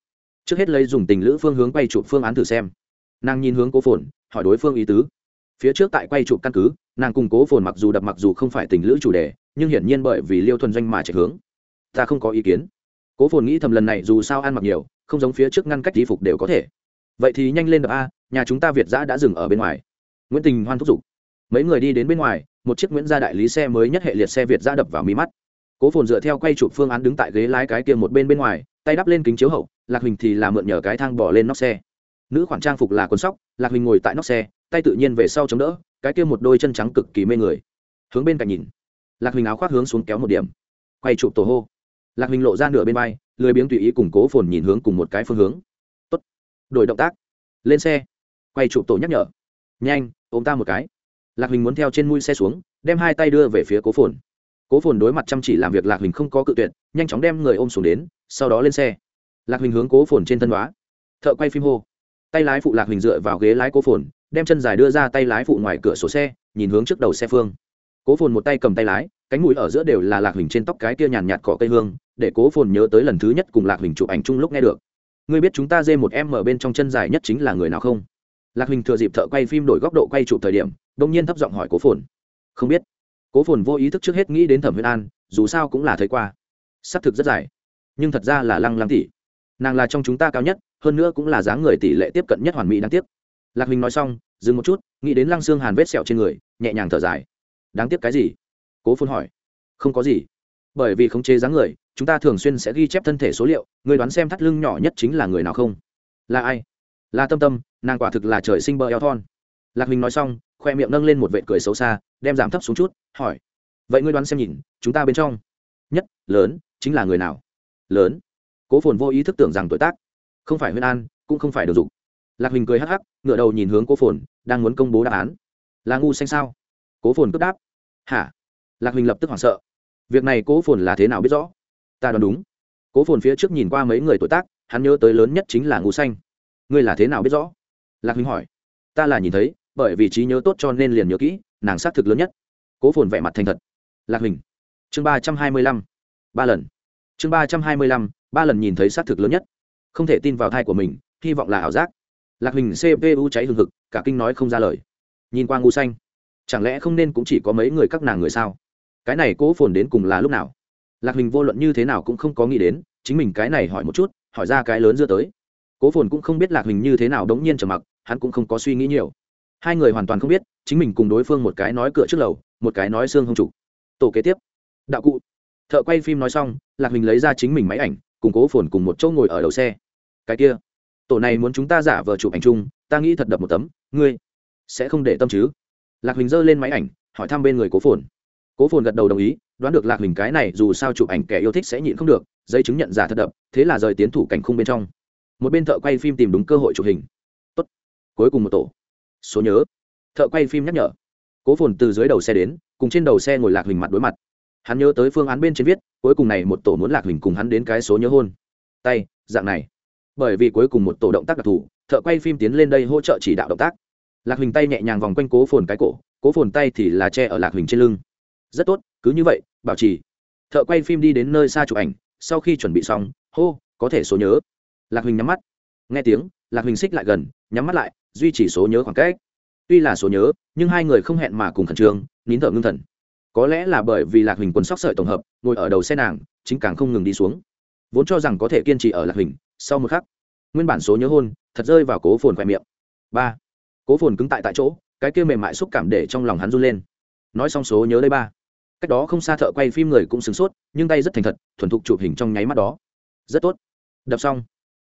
Trước hết lấy dùng tình lữ phương hướng quay chụp phương án thử xem. Nàng nhìn hướng cố phồn, hỏi đối phương ý tứ. Phía trước tại quay chụp căn cứ, nàng cùng cố phồn mặc dù đập mặc dù không phải tình lữ chủ đề, nhưng hiển nhiên bởi vì liêu thuần doanh mà chạy hướng. Ta không có ý kiến cố phồn nghĩ thầm lần này dù sao ăn mặc nhiều, không giống phía trước ngăn cách y phục đều có thể. Vậy thì nhanh lên đập a, nhà chúng ta việt giã đã dừng ở bên ngoài. Nguyễn tình hoan thúc giục. Mấy người đi đến bên ngoài, một chiếc nguyễn gia đại lý xe mới nhất hệ liệt xe việt giã đập vào mí mắt. Cố phồn dựa theo quay chụp phương án đứng tại ghế lái cái kia một bên bên ngoài, tay đắp lên kính chiếu hậu, lạc huỳnh thì là mượn nhờ cái thang bỏ lên nóc xe. Nữ khoản trang phục là quần sóc, lạc huỳnh ngồi tại nóc xe, tay tự nhiên về sau chống đỡ, cái kia một đôi chân trắng cực kỳ mê người. Hướng bên cạnh nhìn, lạc huỳnh áo khoác hướng xuống kéo một điểm. Quay chụp tổ hô lạc huỳnh lộ ra nửa bên vai, lười biếng tùy ý cùng cố phồn nhìn hướng cùng một cái phương hướng. Tốt, đổi động tác. Lên xe. Quay chụp tổ nhắc nhở. Nhanh, ôm ta một cái. Lạc huỳnh muốn theo trên mui xe xuống, đem hai tay đưa về phía cố phồn. Cố phồn đối mặt chăm chỉ làm việc lạc huỳnh không có cự tuyệt, nhanh chóng đem người ôm xuống đến, sau đó lên xe. Lạc huỳnh hướng cố phồn trên thân đoá thợ quay phim hô. Tay lái phụ lạc huỳnh dựa vào ghế lái cố phồn, đem chân dài đưa ra tay lái phụ ngoài cửa sổ xe, nhìn hướng trước đầu xe phương. Cố phồn một tay cầm tay lái, cánh mũi ở giữa đều là lạc huỳnh trên tóc cái kia nhàn nhạt cỏ cây hương để cố phồn nhớ tới lần thứ nhất cùng lạc huỳnh chụp ảnh chung lúc nghe được. Ngươi biết chúng ta dê một em ở bên trong chân dài nhất chính là người nào không? Lạc huỳnh thừa dịp thợ quay phim đổi góc độ quay chụp thời điểm, đông nhiên thấp giọng hỏi cố phồn. Không biết. Cố phồn vô ý thức trước hết nghĩ đến thẩm huyết an, dù sao cũng là thấy qua. S ắ c thực rất dài. Nhưng thật ra là lăng lăng tỷ. Nàng là trong chúng ta cao nhất, hơn nữa cũng là dáng người tỷ lệ tiếp cận nhất hoàn mỹ đáng tiếc. Lạc huỳnh nói xong, dừng một chút, nghĩ đến lăng xương hàn vết sẹo trên người, nhẹ nhàng thở dài. Đáng tiếc cái gì? Cố phồn hỏi. Không có gì. Bởi vì khống chế dáng người chúng ta thường xuyên sẽ ghi chép thân thể số liệu, người đoán xem thắt lưng nhỏ nhất chính là người nào không? Là ai? Là tâm tâm, nàng quả thực là trời sinh bờ eo thon. Lạc huỳnh nói xong, khoe miệng nâng lên một vệ cười xấu xa, đem giảm thấp xuống chút, hỏi. Vậy ngươi đoán xem nhìn, chúng ta bên trong nhất, lớn, chính là người nào? Lớn. Cố phồn vô ý thức tưởng rằng tuổi tác không phải huyên an, cũng không phải được dục. Lạc huỳnh cười hắc hắc ngựa đầu nhìn hướng cố phồn, đang muốn công bố đáp án. Là ngu xanh sao? Cố phồn cướp đáp. Hả? Lạc huỳnh lập tức hoảng sợ. Việc này cố phồn là thế nào biết rõ? Ta đoán đúng. Cố phồn phía trước nhìn qua mấy người tuổi tác, hắn nhớ tới lớn nhất chính là Ngũ xanh. Ngươi là thế nào biết rõ? Lạc huynh hỏi. Ta là nhìn thấy, bởi vì trí nhớ tốt cho nên liền nhớ kỹ, nàng xác thực lớn nhất. Cố phồn vẻ mặt thành thật. Lạc huỳnh chương ba trăm hai mươi lăm. Ba lần. Chương ba trăm hai mươi lăm, ba lần nhìn thấy xác thực lớn nhất. Không thể tin vào thai của mình, hy vọng là ảo giác. Lạc huỳnh cpu cháy hừng hực, cả kinh nói không ra lời. Nhìn qua ngu xanh, chẳng lẽ không nên cũng chỉ có mấy người các nàng người sao? Cái này cố phồn đến cùng là lúc nào? Lạc huỳnh vô luận như thế nào cũng không có nghĩ đến, chính mình cái này hỏi một chút, hỏi ra cái lớn dưa tới. Cố phồn cũng không biết lạc huỳnh như thế nào đống nhiên trở mặc, hắn cũng không có suy nghĩ nhiều. Hai người hoàn toàn không biết, chính mình cùng đối phương một cái nói cửa trước lầu, một cái nói xương không chủ. Tổ kế tiếp. Đạo cụ. Thợ quay phim nói xong, lạc huỳnh lấy ra chính mình máy ảnh, cùng cố phồn cùng một chỗ ngồi ở đầu xe. Cái kia. Tổ này muốn chúng ta giả vờ chụp ảnh chung, ta nghĩ thật đập một tấm, ngươi sẽ không để tâm chứ? Lạc huỳnh giơ lên máy ảnh, hỏi thăm bên người cố phồn. Cố phồn gật đầu đồng ý đoán được lạc hình cái này dù sao chụp ảnh kẻ yêu thích sẽ nhịn không được, giấy chứng nhận giả thật đập, thế là rời tiến thủ cảnh khung bên trong. Một bên thợ quay phim tìm đúng cơ hội chụp hình. Tốt. cuối cùng một tổ. Số nhớ. Thợ quay phim nhắc nhở. Cố phồn từ dưới đầu xe đến, cùng trên đầu xe ngồi lạc hình mặt đối mặt. Hắn nhớ tới phương án bên trên viết, cuối cùng này một tổ muốn lạc hình cùng hắn đến cái số nhớ hôn. Tay, dạng này. Bởi vì cuối cùng một tổ động tác đặc thù, thợ quay phim tiến lên đây hỗ trợ chỉ đạo động tác. Lạc hình tay nhẹ nhàng vòng quanh cố phồn cái cổ, cố phồn tay thì là che ở lạc hình trên lưng rất tốt, cứ như vậy, bảo trì. Thợ quay phim đi đến nơi xa chụp ảnh, sau khi chuẩn bị xong, hô, có thể số nhớ. Lạc huỳnh nhắm mắt. Nghe tiếng, lạc huỳnh xích lại gần, nhắm mắt lại, duy trì số nhớ khoảng cách. Tuy là số nhớ, nhưng hai người không hẹn mà cùng khẩn trương, nín thở ngưng thần. Có lẽ là bởi vì lạc huỳnh quần sóc sợi tổng hợp, ngồi ở đầu xe nàng, chính càng không ngừng đi xuống. Vốn cho rằng có thể kiên trì ở lạc huỳnh, sau một khắc, nguyên bản số nhớ hôn, thật rơi vào cố phồn khoe miệng. Ba, cố phồn cứng tại tại chỗ, cái kia mềm mại xúc cảm để trong lòng hắn run lên. Nói xong số nhớ đây ba cách đó không xa thợ quay phim người cũng sửng sốt, nhưng tay rất thành thật, thuần thục chụp hình trong nháy mắt đó. Rất tốt. Đập xong.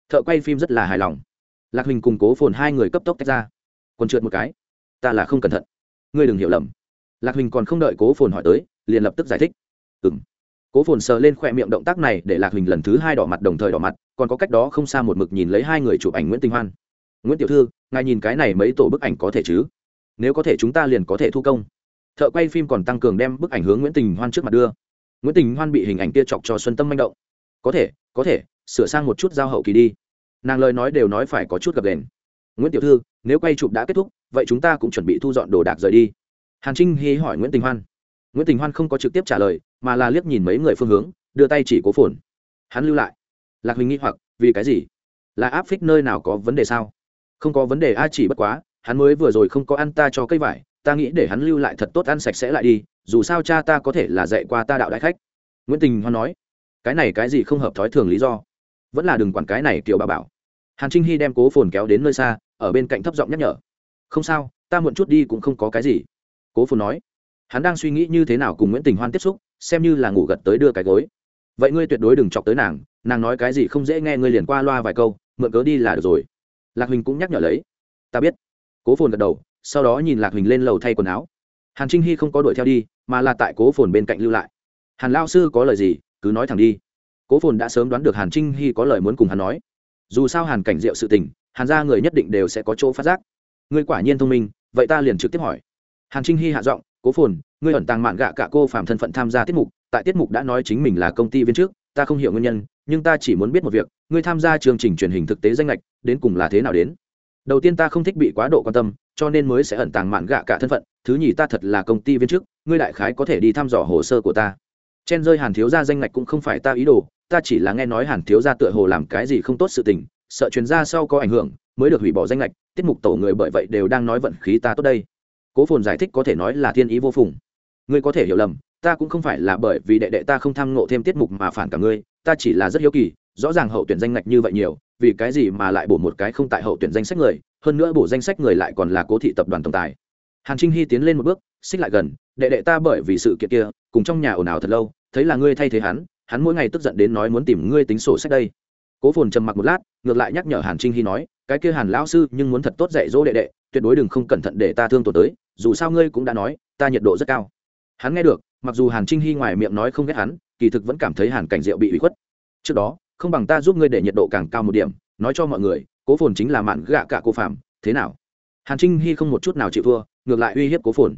Thợ quay phim rất là hài lòng. Lạc huỳnh cùng cố phồn hai người cấp tốc tách ra. Còn trượt một cái. Ta là không cẩn thận. Ngươi đừng hiểu lầm. Lạc huỳnh còn không đợi cố phồn hỏi tới, liền lập tức giải thích. Ừ m cố phồn sờ lên khoe miệng động tác này để lạc huỳnh lần thứ hai đỏ mặt đồng thời đỏ mặt, còn có cách đó không xa một mực nhìn lấy hai người chụp ảnh nguyễn tinh hoan. Nguyễn tiểu thư, ngài nhìn cái này mấy tổ bức ảnh có thể chứ? Nếu có thể chúng ta liền có thể thu công thợ quay phim còn tăng cường đem bức ảnh hướng nguyễn tình hoan trước mặt đưa. Nguyễn tình hoan bị hình ảnh kia chọc cho xuân tâm manh động. Có thể có thể, sửa sang một chút giao hậu kỳ đi. Nàng lời nói đều nói phải có chút gập đền nguyễn tiểu thư, nếu quay chụp đã kết thúc, vậy chúng ta cũng chuẩn bị thu dọn đồ đạc rời đi. Hàn trinh hy hỏi nguyễn tình hoan. Nguyễn tình hoan không có trực tiếp trả lời, mà là liếc nhìn mấy người phương hướng, đưa tay chỉ cố phồn. Hắn lưu lại. Lạc huỳnh nghĩ hoặc, vì cái gì? Là áp phích nơi nào có vấn đề sao? Không có vấn đề, a, chỉ bất quá, hắn mới vừa rồi không có ăn ta cho cây vải ta nghĩ để hắn lưu lại thật tốt ăn sạch sẽ lại đi, dù sao cha ta có thể là dạy qua ta đạo đại khách. Nguyễn tình hoan nói. Cái này cái gì không hợp thói thường lý do? Vẫn là đừng quản cái này kiểu bà bảo. Hàn trinh hy đem cố phồn kéo đến nơi xa, ở bên cạnh thấp giọng nhắc nhở. Không sao, ta muộn chút đi cũng không có cái gì. Cố phồn nói. Hắn đang suy nghĩ như thế nào cùng nguyễn tình hoan tiếp xúc, xem như là ngủ gật tới đưa cái gối. Vậy ngươi tuyệt đối đừng chọc tới nàng nàng nói cái gì không dễ nghe ngươi liền qua loa vài câu, mượn cớ đi là được rồi. Lạc huỳnh cũng nhắc nhở lấy. Ta biết. Cố phồn gật đầu sau đó nhìn lạc huỳnh lên lầu thay quần áo. Hàn trinh hy không có đuổi theo đi, mà là tại cố phồn bên cạnh lưu lại. Hàn lao sư có lời gì, cứ nói thẳng đi. Cố phồn đã sớm đoán được hàn trinh hy có lời muốn cùng hắn nói. Dù sao hàn cảnh diệu sự tình, hàn ra người nhất định đều sẽ có chỗ phát giác. Ngươi quả nhiên thông minh, vậy ta liền trực tiếp hỏi. Hàn trinh hy hạ giọng, cố phồn, ngươi ẩn tàng mạn gạ cả cô phạm thân phận tham gia tiết mục, tại tiết mục đã nói chính mình là công ty viên trước, ta không hiểu nguyên nhân, nhưng ta chỉ muốn biết một việc, ngươi tham gia chương trình truyền hình thực tế danh lệch đến cùng là thế nào đến? Đầu tiên ta không thích bị quá độ quan tâm cho nên mới sẽ ẩn tàng mạn gạ cả thân phận, thứ nhì ta thật là công ty viên chức, ngươi đại khái có thể đi thăm dò hồ sơ của ta. Chen rơi hàn thiếu gia danh ngạch cũng không phải ta ý đồ, ta chỉ là nghe nói hàn thiếu gia tựa hồ làm cái gì không tốt sự tình, sợ chuyến gia sau có ảnh hưởng, mới được hủy bỏ danh lệch tiết mục tổ người bởi vậy đều đang nói vận khí ta tốt đây. Cố phồn giải thích có thể nói là thiên ý vô phùng. Ngươi có thể hiểu lầm, ta cũng không phải là bởi vì đệ đệ ta không tham ngộ thêm tiết mục mà phản cả ngươi, ta chỉ là rất hiếu kỳ, rõ ràng hậu tuyển danh ngạch như vậy nhiều vì cái gì mà lại bổ một cái không tại hậu tuyển danh sách người, hơn nữa bổ danh sách người lại còn là cố thị tập đoàn tổng tài. Hàn trinh hy tiến lên một bước, xích lại gần, đệ đệ ta bởi vì sự kiện kia, cùng trong nhà ồn ào thật lâu, thấy là ngươi thay thế hắn hắn mỗi ngày tức giận đến nói muốn tìm ngươi tính sổ sách đây. Cố phồn trầm mặc một lát, ngược lại nhắc nhở hàn trinh hy nói, cái kia hàn lão sư nhưng muốn thật tốt dạy dỗ đệ đệ, tuyệt đối đừng không cẩn thận để ta thương tổn tới, dù sao ngươi cũng đã nói, ta nhiệt độ rất cao. Hắn nghe được, mặc dù hàn trinh hy ngoài miệng nói không ghét hắn, kỳ thực vẫn cảm thấy hàn cảnh diệu bị ủy khuất. Trước đó không bằng ta giúp ngươi để nhiệt độ càng cao một điểm, nói cho mọi người, cố phồn chính là mạn gạ cả cô phạm thế nào? Hàn trinh hy không một chút nào chịu thua, ngược lại uy hiếp cố phồn.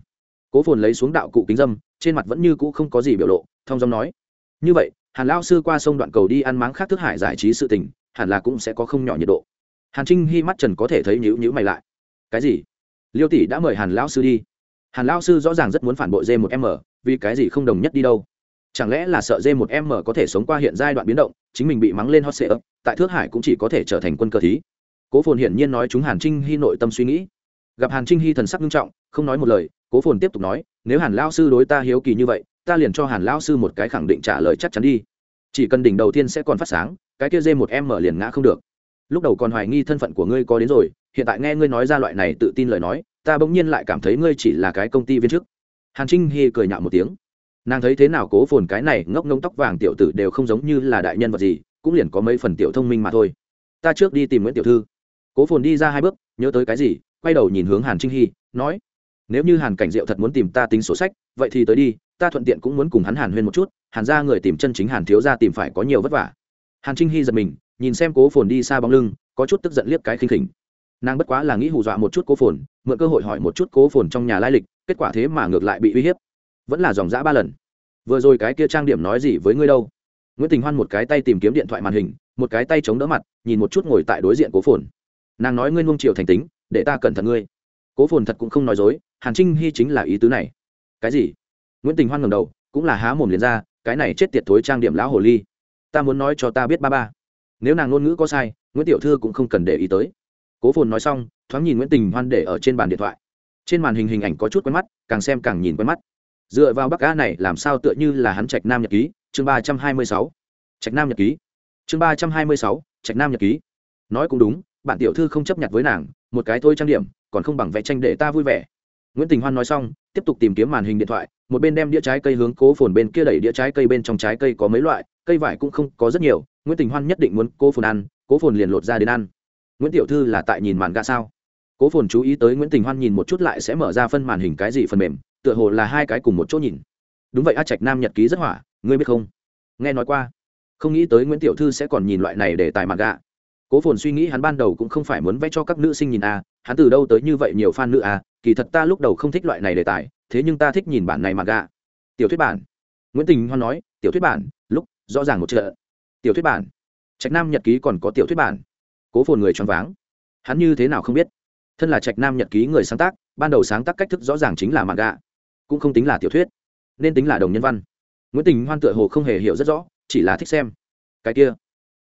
Cố phồn lấy xuống đạo cụ kính dâm, trên mặt vẫn như cũ không có gì biểu lộ, thông dong nói. Như vậy, hàn lao sư qua sông đoạn cầu đi ăn máng khác thức hải giải trí sự tình, hẳn là cũng sẽ có không nhỏ nhiệt độ. Hàn trinh hy mắt trần có thể thấy nhữ nhữ mày lại. Cái gì? Liêu tỷ đã mời hàn lao sư đi. Hàn lao sư rõ ràng rất muốn phản bội dê một m, vì cái gì không đồng nhất đi đâu? Chẳng lẽ là sợ dê một m có thể sống qua hiện giai đoạn biến động, chính mình bị mắng lên hot sệ ấp, tại thước hải cũng chỉ có thể trở thành quân cơ thí. Cố phồn hiển nhiên nói chúng hàn trinh hy nội tâm suy nghĩ. Gặp hàn trinh hy thần sắc nghiêm trọng, không nói một lời, cố phồn tiếp tục nói, nếu hàn lao sư đối ta hiếu kỳ như vậy, ta liền cho hàn lao sư một cái khẳng định trả lời chắc chắn đi. Chỉ cần đỉnh đầu tiên sẽ còn phát sáng, cái kia dê một em mở liền ngã không được. Lúc đầu còn hoài nghi thân phận của ngươi có đến rồi, hiện tại nghe ngươi nói ra loại này tự tin lời nói, ta bỗng nhiên lại cảm thấy ngươi chỉ là cái công ty viên chức. Hàn trinh hy cười nhạo một tiếng nàng thấy thế nào cố phồn cái này ngốc ngông tóc vàng tiểu tử đều không giống như là đại nhân vật gì, cũng liền có mấy phần tiểu thông minh mà thôi. Ta trước đi tìm nguyễn tiểu thư. Cố phồn đi ra hai bước, nhớ tới cái gì, quay đầu nhìn hướng hàn trinh hy, nói, nếu như hàn cảnh diệu thật muốn tìm ta tính sổ sách, vậy thì tới đi, ta thuận tiện cũng muốn cùng hắn hàn huyên một chút, hàn ra người tìm chân chính hàn thiếu ra tìm phải có nhiều vất vả. Hàn trinh hy giật mình, nhìn xem cố phồn đi xa bóng lưng, có chút tức giận liếc cái khinh khỉnh. Nàng bất quá là nghĩ hù dọa một chút cố phồn, mượn cơ hội hỏi một chút cố phồn trong nhà lai lịch, kết quả thế mà ngược lại bị uy hiếp vẫn là dòng dã ba lần. Vừa rồi cái kia trang điểm nói gì với ngươi đâu? Nguyễn tình hoan một cái tay tìm kiếm điện thoại màn hình, một cái tay chống đỡ mặt, nhìn một chút ngồi tại đối diện cố phồn. Nàng nói ngươi nuông triều thành tính, để ta cẩn thận ngươi. Cố phồn thật cũng không nói dối, hàn trinh hy chính là ý tứ này. Cái gì? Nguyễn tình hoan ngầm đầu, cũng là há mồm liền ra, cái này chết tiệt thối trang điểm lão hồ ly. Ta muốn nói cho ta biết ba ba. Nếu nàng ngôn ngữ có sai, nguyễn tiểu thư cũng không cần để ý tới. Cố phồn nói xong, thoáng nhìn nguyễn tình hoan để ở trên bàn điện thoại. Trên màn hình hình ảnh có chút quen mắt, càng xem càng nhìn quen mắt dựa vào bắc a này, làm sao tựa như là hắn trạch nam nhật ký? Chương ba trăm hai mươi sáu. Trạch nam nhật ký. Chương ba trăm hai mươi sáu, trạch nam nhật ký. Nói cũng đúng, bạn tiểu thư không chấp nhận với nàng, một cái thôi trang điểm, còn không bằng vẽ tranh để ta vui vẻ. Nguyễn tình hoan nói xong, tiếp tục tìm kiếm màn hình điện thoại, một bên đem đĩa trái cây hướng cố phồn bên kia đẩy đĩa trái cây bên trong trái cây có mấy loại, cây vải cũng không có rất nhiều, nguyễn tình hoan nhất định muốn cố phồn ăn, cố phồn liền lột ra đến ăn. Nguyễn tiểu thư là tại nhìn màn ga sao? Cố phồn chú ý tới nguyễn tình hoan nhìn một chút lại sẽ mở ra phân màn hình cái gì phần mềm? Tựa hồ là hai cái cùng một chỗ nhìn. Đúng vậy, a trạch nam nhật ký rất hỏa, ngươi biết không? Nghe nói qua. Không nghĩ tới nguyễn tiểu thư sẽ còn nhìn loại này để tài mặt gạ. Cố phồn suy nghĩ hắn ban đầu cũng không phải muốn vẽ cho các nữ sinh nhìn a, hắn từ đâu tới như vậy nhiều fan nữ a, kỳ thật ta lúc đầu không thích loại này đề tài, thế nhưng ta thích nhìn bản này mặt gạ. Tiểu thuyết bản. Nguyễn tình hoan nói, tiểu thuyết bản, lúc, rõ ràng một chợ. Tiểu thuyết bản. Trạch nam nhật ký còn có tiểu thuyết bản. Cố phồn người choáng váng. Hắn như thế nào không biết? Thân là trạch nam nhật ký người sáng tác, ban đầu sáng tác cách thức rõ ràng chính là mặt gạ cũng không tính là tiểu thuyết, nên tính là đồng nhân văn. Nguyễn tình hoan tựa hồ không hề hiểu rất rõ, chỉ là thích xem. Cái kia,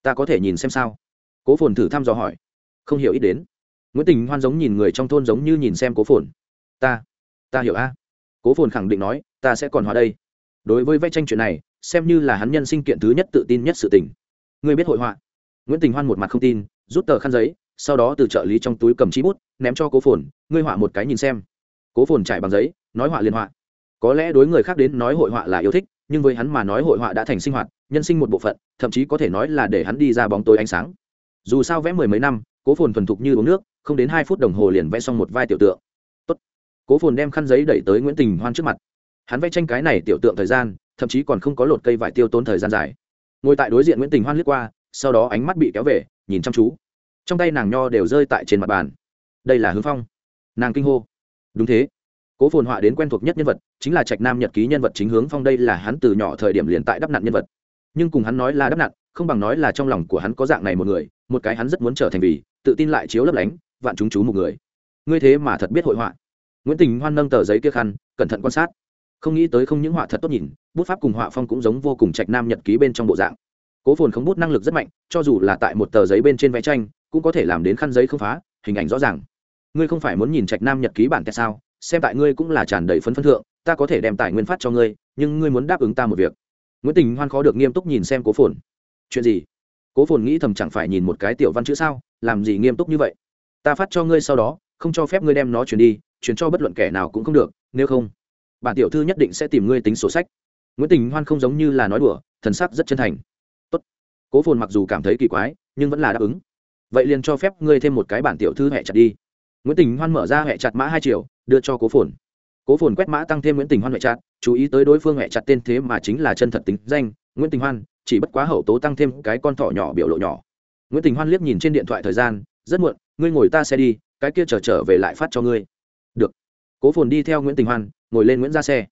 ta có thể nhìn xem sao? Cố phồn thử thăm dò hỏi. Không hiểu ít đến. Nguyễn tình hoan giống nhìn người trong thôn giống như nhìn xem cố phồn. Ta ta hiểu a. Cố phồn khẳng định nói, ta sẽ còn hóa đây. Đối với vẽ tranh chuyện này, xem như là hắn nhân sinh kiện thứ nhất tự tin nhất sự tình. Người biết hội họa. Nguyễn tình hoan một mặt không tin, rút tờ khăn giấy, sau đó từ trợ lý trong túi cầm chi bút, ném cho cố phồn, ngươi họa một cái nhìn xem. Cố phồn trải bằng giấy, nói họa liên họa có lẽ đối người khác đến nói hội họa là yêu thích, nhưng với hắn mà nói hội họa đã thành sinh hoạt, nhân sinh một bộ phận, thậm chí có thể nói là để hắn đi ra bóng tối ánh sáng. Dù sao vẽ mười mấy năm, cố phồn thuần thục như uống nước, không đến hai phút đồng hồ liền vẽ xong một vai tiểu tượng. Tốt. cố phồn đem khăn giấy đẩy tới nguyễn tình hoan trước mặt. Hắn vẽ tranh cái này tiểu tượng thời gian, thậm chí còn không có lột cây vải tiêu tốn thời gian dài. Ngồi tại đối diện nguyễn tình hoan liếc qua, sau đó ánh mắt bị kéo về, nhìn chăm chú. Trong tay nàng nho đều rơi tại trên mặt bàn. Đây là hướng phong. Nàng kinh hô. Đúng thế cố phồn họa đến quen thuộc nhất nhân vật, chính là trạch nam nhật ký nhân vật chính hướng phong đây là hắn từ nhỏ thời điểm liền tại đắp nặn nhân vật. Nhưng cùng hắn nói là đắp nặn, không bằng nói là trong lòng của hắn có dạng này một người, một cái hắn rất muốn trở thành vì, tự tin lại chiếu lấp lánh, vạn chúng chú một người. Ngươi thế mà thật biết hội họa. Nguyễn tình hoan nâng tờ giấy kia khăn, cẩn thận quan sát. Không nghĩ tới không những họa thật tốt nhìn, bút pháp cùng họa phong cũng giống vô cùng trạch nam nhật ký bên trong bộ dạng. Cố phồn không bút năng lực rất mạnh, cho dù là tại một tờ giấy bên trên vẽ tranh, cũng có thể làm đến khăn giấy không phá, hình ảnh rõ ràng. Ngươi không phải muốn nhìn trạch nam nhật ký bản tại sao? Xem tại ngươi cũng là tràn đầy phấn phân thượng, ta có thể đem tài nguyên phát cho ngươi, nhưng ngươi muốn đáp ứng ta một việc. Nguyễn tình hoan khó được nghiêm túc nhìn xem cố phồn. Chuyện gì? Cố phồn nghĩ thầm chẳng phải nhìn một cái tiểu văn chữ sao? Làm gì nghiêm túc như vậy? Ta phát cho ngươi sau đó, không cho phép ngươi đem nó chuyển đi, chuyển cho bất luận kẻ nào cũng không được, nếu không, bản tiểu thư nhất định sẽ tìm ngươi tính sổ sách. Nguyễn tình hoan không giống như là nói đùa, thần sắc rất chân thành. Tốt. cố phồn mặc dù cảm thấy kỳ quái, nhưng vẫn là đáp ứng. Vậy liền cho phép ngươi thêm một cái bản tiểu thư hẹ chặt đi nguyễn tình hoan mở ra hệ chặt mã hai triệu đưa cho cố phồn. Cố phồn quét mã tăng thêm nguyễn tình hoan hệ chặt, chú ý tới đối phương hệ chặt tên thế mà chính là chân thật tính danh, nguyễn tình hoan, chỉ bất quá hậu tố tăng thêm cái con thỏ nhỏ biểu lộ nhỏ. Nguyễn tình hoan liếc nhìn trên điện thoại thời gian, rất muộn, ngươi ngồi ta xe đi, cái kia trở trở về lại phát cho ngươi. Được. Cố phồn đi theo nguyễn tình hoan, ngồi lên nguyễn ra xe.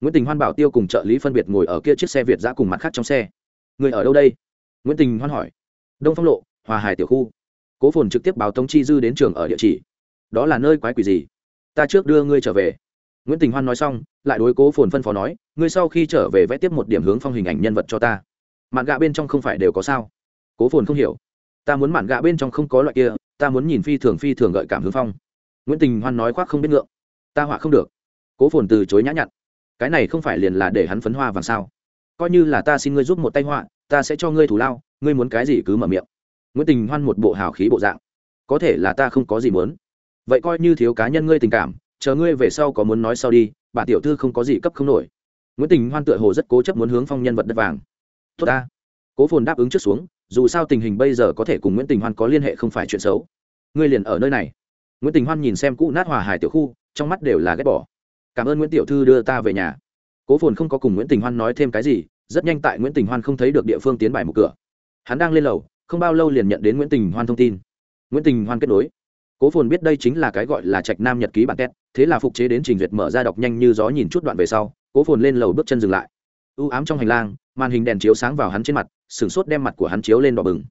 Nguyễn tình hoan bảo tiêu cùng trợ lý phân biệt ngồi ở kia chiếc xe việt giã cùng mặt khác trong xe. Người ở đâu đây? Nguyễn tình hoan hỏi. Đông phong lộ, hòa hải tiểu khu. Cố phồn trực tiếp báo tống chi dư đến trường ở địa chỉ đó là nơi quái quỷ gì? Ta trước đưa ngươi trở về. Nguyễn tình hoan nói xong, lại đối cố phồn phân phó nói, ngươi sau khi trở về vẽ tiếp một điểm hướng phong hình ảnh nhân vật cho ta. Mạn gạ bên trong không phải đều có sao? Cố phồn không hiểu. Ta muốn mạn gạ bên trong không có loại kia, ta muốn nhìn phi thường phi thường gợi cảm hướng phong. Nguyễn tình hoan nói khoác không biết ngượng. Ta họa không được. Cố phồn từ chối nhã nhặn. Cái này không phải liền là để hắn phấn hoa vàng sao? Coi như là ta xin ngươi giúp một tay họa, ta sẽ cho ngươi thủ lao, ngươi muốn cái gì cứ mở miệng. Nguyễn tình hoan một bộ hào khí bộ dạng. Có thể là ta không có gì muốn vậy coi như thiếu cá nhân ngươi tình cảm, chờ ngươi về sau có muốn nói sau đi bà tiểu thư không có gì cấp không nổi. Nguyễn tình hoan tựa hồ rất cố chấp muốn hướng phong nhân vật đất vàng. Tốt ta. Cố phồn đáp ứng trước xuống, dù sao tình hình bây giờ có thể cùng nguyễn tình hoan có liên hệ không phải chuyện xấu. Ngươi liền ở nơi này. Nguyễn tình hoan nhìn xem cũ nát hòa hải tiểu khu, trong mắt đều là ghét bỏ. Cảm ơn nguyễn tiểu thư đưa ta về nhà. Cố phồn không có cùng nguyễn tình hoan nói thêm cái gì, rất nhanh tại nguyễn tình hoan không thấy được địa phương tiến bài một cửa. Hắn đang lên lầu, không bao lâu liền nhận đến nguyễn tình hoan thông tin. Nguyễn tình hoan kết nối cố phồn biết đây chính là cái gọi là trạch nam nhật ký bản tét, thế là phục chế đến trình duyệt mở ra đọc nhanh như gió nhìn chút đoạn về sau, cố phồn lên lầu bước chân dừng lại. U ám trong hành lang, màn hình đèn chiếu sáng vào hắn trên mặt sửng sốt đem mặt của hắn chiếu lên đỏ bừng.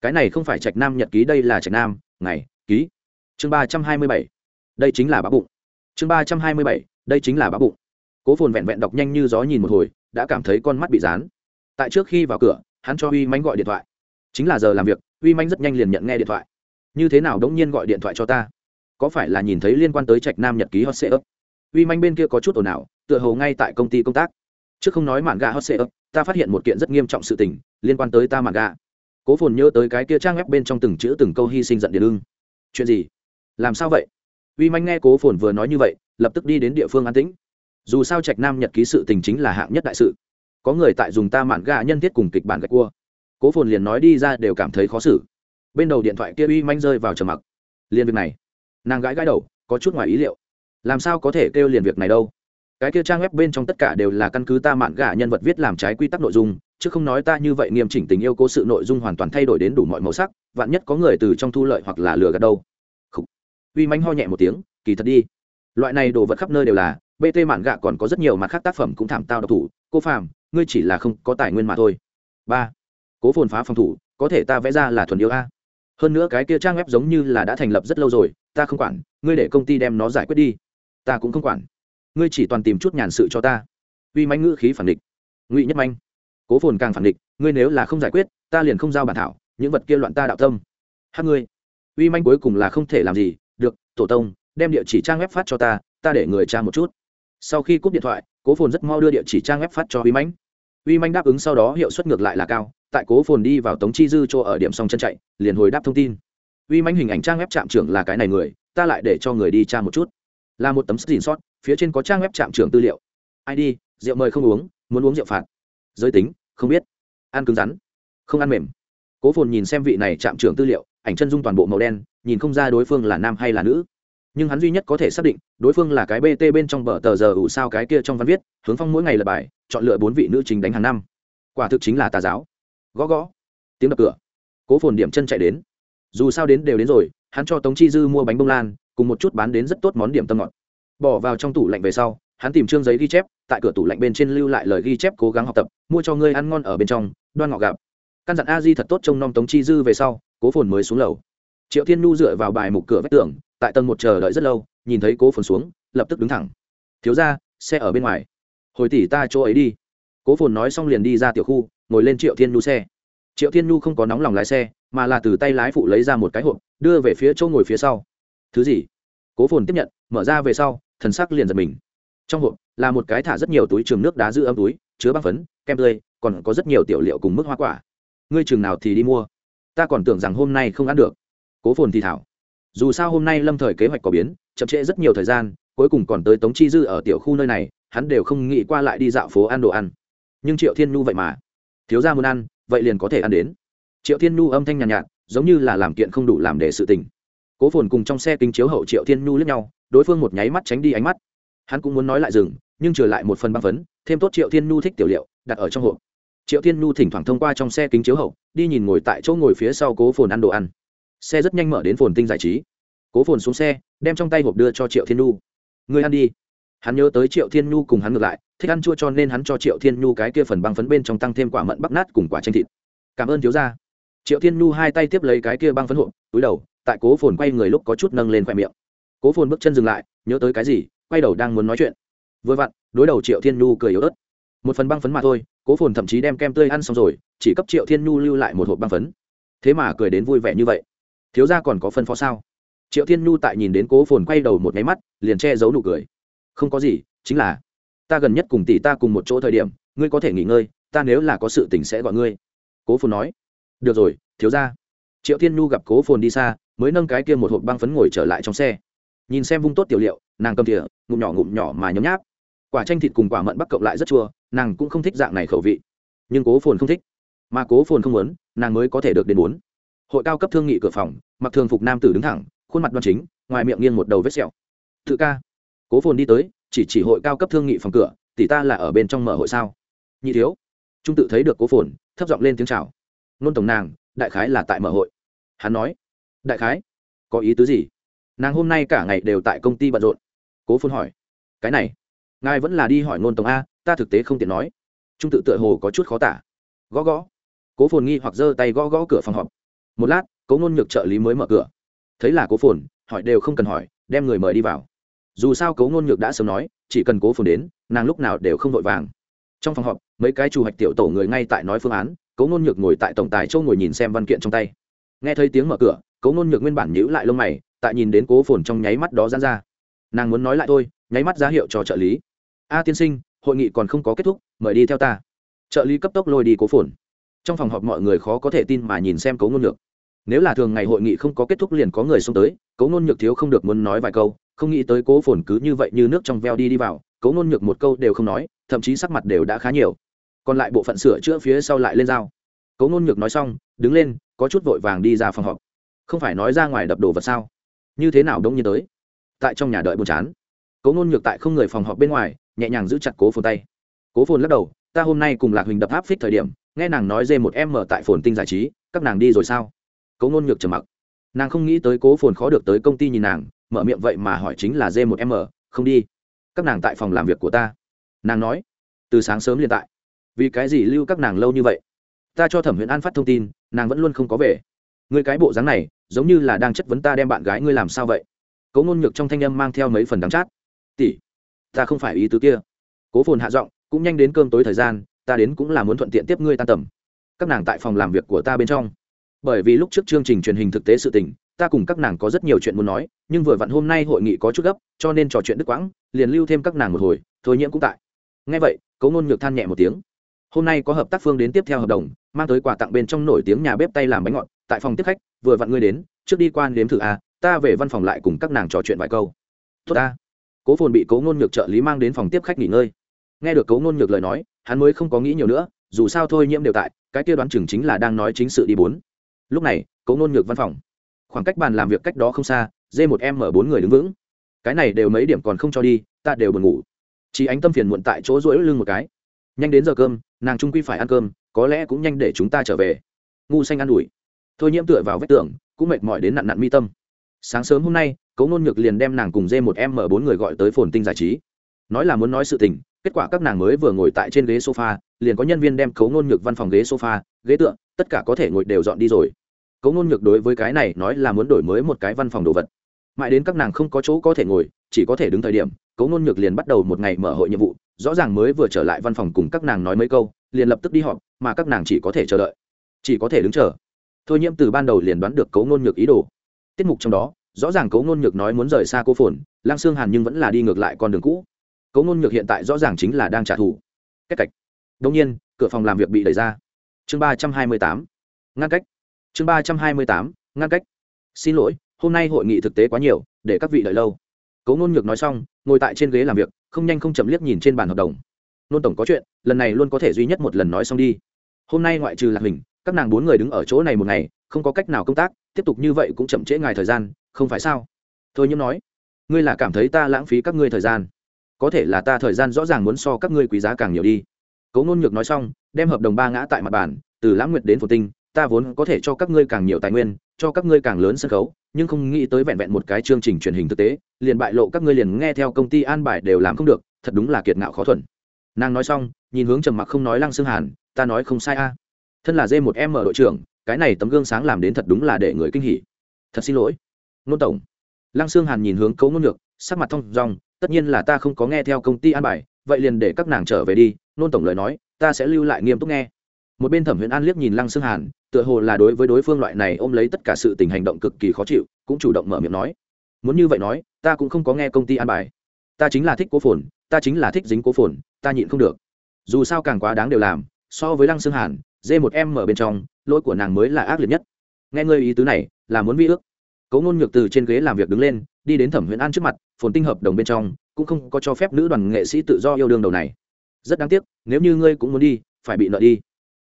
Cái này không phải trạch nam nhật ký, đây là trạch nam, ngày, ký. Chương ba trăm hai mươi bảy. Đây chính là bá bụng. Chương ba trăm hai mươi bảy, đây chính là bá bụng. Cố phồn vẹn vẹn đọc nhanh như gió nhìn một hồi, đã cảm thấy con mắt bị dán. Tại trước khi vào cửa, hắn cho uy mánh gọi điện thoại. Chính là giờ làm việc, uy mánh rất nhanh liền nhận nghe điện thoại như thế nào đống nhiên gọi điện thoại cho ta? Có phải là nhìn thấy liên quan tới trạch nam nhật ký hot sê ấp uy manh bên kia có chút ồn ào, tựa hồ ngay tại công ty công tác. Trước không nói mạn gà hot sê ấp ta phát hiện một kiện rất nghiêm trọng sự tình, liên quan tới ta mạn gà. Cố phồn nhớ tới cái kia trang web bên trong từng chữ từng câu hy sinh giận điện lương. chuyện gì? Làm sao vậy? Uy manh nghe cố phồn vừa nói như vậy, lập tức đi đến địa phương an tĩnh. Dù sao trạch nam nhật ký sự tình chính là hạng nhất đại sự. Có người tại dùng ta mạn gà nhân thiết cùng kịch bản gạch cua. Cố phồn liền nói đi ra đều cảm thấy khó xử bên đầu điện thoại kia uy manh rơi vào trầm mặc. Liền việc này, nàng gãi gãi đầu, có chút ngoài ý liệu. Làm sao có thể kêu liền việc này đâu? Cái kia trang web bên trong tất cả đều là căn cứ ta mạn gà nhân vật viết làm trái quy tắc nội dung, chứ không nói ta như vậy nghiêm chỉnh tình yêu cố sự nội dung hoàn toàn thay đổi đến đủ mọi màu sắc, vạn nhất có người từ trong thu lợi hoặc là lừa gạt đâu. Uy manh ho nhẹ một tiếng, kỳ thật đi. Loại này đồ vật khắp nơi đều là bt mạn gạ còn có rất nhiều mặt khác tác phẩm cũng thảm tao độc thủ. Cô phàm, ngươi chỉ là không có tài nguyên mà thôi. Ba. Cố phồn phá phòng thủ, có thể ta vẽ ra là thuần yêu a hơn nữa cái kia trang web giống như là đã thành lập rất lâu rồi ta không quản ngươi để công ty đem nó giải quyết đi. Ta cũng không quản. Ngươi chỉ toàn tìm chút nhàn sự cho ta. Uy manh ngữ khí phản địch. Ngụy nhất manh. Cố phồn càng phản địch ngươi nếu là không giải quyết ta liền không giao bản thảo những vật kia loạn ta đạo tâm. Hát ngươi. Uy manh cuối cùng là không thể làm gì. Được tổ tông đem địa chỉ trang web phát cho ta ta để người tra một chút. Sau khi cúp điện thoại cố phồn rất mau đưa địa chỉ trang web phát cho uy manh, uy manh đáp ứng sau đó hiệu suất ngược lại là cao tại cố phồn đi vào tống chi dư chỗ ở điểm xong chân chạy, liền hồi đáp thông tin. Uy manh hình ảnh trang web trạm trưởng là cái này người, ta lại để cho người đi tra một chút. Là một tấm xin sót phía trên có trang web trạm trưởng tư liệu. Id rượu mời không uống, muốn uống rượu phạt. Giới tính, không biết. Ăn cứng rắn, không ăn mềm. Cố phồn nhìn xem vị này trạm trưởng tư liệu, ảnh chân dung toàn bộ màu đen, nhìn không ra đối phương là nam hay là nữ. Nhưng hắn duy nhất có thể xác định, đối phương là cái bt bên trong bờ tờ giờ ủ sao cái kia trong văn viết, hướng phong mỗi ngày là bài, chọn lựa bốn vị nữ chính đánh hàng năm. Quả thực chính là tà giáo gõ gõ. Tiếng đập cửa. Cố phồn điểm chân chạy đến. Dù sao đến đều đến rồi, hắn cho tống chi dư mua bánh bông lan, cùng một chút bán đến rất tốt món điểm tâm ngọt. Bỏ vào trong tủ lạnh về sau, hắn tìm trương giấy ghi chép, tại cửa tủ lạnh bên trên lưu lại lời ghi chép cố gắng học tập, mua cho ngươi ăn ngon ở bên trong, đoan ngọ gặp. Căn dặn a di thật tốt trông nom tống chi dư về sau, cố phồn mới xuống lầu. Triệu thiên nu dựa vào bài mục cửa vách tường, tại tầng một chờ đợi rất lâu, nhìn thấy cố phồn xuống, lập tức đứng thẳng. Thiếu ra xe ở bên ngoài. Hồi tỷ ta chỗ ấy đi. Cố phồn nói xong liền đi ra tiểu khu ngồi lên triệu thiên nhu xe. Triệu thiên nhu không có nóng lòng lái xe, mà là từ tay lái phụ lấy ra một cái hộp, đưa về phía chỗ ngồi phía sau. Thứ gì? Cố phồn tiếp nhận, mở ra về sau, thần sắc liền giật mình. Trong hộp là một cái thả rất nhiều túi trường nước đá giữ ấm túi, chứa băng phấn, kem tươi, còn có rất nhiều tiểu liệu cùng mức hoa quả. Ngươi chừng nào thì đi mua? Ta còn tưởng rằng hôm nay không ăn được. Cố phồn thì thảo. Dù sao hôm nay lâm thời kế hoạch có biến, chậm trễ rất nhiều thời gian, cuối cùng còn tới tống chi dư ở tiểu khu nơi này, hắn đều không nghĩ qua lại đi dạo phố ăn đồ ăn. Nhưng triệu thiên nhu vậy mà thiếu ra muốn ăn vậy liền có thể ăn đến. Triệu thiên nhu âm thanh nhàn nhạt, nhạt giống như là làm kiện không đủ làm để sự tình. Cố phồn cùng trong xe kính chiếu hậu triệu thiên nhu lướt nhau đối phương một nháy mắt tránh đi ánh mắt. Hắn cũng muốn nói lại dừng nhưng trở lại một phần băng phấn thêm tốt triệu thiên nhu thích tiểu liệu đặt ở trong hộp. Triệu thiên nhu thỉnh thoảng thông qua trong xe kính chiếu hậu đi nhìn ngồi tại chỗ ngồi phía sau cố phồn ăn đồ ăn. Xe rất nhanh mở đến phồn tinh giải trí. Cố phồn xuống xe đem trong tay hộp đưa cho triệu thiên nhu. Người ăn đi hắn nhớ tới triệu thiên nhu cùng hắn ngược lại, thích ăn chua cho nên hắn cho triệu thiên nhu cái kia phần băng phấn bên trong tăng thêm quả mận bắp nát cùng quả chanh thịt. Cảm ơn thiếu gia. Triệu thiên nhu hai tay tiếp lấy cái kia băng phấn hộp, túi đầu, tại cố phồn quay người lúc có chút nâng lên khoe miệng. Cố phồn bước chân dừng lại, nhớ tới cái gì, quay đầu đang muốn nói chuyện. Vừa vặn, đối đầu triệu thiên nhu cười yếu ớt. Một phần băng phấn mà thôi, cố phồn thậm chí đem kem tươi ăn xong rồi, chỉ cấp triệu thiên nhu lưu lại một hộp băng phấn. Thế mà cười đến vui vẻ như vậy. Thiếu gia còn có phân phó sao? Triệu thiên nhu tại nhìn đến cố phồn quay đầu một nháy mắt, liền che giấu nụ cười không có gì, chính là, ta gần nhất cùng tỷ ta cùng một chỗ thời điểm, ngươi có thể nghỉ ngơi, ta nếu là có sự tình sẽ gọi ngươi. Cố phồn nói. Được rồi, thiếu ra triệu thiên nhu gặp cố phồn đi xa, mới nâng cái kia một hộp băng phấn ngồi trở lại trong xe. Nhìn xem vung tốt tiểu liệu, nàng cầm thìa, ngụm nhỏ ngụm nhỏ mà nhấm nháp. Quả chanh thịt cùng quả mận bắc cộng lại rất chua, nàng cũng không thích dạng này khẩu vị. Nhưng cố phồn không thích. Mà cố phồn không muốn, nàng mới có thể được đến muốn. Hội cao cấp thương nghị cửa phòng, mặc thường phục nam tử đứng thẳng, khuôn mặt đoan chính, ngoài miệng nghiêng một đầu vết sẹo. Tự ca cố phồn đi tới, chỉ chỉ hội cao cấp thương nghị phòng cửa, tỷ ta là ở bên trong mở hội sao? Nhị thiếu. Trung tự thấy được cố phồn, thấp giọng lên tiếng chào. Nôn tổng nàng, đại khái là tại mở hội. Hắn nói. Đại khái? Có ý tứ gì? Nàng hôm nay cả ngày đều tại công ty bận rộn. Cố phồn hỏi. Cái này, ngài vẫn là đi hỏi nôn tổng a, ta thực tế không tiện nói. Trung tự tựa hồ có chút khó tả. Gõ gõ. Cố phồn nghi hoặc giơ tay gõ gõ cửa phòng họp. Một lát, cố ngôn nhược trợ lý mới mở cửa. Thấy là cố phồn, hỏi đều không cần hỏi, đem người mời đi vào dù sao cố ngôn nhược đã sớm nói, chỉ cần cố phồn đến, nàng lúc nào đều không vội vàng. Trong phòng họp, mấy cái chủ hoạch tiểu tổ người ngay tại nói phương án cố ngôn nhược ngồi tại tổng tài châu ngồi nhìn xem văn kiện trong tay. Nghe thấy tiếng mở cửa cố ngôn nhược nguyên bản nhữ lại lông mày, tại nhìn đến cố phồn trong nháy mắt đó dán ra. Nàng muốn nói lại thôi, nháy mắt ra hiệu cho trợ lý. A tiên sinh, hội nghị còn không có kết thúc, mời đi theo ta. Trợ lý cấp tốc lôi đi cố phồn. Trong phòng họp mọi người khó có thể tin mà nhìn xem cố ngôn nhược. Nếu là thường ngày hội nghị không có kết thúc liền có người xông tới cố ngôn nhược thiếu không được muốn nói vài câu không nghĩ tới cố phồn cứ như vậy như nước trong veo đi đi vào, cố ngôn nhược một câu đều không nói, thậm chí sắc mặt đều đã khá nhiều. Còn lại bộ phận sửa chữa phía sau lại lên dao. Cố ngôn nhược nói xong, đứng lên, có chút vội vàng đi ra phòng họp. Không phải nói ra ngoài đập đồ vật sao? Như thế nào đông như tới? Tại trong nhà đợi buồn chán. Cố ngôn nhược tại không người phòng họp bên ngoài, nhẹ nhàng giữ chặt cố phồn tay. Cố phồn lắc đầu, ta hôm nay cùng lạc huỳnh đập áp phích thời điểm, nghe nàng nói dê một em mở tại phồn tinh giải trí, các nàng đi rồi sao? Cố ngôn nhược trầm mặc. Nàng không nghĩ tới cố phồn khó được tới công ty nhìn nàng mở miệng vậy mà hỏi chính là dê một em mở không đi. Các nàng tại phòng làm việc của ta. Nàng nói, từ sáng sớm liền tại. Vì cái gì lưu các nàng lâu như vậy? Ta cho thẩm huyện an phát thông tin, nàng vẫn luôn không có về. Người cái bộ dáng này, giống như là đang chất vấn ta đem bạn gái ngươi làm sao vậy? Cố ngôn nhược trong thanh âm mang theo mấy phần đắng chát. Tỷ, ta không phải ý tứ kia. Cố phồn hạ giọng, cũng nhanh đến cơm tối thời gian, ta đến cũng là muốn thuận tiện tiếp ngươi tan tầm. Các nàng tại phòng làm việc của ta bên trong. Bởi vì lúc trước chương trình truyền hình thực tế sự tình ta cùng các nàng có rất nhiều chuyện muốn nói, nhưng vừa vặn hôm nay hội nghị có chút gấp, cho nên trò chuyện đứt quãng, liền lưu thêm các nàng một hồi, thôi nhiễm cũng tại. Ngay vậy cấu ngôn nhược than nhẹ một tiếng. Hôm nay có hợp tác phương đến tiếp theo hợp đồng, mang tới quà tặng bên trong nổi tiếng nhà bếp tay làm bánh ngọt, tại phòng tiếp khách, vừa vặn ngươi đến, trước đi quan đếm thử a ta về văn phòng lại cùng các nàng trò chuyện vài câu. Tốt ta. Cố phồn bị cố ngôn nhược trợ lý mang đến phòng tiếp khách nghỉ ngơi. Nghe được cố ngôn nhược lời nói, hắn mới không có nghĩ nhiều nữa, dù sao thôi nhiễm đều tại, cái kia đoán chừng chính là đang nói chính sự đi bốn. Lúc này, cố ngôn nhược văn phòng khoảng cách bàn làm việc cách đó không xa d một em mở bốn người đứng vững. Cái này đều mấy điểm còn không cho đi, ta đều buồn ngủ. Chỉ ánh tâm phiền muộn tại chỗ rỗi lưng một cái. Nhanh đến giờ cơm, nàng trung quy phải ăn cơm, có lẽ cũng nhanh để chúng ta trở về. Ngu xanh ăn ủi. Thôi nhiễm tựa vào vách tường, cũng mệt mỏi đến nặn nặn mi tâm. Sáng sớm hôm nay, cấu Nôn nhược liền đem nàng cùng dê một em mở bốn người gọi tới phồn tinh giải trí. Nói là muốn nói sự tình, kết quả các nàng mới vừa ngồi tại trên ghế sofa, liền có nhân viên đem cấu Nôn nhược văn phòng ghế sofa, ghế tựa, tất cả có thể ngồi đều dọn đi rồi cấu ngôn nhược đối với cái này nói là muốn đổi mới một cái văn phòng đồ vật. Mãi đến các nàng không có chỗ có thể ngồi, chỉ có thể đứng thời điểm, cấu ngôn nhược liền bắt đầu một ngày mở hội nhiệm vụ, rõ ràng mới vừa trở lại văn phòng cùng các nàng nói mấy câu, liền lập tức đi họp, mà các nàng chỉ có thể chờ đợi, chỉ có thể đứng chờ. Thôi nhiễm từ ban đầu liền đoán được cấu ngôn nhược ý đồ. Tiết mục trong đó, rõ ràng cấu ngôn nhược nói muốn rời xa cô phồn lang xương hàn nhưng vẫn là đi ngược lại con đường cũ. Cấu ngôn nhược hiện tại rõ ràng chính là đang trả thù. Cách cạch đông nhiên, cửa phòng làm việc bị đẩy ra. Chương ba trăm hai mươi tám. Ngăn cách chương ba trăm hai mươi tám, ngăn cách. Xin lỗi, hôm nay hội nghị thực tế quá nhiều, để các vị đợi lâu. Cấu ngôn nhược nói xong, ngồi tại trên ghế làm việc, không nhanh không chậm liếc nhìn trên bàn hợp đồng. Nôn tổng có chuyện, lần này luôn có thể duy nhất một lần nói xong đi. Hôm nay ngoại trừ lạc hình các nàng bốn người đứng ở chỗ này một ngày, không có cách nào công tác, tiếp tục như vậy cũng chậm trễ ngài thời gian, không phải sao? Thôi nhiễm nói, ngươi là cảm thấy ta lãng phí các ngươi thời gian. Có thể là ta thời gian rõ ràng muốn so các ngươi quý giá càng nhiều đi. Cấu ngôn nhược nói xong, đem hợp đồng ba ngã tại mặt bàn, từ lãng nguyệt đến phổ tinh ta vốn có thể cho các ngươi càng nhiều tài nguyên, cho các ngươi càng lớn sân khấu, nhưng không nghĩ tới vẹn vẹn một cái chương trình truyền hình thực tế, liền bại lộ các ngươi liền nghe theo công ty an bài đều làm không được, thật đúng là kiệt ngạo khó thuần. Nàng nói xong, nhìn hướng trầm mặc không nói lăng xương hàn, ta nói không sai a. Thân là dê một m đội trưởng, cái này tấm gương sáng làm đến thật đúng là để người kinh hỉ. Thật xin lỗi. Nôn tổng. Lăng xương hàn nhìn hướng cấu nôn ngược sắc mặt thông dong, tất nhiên là ta không có nghe theo công ty an bài, vậy liền để các nàng trở về đi. Nôn tổng lời nói, ta sẽ lưu lại nghiêm túc nghe một bên thẩm huyền an liếc nhìn lăng xương hàn, tựa hồ là đối với đối phương loại này ôm lấy tất cả sự tình hành động cực kỳ khó chịu, cũng chủ động mở miệng nói. Muốn như vậy nói, ta cũng không có nghe công ty an bài. Ta chính là thích cố phồn, ta chính là thích dính cố phồn, ta nhịn không được. Dù sao càng quá đáng đều làm, so với lăng xương hàn dê một em ở bên trong, lỗi của nàng mới là ác liệt nhất. Nghe ngơi ý tứ này, là muốn vi ước. Cấu ngôn ngược từ trên ghế làm việc đứng lên, đi đến thẩm huyền an trước mặt, phồn tinh hợp đồng bên trong, cũng không có cho phép nữ đoàn nghệ sĩ tự do yêu đương đầu này. Rất đáng tiếc, nếu như ngươi cũng muốn đi, phải bị nợ đi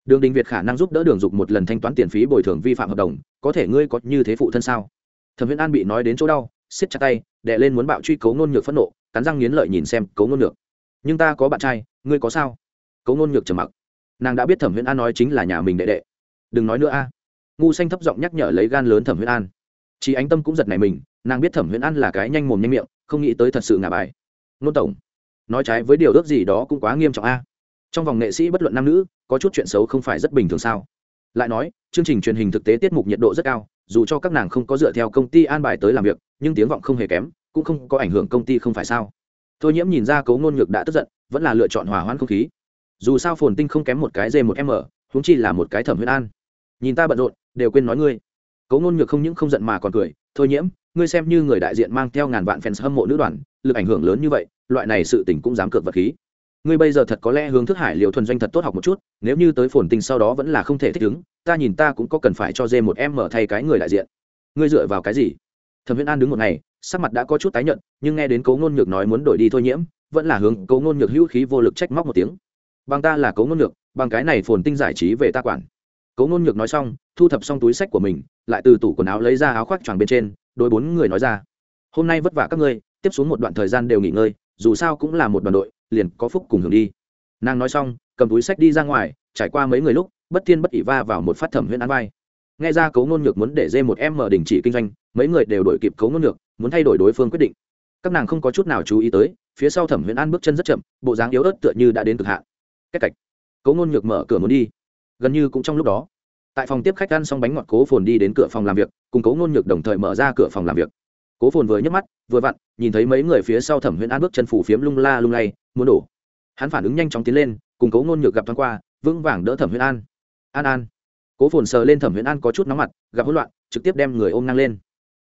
đường đình việt khả năng giúp đỡ đường dục một lần thanh toán tiền phí bồi thường vi phạm hợp đồng, có thể ngươi có như thế phụ thân sao? Thẩm viễn an bị nói đến chỗ đau xiết chặt tay đệ lên muốn bạo truy cấu nôn nhược phẫn nộ, cắn răng nghiến lợi nhìn xem cấu nôn nhược. Nhưng ta có bạn trai, ngươi có sao? Cấu nôn nhược trầm mặc. Nàng đã biết thẩm viễn an nói chính là nhà mình đệ đệ. Đừng nói nữa a. Ngu xanh thấp giọng nhắc nhở lấy gan lớn thẩm viễn an. Chị ánh tâm cũng giật này mình, nàng biết thẩm viễn an là cái nhanh mồm nhanh miệng, không nghĩ tới thật sự ngả bài. Nôn tổng, nói trái với điều ước gì đó cũng quá nghiêm trọng a trong vòng nghệ sĩ bất luận nam nữ, có chút chuyện xấu không phải rất bình thường sao? Lại nói, chương trình truyền hình thực tế tiết mục nhiệt độ rất cao, dù cho các nàng không có dựa theo công ty an bài tới làm việc, nhưng tiếng vọng không hề kém, cũng không có ảnh hưởng công ty không phải sao? Thôi nhiễm nhìn ra cấu ngôn nhược đã tức giận, vẫn là lựa chọn hòa hoãn không khí. Dù sao phồn tinh không kém một cái dê một m húng chi là một cái thẩm huyết an. Nhìn ta bận rộn, đều quên nói ngươi. Cấu ngôn nhược không những không giận mà còn cười, thôi nhiễm, ngươi xem như người đại diện mang theo ngàn vạn fans hâm mộ nữ đoàn, lực ảnh hưởng lớn như vậy, loại này sự tình cũng dám cược vật khí ngươi bây giờ thật có lẽ hướng thức hải liệu thuần doanh thật tốt học một chút, nếu như tới phồn tinh sau đó vẫn là không thể thích ứng, ta nhìn ta cũng có cần phải cho dê một em mở thay cái người đại diện. Ngươi dựa vào cái gì? Thẩm viễn an đứng một ngày, sắc mặt đã có chút tái nhận nhưng nghe đến cấu ngôn nhược nói muốn đổi đi thôi nhiễm, vẫn là hướng cấu ngôn nhược hữu khí vô lực trách móc một tiếng. Bằng ta là cấu ngôn nhược, bằng cái này phồn tinh giải trí về ta quản. Cấu ngôn nhược nói xong, thu thập xong túi sách của mình, lại từ tủ quần áo lấy ra áo khoác choàng bên trên đôi bốn người nói ra. Hôm nay vất vả các ngươi, tiếp xuống một đoạn thời gian đều nghỉ ngơi dù sao cũng là một đoàn đội, liền có phúc cùng hưởng đi. Nàng nói xong, cầm túi sách đi ra ngoài, trải qua mấy người lúc, bất thiên bất ỷ va vào một phát thẩm huyễn án vai. Nghe ra cấu ngôn ngược muốn để dê một em mở đình chỉ kinh doanh, mấy người đều đổi kịp cấu ngôn ngược muốn thay đổi đối phương quyết định. Các nàng không có chút nào chú ý tới, phía sau thẩm huyễn an bước chân rất chậm, bộ dáng yếu ớt tựa như đã đến cực hạn. Cách cạch. Cấu ngôn ngược mở cửa muốn đi. Gần như cũng trong lúc đó. Tại phòng tiếp khách ăn xong bánh ngọt cố phồn đi đến cửa phòng làm việc, cùng cố ngôn nhược đồng thời mở ra cửa phòng làm việc cố phồn vừa nhấc mắt, vừa vặn, nhìn thấy mấy người phía sau thẩm huyễn an bước chân phủ phiếm lung la lung lay, muốn đổ. Hắn phản ứng nhanh chóng tiến lên, cùng cố ngôn nhược gặp thoáng qua, vững vàng đỡ thẩm huyễn an. An an. Cố phồn sờ lên thẩm huyễn an có chút nóng mặt, gặp hỗn loạn, trực tiếp đem người ôm năng lên.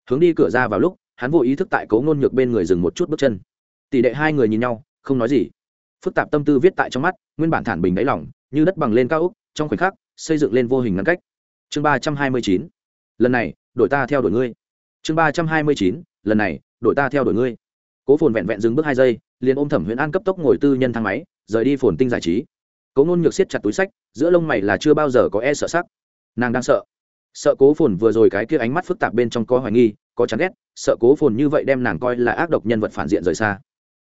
Hướng đi cửa ra vào lúc, hắn vô ý thức tại cố ngôn nhược bên người dừng một chút bước chân. Tỷ đệ hai người nhìn nhau, không nói gì. Phức tạp tâm tư viết tại trong mắt, nguyên bản thản bình đáy lỏng như đất bằng lên cao úc trong khoảnh khắc, xây dựng lên vô hình ngăn cách. Chương ba trăm hai mươi chín. Lần này đội ta theo đuổi ngươi. Chương ba trăm hai mươi chín lần này, đội ta theo đuổi ngươi. Cố phồn vẹn vẹn dừng bước hai giây, liền ôm thẩm huyễn an cấp tốc ngồi tư nhân thang máy, rời đi phồn tinh giải trí. Cố ngôn nhược siết chặt túi sách, giữa lông mày là chưa bao giờ có e sợ sắc. Nàng đang sợ. Sợ cố phồn vừa rồi cái kia ánh mắt phức tạp bên trong có hoài nghi, có chán ghét, sợ cố phồn như vậy đem nàng coi là ác độc nhân vật phản diện rời xa.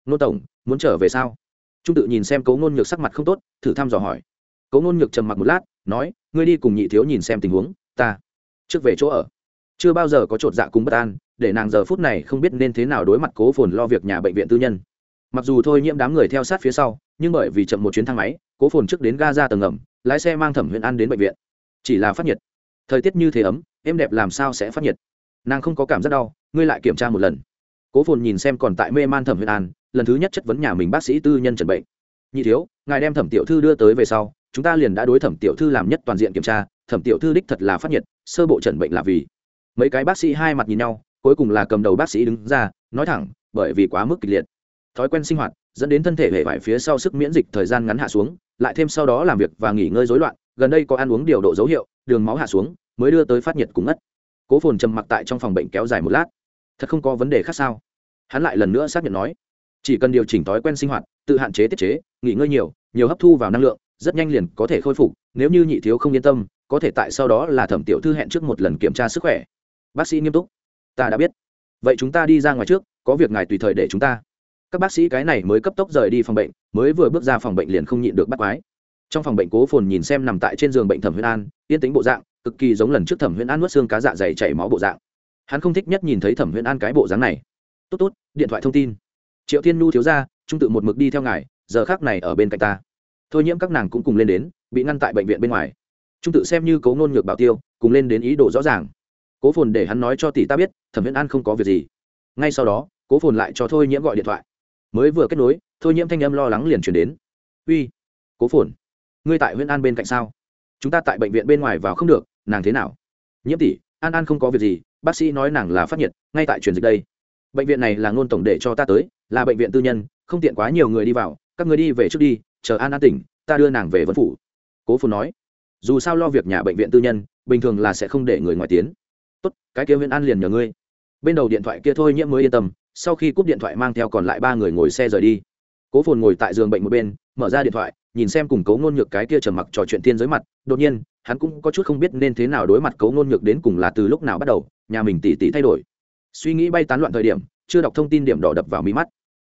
Nô tổng, muốn trở về sao? Trung tự nhìn xem cố ngôn nhược sắc mặt không tốt, thử thăm dò hỏi. Cố ngôn nhược trầm mặc một lát, nói, ngươi đi cùng nhị thiếu nhìn xem tình huống, ta trước về chỗ ở chưa bao giờ có chột dạ cùng bất an, để nàng giờ phút này không biết nên thế nào đối mặt cố phồn lo việc nhà bệnh viện tư nhân. Mặc dù thôi nhiễm đám người theo sát phía sau, nhưng bởi vì chậm một chuyến thang máy, cố phồn trước đến ga ra tầng ngầm, lái xe mang thẩm huyện an đến bệnh viện. Chỉ là phát nhiệt. Thời tiết như thế ấm, êm đẹp làm sao sẽ phát nhiệt? Nàng không có cảm giác đau, ngươi lại kiểm tra một lần. Cố phồn nhìn xem còn tại mê man thẩm huyện an, lần thứ nhất chất vấn nhà mình bác sĩ tư nhân trần bệnh. Nhị thiếu, ngài đem thẩm tiểu thư đưa tới về sau, chúng ta liền đã đối thẩm tiểu thư làm nhất toàn diện kiểm tra, thẩm tiểu thư đích thật là phát nhiệt, sơ bộ trần bệnh là vì mấy cái bác sĩ hai mặt nhìn nhau, cuối cùng là cầm đầu bác sĩ đứng ra, nói thẳng, bởi vì quá mức kịch liệt. Thói quen sinh hoạt dẫn đến thân thể hệ vải phía sau sức miễn dịch thời gian ngắn hạ xuống, lại thêm sau đó làm việc và nghỉ ngơi rối loạn, gần đây có ăn uống điều độ dấu hiệu, đường máu hạ xuống, mới đưa tới phát nhiệt cùng ngất. Cố phồn trầm mặc tại trong phòng bệnh kéo dài một lát. Thật không có vấn đề khác sao? Hắn lại lần nữa xác nhận nói. Chỉ cần điều chỉnh thói quen sinh hoạt, tự hạn chế tiết chế, nghỉ ngơi nhiều nhiều hấp thu vào năng lượng, rất nhanh liền có thể khôi phục, nếu như nhị thiếu không yên tâm, có thể tại sau đó là thẩm tiểu thư hẹn trước một lần kiểm tra sức khỏe bác sĩ nghiêm túc. Ta đã biết. Vậy chúng ta đi ra ngoài trước, có việc ngài tùy thời để chúng ta. Các bác sĩ cái này mới cấp tốc rời đi phòng bệnh, mới vừa bước ra phòng bệnh liền không nhịn được bắt quái. Trong phòng bệnh cố phồn nhìn xem nằm tại trên giường bệnh thẩm huyễn an, yên tính bộ dạng, cực kỳ giống lần trước thẩm huyễn an nuốt xương cá dạ dày chảy máu bộ dạng. Hắn không thích nhất nhìn thấy thẩm huyễn an cái bộ dáng này. Tốt tốt, điện thoại thông tin. Triệu thiên nhu thiếu ra, trung tự một mực đi theo ngài, giờ khác này ở bên cạnh ta. Thôi nhiễm các nàng cũng cùng lên đến, bị ngăn tại bệnh viện bên ngoài. Trung tự xem như cấu nôn ngược bảo tiêu, cùng lên đến ý đồ rõ ràng cố phồn để hắn nói cho tỷ ta biết, thẩm viễn an không có việc gì. Ngay sau đó, cố phồn lại cho thôi nhiễm gọi điện thoại. Mới vừa kết nối, thôi nhiễm thanh âm lo lắng liền chuyển đến. Uy, cố phồn, ngươi tại huyện an bên cạnh sao? Chúng ta tại bệnh viện bên ngoài vào không được, nàng thế nào? Nhiễm tỷ, an an không có việc gì, bác sĩ nói nàng là phát nhiệt, ngay tại truyền dịch đây. Bệnh viện này là ngôn tổng để cho ta tới, là bệnh viện tư nhân, không tiện quá nhiều người đi vào, các người đi về trước đi, chờ an an tỉnh, ta đưa nàng về vân phủ. Cố phồn nói. Dù sao lo việc nhà bệnh viện tư nhân, bình thường là sẽ không để người ngoài tiến tốt, cái kia huyễn an liền nhờ ngươi. Bên đầu điện thoại kia thôi nhiễm mới yên tâm, sau khi cúp điện thoại mang theo còn lại ba người ngồi xe rời đi. Cố phồn ngồi tại giường bệnh một bên, mở ra điện thoại, nhìn xem cùng cấu ngôn nhược cái kia trầm mặc trò chuyện tiên giới mặt, đột nhiên, hắn cũng có chút không biết nên thế nào đối mặt cấu ngôn nhược đến cùng là từ lúc nào bắt đầu, nhà mình tỉ tỉ thay đổi. Suy nghĩ bay tán loạn thời điểm, chưa đọc thông tin điểm đỏ đập vào mí mắt.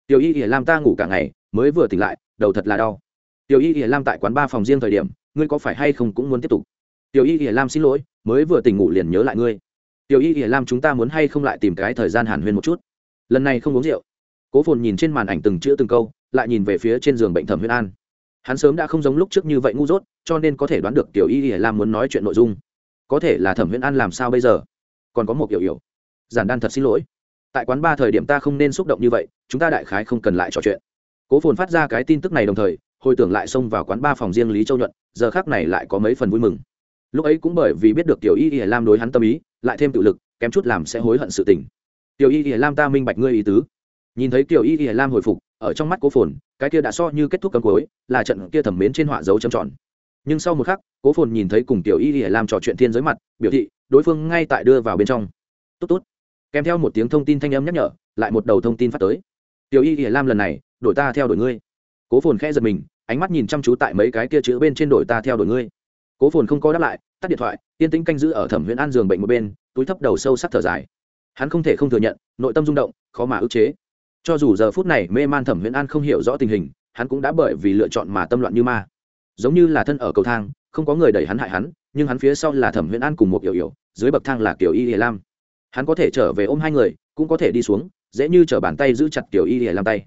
Tiểu y ỉa lam ta ngủ cả ngày, mới vừa tỉnh lại, đầu thật là đau. Tiểu y ỉa lam tại quán ba phòng riêng thời điểm, ngươi có phải hay không cũng muốn tiếp tục? Tiểu y ỉa lam xin lỗi, mới vừa tỉnh ngủ liền nhớ lại ngươi tiểu y ỉa lam, chúng ta muốn hay không lại tìm cái thời gian hàn huyên một chút? Lần này không uống rượu. Cố phồn nhìn trên màn ảnh từng chữ từng câu, lại nhìn về phía trên giường bệnh thẩm huyên an. Hắn sớm đã không giống lúc trước như vậy ngu dốt, cho nên có thể đoán được tiểu y ỉa lam muốn nói chuyện nội dung. Có thể là thẩm huyên an làm sao bây giờ? Còn có một kiểu hiểu. Giản đan thật xin lỗi. Tại quán ba thời điểm ta không nên xúc động như vậy, chúng ta đại khái không cần lại trò chuyện. Cố phồn phát ra cái tin tức này đồng thời, hồi tưởng lại xông vào quán ba phòng riêng lý châu nhuận, giờ khác này lại có mấy phần vui mừng lúc ấy cũng bởi vì biết được tiểu y y lam đối hắn tâm ý, lại thêm tự lực, kém chút làm sẽ hối hận sự tình. Tiểu y y lam ta minh bạch ngươi ý tứ. Nhìn thấy tiểu y y lam hồi phục, ở trong mắt cố phồn, cái kia đã so như kết thúc cấm cuối, là trận kia thẩm mến trên họa dấu châm tròn. Nhưng sau một khắc, cố phồn nhìn thấy cùng tiểu y y lam trò chuyện thiên giới mặt, biểu thị, đối phương ngay tại đưa vào bên trong. Tốt tốt. Kèm theo một tiếng thông tin thanh âm nhắc nhở, lại một đầu thông tin phát tới. Tiểu y y lam lần này, đổi ta theo đuổi ngươi. Cố phồn khẽ giật mình, ánh mắt nhìn chăm chú tại mấy cái kia chữ bên trên đổi ta theo đuổi ngươi cố phồn không có đáp lại, tắt điện thoại, yên tĩnh canh giữ ở thẩm Huyễn an giường bệnh một bên, túi thấp đầu sâu sắc thở dài. Hắn không thể không thừa nhận, nội tâm rung động, khó mà ức chế. Cho dù giờ phút này mê man thẩm Huyễn an không hiểu rõ tình hình, hắn cũng đã bởi vì lựa chọn mà tâm loạn như ma. Giống như là thân ở cầu thang, không có người đẩy hắn hại hắn, nhưng hắn phía sau là thẩm Huyễn an cùng một yểu yểu dưới bậc thang là kiểu y hề lam. Hắn có thể trở về ôm hai người, cũng có thể đi xuống, dễ như chở bàn tay giữ chặt kiểu y hề lam tay.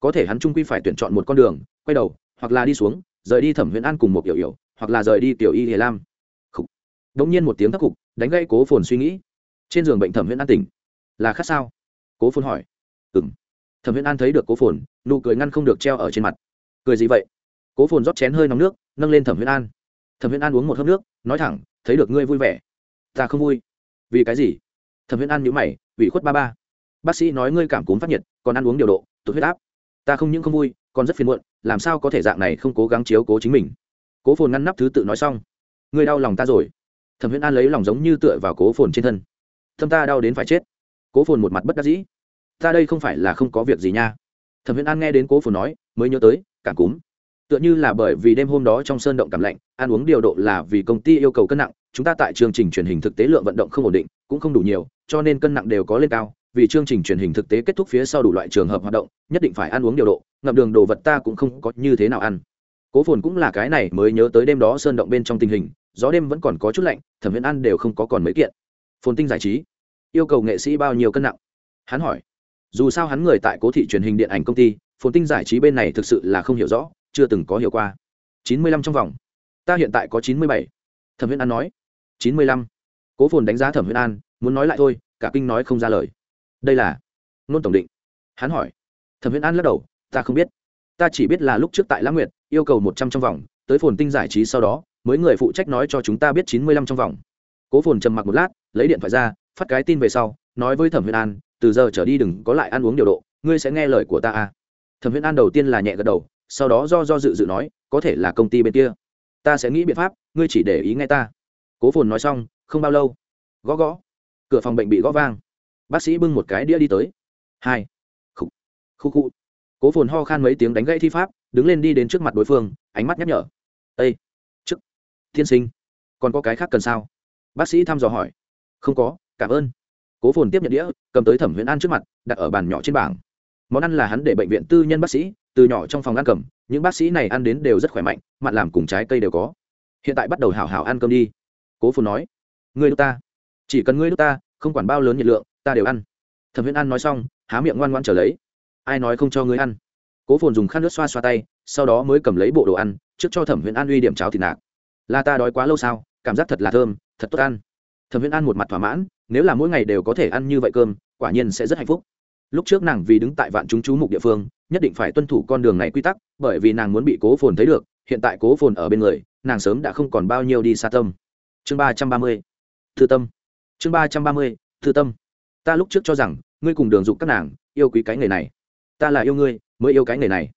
Có thể hắn trung quy phải tuyển chọn một con đường, quay đầu, hoặc là đi xuống, rời đi thẩm Huyễn an cùng một yểu yểu hoặc là rời đi tiểu y hề lam. Đống nhiên một tiếng thấp cục đánh gãy cố phồn suy nghĩ. Trên giường bệnh thẩm huyễn an tỉnh. Là khác sao? Cố phồn hỏi. Ừ m thẩm huyễn an thấy được cố phồn, nụ cười ngăn không được treo ở trên mặt. Cười gì vậy? Cố phồn rót chén hơi nóng nước, nâng lên thẩm huyễn an. Thẩm huyễn an uống một hớp nước, nói thẳng, thấy được ngươi vui vẻ. Ta không vui. Vì cái gì? Thẩm huyễn an nhữ mày, ủy khuất ba ba. Bác sĩ nói ngươi cảm cúm phát nhiệt, còn ăn uống điều độ, tụt huyết áp. Ta không những không vui, còn rất phiền muộn, làm sao có thể dạng này không cố gắng chiếu cố chính mình? Cố phồn ngăn nắp thứ tự nói xong. Ngươi đau lòng ta rồi. Thẩm huyễn an lấy lòng giống như tựa vào cố phồn trên thân. Thâm ta đau đến phải chết. Cố phồn một mặt bất đắc dĩ. Ta đây không phải là không có việc gì nha. Thẩm huyễn an nghe đến cố phồn nói, mới nhớ tới, cảm cúm. Tựa như là bởi vì đêm hôm đó trong sơn động cảm lạnh, ăn uống điều độ là vì công ty yêu cầu cân nặng, chúng ta tại chương trình truyền hình thực tế lượng vận động không ổn định, cũng không đủ nhiều, cho nên cân nặng đều có lên cao. Vì chương trình truyền hình thực tế kết thúc phía sau đủ loại trường hợp hoạt động, nhất định phải ăn uống điều độ, ngậm đường đồ vật ta cũng không có như thế nào ăn cố phồn cũng là cái này mới nhớ tới đêm đó sơn động bên trong tình hình, gió đêm vẫn còn có chút lạnh, thẩm viễn an đều không có còn mấy kiện. Phồn tinh giải trí, yêu cầu nghệ sĩ bao nhiêu cân nặng? Hắn hỏi. Dù sao hắn người tại cố thị truyền hình điện ảnh công ty, phồn tinh giải trí bên này thực sự là không hiểu rõ, chưa từng có hiểu qua. Chín mươi lăm trong vòng. Ta hiện tại có chín mươi bảy. Thẩm viễn an nói. Chín mươi lăm. Cố phồn đánh giá thẩm viễn an, muốn nói lại thôi, cả kinh nói không ra lời. Đây là nôn tổng định. Hắn hỏi. Thẩm viễn an lắc đầu. Ta không biết. Ta chỉ biết là lúc trước tại lãng nguyệt yêu cầu một trăm trong vòng, tới phồn tinh giải trí sau đó, mới người phụ trách nói cho chúng ta biết chín mươi lăm trong vòng. Cố phồn trầm mặc một lát, lấy điện thoại ra, phát cái tin về sau, nói với thẩm huyền an, từ giờ trở đi đừng có lại ăn uống điều độ, ngươi sẽ nghe lời của ta à. thẩm huyền an đầu tiên là nhẹ gật đầu, sau đó do do dự dự nói, có thể là công ty bên kia. Ta sẽ nghĩ biện pháp, ngươi chỉ để ý nghe ta. Cố phồn nói xong, không bao lâu, gõ gõ. Cửa phòng bệnh bị gõ vang. Bác sĩ bưng một cái đĩa đi tới. Hai. Khu khu khu cố phồn ho khan mấy tiếng đánh gãy thi pháp đứng lên đi đến trước mặt đối phương, ánh mắt nhắc nhở. Â chức, tiên sinh, còn có cái khác cần sao? Bác sĩ thăm dò hỏi. Không có, cảm ơn. Cố phồn tiếp nhận đĩa, cầm tới thẩm huyễn an trước mặt, đặt ở bàn nhỏ trên bảng. Món ăn là hắn để bệnh viện tư nhân bác sĩ, từ nhỏ trong phòng ăn cầm, những bác sĩ này ăn đến đều rất khỏe mạnh, mặn làm cùng trái cây đều có. Hiện tại bắt đầu hảo hảo ăn cơm đi. Cố phồn nói. Ngươi nước ta, chỉ cần ngươi nước ta, không quản bao lớn nhiệt lượng, ta đều ăn. Thẩm huyễn an nói xong, há miệng ngoan ngoan trở lấy. Ai nói không cho ngươi ăn? Cố phồn dùng khăn nước xoa xoa tay, sau đó mới cầm lấy bộ đồ ăn, trước cho thẩm huyễn an uy điểm cháo thịt nạc. Là ta đói quá lâu sao, cảm giác thật là thơm, thật tốt ăn. Thẩm huyễn an một mặt thỏa mãn, nếu là mỗi ngày đều có thể ăn như vậy cơm, quả nhiên sẽ rất hạnh phúc. Lúc trước nàng vì đứng tại vạn chúng chú mục địa phương, nhất định phải tuân thủ con đường này quy tắc, bởi vì nàng muốn bị cố phồn thấy được, hiện tại cố phồn ở bên người, nàng sớm đã không còn bao nhiêu đi xa tâm. Chương ba trăm ba mươi, thư tâm. Chương ba trăm ba mươi, thư tâm. Ta lúc trước cho rằng, ngươi cùng đường dục các nàng, yêu quý cái nghề này. Ta là yêu ngươi mới yêu cái nghề này.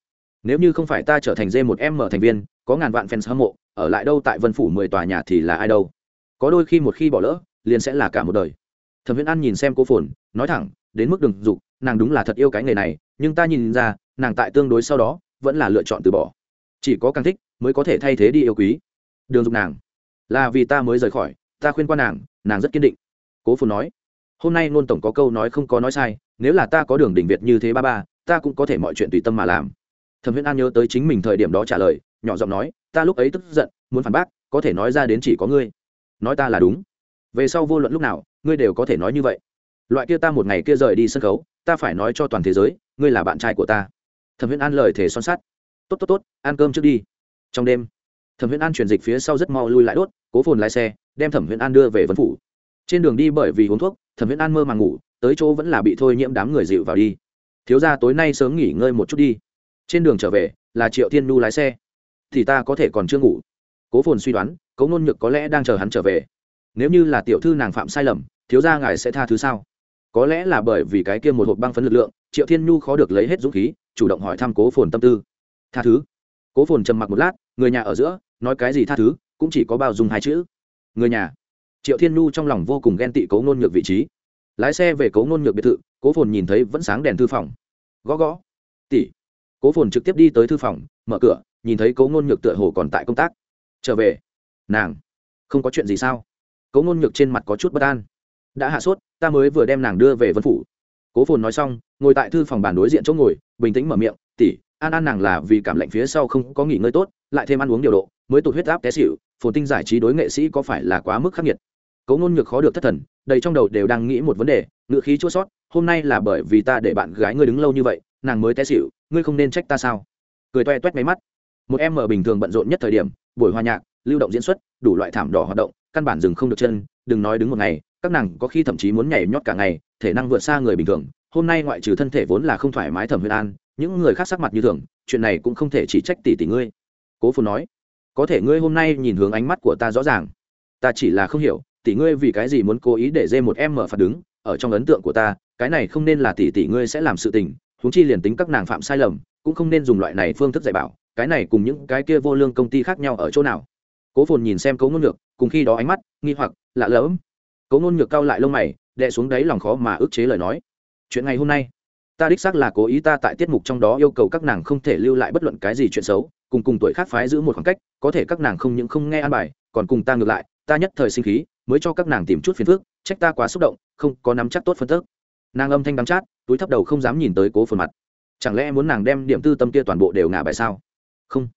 Nếu như không phải ta trở thành dê một em mở thành viên, có ngàn vạn fans hâm mộ, ở lại đâu tại vân phủ mười tòa nhà thì là ai đâu. Có đôi khi một khi bỏ lỡ, liền sẽ là cả một đời. Thẩm viễn an nhìn xem cô phồn, nói thẳng, đến mức đường dục, nàng đúng là thật yêu cái nghề này, nhưng ta nhìn ra, nàng tại tương đối sau đó, vẫn là lựa chọn từ bỏ. Chỉ có càng thích, mới có thể thay thế đi yêu quý. Đường dục nàng. Là vì ta mới rời khỏi, ta khuyên qua nàng nàng rất kiên định. Cố phồn nói, hôm nay Nôn tổng có câu nói không có nói sai, nếu là ta có đường đỉnh việt như thế ba ba ta cũng có thể mọi chuyện tùy tâm mà làm. Thẩm viễn an nhớ tới chính mình thời điểm đó trả lời, nhỏ giọng nói, ta lúc ấy tức giận, muốn phản bác, có thể nói ra đến chỉ có ngươi. Nói ta là đúng. Về sau vô luận lúc nào, ngươi đều có thể nói như vậy. Loại kia ta một ngày kia rời đi sân khấu, ta phải nói cho toàn thế giới, ngươi là bạn trai của ta. Thẩm viễn an lời thể son sắt. Tốt tốt tốt, ăn cơm trước đi. Trong đêm, thẩm viễn an chuyển dịch phía sau rất mau lui lại đốt, cố phồn lái xe, đem thẩm viễn an đưa về vân phủ. Trên đường đi bởi vì uống thuốc, thẩm viễn an mơ màng ngủ, tới chỗ vẫn là bị thôi nhiễm đám người dịu vào đi thiếu ra tối nay sớm nghỉ ngơi một chút đi. Trên đường trở về, là triệu thiên nhu lái xe. Thì ta có thể còn chưa ngủ. Cố phồn suy đoán cấu nôn nhược có lẽ đang chờ hắn trở về. Nếu như là tiểu thư nàng phạm sai lầm, thiếu ra ngài sẽ tha thứ sao? Có lẽ là bởi vì cái kia một hộp băng phấn lực lượng, triệu thiên nhu khó được lấy hết dũng khí, chủ động hỏi thăm cố phồn tâm tư. Tha thứ? Cố phồn trầm mặc một lát, người nhà ở giữa, nói cái gì tha thứ, cũng chỉ có bao dung hai chữ. Người nhà. Triệu thiên nhu trong lòng vô cùng ghen tị cố nôn nhược vị trí. Lái xe về cố nôn nhược biệt thự cố phồn nhìn thấy vẫn sáng đèn thư phòng. Gõ gõ. Tỷ. Cố phồn trực tiếp đi tới thư phòng, mở cửa, nhìn thấy cố ngôn nhược tựa hồ còn tại công tác. Trở về. Nàng. Không có chuyện gì sao? Cố ngôn nhược trên mặt có chút bất an. Đã hạ sốt, ta mới vừa đem nàng đưa về vân phủ. Cố phồn nói xong, ngồi tại thư phòng bàn đối diện chỗ ngồi, bình tĩnh mở miệng tỉ an an nàng là vì cảm lạnh phía sau không có nghỉ ngơi tốt, lại thêm ăn uống điều độ, mới tụt huyết áp té xịu phồn tinh giải trí đối nghệ sĩ có phải là quá mức khắc nghiệt? Cố ngôn nhược khó được thất thần, đầy trong đầu đều đang nghĩ một vấn đề ngự khí chua sót hôm nay là bởi vì ta để bạn gái ngươi đứng lâu như vậy, nàng mới té xịu ngươi không nên trách ta sao? Cười toe toét máy mắt. Một em mở bình thường bận rộn nhất thời điểm, buổi hòa nhạc, lưu động diễn xuất, đủ loại thảm đỏ hoạt động, căn bản dừng không được chân, đừng nói đứng một ngày, các nàng có khi thậm chí muốn nhảy nhót cả ngày, thể năng vượt xa người bình thường. Hôm nay ngoại trừ thân thể vốn là không thoải mái thẩm huyết an, những người khác sắc mặt như thường, chuyện này cũng không thể chỉ trách tỷ tỷ ngươi. Cố phồn nói, có thể ngươi hôm nay nhìn hướng ánh mắt của ta rõ ràng. Ta chỉ là không hiểu, tỷ ngươi vì cái gì muốn cố ý để dê một em mở phạt đứng ở trong ấn tượng của ta, cái này không nên là tỷ tỷ ngươi sẽ làm sự tình, huống chi liền tính các nàng phạm sai lầm, cũng không nên dùng loại này phương thức dạy bảo, cái này cùng những cái kia vô lương công ty khác nhau ở chỗ nào. Cố phồn nhìn xem cấu ngôn ngược cùng khi đó ánh mắt, nghi hoặc, lạ lẫm. Cấu ngôn ngược cao lại lông mày đệ xuống đáy lòng khó mà ức chế lời nói. Chuyện ngày hôm nay, ta đích xác là cố ý ta tại tiết mục trong đó yêu cầu các nàng không thể lưu lại bất luận cái gì chuyện xấu, cùng cùng tuổi khác phái giữ một khoảng cách, có thể các nàng không những không nghe an bài, còn cùng ta ngược lại, ta nhất thời sinh khí, mới cho các nàng tìm chút phiền phức, trách ta quá xúc động không có nắm chắc tốt phân tức. Nàng âm thanh đắm chát, túi thấp đầu không dám nhìn tới cố phồn mặt. Chẳng lẽ muốn nàng đem điểm tư tâm kia toàn bộ đều ngả bài sao? Không.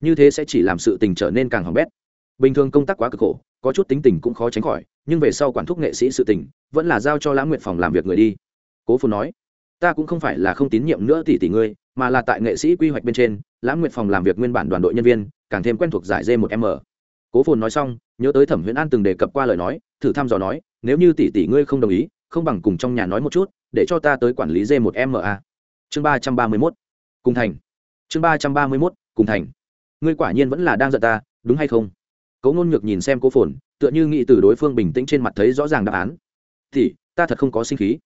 Như thế sẽ chỉ làm sự tình trở nên càng hỏng bét. Bình thường công tác quá cực khổ, có chút tính tình cũng khó tránh khỏi, nhưng về sau quản thúc nghệ sĩ sự tình, vẫn là giao cho lãng nguyện phòng làm việc người đi. Cố phồn nói, ta cũng không phải là không tín nhiệm nữa tỷ tỷ ngươi, mà là tại nghệ sĩ quy hoạch bên trên, lãng nguyện phòng làm việc nguyên bản đoàn đội nhân viên, càng thêm quen thuộc giải d một m. Cố phồn nói xong, nhớ tới thẩm huyễn an từng đề cập qua lời nói, thử thăm dò nói nếu như tỷ tỷ ngươi không đồng ý, không bằng cùng trong nhà nói một chút, để cho ta tới quản lý d một ma chương ba trăm ba mươi mốt, cùng thành. Chương ba trăm ba mươi mốt, cùng thành. Ngươi quả nhiên vẫn là đang giận ta, đúng hay không? Cố ngôn nhược nhìn xem cố phồn, tựa như nghĩ từ đối phương bình tĩnh trên mặt thấy rõ ràng đáp án. Thì ta thật không có sinh khí.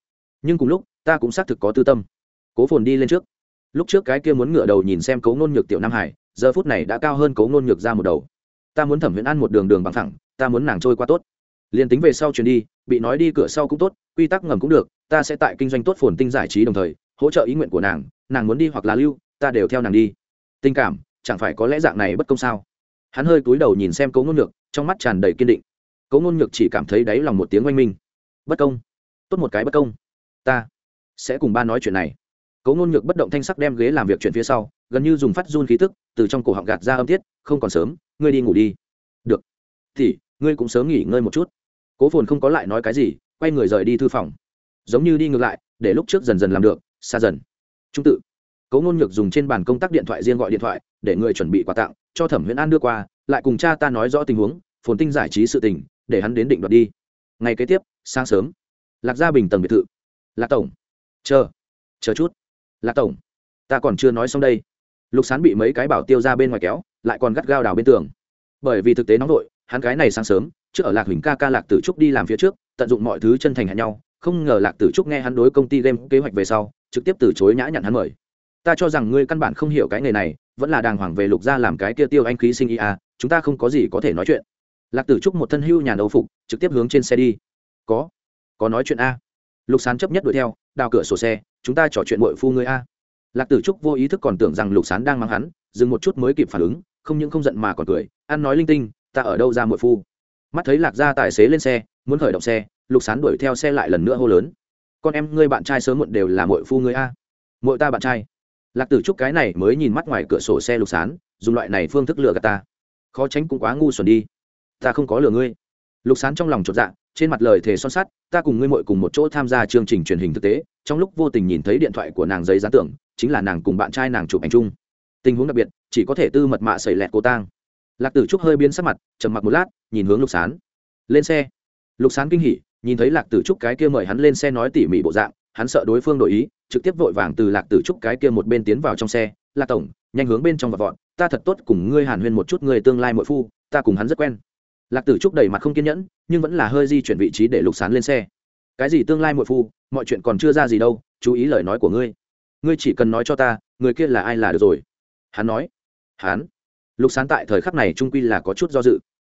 Nhưng cùng lúc, ta cũng xác thực có tư tâm. Cố phồn đi lên trước. Lúc trước cái kia muốn ngựa đầu nhìn xem cố ngôn nhược tiểu nam hải, giờ phút này đã cao hơn cố ngôn nhược ra một đầu. Ta muốn thẩm huyễn ăn một đường đường bằng thẳng, ta muốn nàng trôi qua tốt liền tính về sau chuyển đi, bị nói đi cửa sau cũng tốt, quy tắc ngầm cũng được, ta sẽ tại kinh doanh tốt phồn tinh giải trí đồng thời, hỗ trợ ý nguyện của nàng nàng muốn đi hoặc là lưu, ta đều theo nàng đi. Tình cảm, chẳng phải có lẽ dạng này bất công sao? Hắn hơi cúi đầu nhìn xem cấu ngôn ngược trong mắt tràn đầy kiên định. Cấu ngôn ngược chỉ cảm thấy đáy lòng một tiếng oanh minh. Bất công. Tốt một cái bất công. Ta sẽ cùng ba nói chuyện này. Cấu ngôn ngược bất động thanh sắc đem ghế làm việc chuyện phía sau, gần như dùng phát run khí tức, từ trong cổ họng gạt ra âm tiết, không còn sớm, ngươi đi ngủ đi. Được. Thì, ngươi cũng sớm nghỉ ngơi một chút cố phồn không có lại nói cái gì, quay người rời đi thư phòng. Giống như đi ngược lại, để lúc trước dần dần làm được, xa dần. Trung tự. Cố ngôn nhược dùng trên bàn công tác điện thoại riêng gọi điện thoại, để người chuẩn bị quà tặng, cho thẩm huyễn an đưa qua, lại cùng cha ta nói rõ tình huống, phồn tinh giải trí sự tình, để hắn đến định đoạt đi. Ngày kế tiếp, sáng sớm. Lạc gia bình tầng biệt thự. Lạc tổng. Chờ. Chờ chút. Lạc tổng. Ta còn chưa nói xong đây. Lục sán bị mấy cái bảo tiêu ra bên ngoài kéo, lại còn gắt gao đào bên tường. Bởi vì thực tế nóng vội, hắn cái này sáng sớm trước ở lạc huỳnh ca ca lạc tử trúc đi làm phía trước, tận dụng mọi thứ chân thành hẹn nhau, không ngờ lạc tử trúc nghe hắn đối công ty game kế hoạch về sau, trực tiếp từ chối nhã nhặn hắn mời. Ta cho rằng ngươi căn bản không hiểu cái nghề này, vẫn là đàng hoàng về lục gia làm cái kia tiêu anh khí sinh ý à chúng ta không có gì có thể nói chuyện. Lạc tử trúc một thân hưu nhà đấu phục, trực tiếp hướng trên xe đi. Có có nói chuyện a. Lục sán chấp nhất đuổi theo, đào cửa sổ xe, chúng ta trò chuyện bội phu ngươi a. Lạc tử trúc vô ý thức còn tưởng rằng lục sán đang mang hắn, dừng một chút mới kịp phản ứng, không những không giận mà còn cười, ăn nói linh tinh, ta ở đâu ra mội phu? Mắt thấy lạc gia tài xế lên xe, muốn khởi động xe, lục sán đuổi theo xe lại lần nữa hô lớn. Con em ngươi bạn trai sớm muộn đều là mội phu ngươi a. Mội ta bạn trai. Lạc tử trúc cái này mới nhìn mắt ngoài cửa sổ xe lục sán, dùng loại này phương thức lừa gạt ta. Khó tránh cũng quá ngu xuẩn đi. Ta không có lừa ngươi. Lục sán trong lòng chột dạ trên mặt lời thề son sắt, ta cùng ngươi mội cùng một chỗ tham gia chương trình truyền hình thực tế, trong lúc vô tình nhìn thấy điện thoại của nàng giấy gián tưởng chính là nàng cùng bạn trai nàng chụp ảnh chung. Tình huống đặc biệt, chỉ có thể tư mật mạ xảy lẹt cô tang. Lạc tử trúc hơi biến sắc mặt, trầm mặc một lát nhìn hướng lục sán. Lên xe. Lục sán kinh hỉ, nhìn thấy lạc tử trúc cái kia mời hắn lên xe nói tỉ mỉ bộ dạng, hắn sợ đối phương đổi ý, trực tiếp vội vàng từ lạc tử trúc cái kia một bên tiến vào trong xe, lạc tổng, nhanh hướng bên trong và vọn ta thật tốt cùng ngươi hàn huyên một chút người tương lai mỗi phu, ta cùng hắn rất quen. Lạc tử trúc đầy mặt không kiên nhẫn, nhưng vẫn là hơi di chuyển vị trí để lục sán lên xe. Cái gì tương lai mỗi phu, mọi chuyện còn chưa ra gì đâu, chú ý lời nói của ngươi. Ngươi chỉ cần nói cho ta, người kia là ai là được rồi. Hắn nói. Hắn? Lục sán tại thời khắc này trung quy là có chút do dự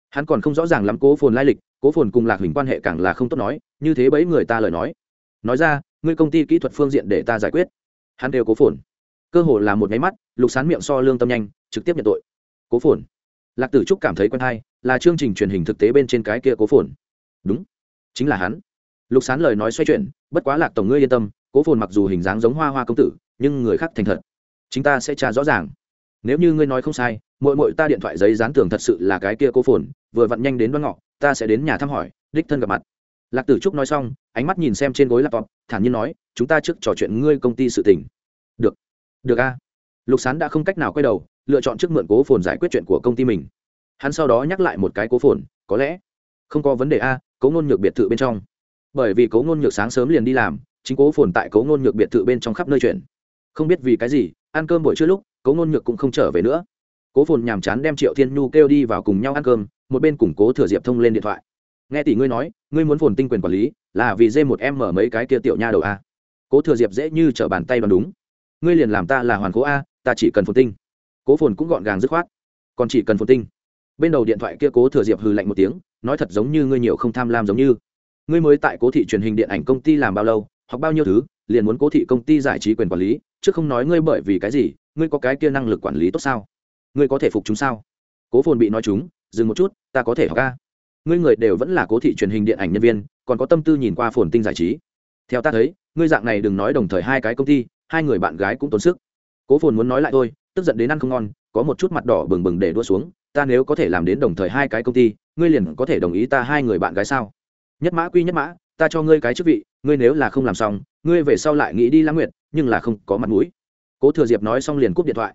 hắn còn không rõ ràng lắm cố phồn lai lịch, cố phồn cùng lạc hình quan hệ càng là không tốt nói, như thế bấy người ta lời nói. Nói ra, ngươi công ty kỹ thuật phương diện để ta giải quyết. Hắn đều cố phồn. Cơ hồ là một máy mắt, lục sán miệng so lương tâm nhanh, trực tiếp nhận tội. Cố phồn. Lạc tử trúc cảm thấy quen thai là chương trình truyền hình thực tế bên trên cái kia cố phồn. Đúng, chính là hắn. Lục sán lời nói xoay chuyển, bất quá lạc tổng ngươi yên tâm, cố phồn mặc dù hình dáng giống hoa hoa công tử, nhưng người khác thành thật. Chúng ta sẽ tra rõ ràng. Nếu như ngươi nói không sai mỗi mỗi ta điện thoại giấy dán tường thật sự là cái kia cố phồn vừa vặn nhanh đến đoan ngọ, ta sẽ đến nhà thăm hỏi, đích thân gặp mặt. Lạc tử trúc nói xong, ánh mắt nhìn xem trên gối laptop, thản nhiên nói, chúng ta trước trò chuyện ngươi công ty sự tình. Được. Được a. Lục sán đã không cách nào quay đầu, lựa chọn trước mượn cố phồn giải quyết chuyện của công ty mình. Hắn sau đó nhắc lại một cái cố phồn, có lẽ không có vấn đề a, cố ngôn nhược biệt thự bên trong. Bởi vì cố ngôn nhược sáng sớm liền đi làm, chính cố phồn tại cố ngôn nhược biệt thự bên trong khắp nơi chuyển không biết vì cái gì, ăn cơm buổi trưa lúc, cố ngôn nhược cũng không trở về nữa. Cố phồn nhàm chán đem triệu thiên nhu kêu đi vào cùng nhau ăn cơm một bên củng cố thừa diệp thông lên điện thoại. Nghe tỷ ngươi nói, ngươi muốn phồn tinh quyền quản lý, là vì dê một em mở mấy cái kia tiểu nha đầu a. Cố thừa diệp dễ như t r ở bàn tay bằng đúng. Ngươi liền làm ta là hoàn cố a, ta chỉ cần phồn tinh. Cố phồn cũng gọn gàng dứt khoát. Còn chỉ cần phồn tinh. Bên đầu điện thoại kia cố thừa diệp hừ lạnh một tiếng, nói thật giống như ngươi nhiều không tham lam giống như. Ngươi mới tại cố thị truyền hình điện ảnh công ty làm bao lâu hoặc bao nhiêu thứ, liền muốn cố thị công ty giải trí quyền quản lý, chứ không nói ngươi bởi vì cái gì, ngươi có cái kia năng lực quản lý tốt sao? Ngươi có thể phục chúng sao? Cố phồn bị nói chúng dừng một chút, ta có thể học ca. Ngươi người đều vẫn là cố thị truyền hình điện ảnh nhân viên, còn có tâm tư nhìn qua phồn tinh giải trí. Theo ta thấy, ngươi dạng này đừng nói đồng thời hai cái công ty, hai người bạn gái cũng tốn sức. Cố phồn muốn nói lại thôi, tức giận đến ăn không ngon, có một chút mặt đỏ bừng bừng để đua xuống, ta nếu có thể làm đến đồng thời hai cái công ty, ngươi liền có thể đồng ý ta hai người bạn gái sao? Nhất mã quy nhất mã, ta cho ngươi cái chức vị, ngươi nếu là không làm xong, ngươi về sau lại nghĩ đi lãng nguyện nhưng là không có mặt mũi. Cố thừa diệp nói xong liền cúp điện thoại.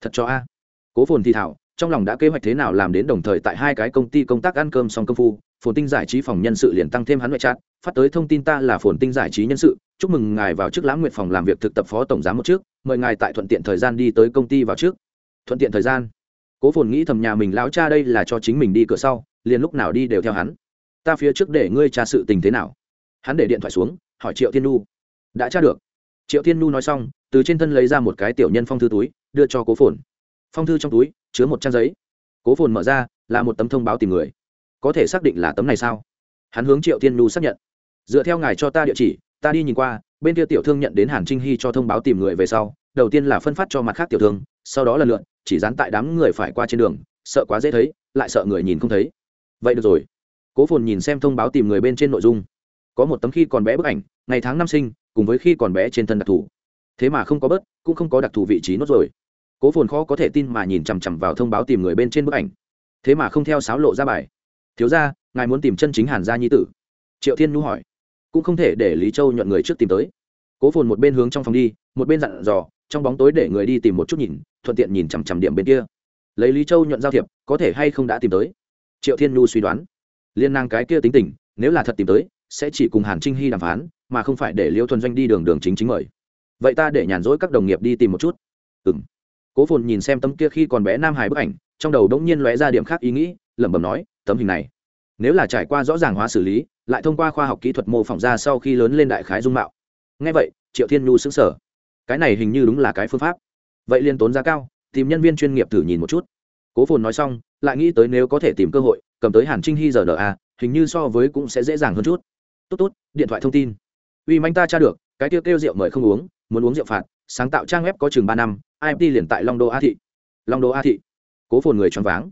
Thật cho a. Cố phồn thì thảo trong lòng đã kế hoạch thế nào làm đến đồng thời tại hai cái công ty công tác ăn cơm xong công phu, phồn tinh giải trí phòng nhân sự liền tăng thêm hắn ngoại trát phát tới thông tin ta là phồn tinh giải trí nhân sự, chúc mừng ngài vào trước lãng nguyện phòng làm việc thực tập phó tổng giám một trước, mời ngài tại thuận tiện thời gian đi tới công ty vào trước. Thuận tiện thời gian. Cố phồn nghĩ thầm nhà mình lão cha đây là cho chính mình đi cửa sau, liền lúc nào đi đều theo hắn. Ta phía trước để ngươi tra sự tình thế nào? Hắn để điện thoại xuống, hỏi triệu thiên nu đã tra được. Triệu thiên nu nói xong, từ trên thân lấy ra một cái tiểu nhân phong thư túi, đưa cho cố phồn phong thư trong túi, chứa một trang giấy. Cố phồn mở ra, là một tấm thông báo tìm người. Có thể xác định là tấm này sao? Hắn hướng triệu thiên nu xác nhận. Dựa theo ngài cho ta địa chỉ, ta đi nhìn qua, bên kia tiểu thương nhận đến hàn trinh hy cho thông báo tìm người về sau, đầu tiên là phân phát cho mặt khác tiểu thương, sau đó lần lượt chỉ dán tại đám người phải qua trên đường, sợ quá dễ thấy, lại sợ người nhìn không thấy. Vậy được rồi. Cố phồn nhìn xem thông báo tìm người bên trên nội dung. Có một tấm khi còn bé bức ảnh, ngày tháng năm sinh, cùng với khi còn bé trên thân đặc thù. Thế mà không có bớt, cũng không có đặc thù vị trí nốt rồi cố phồn khó có thể tin mà nhìn chằm chằm vào thông báo tìm người bên trên bức ảnh. Thế mà không theo sáo lộ ra bài. Thiếu ra ngài muốn tìm chân chính hàn gia nhi tử? Triệu thiên nhu hỏi. Cũng không thể để lý châu nhuận người trước tìm tới. Cố phồn một bên hướng trong phòng đi, một bên dặn dò, trong bóng tối để người đi tìm một chút nhìn, thuận tiện nhìn chằm chằm điểm bên kia. Lấy lý châu nhuận giao thiệp, có thể hay không đã tìm tới? Triệu thiên nhu suy đoán. Liên năng cái kia tính tình, nếu là thật tìm tới, sẽ chỉ cùng hàn trinh hy đàm phán, mà không phải để liêu thuần doanh đi đường đường chính chính mời. Vậy ta để nhàn rỗi các đồng nghiệp đi tìm một chút. Ừ m cố phồn nhìn xem tấm kia khi còn bé nam hải bức ảnh trong đầu đ nhiên lóe ra điểm khác ý nghĩ lẩm bẩm nói tấm hình này nếu là trải qua rõ ràng hóa xử lý lại thông qua khoa học kỹ thuật mô phỏng ra sau khi lớn lên đại khái dung mạo. Ngay vậy triệu thiên nhu xứng sở cái này hình như đúng là cái phương pháp. Vậy liên tốn giá cao tìm nhân viên chuyên nghiệp thử nhìn một chút. Cố phồn nói xong lại nghĩ tới nếu có thể tìm cơ hội cầm tới hàn trinh hy giờ nở, a hình như so với cũng sẽ dễ dàng hơn chút. Tốt tốt điện thoại thông tin. Uy manh ta tra được cái tiêu kêu rượu mời không uống muốn uống rượu phạt sáng tạo trang web có chừng ba năm imt liền tại long đô a thị. Long đô a thị. Cố phồn người choáng váng.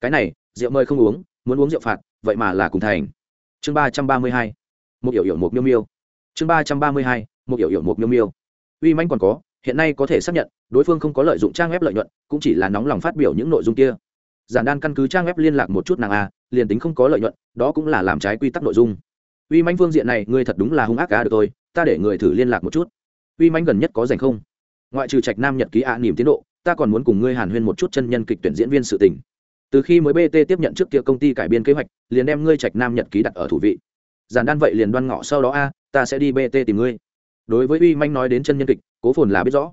Cái này, rượu mời không uống, muốn uống rượu phạt, vậy mà là cùng thành. Chương ba trăm ba mươi hai, một hiểu hiểu một miêu miêu. Chương ba trăm ba mươi hai, một hiểu hiểu một miêu miêu. Uy manh còn có, hiện nay có thể xác nhận, đối phương không có lợi dụng trang web lợi nhuận, cũng chỉ là nóng lòng phát biểu những nội dung kia. Giản đan căn cứ trang web liên lạc một chút nàng a, liền tính không có lợi nhuận, đó cũng là làm trái quy tắc nội dung. Uy manh phương diện này, ngươi thật đúng là hung ác cá được tôi ta để người thử liên lạc một chút. Uy manh gần nhất có dành không? Ngoại trừ trạch nam nhật ký ạ à, niềm tiến độ ta còn muốn cùng ngươi hàn huyên một chút chân nhân kịch tuyển diễn viên sự tình. Từ khi mới bt tiếp nhận trước kia công ty cải biên kế hoạch liền đem ngươi trạch nam nhật ký đặt ở thủ vị. Giản đan vậy liền đoan ngọ sau đó a ta sẽ đi bt tìm ngươi. Đối với uy manh nói đến chân nhân kịch cố phồn là biết rõ.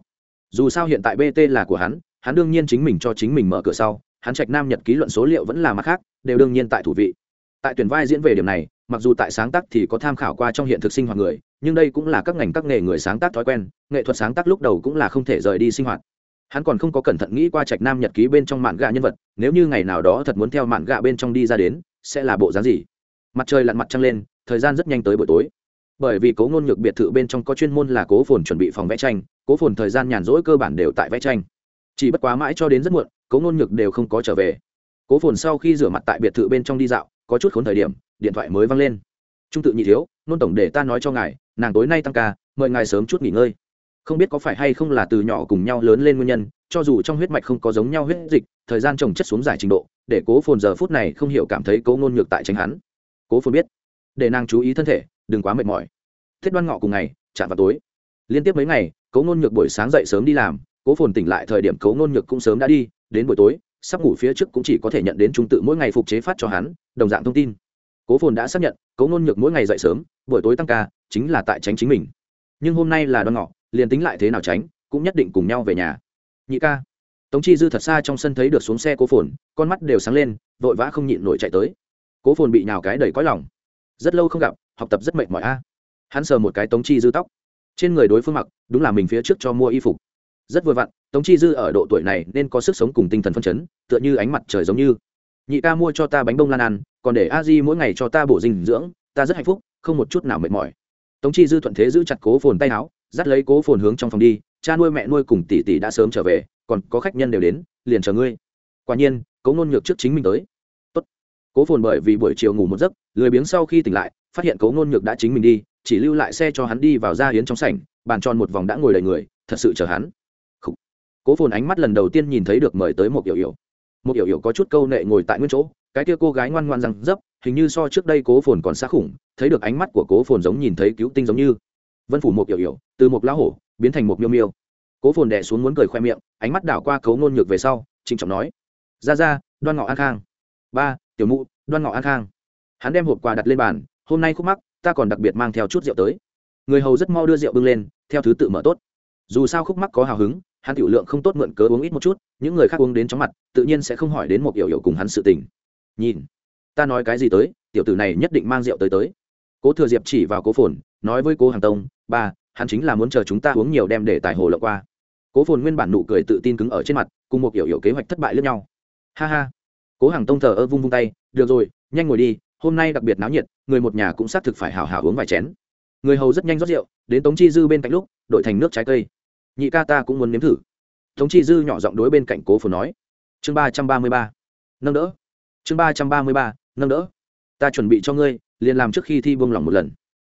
Dù sao hiện tại bt là của hắn hắn đương nhiên chính mình cho chính mình mở cửa sau hắn trạch nam nhật ký luận số liệu vẫn là mặt khác đều đương nhiên tại thủ vị. Tại tuyển vai diễn về điểm này mặc dù tại sáng tác thì có tham khảo qua trong hiện thực sinh hoạt người nhưng đây cũng là các ngành các nghề người sáng tác thói quen, nghệ thuật sáng tác lúc đầu cũng là không thể rời đi sinh hoạt. Hắn còn không có cẩn thận nghĩ qua trạch nam nhật ký bên trong mạn gạ nhân vật, nếu như ngày nào đó thật muốn theo mạn gạ bên trong đi ra đến, sẽ là bộ dáng gì? Mặt trời lặn mặt trăng lên, thời gian rất nhanh tới buổi tối. Bởi vì cố ngôn nhược biệt thự bên trong có chuyên môn là cố phồn chuẩn bị phòng vẽ tranh, cố phồn thời gian nhàn rỗi cơ bản đều tại vẽ tranh. Chỉ bất quá mãi cho đến rất muộn, cố ngôn nhược đều không có trở về. Cố phồn sau khi rửa mặt tại biệt thự bên trong đi dạo, có chút khốn thời điểm, điện thoại mới văng lên. Trung tự nhị thiếu nôn tổng để ta nói cho ngài nàng tối nay tăng ca, mời ngài sớm chút nghỉ ngơi. Không biết có phải hay không là từ nhỏ cùng nhau lớn lên nguyên nhân, cho dù trong huyết mạch không có giống nhau huyết dịch, thời gian trồng chất xuống giải trình độ, để cố phồn giờ phút này không hiểu cảm thấy cố ngôn ngược tại tránh hắn. Cố phồn biết, để nàng chú ý thân thể, đừng quá mệt mỏi. Thiết đoan ngọ cùng ngày, chạm vào tối. Liên tiếp mấy ngày, cố ngôn nhược buổi sáng dậy sớm đi làm, cố phồn tỉnh lại thời điểm cố ngôn nhược cũng sớm đã đi, đến buổi tối, sắp ngủ phía trước cũng chỉ có thể nhận đến trung tự mỗi ngày phục chế phát cho hắn, đồng dạng thông tin cố phồn đã xác nhận, Cố ngôn nhược mỗi ngày dậy sớm, buổi tối tăng ca, chính là tại tránh chính mình. Nhưng hôm nay là đoan ngọ, liền tính lại thế nào tránh, cũng nhất định cùng nhau về nhà. Nhị ca. Tống chi dư thật xa trong sân thấy được xuống xe cố phồn, con mắt đều sáng lên, vội vã không nhịn nổi chạy tới. Cố phồn bị nhào cái đầy cõi lòng. Rất lâu không gặp, học tập rất mệt mỏi a. À. Hắn sờ một cái tống chi dư tóc. Trên người đối phương mặc, đúng là mình phía trước cho mua y phục. Rất vừa vặn, tống chi dư ở độ tuổi này nên có sức sống cùng tinh thần phân chấn, tựa như ánh mặt trời giống như. Nhị ca mua cho ta bánh bông lan ăn còn để a di mỗi ngày cho ta bổ dinh dưỡng, ta rất hạnh phúc, không một chút nào mệt mỏi. Tống chi dư thuận thế giữ chặt cố phồn tay áo, dắt lấy cố phồn hướng trong phòng đi, cha nuôi mẹ nuôi cùng tỷ tỷ đã sớm trở về, còn có khách nhân đều đến, liền chờ ngươi. Quả nhiên, cố ngôn nhược trước chính mình tới. Tốt. cố phồn bởi vì buổi chiều ngủ một giấc, lười biếng sau khi tỉnh lại, phát hiện cố ngôn nhược đã chính mình đi, chỉ lưu lại xe cho hắn đi vào ra hiến trong sảnh, bàn tròn một vòng đã ngồi đầy người, thật sự chờ hắn. Cố phồn ánh mắt lần đầu tiên nhìn thấy được mời tới một yểu yểu một yểu yểu có chút câu nệ ngồi tại nguyên chỗ cái kia cô gái ngoan ngoan rằng dấp, hình như so trước đây cố phồn còn xa khủng, thấy được ánh mắt của cố phồn giống nhìn thấy cứu tinh giống như. Vân phủ một yểu yểu từ một lão hổ, biến thành một miêu miêu. Cố phồn đẻ xuống muốn cười khoe miệng, ánh mắt đảo qua cấu ngôn nhược về sau, trịnh trọng nói, ra ra, đoan ngọ an khang. Ba, tiểu mụ, đoan ngọ an khang. Hắn đem hộp quà đặt lên bàn, hôm nay khúc mắc, ta còn đặc biệt mang theo chút rượu tới. Người hầu rất mau đưa rượu bưng lên, theo thứ tự mở tốt. Dù sao khúc mắc có hào hứng, hắn tiểu lượng không tốt mượn cớ uống ít một chút, những người khác uống đến chóng mặt, tự nhiên sẽ không hỏi đến một yểu yểu cùng hắn sự tình nhìn, ta nói cái gì tới, tiểu tử này nhất định mang rượu tới tới. Cố thừa diệp chỉ vào cố phồn, nói với cố hàng tông, ba, hắn chính là muốn chờ chúng ta uống nhiều đem để tài hồ lộ qua. Cố phồn nguyên bản nụ cười tự tin cứng ở trên mặt, cùng một kiểu hiểu kế hoạch thất bại lẫn nhau. Ha ha. Cố hàng tông thờ ơ vung vung tay, được rồi, nhanh ngồi đi, hôm nay đặc biệt náo nhiệt, người một nhà cũng xác thực phải hào hào uống vài chén. Người hầu rất nhanh rót rượu, đến tống chi dư bên cạnh lúc, đổi thành nước trái cây. Nhị ca ta cũng muốn nếm thử. Tống chi dư nhỏ giọng đối bên cạnh cố phồn nói. Chương ba trăm ba mươi ba. Nâng đỡ chương ba trăm ba mươi ba, nâng đỡ. Ta chuẩn bị cho ngươi, liền làm trước khi thi buông lỏng một lần.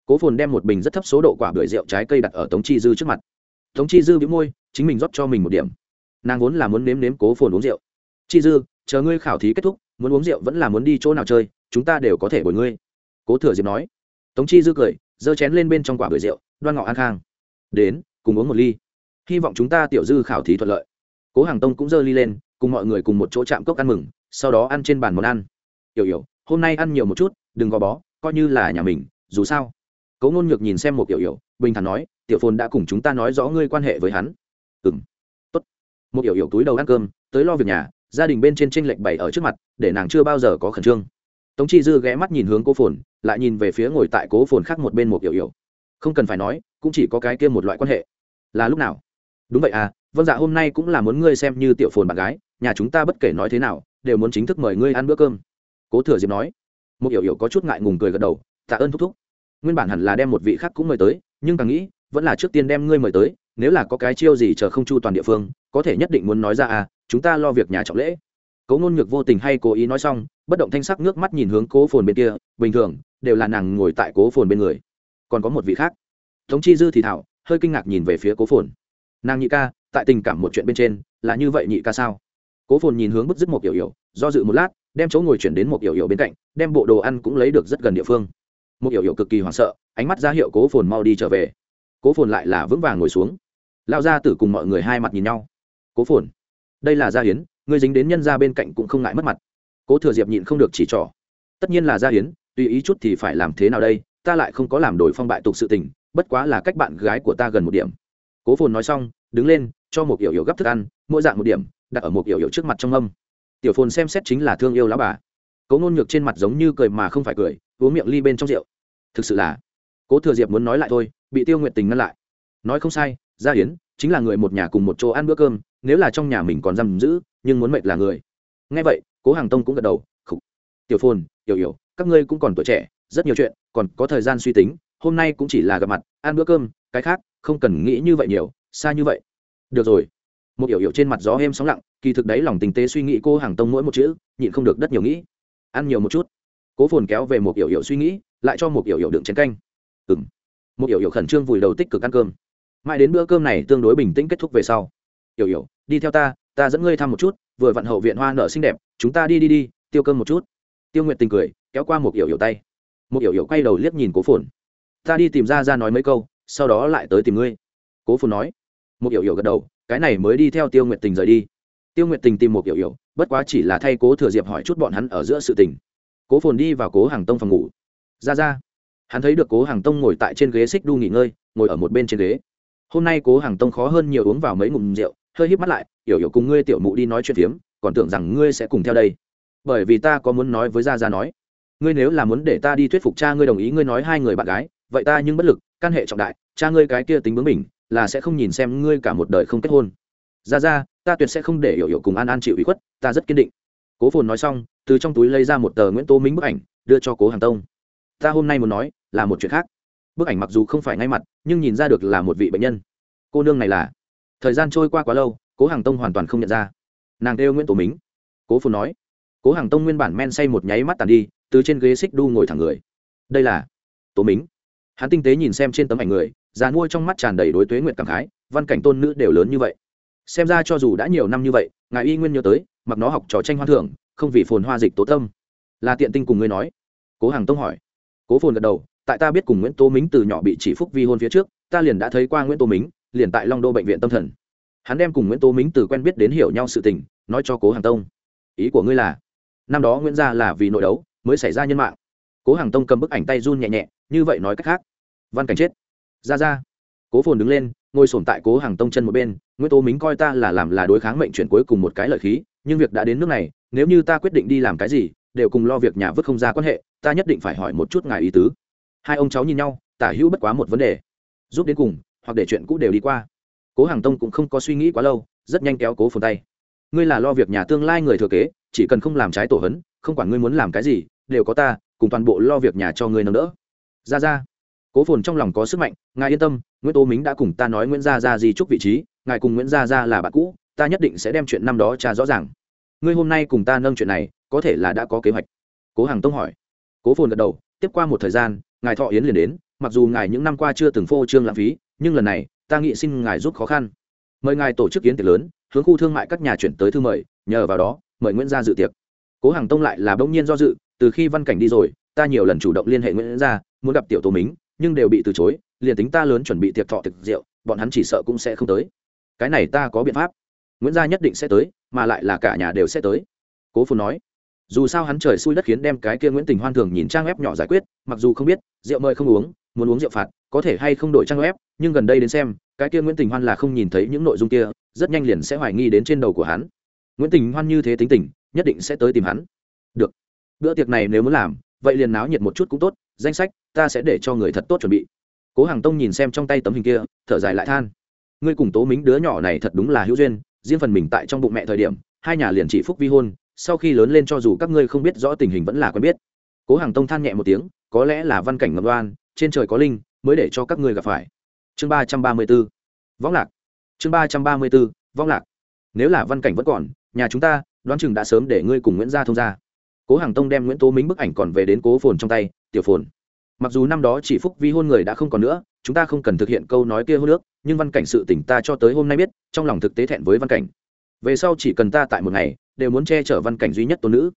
Cố phồn đem một bình rất thấp số độ quả bưởi rượu trái cây đặt ở tống chi dư trước mặt. Tống chi dư bị môi, chính mình rót cho mình một điểm. Nàng vốn là muốn nếm nếm cố phồn uống rượu. Chi dư, chờ ngươi khảo thí kết thúc, muốn uống rượu vẫn là muốn đi chỗ nào chơi, chúng ta đều có thể bồi ngươi. Cố thừa diệp nói. Tống chi dư cười, giơ chén lên bên trong quả bưởi rượu, đoan ngọ an khang. Đến, cùng uống một ly. Hy vọng chúng ta tiểu dư khảo thí thuận lợi. Cố hàng tông cũng giơ ly lên, cùng mọi người cùng một chỗ chạm cốc ăn mừng sau đó ăn trên bàn món ăn. Hiểu hiểu, hôm nay ăn nhiều một chút, đừng gò bó, coi như là nhà mình, dù sao. Cố ngôn nhược nhìn xem một hiểu hiểu, bình thản nói, tiểu phồn đã cùng chúng ta nói rõ ngươi quan hệ với hắn. Ừng tốt. Một hiểu hiểu túi đầu ăn cơm, tới lo việc nhà, gia đình bên trên tranh lệch bày ở trước mặt, để nàng chưa bao giờ có khẩn trương. Tống chi dư ghé mắt nhìn hướng cố phồn, lại nhìn về phía ngồi tại cố phồn khác một bên một hiểu hiểu. Không cần phải nói, cũng chỉ có cái kia một loại quan hệ. Là lúc nào? Đúng vậy à vâng dạ hôm nay cũng là muốn ngươi xem như tiểu phồn bạn gái, nhà chúng ta bất kể nói thế nào đều muốn chính thức mời ngươi ăn bữa cơm. Cố thừa diệp nói. Một hiểu hiểu có chút ngại ngùng cười gật đầu, tạ ơn thúc thúc. Nguyên bản hẳn là đem một vị khác cũng mời tới, nhưng càng nghĩ, vẫn là trước tiên đem ngươi mời tới, nếu là có cái chiêu gì chờ không chu toàn địa phương, có thể nhất định muốn nói ra à chúng ta lo việc nhà trọng lễ. Cố ngôn ngược vô tình hay cố ý nói xong, bất động thanh sắc nước mắt nhìn hướng cố phồn bên kia, bình thường, đều là nàng ngồi tại cố phồn bên người. Còn có một vị khác. Tống chi dư thì thảo, hơi kinh ngạc nhìn về phía cố phồn. Nàng nhị ca, tại tình cảm một chuyện bên trên, là như vậy nhị ca sao? Cố phồn nhìn hướng bức dứt một yểu yểu do dự một lát, đem chỗ ngồi chuyển đến một yểu yểu bên cạnh, đem bộ đồ ăn cũng lấy được rất gần địa phương. Một yểu yểu cực kỳ hoảng sợ, ánh mắt ra hiệu cố phồn mau đi trở về. Cố phồn lại là vững vàng ngồi xuống. Lao ra tử cùng mọi người hai mặt nhìn nhau. Cố phồn, đây là gia hiến người dính đến nhân ra bên cạnh cũng không ngại mất mặt. Cố thừa diệp nhịn không được chỉ trỏ. Tất nhiên là gia hiến, tùy ý chút thì phải làm thế nào đây, ta lại không có làm đổi phong bại tục sự tình, bất quá là cách bạn gái của ta gần một điểm. Cố phồn nói xong, đứng lên, cho một yểu yểu gấp thức ăn, mỗi dạng một điểm đặt ở một yểu yểu trước mặt trong âm. Tiểu phồn xem xét chính là thương yêu lão bà. Cố nôn nhược trên mặt giống như cười mà không phải cười, uống miệng ly bên trong rượu. Thực sự là, cố thừa diệp muốn nói lại thôi, bị tiêu nguyện tình ngăn lại. Nói không sai, gia hiến chính là người một nhà cùng một chỗ ăn bữa cơm, nếu là trong nhà mình còn giam giữ, nhưng muốn mệt là người. Ngay vậy, cố hàng tông cũng gật đầu, khục. Tiểu phồn yểu yểu các ngươi cũng còn tuổi trẻ, rất nhiều chuyện, còn có thời gian suy tính, hôm nay cũng chỉ là gặp mặt, ăn bữa cơm, cái khác, không cần nghĩ như vậy nhiều, xa như vậy. Được rồi một hiểu hiểu trên mặt gió êm sóng lặng, kỳ thực đấy lòng tình tế suy nghĩ cô hàng tông mỗi một chữ, nhịn không được đất nhiều nghĩ. Ăn nhiều một chút. Cố phồn kéo về một hiểu hiểu suy nghĩ, lại cho một hiểu hiểu đựng chén canh. Ừ m một hiểu hiểu khẩn trương vùi đầu tích cực ăn cơm. Mãi đến bữa cơm này tương đối bình tĩnh kết thúc về sau. Hiểu hiểu, đi theo ta ta dẫn ngươi thăm một chút, vừa vặn hậu viện hoa nở xinh đẹp, chúng ta đi đi đi, tiêu cơm một chút. Tiêu nguyện tình cười, kéo qua một hiểu hiểu tay. Một hiểu hiểu quay đầu liếc nhìn cố phồn. Ta đi tìm ra ra nói mấy câu, sau đó lại tới tìm ngươi. Cố phồn nói. Một hiểu hiểu gật đầu cái này mới đi theo tiêu nguyệt tình rời đi. Tiêu nguyệt tình tìm một kiểu hiểu, bất quá chỉ là thay cố thừa diệp hỏi chút bọn hắn ở giữa sự tình. Cố phồn đi vào cố hàng tông phòng ngủ. Ra ra. Hắn thấy được cố hàng tông ngồi tại trên ghế xích đu nghỉ ngơi, ngồi ở một bên trên ghế. Hôm nay cố hàng tông khó hơn nhiều uống vào mấy ngụm rượu, hơi hít mắt lại, hiểu hiểu cùng ngươi tiểu mụ đi nói chuyện phiếm, còn tưởng rằng ngươi sẽ cùng theo đây. Bởi vì ta có muốn nói với gia gia nói. Ngươi nếu là muốn để ta đi thuyết phục cha ngươi đồng ý ngươi nói hai người bạn gái, vậy ta nhưng bất lực, căn hệ trọng đại, cha ngươi cái kia tính bướng mình là sẽ không nhìn xem ngươi cả một đời không kết hôn. Ra ra, ta tuyệt sẽ không để hiểu hiểu cùng an an chịu ủy khuất, ta rất kiên định. Cố phồn nói xong, từ trong túi lấy ra một tờ nguyễn tô minh bức ảnh, đưa cho cố hàng tông. Ta hôm nay muốn nói là một chuyện khác. Bức ảnh mặc dù không phải ngay mặt, nhưng nhìn ra được là một vị bệnh nhân. Cô nương này là. Thời gian trôi qua quá lâu, cố hàng tông hoàn toàn không nhận ra. Nàng kêu nguyễn tổ mính cố phồn nói. Cố hàng tông nguyên bản men say một nháy mắt tàn đi, từ trên ghế xích đu ngồi thẳng người. Đây là tổ mính hắn tinh tế nhìn xem trên tấm ảnh người già nuôi trong mắt tràn đầy đối tuế nguyệt cảm khái, văn cảnh tôn nữ đều lớn như vậy. Xem ra cho dù đã nhiều năm như vậy, ngài y nguyên nhớ tới, mặc nó học trò tranh hoa thưởng, không vì phồn hoa dịch tố tâm. Là tiện tinh cùng ngươi nói. Cố hàng tông hỏi. Cố phồn gật đầu, tại ta biết cùng nguyễn tố mính từ nhỏ bị chỉ phúc vi hôn phía trước, ta liền đã thấy qua nguyễn tố mính, liền tại long đô bệnh viện tâm thần. Hắn đem cùng nguyễn tố mính từ quen biết đến hiểu nhau sự tình, nói cho cố hàng tông. Ý của ngươi là, năm đó nguyễn gia là vì nội đấu, mới xảy ra nhân mạng. Cố hàng tông cầm bức ảnh tay run nhẹ nhẹ, như vậy nói cách khác. Văn cảnh chết ra ra. Cố phồn đứng lên, ngồi sổm tại cố hàng tông chân một bên, nguyễn tố mính coi ta là làm là đối kháng mệnh chuyển cuối cùng một cái lợi khí, nhưng việc đã đến nước này, nếu như ta quyết định đi làm cái gì, đều cùng lo việc nhà vứt không ra quan hệ, ta nhất định phải hỏi một chút ngài ý tứ. Hai ông cháu nhìn nhau, tả hữu bất quá một vấn đề. Giúp đến cùng, hoặc để chuyện cũ đều đi qua. Cố hàng tông cũng không có suy nghĩ quá lâu, rất nhanh kéo cố phồn tay. Ngươi là lo việc nhà tương lai người thừa kế, chỉ cần không làm trái tổ hấn, không quản ngươi muốn làm cái gì, đều có ta, cùng toàn bộ lo việc nhà cho ngươi nâng đỡ. Ra ra cố phồn trong lòng có sức mạnh, ngài yên tâm, nguyễn tố mính đã cùng ta nói nguyễn gia gia di chúc vị trí, ngài cùng nguyễn gia gia là bạn cũ, ta nhất định sẽ đem chuyện năm đó tra rõ ràng. Ngươi hôm nay cùng ta nâng chuyện này, có thể là đã có kế hoạch. Cố hàng tông hỏi. Cố phồn gật đầu, tiếp qua một thời gian, ngài thọ yến liền đến, mặc dù ngài những năm qua chưa từng phô trương lãng phí, nhưng lần này, ta nghĩ xin ngài giúp khó khăn. Mời ngài tổ chức yến tiệc lớn, hướng khu thương mại các nhà chuyển tới thư mời, nhờ vào đó, mời nguyễn gia dự tiệc. Cố hàng tông lại là bỗng nhiên do dự, từ khi văn cảnh đi rồi, ta nhiều lần chủ động liên hệ nguyễn gia, muốn gặp tiểu tô mính nhưng đều bị từ chối, liền tính ta lớn chuẩn bị tiệc thọ thực rượu, bọn hắn chỉ sợ cũng sẽ không tới. Cái này ta có biện pháp. Nguyễn gia nhất định sẽ tới, mà lại là cả nhà đều sẽ tới. Cố phồn nói. Dù sao hắn trời xui đất khiến đem cái kia nguyễn tình hoan thường nhìn trang web nhỏ giải quyết, mặc dù không biết, rượu mời không uống, muốn uống rượu phạt, có thể hay không đổi trang web, nhưng gần đây đến xem, cái kia nguyễn tình hoan là không nhìn thấy những nội dung kia, rất nhanh liền sẽ hoài nghi đến trên đầu của hắn. Nguyễn tình hoan như thế tính tình, nhất định sẽ tới tìm hắn. Được. Bữa tiệc này nếu muốn làm, vậy liền náo nhiệt một chút cũng tốt danh sách, ta sẽ để cho người thật tốt chuẩn bị. Cố hàng tông nhìn xem trong tay tấm hình kia, thở dài lại than. Ngươi cùng tố mính đứa nhỏ này thật đúng là hữu duyên, riêng phần mình tại trong bụng mẹ thời điểm, hai nhà liền chỉ phúc vi hôn, sau khi lớn lên cho dù các ngươi không biết rõ tình hình vẫn là quen biết. Cố hàng tông than nhẹ một tiếng, có lẽ là văn cảnh ngầm đoan, trên trời có linh, mới để cho các ngươi gặp phải. Chương ba trăm ba mươi b ố võng lạc. Chương ba trăm ba mươi b ố võng lạc. Nếu là văn cảnh vẫn còn, nhà chúng ta, đoán chừng đã sớm để ngươi cùng nguyễn gia thông ra cố hàng tông đem nguyễn tố mính bức ảnh còn về đến cố phồn trong tay tiểu phồn. Mặc dù năm đó chỉ phúc vi hôn người đã không còn nữa, chúng ta không cần thực hiện câu nói kia hôn nước nhưng văn cảnh sự tỉnh ta cho tới hôm nay biết, trong lòng thực tế thẹn với văn cảnh. Về sau chỉ cần ta tại một ngày, đều muốn che chở văn cảnh duy nhất tôn nữ.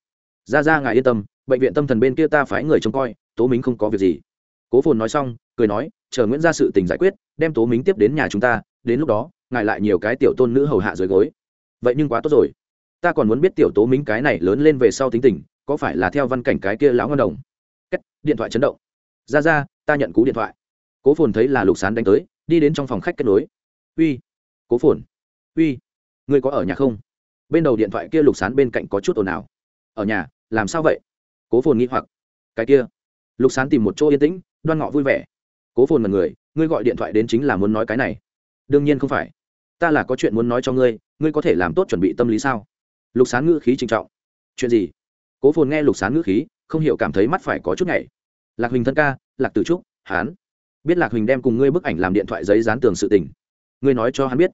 Ra ra ngài yên tâm, bệnh viện tâm thần bên kia ta phái người trông coi, tố mính không có việc gì. Cố phồn nói xong, cười nói, chờ nguyễn ra sự tình giải quyết, đem tố mính tiếp đến nhà chúng ta, đến lúc đó, ngài lại nhiều cái tiểu tôn nữ hầu hạ dưới gối. Vậy nhưng quá tốt rồi. Ta còn muốn biết tiểu tố mính cái này lớn lên về sau tính tình, có phải là theo văn cảnh cái kia lão ngân đồng? Điện thoại chấn động. Ra ra, ta nhận cú điện thoại. Cố phồn thấy là lục sán đánh tới, đi đến trong phòng khách kết nối. Uy, cố phồn. Uy, người có ở nhà không? Bên đầu điện thoại kia lục sán bên cạnh có chút ồn ào. Ở nhà, làm sao vậy? Cố phồn nghĩ hoặc. Cái kia. Lục sán tìm một chỗ yên tĩnh, đoan ngọ vui vẻ. Cố phồn mật người, ngươi gọi điện thoại đến chính là muốn nói cái này. Đương nhiên không phải. Ta là có chuyện muốn nói cho ngươi ngươi có thể làm tốt chuẩn bị tâm lý sao? Lục sán ngữ khí trinh trọng. Chuyện gì? Cố phồn nghe lục sán ngữ khí, không hiểu cảm thấy mắt phải có chút nhảy lạc huỳnh thân ca, lạc tử trúc hán biết lạc huỳnh đem cùng ngươi bức ảnh làm điện thoại giấy dán tường sự tình. Ngươi nói cho hắn biết.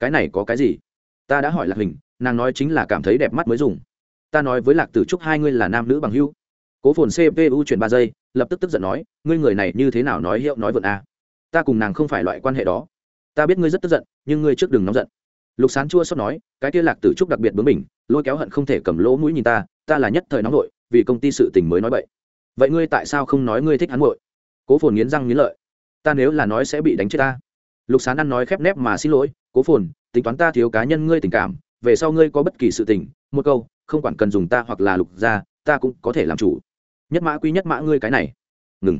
Cái này có cái gì? Ta đã hỏi lạc huỳnh, nàng nói chính là cảm thấy đẹp mắt mới dùng. Ta nói với lạc tử trúc hai ngươi là nam nữ bằng hưu cố phồn cpu chuyển ba giây, lập tức tức giận nói, ngươi người này như thế nào nói hiệu nói vượn a ta cùng nàng không phải loại quan hệ đó. Ta biết ngươi rất tức giận, nhưng ngươi trước đừng nóng giận. Lục sán chua sót nói, cái kia lạc tử trúc đặc biệt bướng mình lôi kéo hận không thể cầm lỗ mũi nhìn ta ta là nhất thời nóng nội vì công ty sự tình mới nói vậy vậy ngươi tại sao không nói ngươi thích hắn muội? Cố phồn nghiến răng nghiến lợi. Ta nếu là nói sẽ bị đánh chết ta. Lục sán ăn nói khép nép mà xin lỗi, cố phồn, tính toán ta thiếu cá nhân ngươi tình cảm, về sau ngươi có bất kỳ sự tình, một câu, không quản cần dùng ta hoặc là lục ra, ta cũng có thể làm chủ. Nhất mã quy nhất mã ngươi cái này. Ngừng.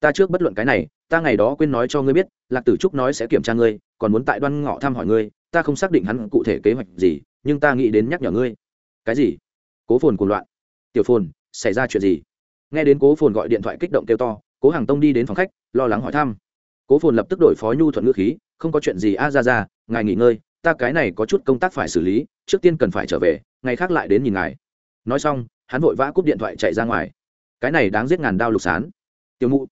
Ta trước bất luận cái này, ta ngày đó quên nói cho ngươi biết, lạc tử trúc nói sẽ kiểm tra ngươi, còn muốn tại đoan ngọ thăm hỏi ngươi, ta không xác định hắn cụ thể kế hoạch gì, nhưng ta nghĩ đến nhắc nhở ngươi. Cái gì? Cố phồn cuồng loạn. Tiểu phồn, xảy ra chuyện gì? Nghe đến cố phồn gọi điện thoại kích động kêu to, cố hàng tông đi đến phòng khách, lo lắng hỏi thăm. Cố phồn lập tức đổi phó nhu thuận ngữ khí, không có chuyện gì, a, ra ra, ngài nghỉ ngơi, ta cái này có chút công tác phải xử lý, trước tiên cần phải trở về, ngày khác lại đến nhìn ngài. Nói xong, hắn vội vã cúp điện thoại chạy ra ngoài. Cái này đáng giết ngàn đao lục sán. Tiêu mụ.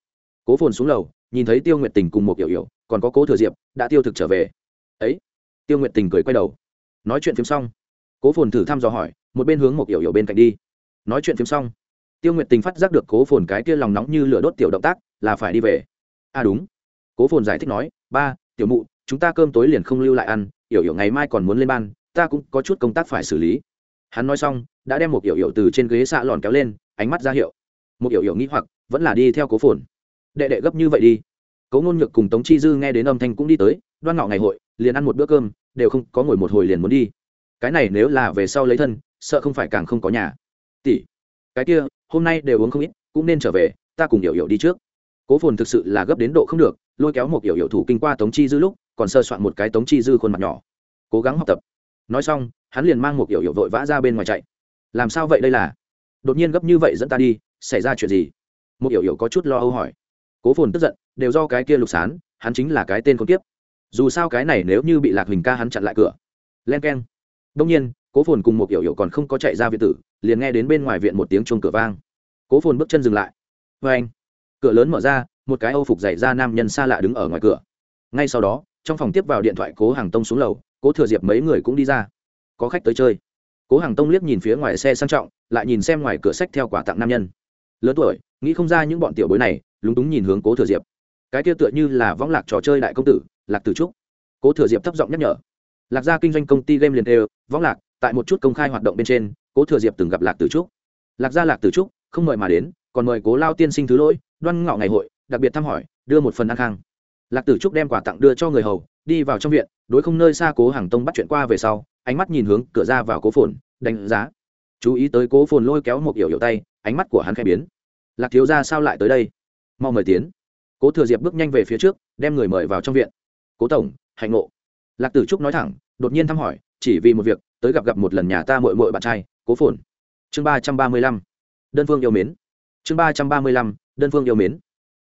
Cố phồn xuống lầu, nhìn thấy tiêu nguyệt tình cùng một kiểu hiểu, còn có cố thừa diệp, đã tiêu thực trở về. Ấy. Tiêu nguyệt tình cười quay đầu. Nói chuyện phim xong, cố phồn thử thăm dò hỏi, một bên hướng một kiểu hiểu bên cạnh đi. Nói chuyện phim xong tiêu nguyệt tình phát giác được cố phồn cái kia lòng nóng như lửa đốt tiểu động tác, là phải đi về. À đúng. Cố phồn giải thích nói, ba, tiểu mụ, chúng ta cơm tối liền không lưu lại ăn yểu yểu ngày mai còn muốn lên ban, ta cũng có chút công tác phải xử lý. Hắn nói xong, đã đem một yểu yểu từ trên ghế xạ lòn kéo lên, ánh mắt ra hiệu. Một yểu yểu nghĩ hoặc, vẫn là đi theo cố phồn. Đệ đệ gấp như vậy đi. Cố ngôn nhược cùng tống chi dư nghe đến âm thanh cũng đi tới, đoan ngọ ngày hội, liền ăn một bữa cơm, đều không có ngồi một hồi liền muốn đi. Cái này nếu là về sau lấy thân, sợ không phải càng không có nhà. Tỷ, cái kia hôm nay đều uống không ít, cũng nên trở về, ta cùng hiểu hiểu đi trước. Cố phồn thực sự là gấp đến độ không được, lôi kéo một hiểu hiểu thủ kinh qua tống chi dư lúc, còn sơ soạn một cái tống chi dư khuôn mặt nhỏ. Cố gắng học tập. Nói xong, hắn liền mang một hiểu hiểu vội vã ra bên ngoài chạy. Làm sao vậy đây là? Đột nhiên gấp như vậy dẫn ta đi, xảy ra chuyện gì? Một hiểu hiểu có chút lo âu hỏi. Cố phồn tức giận, đều do cái kia lục sán, hắn chính là cái tên con tiếp dù sao cái này nếu như bị lạc hình ca hắn chặn lại cửa. Len k e n đông nhiên cố phồn cùng một yểu yểu còn không có chạy ra viện tử, liền nghe đến bên ngoài viện một tiếng chuông cửa vang. Cố phồn bước chân dừng lại. Vê anh. Cửa lớn mở ra, một cái âu phục dày ra nam nhân xa lạ đứng ở ngoài cửa. Ngay sau đó, trong phòng tiếp vào điện thoại cố hàng tông xuống lầu, cố thừa diệp mấy người cũng đi ra. Có khách tới chơi. Cố hàng tông liếc nhìn phía ngoài xe sang trọng, lại nhìn xem ngoài cửa sách theo quả tặng nam nhân. Lớn tuổi, nghĩ không ra những bọn tiểu bối này, lúng túng nhìn hướng cố thừa diệp. Cái kia tựa như là võng lạc trò chơi đại công tử, lạc tử trúc. Cố thừa diệp thấp giọng nhắc nhở. Lạc gia kinh doanh công ty game liền đều, võng lạc tại một chút công khai hoạt động bên trên, cố thừa diệp từng gặp lạc tử trúc. Lạc gia lạc tử trúc, không mời mà đến, còn mời cố lao tiên sinh thứ lỗi, đoan ngọ ngày hội, đặc biệt thăm hỏi, đưa một phần ăn khang. Lạc tử trúc đem quà tặng đưa cho người hầu, đi vào trong viện, đối không nơi xa cố hàng tông bắt chuyện qua về sau, ánh mắt nhìn hướng cửa ra vào cố phồn, đánh giá. Chú ý tới cố phồn lôi kéo một yểu yểu tay, ánh mắt của hắn khẽ biến. Lạc thiếu ra sao lại tới đây? Mau mời tiến. Cố thừa diệp bước nhanh về phía trước, đem người mời vào trong viện. Cố tổng, hạnh ngộ. Lạc tử trúc nói thẳng, đột nhiên thăm hỏi, chỉ vì một việc tới gặp gặp một lần nhà ta mội mội bạn trai, cố phồn. Chương ba trăm ba mươi lăm, đơn phương yêu mến. Chương ba trăm ba mươi lăm, đơn phương yêu mến.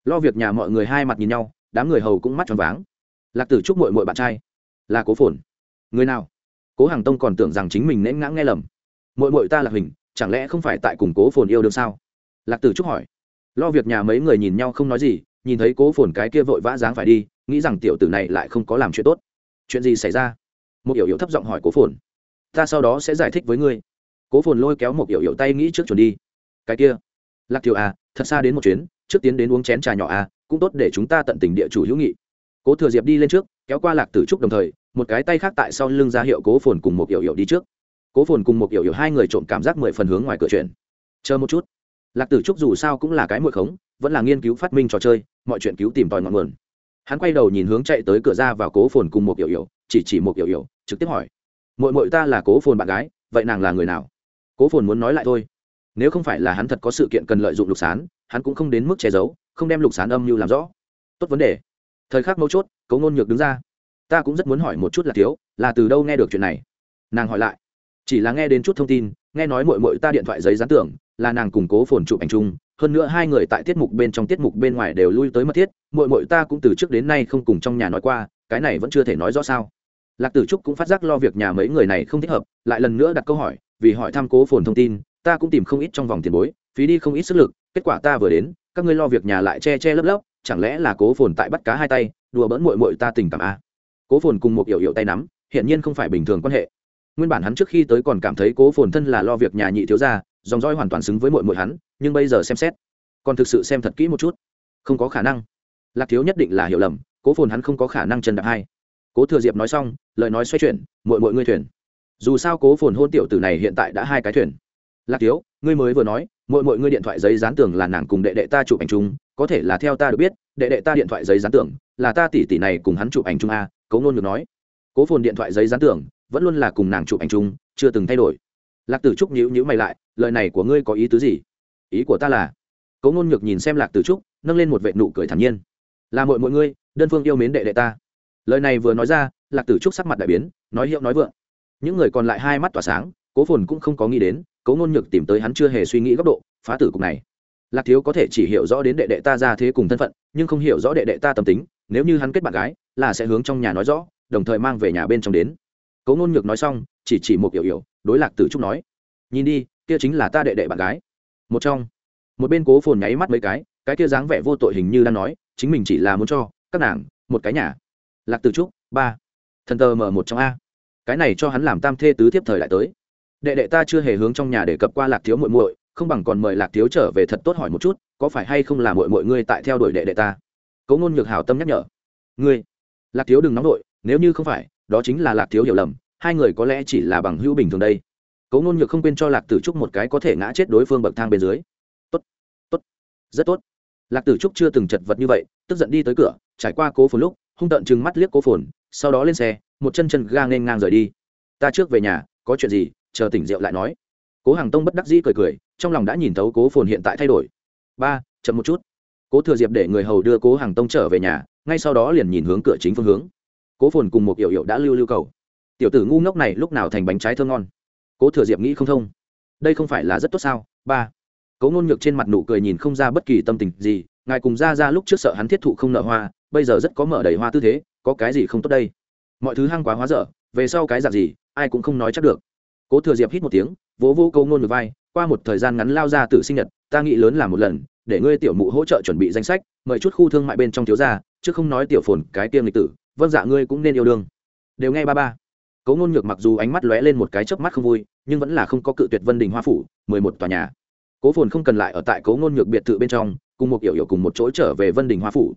Lo việc nhà mọi người hai mặt nhìn nhau, đám người hầu cũng mắt tròn váng. Lạc tử trúc mội mội bạn trai là cố phồn. Người nào? Cố hàng tông còn tưởng rằng chính mình nén ngã nghe lầm. Mội mội ta là hình chẳng lẽ không phải tại cùng cố phồn yêu đương sao? Lạc tử trúc hỏi. Lo việc nhà mấy người nhìn nhau không nói gì, nhìn thấy cố phồn cái kia vội vã dáng phải đi, nghĩ rằng tiểu tử này lại không có làm chuyện tốt. Chuyện gì xảy ra? Một yểu yểu thấp giọng hỏi cố phồn ta sau đó sẽ giải thích với ngươi. Cố phồn lôi kéo một yểu yểu tay nghĩ trước chuẩn đi. Cái kia, lạc thiều à thật xa đến một chuyến, trước tiến đến uống chén trà nhỏ à cũng tốt để chúng ta tận tình địa chủ hữu nghị. Cố thừa diệp đi lên trước, kéo qua lạc tử trúc đồng thời, một cái tay khác tại sau lưng ra hiệu cố phồn cùng một yểu yểu đi trước. Cố phồn cùng một yểu yểu hai người trộm cảm giác mười phần hướng ngoài cửa chuyện. Chờ một chút. Lạc tử trúc dù sao cũng là cái mội khống, vẫn là nghiên cứu phát minh trò chơi, mọi chuyện cứu tìm tòi ngọn nguồn. Hắn quay đầu nhìn hướng chạy tới cửa ra vào cố phồn cùng một yểu yểu chỉ chỉ một yểu yểu trực tiếp hỏi mội mội ta là cố phồn bạn gái, vậy nàng là người nào? Cố phồn muốn nói lại thôi. Nếu không phải là hắn thật có sự kiện cần lợi dụng lục sán, hắn cũng không đến mức che giấu, không đem lục sán âm mưu làm rõ. Tốt vấn đề. Thời khắc mấu chốt cấu ngôn nhược đứng ra. Ta cũng rất muốn hỏi một chút là thiếu, là từ đâu nghe được chuyện này? Nàng hỏi lại. Chỉ là nghe đến chút thông tin, nghe nói mội mội ta điện thoại giấy gián tưởng là nàng cùng cố phồn chụp ảnh chung, hơn nữa hai người tại tiết mục bên trong tiết mục bên ngoài đều lui tới mất thiết, mội mội ta cũng từ trước đến nay không cùng trong nhà nói qua, cái này vẫn chưa thể nói rõ sao lạc tử trúc cũng phát giác lo việc nhà mấy người này không thích hợp, lại lần nữa đặt câu hỏi, vì hỏi thăm cố phồn thông tin, ta cũng tìm không ít trong vòng tiền bối, phí đi không ít sức lực, kết quả ta vừa đến, các ngươi lo việc nhà lại che che lấp lấp, chẳng lẽ là cố phồn tại bắt cá hai tay, đùa bỡn mội mội ta tình cảm a à? cố phồn cùng một yểu yểu tay nắm hiện nhiên không phải bình thường quan hệ. Nguyên bản hắn trước khi tới còn cảm thấy cố phồn thân là lo việc nhà nhị thiếu gia, dòng dõi hoàn toàn xứng với mội mội hắn, nhưng bây giờ xem xét, còn thực sự xem thật kỹ một chút. Không có khả năng. Lạc thiếu nhất định là hiểu lầm, cố phồn hắn không có khả năng chân đạp hai cố thừa diệp nói xong, lời nói xoay chuyển mội mội ngươi thuyền. Dù sao cố phồn hôn tiểu tử này hiện tại đã hai cái thuyền. Lạc thiếu, ngươi mới vừa nói mội mội ngươi điện thoại giấy dán tưởng là nàng cùng đệ đệ ta chụp ảnh chung, có thể là theo ta được biết, đệ đệ ta điện thoại giấy dán tưởng là ta tỷ tỷ này cùng hắn chụp ảnh chung a cố ngôn được nói. Cố phồn điện thoại giấy dán tưởng vẫn luôn là cùng nàng chụp ảnh chung, chưa từng thay đổi. Lạc tử trúc nhíu nhíu mày lại, lời này của ngươi có ý tứ gì? Ý của ta là, cố ngôn nhược nhìn xem lạc tử trúc, nâng lên một vệ nụ cười thản nhiên. Là mội mọi ngươi, đơn phương yêu mến đệ đệ ta lời này vừa nói ra, lạc tử trúc sắc mặt đại biến, nói hiệu nói vượng. Những người còn lại hai mắt tỏa sáng, cố phồn cũng không có nghĩ đến, cố ngôn nhược tìm tới hắn chưa hề suy nghĩ góc độ, phá tử cục này. Lạc thiếu có thể chỉ hiểu rõ đến đệ đệ ta ra thế cùng thân phận, nhưng không hiểu rõ đệ đệ ta tâm tính, nếu như hắn kết bạn gái, là sẽ hướng trong nhà nói rõ, đồng thời mang về nhà bên trong đến. Cố ngôn nhược nói xong, chỉ chỉ một kiểu hiểu đối lạc tử trúc nói, nhìn đi, kia chính là ta đệ đệ bạn gái. Một trong, một bên cố phồn nháy mắt mấy cái cái kia dáng vẻ vô tội hình như đang nói, chính mình chỉ là muốn cho các nàng một cái nhà lạc tử trúc, ba. Thần tờ mở một trong a. Cái này cho hắn làm tam thê tứ tiếp thời lại tới. Đệ đệ ta chưa hề hướng trong nhà để cập qua lạc thiếu muội muội, không bằng còn mời lạc thiếu trở về thật tốt hỏi một chút, có phải hay không là muội muội ngươi tại theo đuổi đệ đệ ta? Cố ngôn nhược hảo tâm nhắc nhở. Ngươi. Lạc thiếu đừng nóng nội, nếu như không phải, đó chính là lạc thiếu hiểu lầm, hai người có lẽ chỉ là bằng hữu bình thường đây. Cố ngôn nhược không quên cho lạc tử trúc một cái có thể ngã chết đối phương bậc thang bên dưới. Tốt tốt, rất tốt. Lạc tử trúc chưa từng chật vật như vậy, tức giận đi tới cửa, trải qua cố phồn lúc hung tợn chừng mắt liếc cố phồn, sau đó lên xe, một chân chân ga nên ngang rời đi. Ta trước về nhà, có chuyện gì, chờ tỉnh rượu lại nói. Cố hàng tông bất đắc dĩ cười cười, trong lòng đã nhìn thấu cố phồn hiện tại thay đổi. Ba, chậm một chút. Cố thừa diệp để người hầu đưa cố hàng tông trở về nhà, ngay sau đó liền nhìn hướng cửa chính phương hướng. Cố phồn cùng một yểu yểu đã lưu lưu cầu. Tiểu tử ngu ngốc này lúc nào thành bánh trái thơ ngon? Cố thừa diệp nghĩ không thông. Đây không phải là rất tốt sao? Ba, cố ngôn nhược trên mặt nụ cười nhìn không ra bất kỳ tâm tình gì, ngài cùng ra ra lúc trước sợ hắn thiết thụ không nợ hoa bây giờ rất có mở đầy hoa tư thế, có cái gì không tốt đây? Mọi thứ hăng quá hóa dở, về sau cái dạng gì, ai cũng không nói chắc được. Cố thừa diệp hít một tiếng, vỗ vô câu ngôn ngược vai, qua một thời gian ngắn lao ra từ sinh nhật, ta nghĩ lớn là một lần, để ngươi tiểu mụ hỗ trợ chuẩn bị danh sách, mời chút khu thương mại bên trong thiếu gia, chứ không nói tiểu phồn cái tiêm lịch tử vâng dạ ngươi cũng nên yêu đương. Đều nghe ba ba. Cố ngôn nhược mặc dù ánh mắt lóe lên một cái chớp mắt không vui, nhưng vẫn là không có cự tuyệt vân đình hoa phủ, mười một tòa nhà. Cố phồn không cần lại ở tại cố ngôn nhược biệt thự bên trong, cùng một kiểu hiểu cùng một chỗ trở về vân đình hoa phủ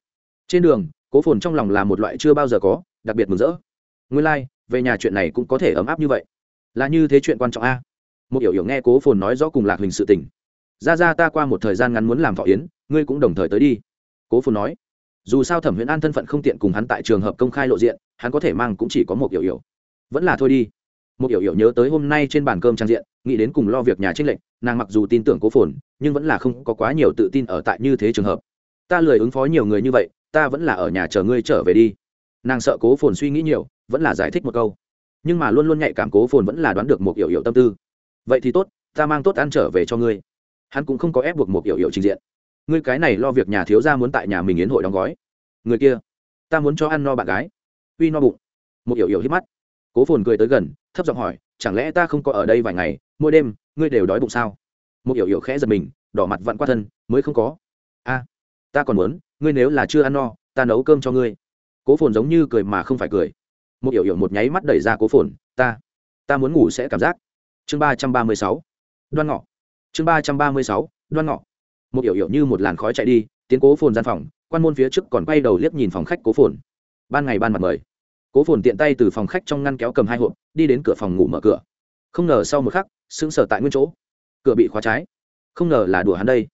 trên đường cố phồn trong lòng là một loại chưa bao giờ có đặc biệt mừng rỡ. Nguyên lai、like, về nhà chuyện này cũng có thể ấm áp như vậy. Là như thế chuyện quan trọng a? Một hiểu hiểu nghe cố phồn nói rõ cùng lạc hình sự tình. Ra ra ta qua một thời gian ngắn muốn làm thọ yến ngươi cũng đồng thời tới đi. Cố phồn nói. Dù sao thẩm huyễn an thân phận không tiện cùng hắn tại trường hợp công khai lộ diện hắn có thể mang cũng chỉ có một hiểu hiểu. Vẫn là thôi đi. Một hiểu hiểu nhớ tới hôm nay trên bàn cơm trang diện nghĩ đến cùng lo việc nhà trích lệnh nàng mặc dù tin tưởng cố phồn nhưng vẫn là không có quá nhiều tự tin ở tại như thế trường hợp. Ta lười ứng phó nhiều người như vậy ta vẫn là ở nhà chờ ngươi trở về đi. Nàng sợ cố phồn suy nghĩ nhiều, vẫn là giải thích một câu. Nhưng mà luôn luôn nhạy cảm cố phồn vẫn là đoán được một hiểu hiểu tâm tư. Vậy thì tốt, ta mang tốt ăn trở về cho ngươi. Hắn cũng không có ép buộc một hiểu hiểu trình diện. Ngươi cái này lo việc nhà thiếu ra muốn tại nhà mình yến hội đóng gói. Người kia, ta muốn cho ăn no bạn gái. Uy no bụng. Một hiểu hiểu hít mắt. Cố phồn cười tới gần, thấp giọng hỏi, chẳng lẽ ta không có ở đây vài ngày, mỗi đêm, ngươi đều đói bụng sao? Một hiểu hiểu khẽ giật mình, đỏ mặt vặn qua thân, mới không có. A ta còn muốn ngươi nếu là chưa ăn no, ta nấu cơm cho ngươi. Cố phồn giống như cười mà không phải cười. Một hiểu hiểu một nháy mắt đẩy ra cố phồn, ta ta muốn ngủ sẽ cảm giác. Chương ba trăm ba mươi sáu. Đoan ngọ. Chương ba trăm ba mươi sáu, đoan ngọ. Một hiểu hiểu như một làn khói chạy đi, tiến cố phồn gian phòng, quan môn phía trước còn quay đầu liếc nhìn phòng khách cố phồn. Ban ngày ban mặt mời. Cố phồn tiện tay từ phòng khách trong ngăn kéo cầm hai hộp, đi đến cửa phòng ngủ mở cửa. Không ngờ sau một khắc, sững sờ tại nguyên chỗ. Cửa bị khóa trái. Không ngờ là đùa hắn đây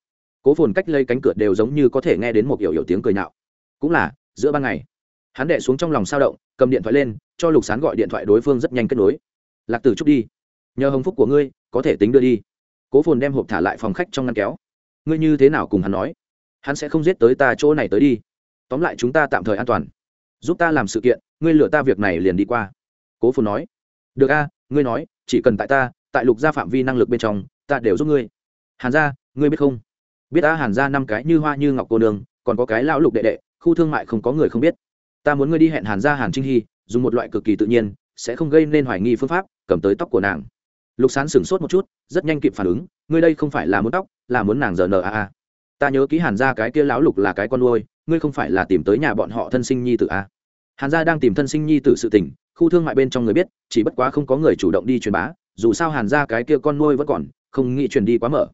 cố phồn cách lây cánh cửa đều giống như có thể nghe đến một kiểu hiểu tiếng cười nhạo. Cũng là, giữa ban ngày, hắn đệ xuống trong lòng sao động, cầm điện thoại lên, cho lục sán gọi điện thoại đối phương rất nhanh kết nối. Lạc tử Trúc đi. Nhờ hồng phúc của ngươi, có thể tính đưa đi. Cố phồn đem hộp thả lại phòng khách trong ngăn kéo. Ngươi như thế nào cùng hắn nói? Hắn sẽ không giết tới ta chỗ này tới đi. Tóm lại chúng ta tạm thời an toàn. Giúp ta làm sự kiện, ngươi lừa ta việc này liền đi qua. Cố phồn nói. Được a, ngươi nói, chỉ cần tại ta, tại lục gia phạm vi năng lực bên trong, ta đều giúp ngươi. Hàn gia, ngươi biết không? Biết ta hàn gia năm cái như hoa như ngọc cô đường còn có cái lão lục đệ đệ, khu thương mại không có người không biết. Ta muốn ngươi đi hẹn hàn gia hàn trinh hy, dùng một loại cực kỳ tự nhiên, sẽ không gây nên hoài nghi phương pháp, cầm tới tóc của nàng. Lục sán sửng sốt một chút, rất nhanh kịp phản ứng, ngươi đây không phải là muốn tóc, là muốn nàng giờ n a a. Ta nhớ ký hàn gia cái kia lão lục là cái con nuôi, ngươi không phải là tìm tới nhà bọn họ thân sinh nhi tử a. Hàn gia đang tìm thân sinh nhi tử sự tình, khu thương mại bên trong người biết, chỉ bất quá không có người chủ động đi truyền bá, dù sao hàn gia cái kia con nuôi vẫn còn, không nghĩ truyền đi quá mở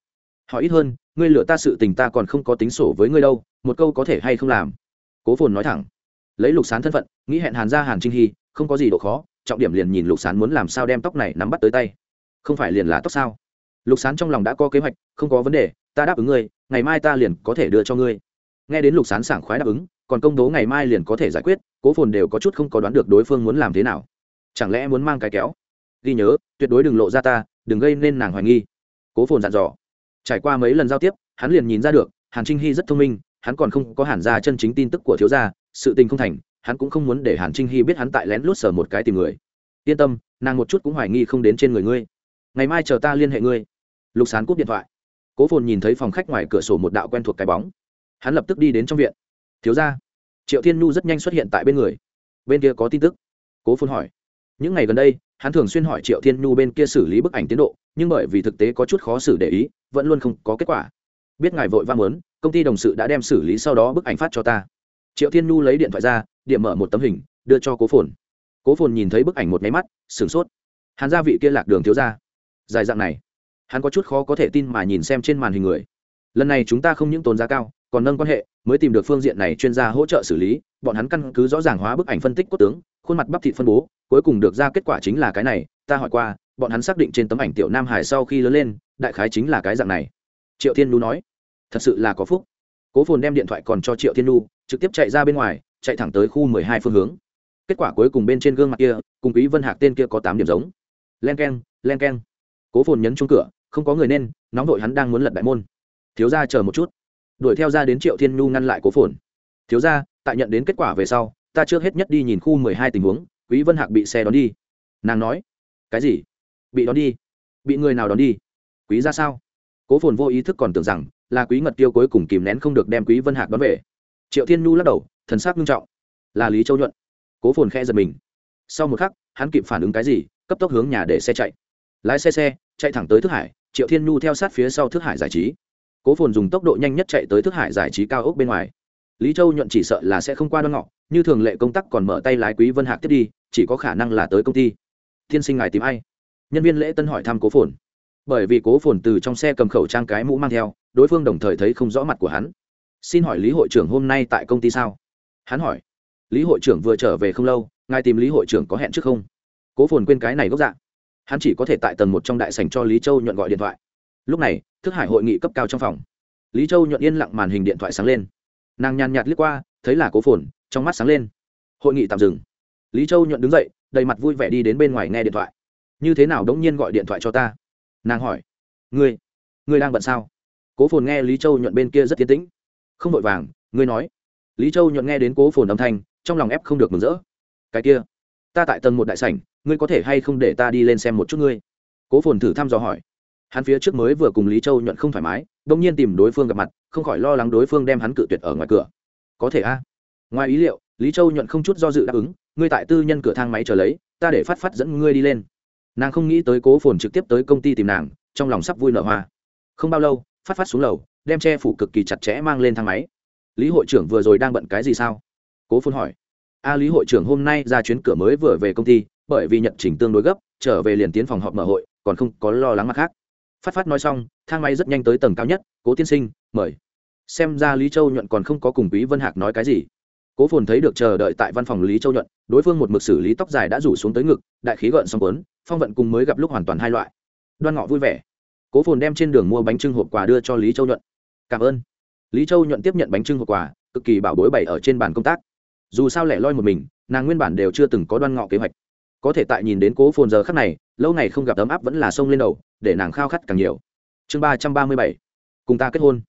họ ít hơn, ngươi lựa ta sự tình ta còn không có tính sổ với ngươi đâu, một câu có thể hay không làm? Cố phồn nói thẳng. Lấy lục sán thân phận, nghĩ hẹn hàn gia hàn trinh hy, không có gì độ khó, trọng điểm liền nhìn lục sán muốn làm sao đem tóc này nắm bắt tới tay. Không phải liền là tóc sao? Lục sán trong lòng đã có kế hoạch, không có vấn đề, ta đáp ứng ngươi, ngày mai ta liền có thể đưa cho ngươi. Nghe đến lục sán sảng khoái đáp ứng, còn công tố ngày mai liền có thể giải quyết, cố phồn đều có chút không có đoán được đối phương muốn làm thế nào. Chẳng lẽ muốn mang cái kéo? Ghi nhớ, tuyệt đối đừng lộ ra ta, đừng gây nên nàng hoài nghi. Cố phồn dặn dò trải qua mấy lần giao tiếp, hắn liền nhìn ra được, hàn trinh hy rất thông minh, hắn còn không có hàn ra chân chính tin tức của thiếu gia, sự tình không thành, hắn cũng không muốn để hàn trinh hy biết hắn tại lén lút sờ một cái tìm người. Yên tâm, nàng một chút cũng hoài nghi không đến trên người ngươi. Ngày mai chờ ta liên hệ ngươi. Lục sán cúp điện thoại. Cố phồn nhìn thấy phòng khách ngoài cửa sổ một đạo quen thuộc cái bóng. Hắn lập tức đi đến trong viện. Thiếu ra triệu thiên nhu rất nhanh xuất hiện tại bên người. Bên kia có tin tức. Cố phồn hỏi những ngày gần đây, hắn thường xuyên hỏi triệu thiên nhu bên kia xử lý bức ảnh tiến độ, nhưng bởi vì thực tế có chút khó xử để ý, vẫn luôn không có kết quả. Biết ngài vội vã muốn, công ty đồng sự đã đem xử lý sau đó bức ảnh phát cho ta. Triệu thiên nhu lấy điện thoại ra, điểm mở một tấm hình, đưa cho cố phồn. Cố phồn nhìn thấy bức ảnh một máy mắt, sửng sốt. Hắn gia vị kia lạc đường thiếu ra dài dạng này, hắn có chút khó có thể tin mà nhìn xem trên màn hình người. Lần này chúng ta không những tốn giá cao, còn nâng quan hệ, mới tìm được phương diện này chuyên gia hỗ trợ xử lý, bọn hắn căn cứ rõ ràng hóa bức ảnh phân tích cốt tướng khuôn mặt bắp thịt phân bố, cuối cùng được ra kết quả chính là cái này, ta hỏi qua, bọn hắn xác định trên tấm ảnh tiểu nam hải sau khi lớn lên, đại khái chính là cái dạng này. Triệu thiên nu nói, thật sự là có phúc. Cố phồn đem điện thoại còn cho triệu thiên nu trực tiếp chạy ra bên ngoài, chạy thẳng tới khu mười hai phương hướng. Kết quả cuối cùng bên trên gương mặt kia, cùng quý vân hạc tên kia có tám điểm giống. Len k e n len k e n cố phồn nhấn chung cửa, không có người nên, nóng vội hắn đang muốn lật đại môn. Thiếu gia chờ một chút. Đuổi theo ra đến triệu thiên nu ngăn lại cố phồn. Thiếu gia, tại nhận đến kết quả về sau ta trước hết nhất đi nhìn khu mười hai tình huống, quý vân hạc bị xe đón đi. Nàng nói, cái gì? Bị đón đi? Bị người nào đón đi? Quý ra sao? Cố phồn vô ý thức còn tưởng rằng là quý ngật tiêu cuối cùng kìm nén không được đem quý vân hạc đón về. Triệu thiên nhu lắc đầu, thần sắc nghiêm trọng. Là lý châu nhuận. Cố phồn khe giật mình. Sau một khắc, hắn kịp phản ứng cái gì, cấp tốc hướng nhà để xe chạy. Lái xe xe, chạy thẳng tới thức hải, triệu thiên nhu theo sát phía sau thức hải giải trí. Cố phồn dùng tốc độ nhanh nhất chạy tới thức hải giải trí cao ốc bên ngoài lý châu nhuận chỉ sợ là sẽ không qua đoan ngọ, như thường lệ công tác còn mở tay lái quý vân hạc tiếp đi, chỉ có khả năng là tới công ty. Tiên sinh ngài tìm ai? Nhân viên lễ tân hỏi thăm cố phồn. Bởi vì cố phồn từ trong xe cầm khẩu trang cái mũ mang theo, đối phương đồng thời thấy không rõ mặt của hắn. Xin hỏi lý hội trưởng hôm nay tại công ty sao? Hắn hỏi. Lý hội trưởng vừa trở về không lâu, ngài tìm lý hội trưởng có hẹn trước không? Cố phồn quên cái này gốc dạng hắn chỉ có thể tại tầng một trong đại sành cho lý châu nhuận gọi điện thoại. Lúc này, thức hải hội nghị cấp cao trong phòng. Lý châu nhuận yên lặng màn hình điện thoại sáng lên nàng nhàn nhạt liếc qua, thấy là cố phồn, trong mắt sáng lên. Hội nghị tạm dừng. Lý châu nhuận đứng dậy, đầy mặt vui vẻ đi đến bên ngoài nghe điện thoại. Như thế nào đống nhiên gọi điện thoại cho ta? Nàng hỏi. Ngươi ngươi đang bận sao? Cố phồn nghe lý châu nhuận bên kia rất tiến tĩnh. Không vội vàng, ngươi nói. Lý châu nhuận nghe đến cố phồn âm thanh, trong lòng ép không được mừng rỡ. Cái kia, ta tại tầng một đại sảnh, ngươi có thể hay không để ta đi lên xem một chút ngươi? Cố phồn thử thăm dò hỏi. Hắn phía trước mới vừa cùng lý châu nhuận không thoải mái đông nhiên tìm đối phương gặp mặt, không khỏi lo lắng đối phương đem hắn cự tuyệt ở ngoài cửa. Có thể a. À? Ngoài ý liệu, lý châu nhuận không chút do dự đáp ứng, ngươi tại tư nhân cửa thang máy chờ lấy, ta để phát phát dẫn ngươi đi lên. Nàng không nghĩ tới cố phồn trực tiếp tới công ty tìm nàng, trong lòng sắp vui nở hoa. Không bao lâu, phát phát xuống lầu, đem che phủ cực kỳ chặt chẽ mang lên thang máy. Lý hội trưởng vừa rồi đang bận cái gì sao? Cố phồn hỏi. A, lý hội trưởng hôm nay ra chuyến cửa mới vừa về công ty, bởi vì nhận trình tương đối gấp, trở về liền tiến phòng họp mở hội, còn không có lo lắng mặt khác phát phát nói xong, thang máy rất nhanh tới tầng cao nhất, cố tiên sinh, mời. Xem ra lý châu nhuận còn không có cùng quý vân hạc nói cái gì. Cố phồn thấy được chờ đợi tại văn phòng lý châu nhuận, đối phương một mực xử lý tóc dài đã rủ xuống tới ngực, đại khí gợn xong quấn phong vận cùng mới gặp lúc hoàn toàn hai loại. Đoan ngọ vui vẻ. Cố phồn đem trên đường mua bánh trưng hộp quà đưa cho lý châu nhuận. Cảm ơn. Lý châu nhuận tiếp nhận bánh trưng hộp quà, cực kỳ bảo bối bày ở trên bàn công tác. Dù sao lẻ loi một mình, nàng nguyên bản đều chưa từng có đoan ngọ kế hoạch có thể tại nhìn đến cố phồn giờ khắc này, lâu ngày không gặp ấm áp vẫn là sông lên đầu, để nàng khao khát càng nhiều. Chương ba trăm ba mươi bảy, cùng ta kết hôn.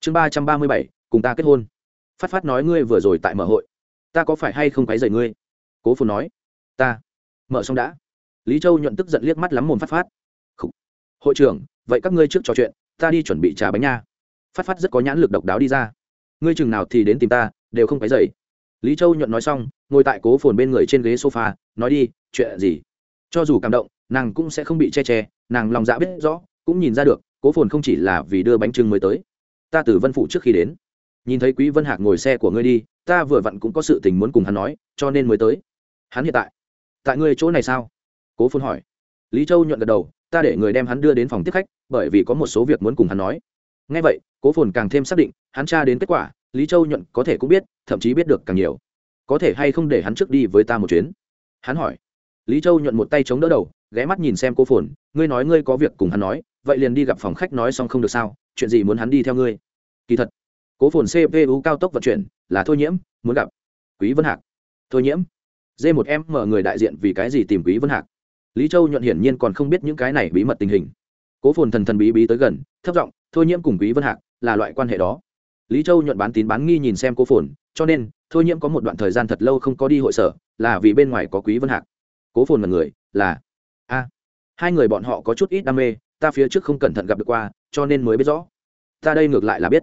Chương ba trăm ba mươi bảy, cùng ta kết hôn. Phát phát nói ngươi vừa rồi tại mở hội. Ta có phải hay không quấy rầy ngươi? Cố phồn nói. Ta. Mở xong đã. Lý châu nhuận tức giận liếc mắt lắm mồm phát phát. Khủ. hội trưởng, vậy các ngươi trước trò chuyện, ta đi chuẩn bị trà bánh nha. Phát phát rất có nhãn lực độc đáo đi ra. Ngươi chừng nào thì đến tìm ta, đều không quấy rầy lý châu nhuận nói xong, ngồi tại cố phồn bên người trên ghế sofa, nói đi, chuyện gì? Cho dù cảm động, nàng cũng sẽ không bị che che, nàng lòng dạ biết rõ, cũng nhìn ra được, cố phồn không chỉ là vì đưa bánh trưng mới tới. Ta từ vân phụ trước khi đến. Nhìn thấy quý vân hạc ngồi xe của ngươi đi, ta vừa vặn cũng có sự tình muốn cùng hắn nói, cho nên mới tới. Hắn hiện tại tại ngươi chỗ này sao? Cố phồn hỏi. Lý châu nhuận gật đầu, ta để người đem hắn đưa đến phòng tiếp khách, bởi vì có một số việc muốn cùng hắn nói. Ngay vậy, cố phồn càng thêm xác định, hắn tra đến kết quả lý châu nhuận có thể cũng biết, thậm chí biết được càng nhiều. Có thể hay không để hắn trước đi với ta một chuyến? Hắn hỏi. Lý châu nhuận một tay chống đỡ đầu, ghé mắt nhìn xem cô phồn, ngươi nói ngươi có việc cùng hắn nói, vậy liền đi gặp phòng khách nói xong không được sao, chuyện gì muốn hắn đi theo ngươi? Kỳ thật, cố phồn cpu cao tốc vận chuyển, là thôi nhiễm, muốn gặp quý vân hạc. Thôi nhiễm d một em mở người đại diện vì cái gì tìm quý vân hạc? Lý châu nhuận hiển nhiên còn không biết những cái này bí mật tình hình. Cố phồn thần thần bí bí tới gần, thấp giọng, thôi nhiễm cùng quý vân hạc là loại quan hệ đó lý châu nhuận bán tín bán nghi nhìn xem cô phồn, cho nên, thôi nhiễm có một đoạn thời gian thật lâu không có đi hội sở, là vì bên ngoài có quý vân hạc. Cố phồn là người, là, a, hai người bọn họ có chút ít đam mê, ta phía trước không cẩn thận gặp được qua, cho nên mới biết rõ. Ta đây ngược lại là biết.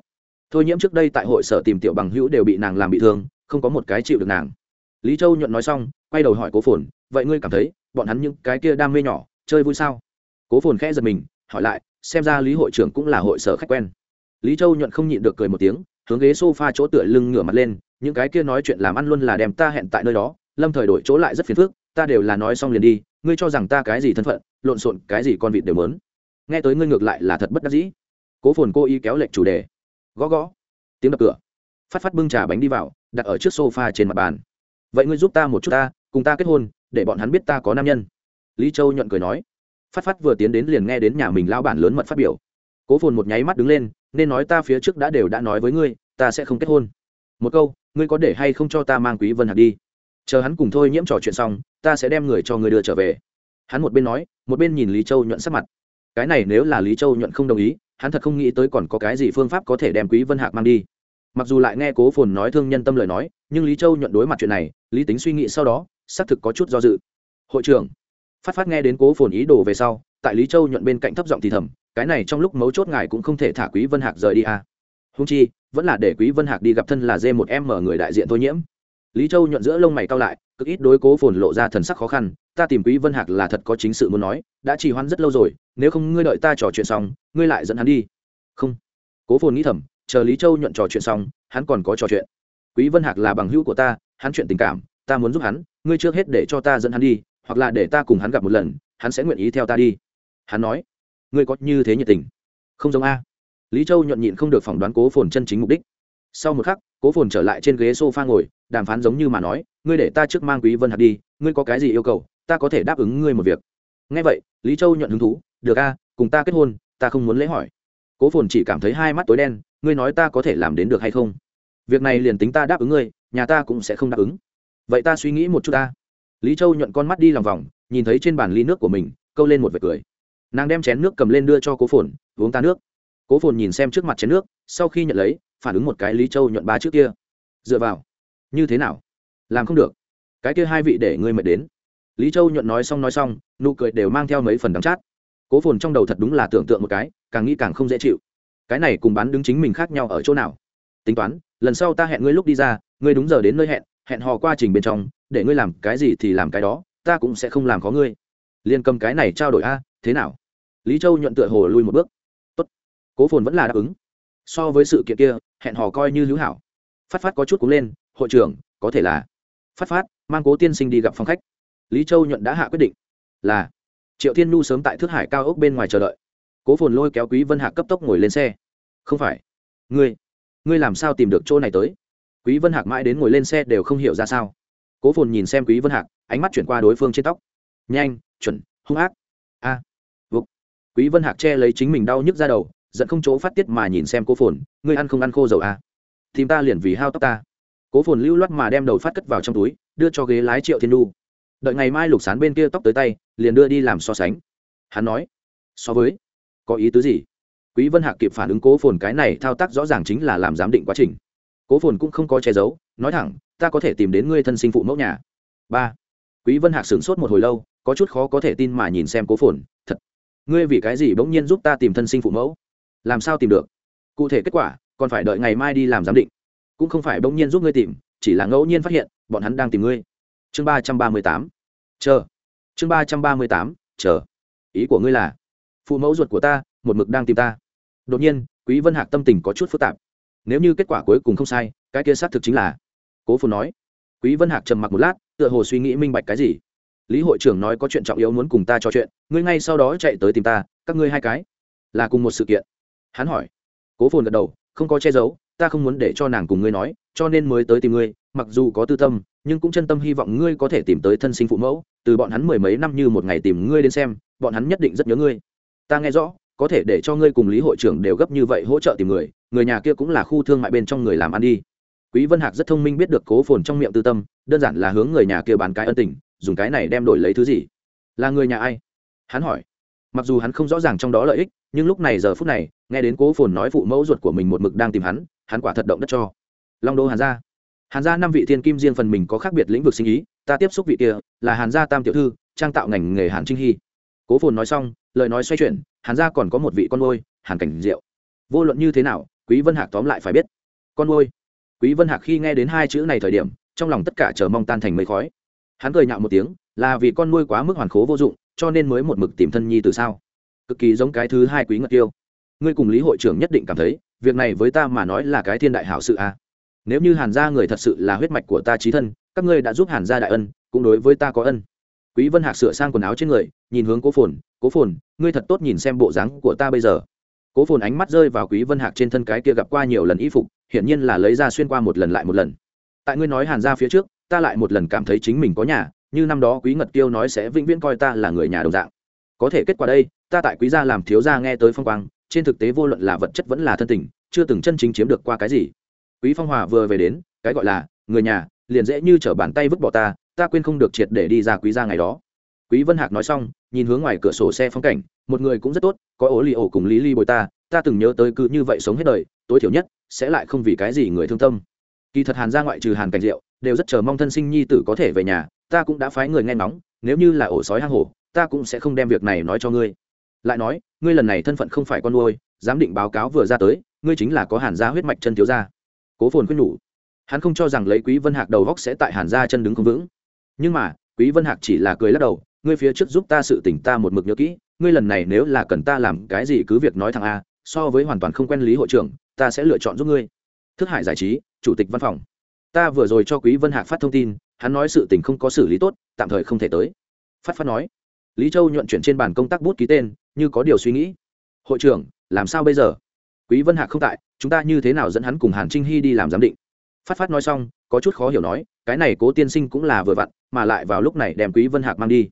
Thôi nhiễm trước đây tại hội sở tìm tiểu bằng hữu đều bị nàng làm bị thương, không có một cái chịu được nàng. Lý châu nhuận nói xong, quay đầu hỏi cố phồn, vậy ngươi cảm thấy, bọn hắn những cái kia đam mê nhỏ, chơi vui sao? Cố phồn khẽ giật mình, hỏi lại, xem ra lý hội trưởng cũng là hội sở khách quen lý châu nhuận không nhịn được cười một tiếng, hướng ghế s o f a chỗ tựa lưng ngửa mặt lên, những cái kia nói chuyện làm ăn luôn là đem ta hẹn tại nơi đó, lâm thời đổi chỗ lại rất phiền phức, ta đều là nói xong liền đi, ngươi cho rằng ta cái gì thân phận, lộn xộn, cái gì con vịt đều mớn nghe tới ngươi ngược lại là thật bất đắc dĩ. Cố phồn cô ý kéo lệnh chủ đề. Gõ gõ. Tiếng đập cửa. Phát phát bưng trà bánh đi vào, đặt ở trước sofa trên mặt bàn. Vậy ngươi giúp ta một chút ta, cùng ta kết hôn, để bọn hắn biết ta có nam nhân. Lý châu nhuận cười nói. Phát phát vừa tiến đến liền nghe đến nhà mình lao bản lớn mật phát biểu. Cố phồn một nháy mắt đứng lên nên nói ta phía trước đã đều đã nói với ngươi, ta sẽ không kết hôn. Một câu, ngươi có để hay không cho ta mang quý vân hạc đi? Chờ hắn cùng thôi nhiễm trò chuyện xong, ta sẽ đem người cho người đưa trở về. Hắn một bên nói, một bên nhìn lý châu nhuận sắc mặt. Cái này nếu là lý châu nhuận không đồng ý, hắn thật không nghĩ tới còn có cái gì phương pháp có thể đem quý vân hạc mang đi. Mặc dù lại nghe cố phồn nói thương nhân tâm lời nói, nhưng lý châu nhuận đối mặt chuyện này, lý tính suy nghĩ sau đó, xác thực có chút do dự. Hội trưởng. Phát phát nghe đến cố phồn ý đồ về sau, tại lý châu nhuận bên cạnh thấp giọng thì thầm cái này trong lúc mấu chốt ngài cũng không thể thả quý vân hạc rời đi à. húng chi, vẫn là để quý vân hạc đi gặp thân là dê một em mở người đại diện thôi nhiễm. Lý châu nhuận giữa lông mày cao lại, cực ít đối cố phồn lộ ra thần sắc khó khăn, ta tìm quý vân hạc là thật có chính sự muốn nói, đã trì hoãn rất lâu rồi, nếu không ngươi đợi ta trò chuyện xong, ngươi lại dẫn hắn đi. Không. Cố phồn nghĩ thầm, chờ lý châu nhuận trò chuyện xong, hắn còn có trò chuyện. Quý vân hạc là bằng hữu của ta, hắn chuyện tình cảm, ta muốn giúp hắn, ngươi trước hết để cho ta dẫn hắn đi, hoặc là để ta cùng hắn gặp một lần, hắn sẽ nguyện ý theo ta đi. Hắn nói ngươi có như thế nhiệt tình? Không giống a. Lý châu nhuận nhịn không được phỏng đoán cố phồn chân chính mục đích. Sau một khắc, cố phồn trở lại trên ghế s o f a ngồi, đàm phán giống như mà nói, ngươi để ta trước mang quý vân hạt đi, ngươi có cái gì yêu cầu, ta có thể đáp ứng ngươi một việc. Ngay vậy, lý châu nhuận hứng thú, được a, cùng ta kết hôn, ta không muốn lễ hỏi. Cố phồn chỉ cảm thấy hai mắt tối đen, ngươi nói ta có thể làm đến được hay không? Việc này liền tính ta đáp ứng ngươi, nhà ta cũng sẽ không đáp ứng. Vậy ta suy nghĩ một chút ta lý châu nhuận con mắt đi lòng vòng, nhìn thấy trên bàn ly nước của mình, câu lên một vệt cười nàng đem chén nước cầm lên đưa cho cố phồn, uống ta nước. Cố phồn nhìn xem trước mặt chén nước, sau khi nhận lấy, phản ứng một cái lý châu nhuận ba trước kia. Dựa vào. Như thế nào? Làm không được. Cái kia hai vị để ngươi mệt đến. Lý châu nhuận nói xong nói xong, nụ cười đều mang theo mấy phần đắng chát. Cố phồn trong đầu thật đúng là tưởng tượng một cái, càng nghĩ càng không dễ chịu. Cái này cùng bán đứng chính mình khác nhau ở chỗ nào? Tính toán, lần sau ta hẹn ngươi lúc đi ra, ngươi đúng giờ đến nơi hẹn hẹn hò qua trình bên trong, để ngươi làm cái gì thì làm cái đó, ta cũng sẽ không làm có ngươi. Liên cầm cái này trao đổi a thế nào? Lý châu nhuận tựa hồ lui một bước. Tốt. cố phồn vẫn là đáp ứng. So với sự kiện kia, hẹn hò coi như hữu hảo. Phát phát có chút cúng lên, hội trưởng, có thể là. Phát phát, mang cố tiên sinh đi gặp phòng khách. Lý châu nhuận đã hạ quyết định. Là. Triệu thiên nhu sớm tại thước hải cao ốc bên ngoài chờ đợi. Cố phồn lôi kéo quý vân hạc cấp tốc ngồi lên xe. Không phải. Ngươi ngươi làm sao tìm được chỗ này tới? Quý vân hạc mãi đến ngồi lên xe đều không hiểu ra sao. Cố phồn nhìn xem quý vân hạc, ánh mắt chuyển qua đối phương trên tóc. Nhanh, chuẩn, hung ác quý vân hạc che lấy chính mình đau nhức ra đầu, giận không chỗ phát tiết mà nhìn xem cố phồn, ngươi ăn không ăn khô dầu à. tìm ta liền vì hao tóc ta. Cố phồn lưu loát mà đem đầu phát cất vào trong túi, đưa cho ghế lái triệu thiên đu. Đợi ngày mai lục sán bên kia tóc tới tay, liền đưa đi làm so sánh. Hắn nói, so với, có ý tứ gì? Quý vân hạc kịp phản ứng cố phồn cái này thao tác rõ ràng chính là làm giám định quá trình. Cố phồn cũng không có che giấu, nói thẳng, ta có thể tìm đến ngươi thân sinh phụ mẫu nhà. Ba. Quý vân hạc sửng sốt một hồi lâu, có chút khó có thể tin mà nhìn xem cố phồn ngươi vì cái gì bỗng nhiên giúp ta tìm thân sinh phụ mẫu? Làm sao tìm được? Cụ thể kết quả, còn phải đợi ngày mai đi làm giám định. Cũng không phải bỗng nhiên giúp ngươi tìm, chỉ là ngẫu nhiên phát hiện, bọn hắn đang tìm ngươi. Chương ba trăm ba mươi tám. Chờ. Chương ba trăm ba mươi tám. Chờ. Ý của ngươi là, phụ mẫu ruột của ta, một mực đang tìm ta. Đột nhiên, quý vân hạc tâm tình có chút phức tạp. Nếu như kết quả cuối cùng không sai, cái kia xác thực chính là, cố phồn nói. Quý vân hạc trầm mặc một lát, tựa hồ suy nghĩ minh bạch cái gì lý hội trưởng nói có chuyện trọng yếu muốn cùng ta trò chuyện, ngươi ngay sau đó chạy tới tìm ta, các ngươi hai cái. Là cùng một sự kiện. Hắn hỏi. Cố phồn gật đầu, không có che giấu, ta không muốn để cho nàng cùng ngươi nói, cho nên mới tới tìm ngươi, mặc dù có tư tâm, nhưng cũng chân tâm hy vọng ngươi có thể tìm tới thân sinh phụ mẫu, từ bọn hắn mười mấy năm như một ngày tìm ngươi đến xem, bọn hắn nhất định rất nhớ ngươi. Ta nghe rõ, có thể để cho ngươi cùng lý hội trưởng đều gấp như vậy hỗ trợ tìm người người nhà kia cũng là khu thương mại bên trong người làm ăn đi. Quý vân hạc rất thông minh biết được cố phồn trong miệng tư tâm, đơn giản là hướng người nhà kia bán cái ân tình dùng cái này đem đổi lấy thứ gì? Là người nhà ai? Hắn hỏi. Mặc dù hắn không rõ ràng trong đó lợi ích, nhưng lúc này giờ phút này, nghe đến cố phồn nói phụ mẫu ruột của mình một mực đang tìm hắn hắn quả thật động đất cho. Long đô hàn gia. Hàn gia năm vị thiên kim riêng phần mình có khác biệt lĩnh vực sinh ý, ta tiếp xúc vị kia, là hàn gia tam tiểu thư, trang tạo ngành nghề hàn trinh hy. Cố phồn nói xong, lời nói xoay chuyển, hàn gia còn có một vị con ngôi hàn cảnh diệu. Vô luận như thế nào, quý vân hạc tóm lại phải biết. Con ngôi quý vân hạc khi nghe đến hai chữ này thời điểm, trong lòng tất cả chờ mong tan thành mây khói hắn cười nhạo một tiếng, là vì con nuôi quá mức hoàn khố vô dụng, cho nên mới một mực tìm thân nhi từ sao. Cực kỳ giống cái thứ hai quý ngật tiêu ngươi cùng lý hội trưởng nhất định cảm thấy, việc này với ta mà nói là cái thiên đại hảo sự a à. nếu như hàn gia người thật sự là huyết mạch của ta trí thân, các ngươi đã giúp hàn gia đại ân, cũng đối với ta có ân. Quý vân hạc sửa sang quần áo trên người, nhìn hướng cố phồn cố phồn, ngươi thật tốt nhìn xem bộ dáng của ta bây giờ. Cố phồn ánh mắt rơi vào quý vân hạc trên thân cái kia gặp qua nhiều lần y phục, hiển nhiên là lấy ra xuyên qua một lần lại một lần. Tại ngươi nói hàn gia phía trước ta lại một lần cảm thấy chính mình có nhà, như năm đó quý ngật tiêu nói sẽ vĩnh viễn coi ta là người nhà đồng dạng. Có thể kết quả đây, ta tại quý gia làm thiếu gia nghe tới phong quang, trên thực tế vô luận là vật chất vẫn là thân tình, chưa từng chân chính chiếm được qua cái gì. Quý phong hòa vừa về đến, cái gọi là, người nhà, liền dễ như trở bàn tay vứt bỏ ta ta quên không được triệt để đi ra quý gia ngày đó. Quý vân hạc nói xong, nhìn hướng ngoài cửa sổ xe phong cảnh, một người cũng rất tốt, có ố lì ổ cùng lý ly bồi ta ta từng nhớ tới cứ như vậy sống hết đời, tối thiểu nhất, sẽ lại không vì cái gì người thương tâm. Kỳ thật hàn ra ngoại trừ hàn cảnh diệu đều rất chờ mong thân sinh nhi tử có thể về nhà, ta cũng đã phái người nghe ngóng, nếu như là ổ sói hang hổ, ta cũng sẽ không đem việc này nói cho ngươi. Lại nói, ngươi lần này thân phận không phải con nuôi giám định báo cáo vừa ra tới, ngươi chính là có hàn gia huyết mạch chân thiếu gia. Cố phồn khuyên nhủ. Hắn không cho rằng lấy quý vân hạc đầu góc sẽ tại hàn gia chân đứng không vững. Nhưng mà, quý vân hạc chỉ là cười lắc đầu, ngươi phía trước giúp ta sự tỉnh ta một mực nhớ kỹ, ngươi lần này nếu là cần ta làm cái gì cứ việc nói thằng a, so với hoàn toàn không quen lý hội trưởng, ta sẽ lựa chọn giúp ngươi. Thức hải giải trí, chủ tịch văn phòng ta vừa rồi cho quý vân hạc phát thông tin, hắn nói sự tình không có xử lý tốt, tạm thời không thể tới. Phát phát nói, lý châu nhuận chuyển trên bàn công tác bút ký tên, như có điều suy nghĩ. Hội trưởng, làm sao bây giờ? Quý vân hạc không tại, chúng ta như thế nào dẫn hắn cùng hàn trinh hy đi làm giám định? Phát phát nói xong, có chút khó hiểu nói, cái này cố tiên sinh cũng là vừa vặn, mà lại vào lúc này đem quý vân hạc mang đi.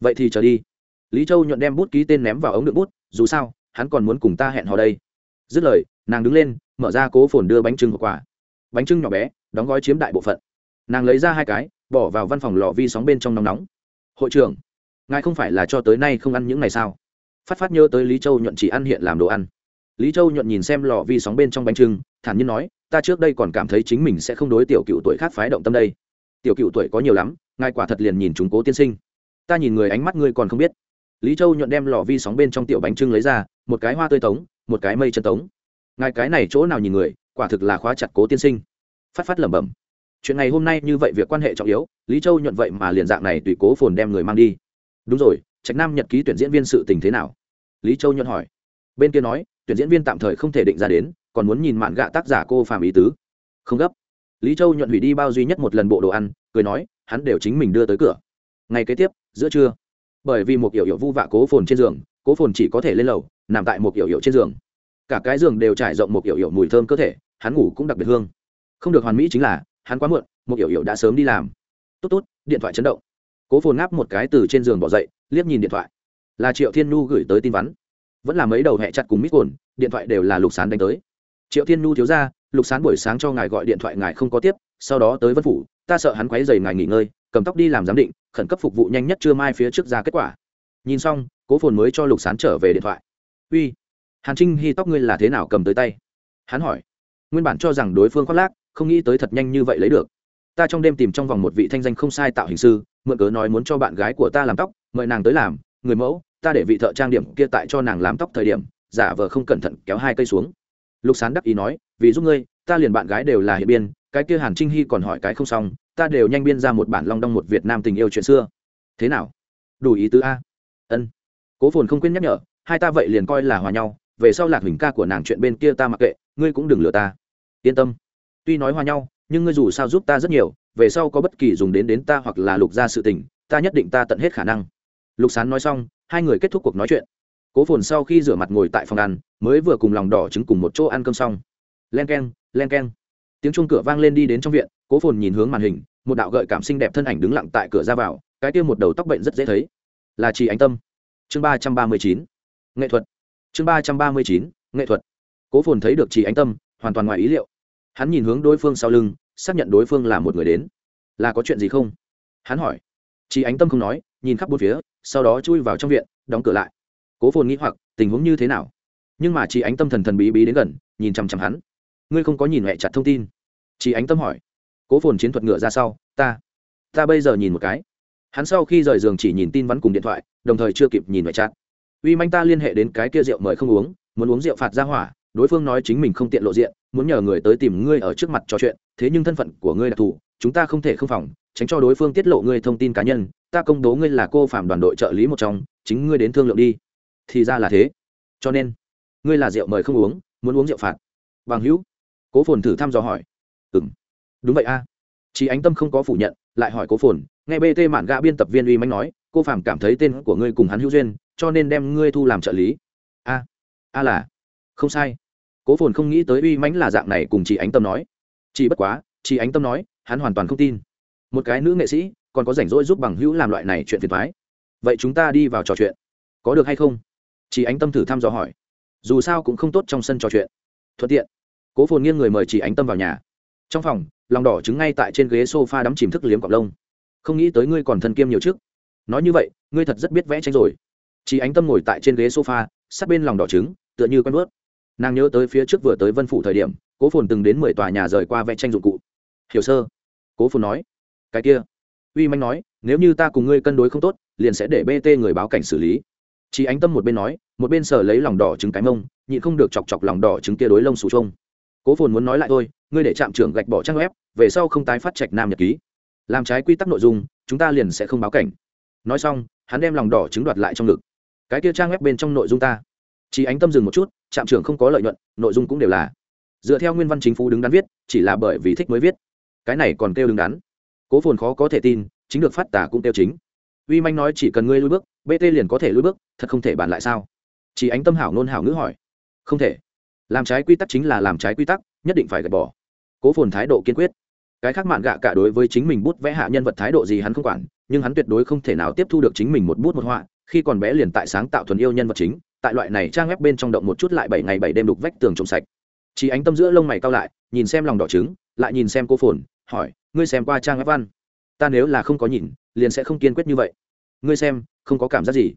Vậy thì chờ đi. Lý châu nhuận đem bút ký tên ném vào ống đựng bút, dù sao, hắn còn muốn cùng ta hẹn hò đây. Dứt lời, nàng đứng lên, mở ra cố phồn đưa bánh trưng hộp quả bánh trưng nhỏ bé, đóng gói chiếm đại bộ phận. Nàng lấy ra hai cái, bỏ vào văn phòng lò vi sóng bên trong nóng nóng. Hội trưởng, ngài không phải là cho tới nay không ăn những ngày sao? Phát phát nhớ tới lý châu nhuận chỉ ăn hiện làm đồ ăn. Lý châu nhuận nhìn xem lò vi sóng bên trong bánh trưng, thản nhiên nói, ta trước đây còn cảm thấy chính mình sẽ không đối tiểu cựu tuổi khác phái động tâm đây. Tiểu cựu tuổi có nhiều lắm, ngài quả thật liền nhìn chúng cố tiên sinh. Ta nhìn người ánh mắt ngươi còn không biết. Lý châu nhuận đem lò vi sóng bên trong tiểu bánh trưng lấy ra, một cái hoa tươi tống, một cái mây chân tống. Ngài cái này chỗ nào nhìn người quả thực là khóa chặt cố tiên sinh. Phát phát lẩm bẩm. Chuyện này hôm nay như vậy việc quan hệ trọng yếu, lý châu nhuận vậy mà liền dạng này tùy cố phồn đem người mang đi. Đúng rồi, trạch nam nhật ký tuyển diễn viên sự tình thế nào? Lý châu nhuận hỏi. Bên kia nói, tuyển diễn viên tạm thời không thể định ra đến, còn muốn nhìn mạn gạ tác giả cô phàm ý tứ. Không gấp. Lý châu nhuận hủy đi bao duy nhất một lần bộ đồ ăn, cười nói, hắn đều chính mình đưa tới cửa. Ngày kế tiếp, giữa trưa. Bởi vì một kiểu hiệu vu vạ cố phồn trên giường, cố phồn chỉ có thể lên lầu, nằm tại một kiểu hiệu trên giường. Cả cái giường đều trải rộng một kiểu hiệu mùi thơm cơ thể hắn ngủ cũng đặc biệt hương. Không được hoàn mỹ chính là, hắn quá muộn, một hiểu hiểu đã sớm đi làm. Tốt tốt, điện thoại chấn động. Cố phồn ngáp một cái từ trên giường bỏ dậy, liếc nhìn điện thoại. Là triệu thiên nhu gửi tới tin vắn. Vẫn là mấy đầu hẹ chặt cùng mít cồn điện thoại đều là lục sán đánh tới. Triệu thiên nhu thiếu ra, lục sán buổi sáng cho ngài gọi điện thoại ngài không có tiếp, sau đó tới vân phủ, ta sợ hắn quấy dày ngài nghỉ ngơi, cầm tóc đi làm giám định, khẩn cấp phục vụ nhanh nhất trưa mai phía trước ra kết quả. Nhìn xong, cố phồn mới cho lục sán trở về điện thoại. Uy, hàn trinh hy tóc ngươi là thế nào cầm tới tay? Hắn hỏi nguyên bản cho rằng đối phương khoác lác, không nghĩ tới thật nhanh như vậy lấy được. Ta trong đêm tìm trong vòng một vị thanh danh không sai tạo hình sư, mượn cớ nói muốn cho bạn gái của ta làm tóc, mời nàng tới làm, người mẫu, ta để vị thợ trang điểm kia tại cho nàng làm tóc thời điểm, giả vờ không cẩn thận kéo hai cây xuống. Lục sán đắc ý nói, vì giúp ngươi, ta liền bạn gái đều là hiện biên, cái kia hàn trinh hy còn hỏi cái không xong, ta đều nhanh biên ra một bản long đong một việt nam tình yêu chuyện xưa. Thế nào? Đủ ý tứ a. Ân. Cố phồn không quên nhắc nhở, hai ta vậy liền coi là hòa nhau, về sau lạc hình ca của nàng chuyện bên kia ta mặc kệ, ngươi cũng đừng lừa ta yên tâm. Tuy nói hòa nhau, nhưng ngươi dù sao giúp ta rất nhiều, về sau có bất kỳ dùng đến đến ta hoặc là lục ra sự tình, ta nhất định ta tận hết khả năng. Lục sán nói xong, hai người kết thúc cuộc nói chuyện. Cố phồn sau khi rửa mặt ngồi tại phòng ăn, mới vừa cùng lòng đỏ trứng cùng một chỗ ăn cơm xong. Len k e n len k e n tiếng chuông cửa vang lên đi đến trong viện, cố phồn nhìn hướng màn hình, một đạo gợi cảm xinh đẹp thân ảnh đứng lặng tại cửa ra vào, cái tiêu một đầu tóc bệnh rất dễ thấy. Là chị ánh tâm. Chương ba trăm ba mươi chín. Nghệ thuật. Chương ba trăm ba mươi chín. Nghệ thuật. Cố phồn thấy được chị ánh tâm hoàn toàn ngoài ý liệu. Hắn nhìn hướng đối phương sau lưng, xác nhận đối phương là một người đến. Là có chuyện gì không? Hắn hỏi. Chị ánh tâm không nói, nhìn khắp bốn phía, sau đó chui vào trong viện, đóng cửa lại. Cố phồn nghĩ hoặc, tình huống như thế nào? Nhưng mà chị ánh tâm thần thần bí bí đến gần, nhìn chằm chằm hắn. Ngươi không có nhìn mẹ chặt thông tin? Chị ánh tâm hỏi. Cố phồn chiến thuật ngựa ra sau, ta ta bây giờ nhìn một cái. Hắn sau khi rời giường chỉ nhìn tin vắn cùng điện thoại, đồng thời chưa kịp nhìn mẹ chặt. Uy manh ta liên hệ đến cái kia rượu mời không uống, muốn uống rượu phạt ra hỏa đối phương nói chính mình không tiện lộ diện, muốn nhờ người tới tìm ngươi ở trước mặt trò chuyện, thế nhưng thân phận của ngươi đặc thù chúng ta không thể không phòng, tránh cho đối phương tiết lộ ngươi thông tin cá nhân, ta công bố ngươi là cô phạm đoàn đội trợ lý một trong, chính ngươi đến thương lượng đi. Thì ra là thế. Cho nên, ngươi là rượu mời không uống, muốn uống rượu phạt. Bằng hữu, cố phồn thử thăm dò hỏi. Ừ m đúng vậy a. À. chị ánh tâm không có phủ nhận, lại hỏi cố phồn, nghe bt mạn gạ biên tập viên uy mánh nói, cô phạm cảm thấy tên của ngươi cùng hắn hữu duyên, cho nên đem ngươi thu làm trợ lý. A a là, không sai cố phồn không nghĩ tới uy mãnh là dạng này cùng chị ánh tâm nói. Chị bất quá chị ánh tâm nói, hắn hoàn toàn không tin. Một cái nữ nghệ sĩ, còn có rảnh rỗi giúp bằng hữu làm loại này chuyện phiền thoái vậy chúng ta đi vào trò chuyện. Có được hay không? Chị ánh tâm thử thăm dò hỏi. Dù sao cũng không tốt trong sân trò chuyện. Thuận tiện. Cố phồn nghiêng người mời chị ánh tâm vào nhà. Trong phòng, lòng đỏ trứng ngay tại trên ghế s o f a đắm chìm thức liếm cọc lông. Không nghĩ tới ngươi còn thân kiêm nhiều trước. Nói như vậy, ngươi thật rất biết vẽ tranh rồi. Chị ánh tâm ngồi tại trên ghế s o f a sát bên lòng đỏ trứng, tựa như quen vớt nàng nhớ tới phía trước vừa tới vân phủ thời điểm, cố phồn từng đến mười tòa nhà rời qua vẽ tranh dụng cụ. Hiểu sơ. Cố phồn nói. Cái kia. Uy manh nói, nếu như ta cùng ngươi cân đối không tốt, liền sẽ để bt người báo cảnh xử lý. Chị ánh tâm một bên nói, một bên sờ lấy lòng đỏ trứng cái mông, nhịn không được chọc chọc lòng đỏ trứng kia đối lông sù trông. Cố phồn muốn nói lại thôi, ngươi để trạm trưởng gạch bỏ trang web, về sau không tái phát trạch nam nhật ký. Làm trái quy tắc nội dung, chúng ta liền sẽ không báo cảnh. Nói xong, hắn đem lòng đỏ trứng đoạt lại trong ngực. Cái kia trang web bên trong nội dung ta chỉ ánh tâm dừng một chút, trạm trưởng không có lợi nhuận, nội dung cũng đều là. Dựa theo nguyên văn chính phủ đứng đắn viết, chỉ là bởi vì thích mới viết. Cái này còn kêu đứng đắn. Cố phồn khó có thể tin, chính được phát tả cũng kêu chính. Uy manh nói chỉ cần ngươi lui bước bt liền có thể lui bước, thật không thể bàn lại sao? Chỉ ánh tâm hảo nôn hảo ngữ hỏi. Không thể. Làm trái quy tắc chính là làm trái quy tắc, nhất định phải gạch bỏ. Cố phồn thái độ kiên quyết. Cái khác mạn gạ cả đối với chính mình bút vẽ hạ nhân vật thái độ gì hắn không quản, nhưng hắn tuyệt đối không thể nào tiếp thu được chính mình một bút một họa, khi còn bé liền tại sáng tạo thuần yêu nhân vật chính tại loại này trang web bên trong động một chút lại bảy ngày bảy đêm đục vách tường trồng sạch. Chỉ ánh tâm giữa lông mày cao lại, nhìn xem lòng đỏ trứng, lại nhìn xem cô phồn, hỏi, ngươi xem qua trang web văn? Ta nếu là không có nhìn, liền sẽ không kiên quyết như vậy. Ngươi xem, không có cảm giác gì.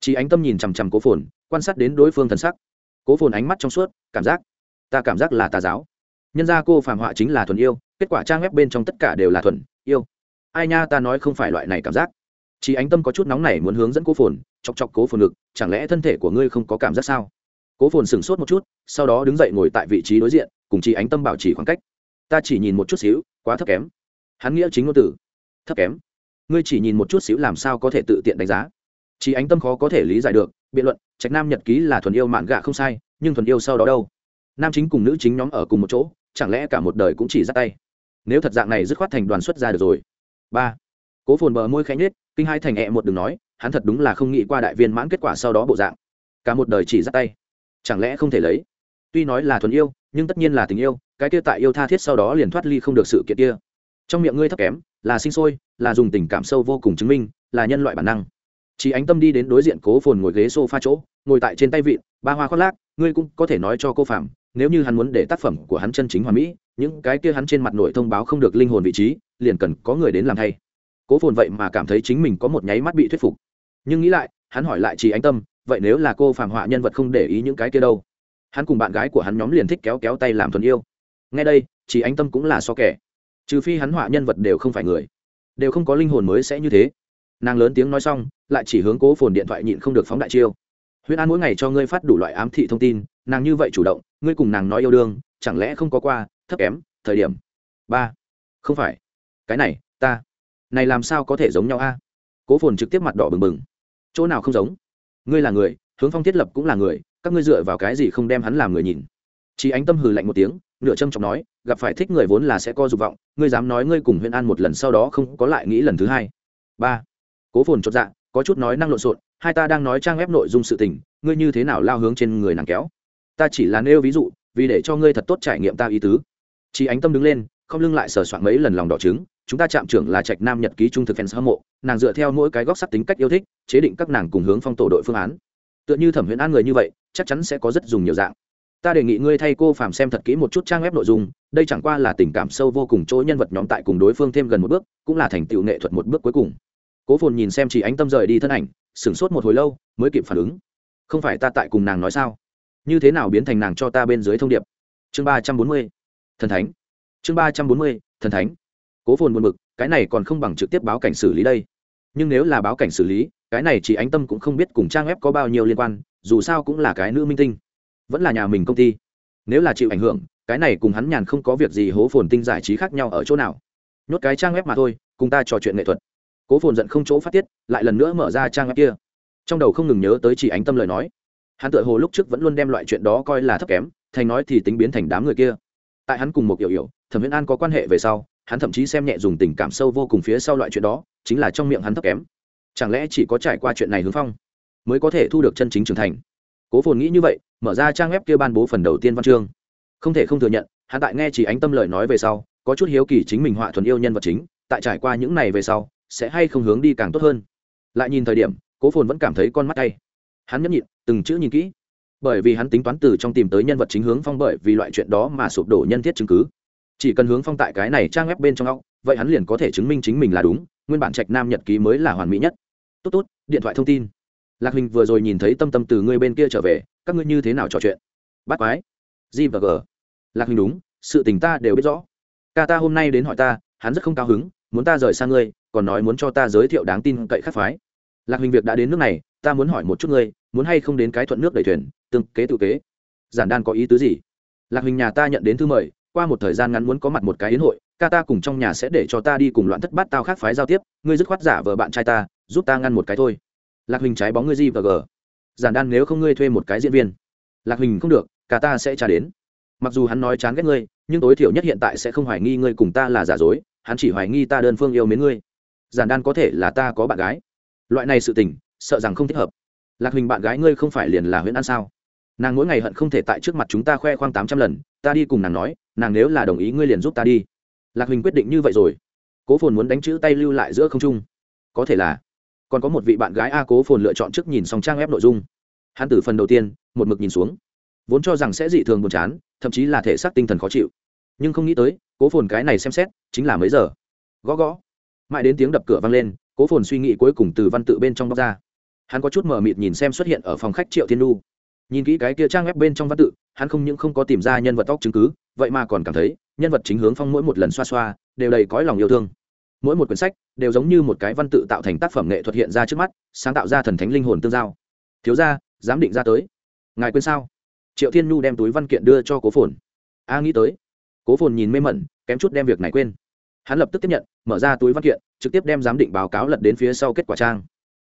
Chỉ ánh tâm nhìn chằm chằm cố phồn, quan sát đến đối phương thần sắc. Cố phồn ánh mắt trong suốt, cảm giác? Ta cảm giác là tà giáo. Nhân ra cô phàm họa chính là thuần yêu, kết quả trang web bên trong tất cả đều là thuần yêu. Ai nha, ta nói không phải loại này cảm giác chỉ ánh tâm có chút nóng này muốn hướng dẫn cố phồn, chọc chọc cố phồn ngực, chẳng lẽ thân thể của ngươi không có cảm giác sao? Cố phồn sửng sốt một chút, sau đó đứng dậy ngồi tại vị trí đối diện, cùng chị ánh tâm bảo trì khoảng cách. Ta chỉ nhìn một chút xíu, quá thấp kém. Hắn nghĩa chính ngôn tử thấp kém. Ngươi chỉ nhìn một chút xíu làm sao có thể tự tiện đánh giá. Chị ánh tâm khó có thể lý giải được, biện luận, trạch nam nhật ký là thuần yêu mạn gạ không sai, nhưng thuần yêu sau đó đâu? Nam chính cùng nữ chính nhóm ở cùng một chỗ, chẳng lẽ cả một đời cũng chỉ dắt tay? Nếu thật dạng này dứt khoát thành đoàn xuất ra được rồi. Ba. Cố phồn bờ môi khẽ nhết kinh hai thành hẹ một đừng nói, hắn thật đúng là không nghĩ qua đại viên mãn kết quả sau đó bộ dạng. Cả một đời chỉ dắt tay. Chẳng lẽ không thể lấy? Tuy nói là thuần yêu, nhưng tất nhiên là tình yêu, cái kia tại yêu tha thiết sau đó liền thoát ly không được sự kiện kia. Trong miệng ngươi thấp kém, là sinh sôi, là dùng tình cảm sâu vô cùng chứng minh, là nhân loại bản năng. Chỉ ánh tâm đi đến đối diện cố phồn ngồi ghế s o f a chỗ, ngồi tại trên tay vịn ba hoa khoác lác, ngươi cũng có thể nói cho cô phạm, nếu như hắn muốn để tác phẩm của hắn chân chính hoàn mỹ, những cái kia hắn trên mặt nội thông báo không được linh hồn vị trí, liền cần có người đến làm thay cố phồn vậy mà cảm thấy chính mình có một nháy mắt bị thuyết phục. Nhưng nghĩ lại, hắn hỏi lại chị ánh tâm, vậy nếu là cô phàm họa nhân vật không để ý những cái kia đâu? Hắn cùng bạn gái của hắn nhóm liền thích kéo kéo tay làm thuần yêu. Ngay đây chị ánh tâm cũng là so kẻ. Trừ phi hắn họa nhân vật đều không phải người, đều không có linh hồn mới sẽ như thế. Nàng lớn tiếng nói xong, lại chỉ hướng cố phồn điện thoại nhịn không được phóng đại chiêu. Huyễn an mỗi ngày cho ngươi phát đủ loại ám thị thông tin, nàng như vậy chủ động, ngươi cùng nàng nói yêu đương, chẳng lẽ không có qua, thấp kém, thời điểm. Ba. Không phải. Cái này, ta này làm sao có thể giống nhau a? Cố phồn trực tiếp mặt đỏ bừng bừng. Chỗ nào không giống? Ngươi là người, hướng phong thiết lập cũng là người, các ngươi dựa vào cái gì không đem hắn làm người nhìn? Chỉ ánh tâm hừ lạnh một tiếng, nửa trâm trọng nói, gặp phải thích người vốn là sẽ co dục vọng, ngươi dám nói ngươi cùng Huyên an một lần sau đó không có lại nghĩ lần thứ hai. Ba. Cố phồn chột dạ có chút nói năng lộn xộn, hai ta đang nói trang web nội dung sự tình, ngươi như thế nào lao hướng trên người nàng kéo? Ta chỉ là nêu ví dụ, vì để cho ngươi thật tốt trải nghiệm ta ý tứ. Chỉ ánh tâm đứng lên, không lưng lại sờ soạn mấy lần lòng đỏ trứng chúng ta chạm trưởng là trạch nam nhật ký trung thực fans hâm mộ, nàng dựa theo mỗi cái góc sắc tính cách yêu thích, chế định các nàng cùng hướng phong tổ đội phương án. Tựa như thẩm huyễn an người như vậy, chắc chắn sẽ có rất dùng nhiều dạng. Ta đề nghị ngươi thay cô phàm xem thật kỹ một chút trang web nội dung, đây chẳng qua là tình cảm sâu vô cùng chỗ nhân vật nhóm tại cùng đối phương thêm gần một bước, cũng là thành tựu nghệ thuật một bước cuối cùng. Cố phồn nhìn xem chỉ ánh tâm rời đi thân ảnh, sửng sốt một hồi lâu, mới kịp phản ứng. Không phải ta tại cùng nàng nói sao? Như thế nào biến thành nàng cho ta bên dưới thông điệp? Chương ba trăm bốn mươi, thần thánh. Chương ba trăm bốn mươi, thần thánh cố phồn buồn b ự c cái này còn không bằng trực tiếp báo cảnh xử lý đây. Nhưng nếu là báo cảnh xử lý, cái này chỉ ánh tâm cũng không biết cùng trang web có bao nhiêu liên quan, dù sao cũng là cái nữ minh tinh. Vẫn là nhà mình công ty. Nếu là chịu ảnh hưởng, cái này cùng hắn nhàn không có việc gì hố phồn tinh giải trí khác nhau ở chỗ nào. Nhốt cái trang web mà thôi, cùng ta trò chuyện nghệ thuật. Cố phồn giận không chỗ phát tiết, lại lần nữa mở ra trang web kia. Trong đầu không ngừng nhớ tới chỉ ánh tâm lời nói. Hắn tự hồ lúc trước vẫn luôn đem loại chuyện đó coi là thấp kém thành nói thì tính biến thành đám người kia. Tại hắn cùng một kiểu hiểu, thẩm viễn an có quan hệ về sau hắn thậm chí xem nhẹ dùng tình cảm sâu vô cùng phía sau loại chuyện đó, chính là trong miệng hắn thấp kém. Chẳng lẽ chỉ có trải qua chuyện này hướng phong mới có thể thu được chân chính trưởng thành? Cố phồn nghĩ như vậy, mở ra trang web kia ban bố phần đầu tiên văn chương. Không thể không thừa nhận, hắn tại nghe chỉ ánh tâm lời nói về sau, có chút hiếu kỳ chính mình họa thuần yêu nhân vật chính, tại trải qua những này về sau, sẽ hay không hướng đi càng tốt hơn? Lại nhìn thời điểm, cố phồn vẫn cảm thấy con mắt tay hắn nhẫn nhịn, từng chữ nhìn kỹ. Bởi vì hắn tính toán từ trong tìm tới nhân vật chính hướng phong bởi vì loại chuyện đó mà sụp đổ nhân thiết chứng cứ chỉ cần hướng phong tại cái này trang web bên trong óc, vậy hắn liền có thể chứng minh chính mình là đúng, nguyên bản trạch nam nhật ký mới là hoàn mỹ nhất. Tốt tốt, điện thoại thông tin. Lạc hình vừa rồi nhìn thấy tâm tâm từ ngươi bên kia trở về, các ngươi như thế nào trò chuyện? Bắt quái. G và g. Lạc hình đúng, sự tình ta đều biết rõ. Ca ta hôm nay đến hỏi ta, hắn rất không cao hứng, muốn ta rời sang ngươi, còn nói muốn cho ta giới thiệu đáng tin cậy khắc phái. Lạc hình việc đã đến nước này, ta muốn hỏi một chút ngươi, muốn hay không đến cái thuận nước đầy thuyền, tương kế tự kế. Giản đan có ý tứ gì? Lạc hình nhà ta nhận đến thư mời qua một thời gian ngắn muốn có mặt một cái yến hội, ca ta cùng trong nhà sẽ để cho ta đi cùng loạn thất bát tao khác phái giao tiếp, ngươi dứt khoát giả vợ bạn trai ta, giúp ta ngăn một cái thôi. Lạc huỳnh trái bóng ngươi gì và g giản đan nếu không ngươi thuê một cái diễn viên. Lạc huỳnh không được ca ta sẽ trả đến. Mặc dù hắn nói chán ghét ngươi, nhưng tối thiểu nhất hiện tại sẽ không hoài nghi ngươi cùng ta là giả dối, hắn chỉ hoài nghi ta đơn phương yêu mến ngươi. Giản đan có thể là ta có bạn gái. Loại này sự tình, sợ rằng không thích hợp. Lạc huỳnh bạn gái ngươi không phải liền là huyện an sao? Nàng mỗi ngày hận không thể tại trước mặt chúng ta khoe khoang tám trăm lần, ta đi cùng nàng nói nàng nếu là đồng ý ngươi liền giúp ta đi. Lạc huỳnh quyết định như vậy rồi. Cố phồn muốn đánh chữ tay lưu lại giữa không trung. Có thể là, còn có một vị bạn gái a cố phồn lựa chọn trước nhìn xong trang web nội dung. Hắn từ phần đầu tiên, một mực nhìn xuống. Vốn cho rằng sẽ dị thường buồn chán, thậm chí là thể xác tinh thần khó chịu. Nhưng không nghĩ tới, cố phồn cái này xem xét, chính là mấy giờ. Gõ gõ. Mãi đến tiếng đập cửa vang lên, cố phồn suy nghĩ cuối cùng từ văn tự bên trong bóc ra. Hắn có chút mờ mịt nhìn xem xuất hiện ở phòng khách triệu thiên nu nhìn kỹ cái kia trang web bên trong văn tự, hắn không những không có tìm ra nhân vật tóc chứng cứ, vậy mà còn cảm thấy nhân vật chính hướng phong mỗi một lần xoa xoa, đều đầy cõi lòng yêu thương. Mỗi một quyển sách đều giống như một cái văn tự tạo thành tác phẩm nghệ thuật hiện ra trước mắt, sáng tạo ra thần thánh linh hồn tương giao. Thiếu ra giám định ra tới. Ngài quên sao? Triệu thiên nhu đem túi văn kiện đưa cho cố phồn. A, nghĩ tới. Cố phồn nhìn mê mẩn, kém chút đem việc này quên. Hắn lập tức tiếp nhận, mở ra túi văn kiện, trực tiếp đem giám định báo cáo lật đến phía sau kết quả trang.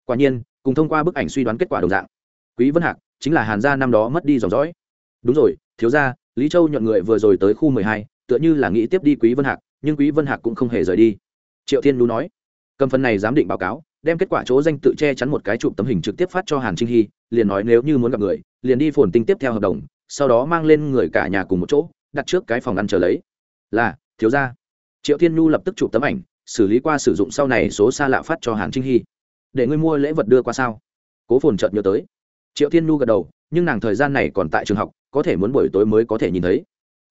Quả nhiên, cùng thông qua bức ảnh suy đoán kết quả đồng dạng. Quý vân hạc chính là hàn gia năm đó mất đi dòng dõi. Đúng rồi thiếu gia lý châu nhận người vừa rồi tới khu mười hai, tựa như là nghĩ tiếp đi quý vân hạc nhưng quý vân hạc cũng không hề rời đi. Triệu thiên nú nói cầm phần này giám định báo cáo đem kết quả chỗ danh tự che chắn một cái chụp tấm hình trực tiếp phát cho hàn trinh hy liền nói nếu như muốn gặp người liền đi phồn tinh tiếp theo hợp đồng sau đó mang lên người cả nhà cùng một chỗ đặt trước cái phòng ăn chờ lấy. Là thiếu gia. Triệu thiên nhu lập tức chụp tấm ảnh xử lý qua sử dụng sau này số xa lạ phát cho hàn trinh hy. Để ngươi mua lễ vật đưa qua sao? Cố phồn chợt nhớ tới triệu thiên nhu gật đầu, nhưng nàng thời gian này còn tại trường học, có thể muốn buổi tối mới có thể nhìn thấy.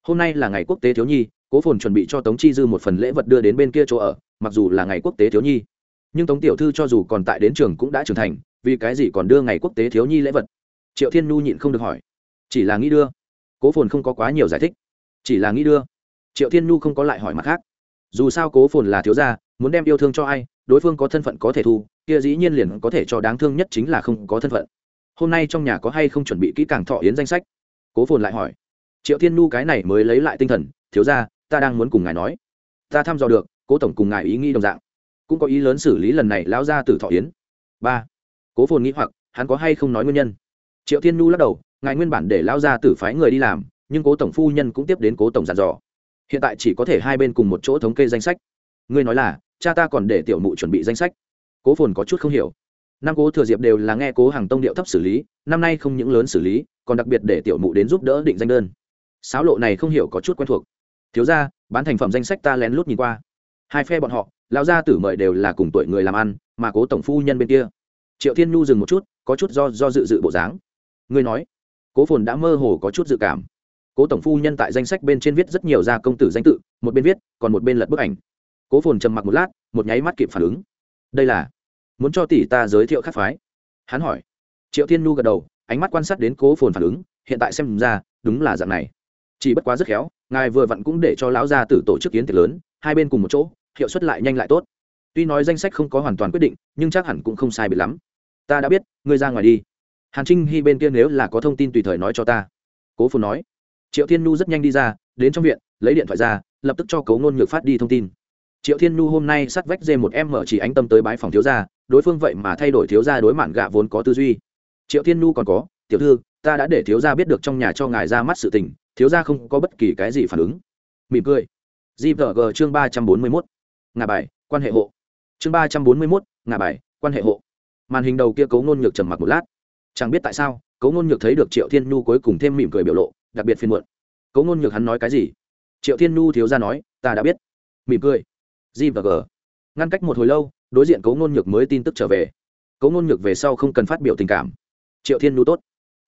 Hôm nay là ngày quốc tế thiếu nhi, cố phồn chuẩn bị cho tống chi dư một phần lễ vật đưa đến bên kia chỗ ở, mặc dù là ngày quốc tế thiếu nhi. Nhưng tống tiểu thư cho dù còn tại đến trường cũng đã trưởng thành, vì cái gì còn đưa ngày quốc tế thiếu nhi lễ vật? Triệu thiên nhu nhịn không được hỏi. Chỉ là nghĩ đưa. Cố phồn không có quá nhiều giải thích. Chỉ là nghĩ đưa. Triệu thiên nhu không có lại hỏi mặt khác. Dù sao cố phồn là thiếu gia, muốn đem yêu thương cho ai, đối phương có thân phận có thể thu, kia dĩ nhiên liền có thể cho đáng thương nhất chính là không có thân phận hôm nay trong nhà có hay không chuẩn bị kỹ càng thọ yến danh sách? Cố phồn lại hỏi. Triệu thiên nu cái này mới lấy lại tinh thần, thiếu ra ta đang muốn cùng ngài nói. Ta thăm dò được, cố tổng cùng ngài ý nghĩ đồng dạng. Cũng có ý lớn xử lý lần này Lão ra từ thọ yến. Ba. Cố phồn nghĩ hoặc, hắn có hay không nói nguyên nhân? Triệu thiên nu lắc đầu, ngài nguyên bản để Lão ra tử phái người đi làm, nhưng cố tổng phu nhân cũng tiếp đến cố tổng giàn dò. Hiện tại chỉ có thể hai bên cùng một chỗ thống kê danh sách. Ngươi nói là, cha ta còn để tiểu mụ chuẩn bị danh sách. Cố phồn có chút không hiểu năm cố thừa diệp đều là nghe cố hàng tông điệu thấp xử lý, năm nay không những lớn xử lý, còn đặc biệt để tiểu mụ đến giúp đỡ định danh đơn. Sáo lộ này không hiểu có chút quen thuộc. Thiếu ra bán thành phẩm danh sách ta lén lút nhìn qua. Hai phe bọn họ, lão gia tử mời đều là cùng tuổi người làm ăn, mà cố tổng phu nhân bên kia. Triệu thiên nhu dừng một chút, có chút do do dự dự bộ dáng. Ngươi nói, cố phồn đã mơ hồ có chút dự cảm. Cố tổng phu nhân tại danh sách bên trên viết rất nhiều gia công tử danh tự, một bên viết, còn một bên lật bức ảnh. Cố phồn trầm mặc một lát, một nháy mắt kịp phản ứng. Đây là muốn cho tỷ ta giới thiệu khác phái. Hắn hỏi. Triệu thiên nhu gật đầu, ánh mắt quan sát đến cố phồn phản ứng, hiện tại xem ra, đúng là dạng này. Chỉ bất quá rất khéo, ngài vừa vặn cũng để cho lão gia tử tổ chức kiến tiệc lớn, hai bên cùng một chỗ, hiệu suất lại nhanh lại tốt. Tuy nói danh sách không có hoàn toàn quyết định, nhưng chắc hẳn cũng không sai bị lắm. Ta đã biết, ngươi ra ngoài đi. Hàn trinh hy bên kia nếu là có thông tin tùy thời nói cho ta. Cố phồn nói. Triệu thiên nhu rất nhanh đi ra, đến trong viện, lấy điện thoại ra, lập tức cho cấu ngôn nhược phát đi thông tin triệu thiên nhu hôm nay sát vách dê một em mở chỉ ánh tâm tới bái phòng thiếu gia, đối phương vậy mà thay đổi thiếu gia đối mạn gạ vốn có tư duy. Triệu thiên nhu còn có, tiểu thư, ta đã để thiếu gia biết được trong nhà cho ngài ra mắt sự tình, thiếu gia không có bất kỳ cái gì phản ứng. Mỉm cười. Gvg chương ba trăm bốn mươi mốt. Ngà bài, quan hệ hộ. Chương ba trăm bốn mươi mốt, ngà bài, quan hệ hộ. Màn hình đầu kia cấu ngôn nhược trầm mặc một lát. Chẳng biết tại sao cấu ngôn nhược thấy được triệu thiên nhu cuối cùng thêm mỉm cười biểu lộ, đặc biệt phiên muộn. Cấu ngôn nhược hắn nói cái gì? Triệu thiên nhu thiếu gia nói, ta đã biết. Mỉm cười g và g. Ngăn cách một hồi lâu, đối diện cấu ngôn nhược mới tin tức trở về. Cấu ngôn nhược về sau không cần phát biểu tình cảm. Triệu thiên nhu tốt.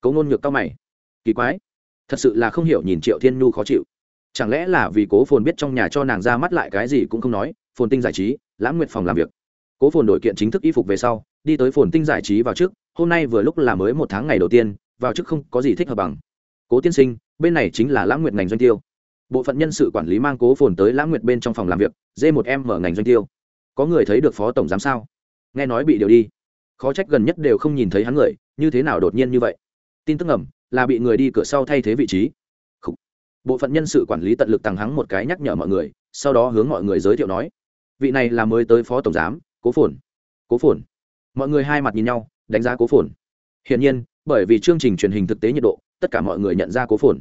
Cấu ngôn nhược cao mày. Kỳ quái. Thật sự là không hiểu nhìn triệu thiên nhu khó chịu. Chẳng lẽ là vì cố phồn biết trong nhà cho nàng ra mắt lại cái gì cũng không nói, phồn tinh giải trí, lãng nguyệt phòng làm việc. Cố phồn đổi kiện chính thức y phục về sau, đi tới phồn tinh giải trí vào trước, hôm nay vừa lúc là mới một tháng ngày đầu tiên, vào trước không có gì thích hợp bằng. Cố tiên sinh, bên này chính là lãng nguyệt ngành doanh tiêu bộ phận nhân sự quản lý mang cố phồn tới lãng nguyệt bên trong phòng làm việc d một em mở ngành doanh tiêu. Có người thấy được phó tổng giám sao? Nghe nói bị điều đi. Khó trách gần nhất đều không nhìn thấy hắn người, như thế nào đột nhiên như vậy? Tin tức ngầm, là bị người đi cửa sau thay thế vị trí. Bộ phận nhân sự quản lý tận lực tăng hắng một cái nhắc nhở mọi người, sau đó hướng mọi người giới thiệu nói, vị này là mới tới phó tổng giám, cố phồn. Cố phồn? Mọi người hai mặt nhìn nhau, đánh giá cố phồn. Hiển nhiên, bởi vì chương trình truyền hình thực tế nhiệt độ, tất cả mọi người nhận ra cố phồn.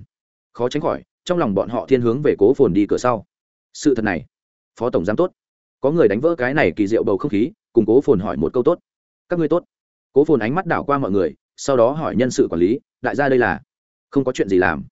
Khó tránh khỏi trong lòng bọn họ thiên hướng về cố phồn đi cửa sau. Sự thật này, phó tổng giám tốt. Có người đánh vỡ cái này kỳ diệu bầu không khí, cùng cố phồn hỏi một câu tốt. Các ngươi tốt. Cố phồn ánh mắt đảo qua mọi người, sau đó hỏi nhân sự quản lý, đại gia đây là, không có chuyện gì làm.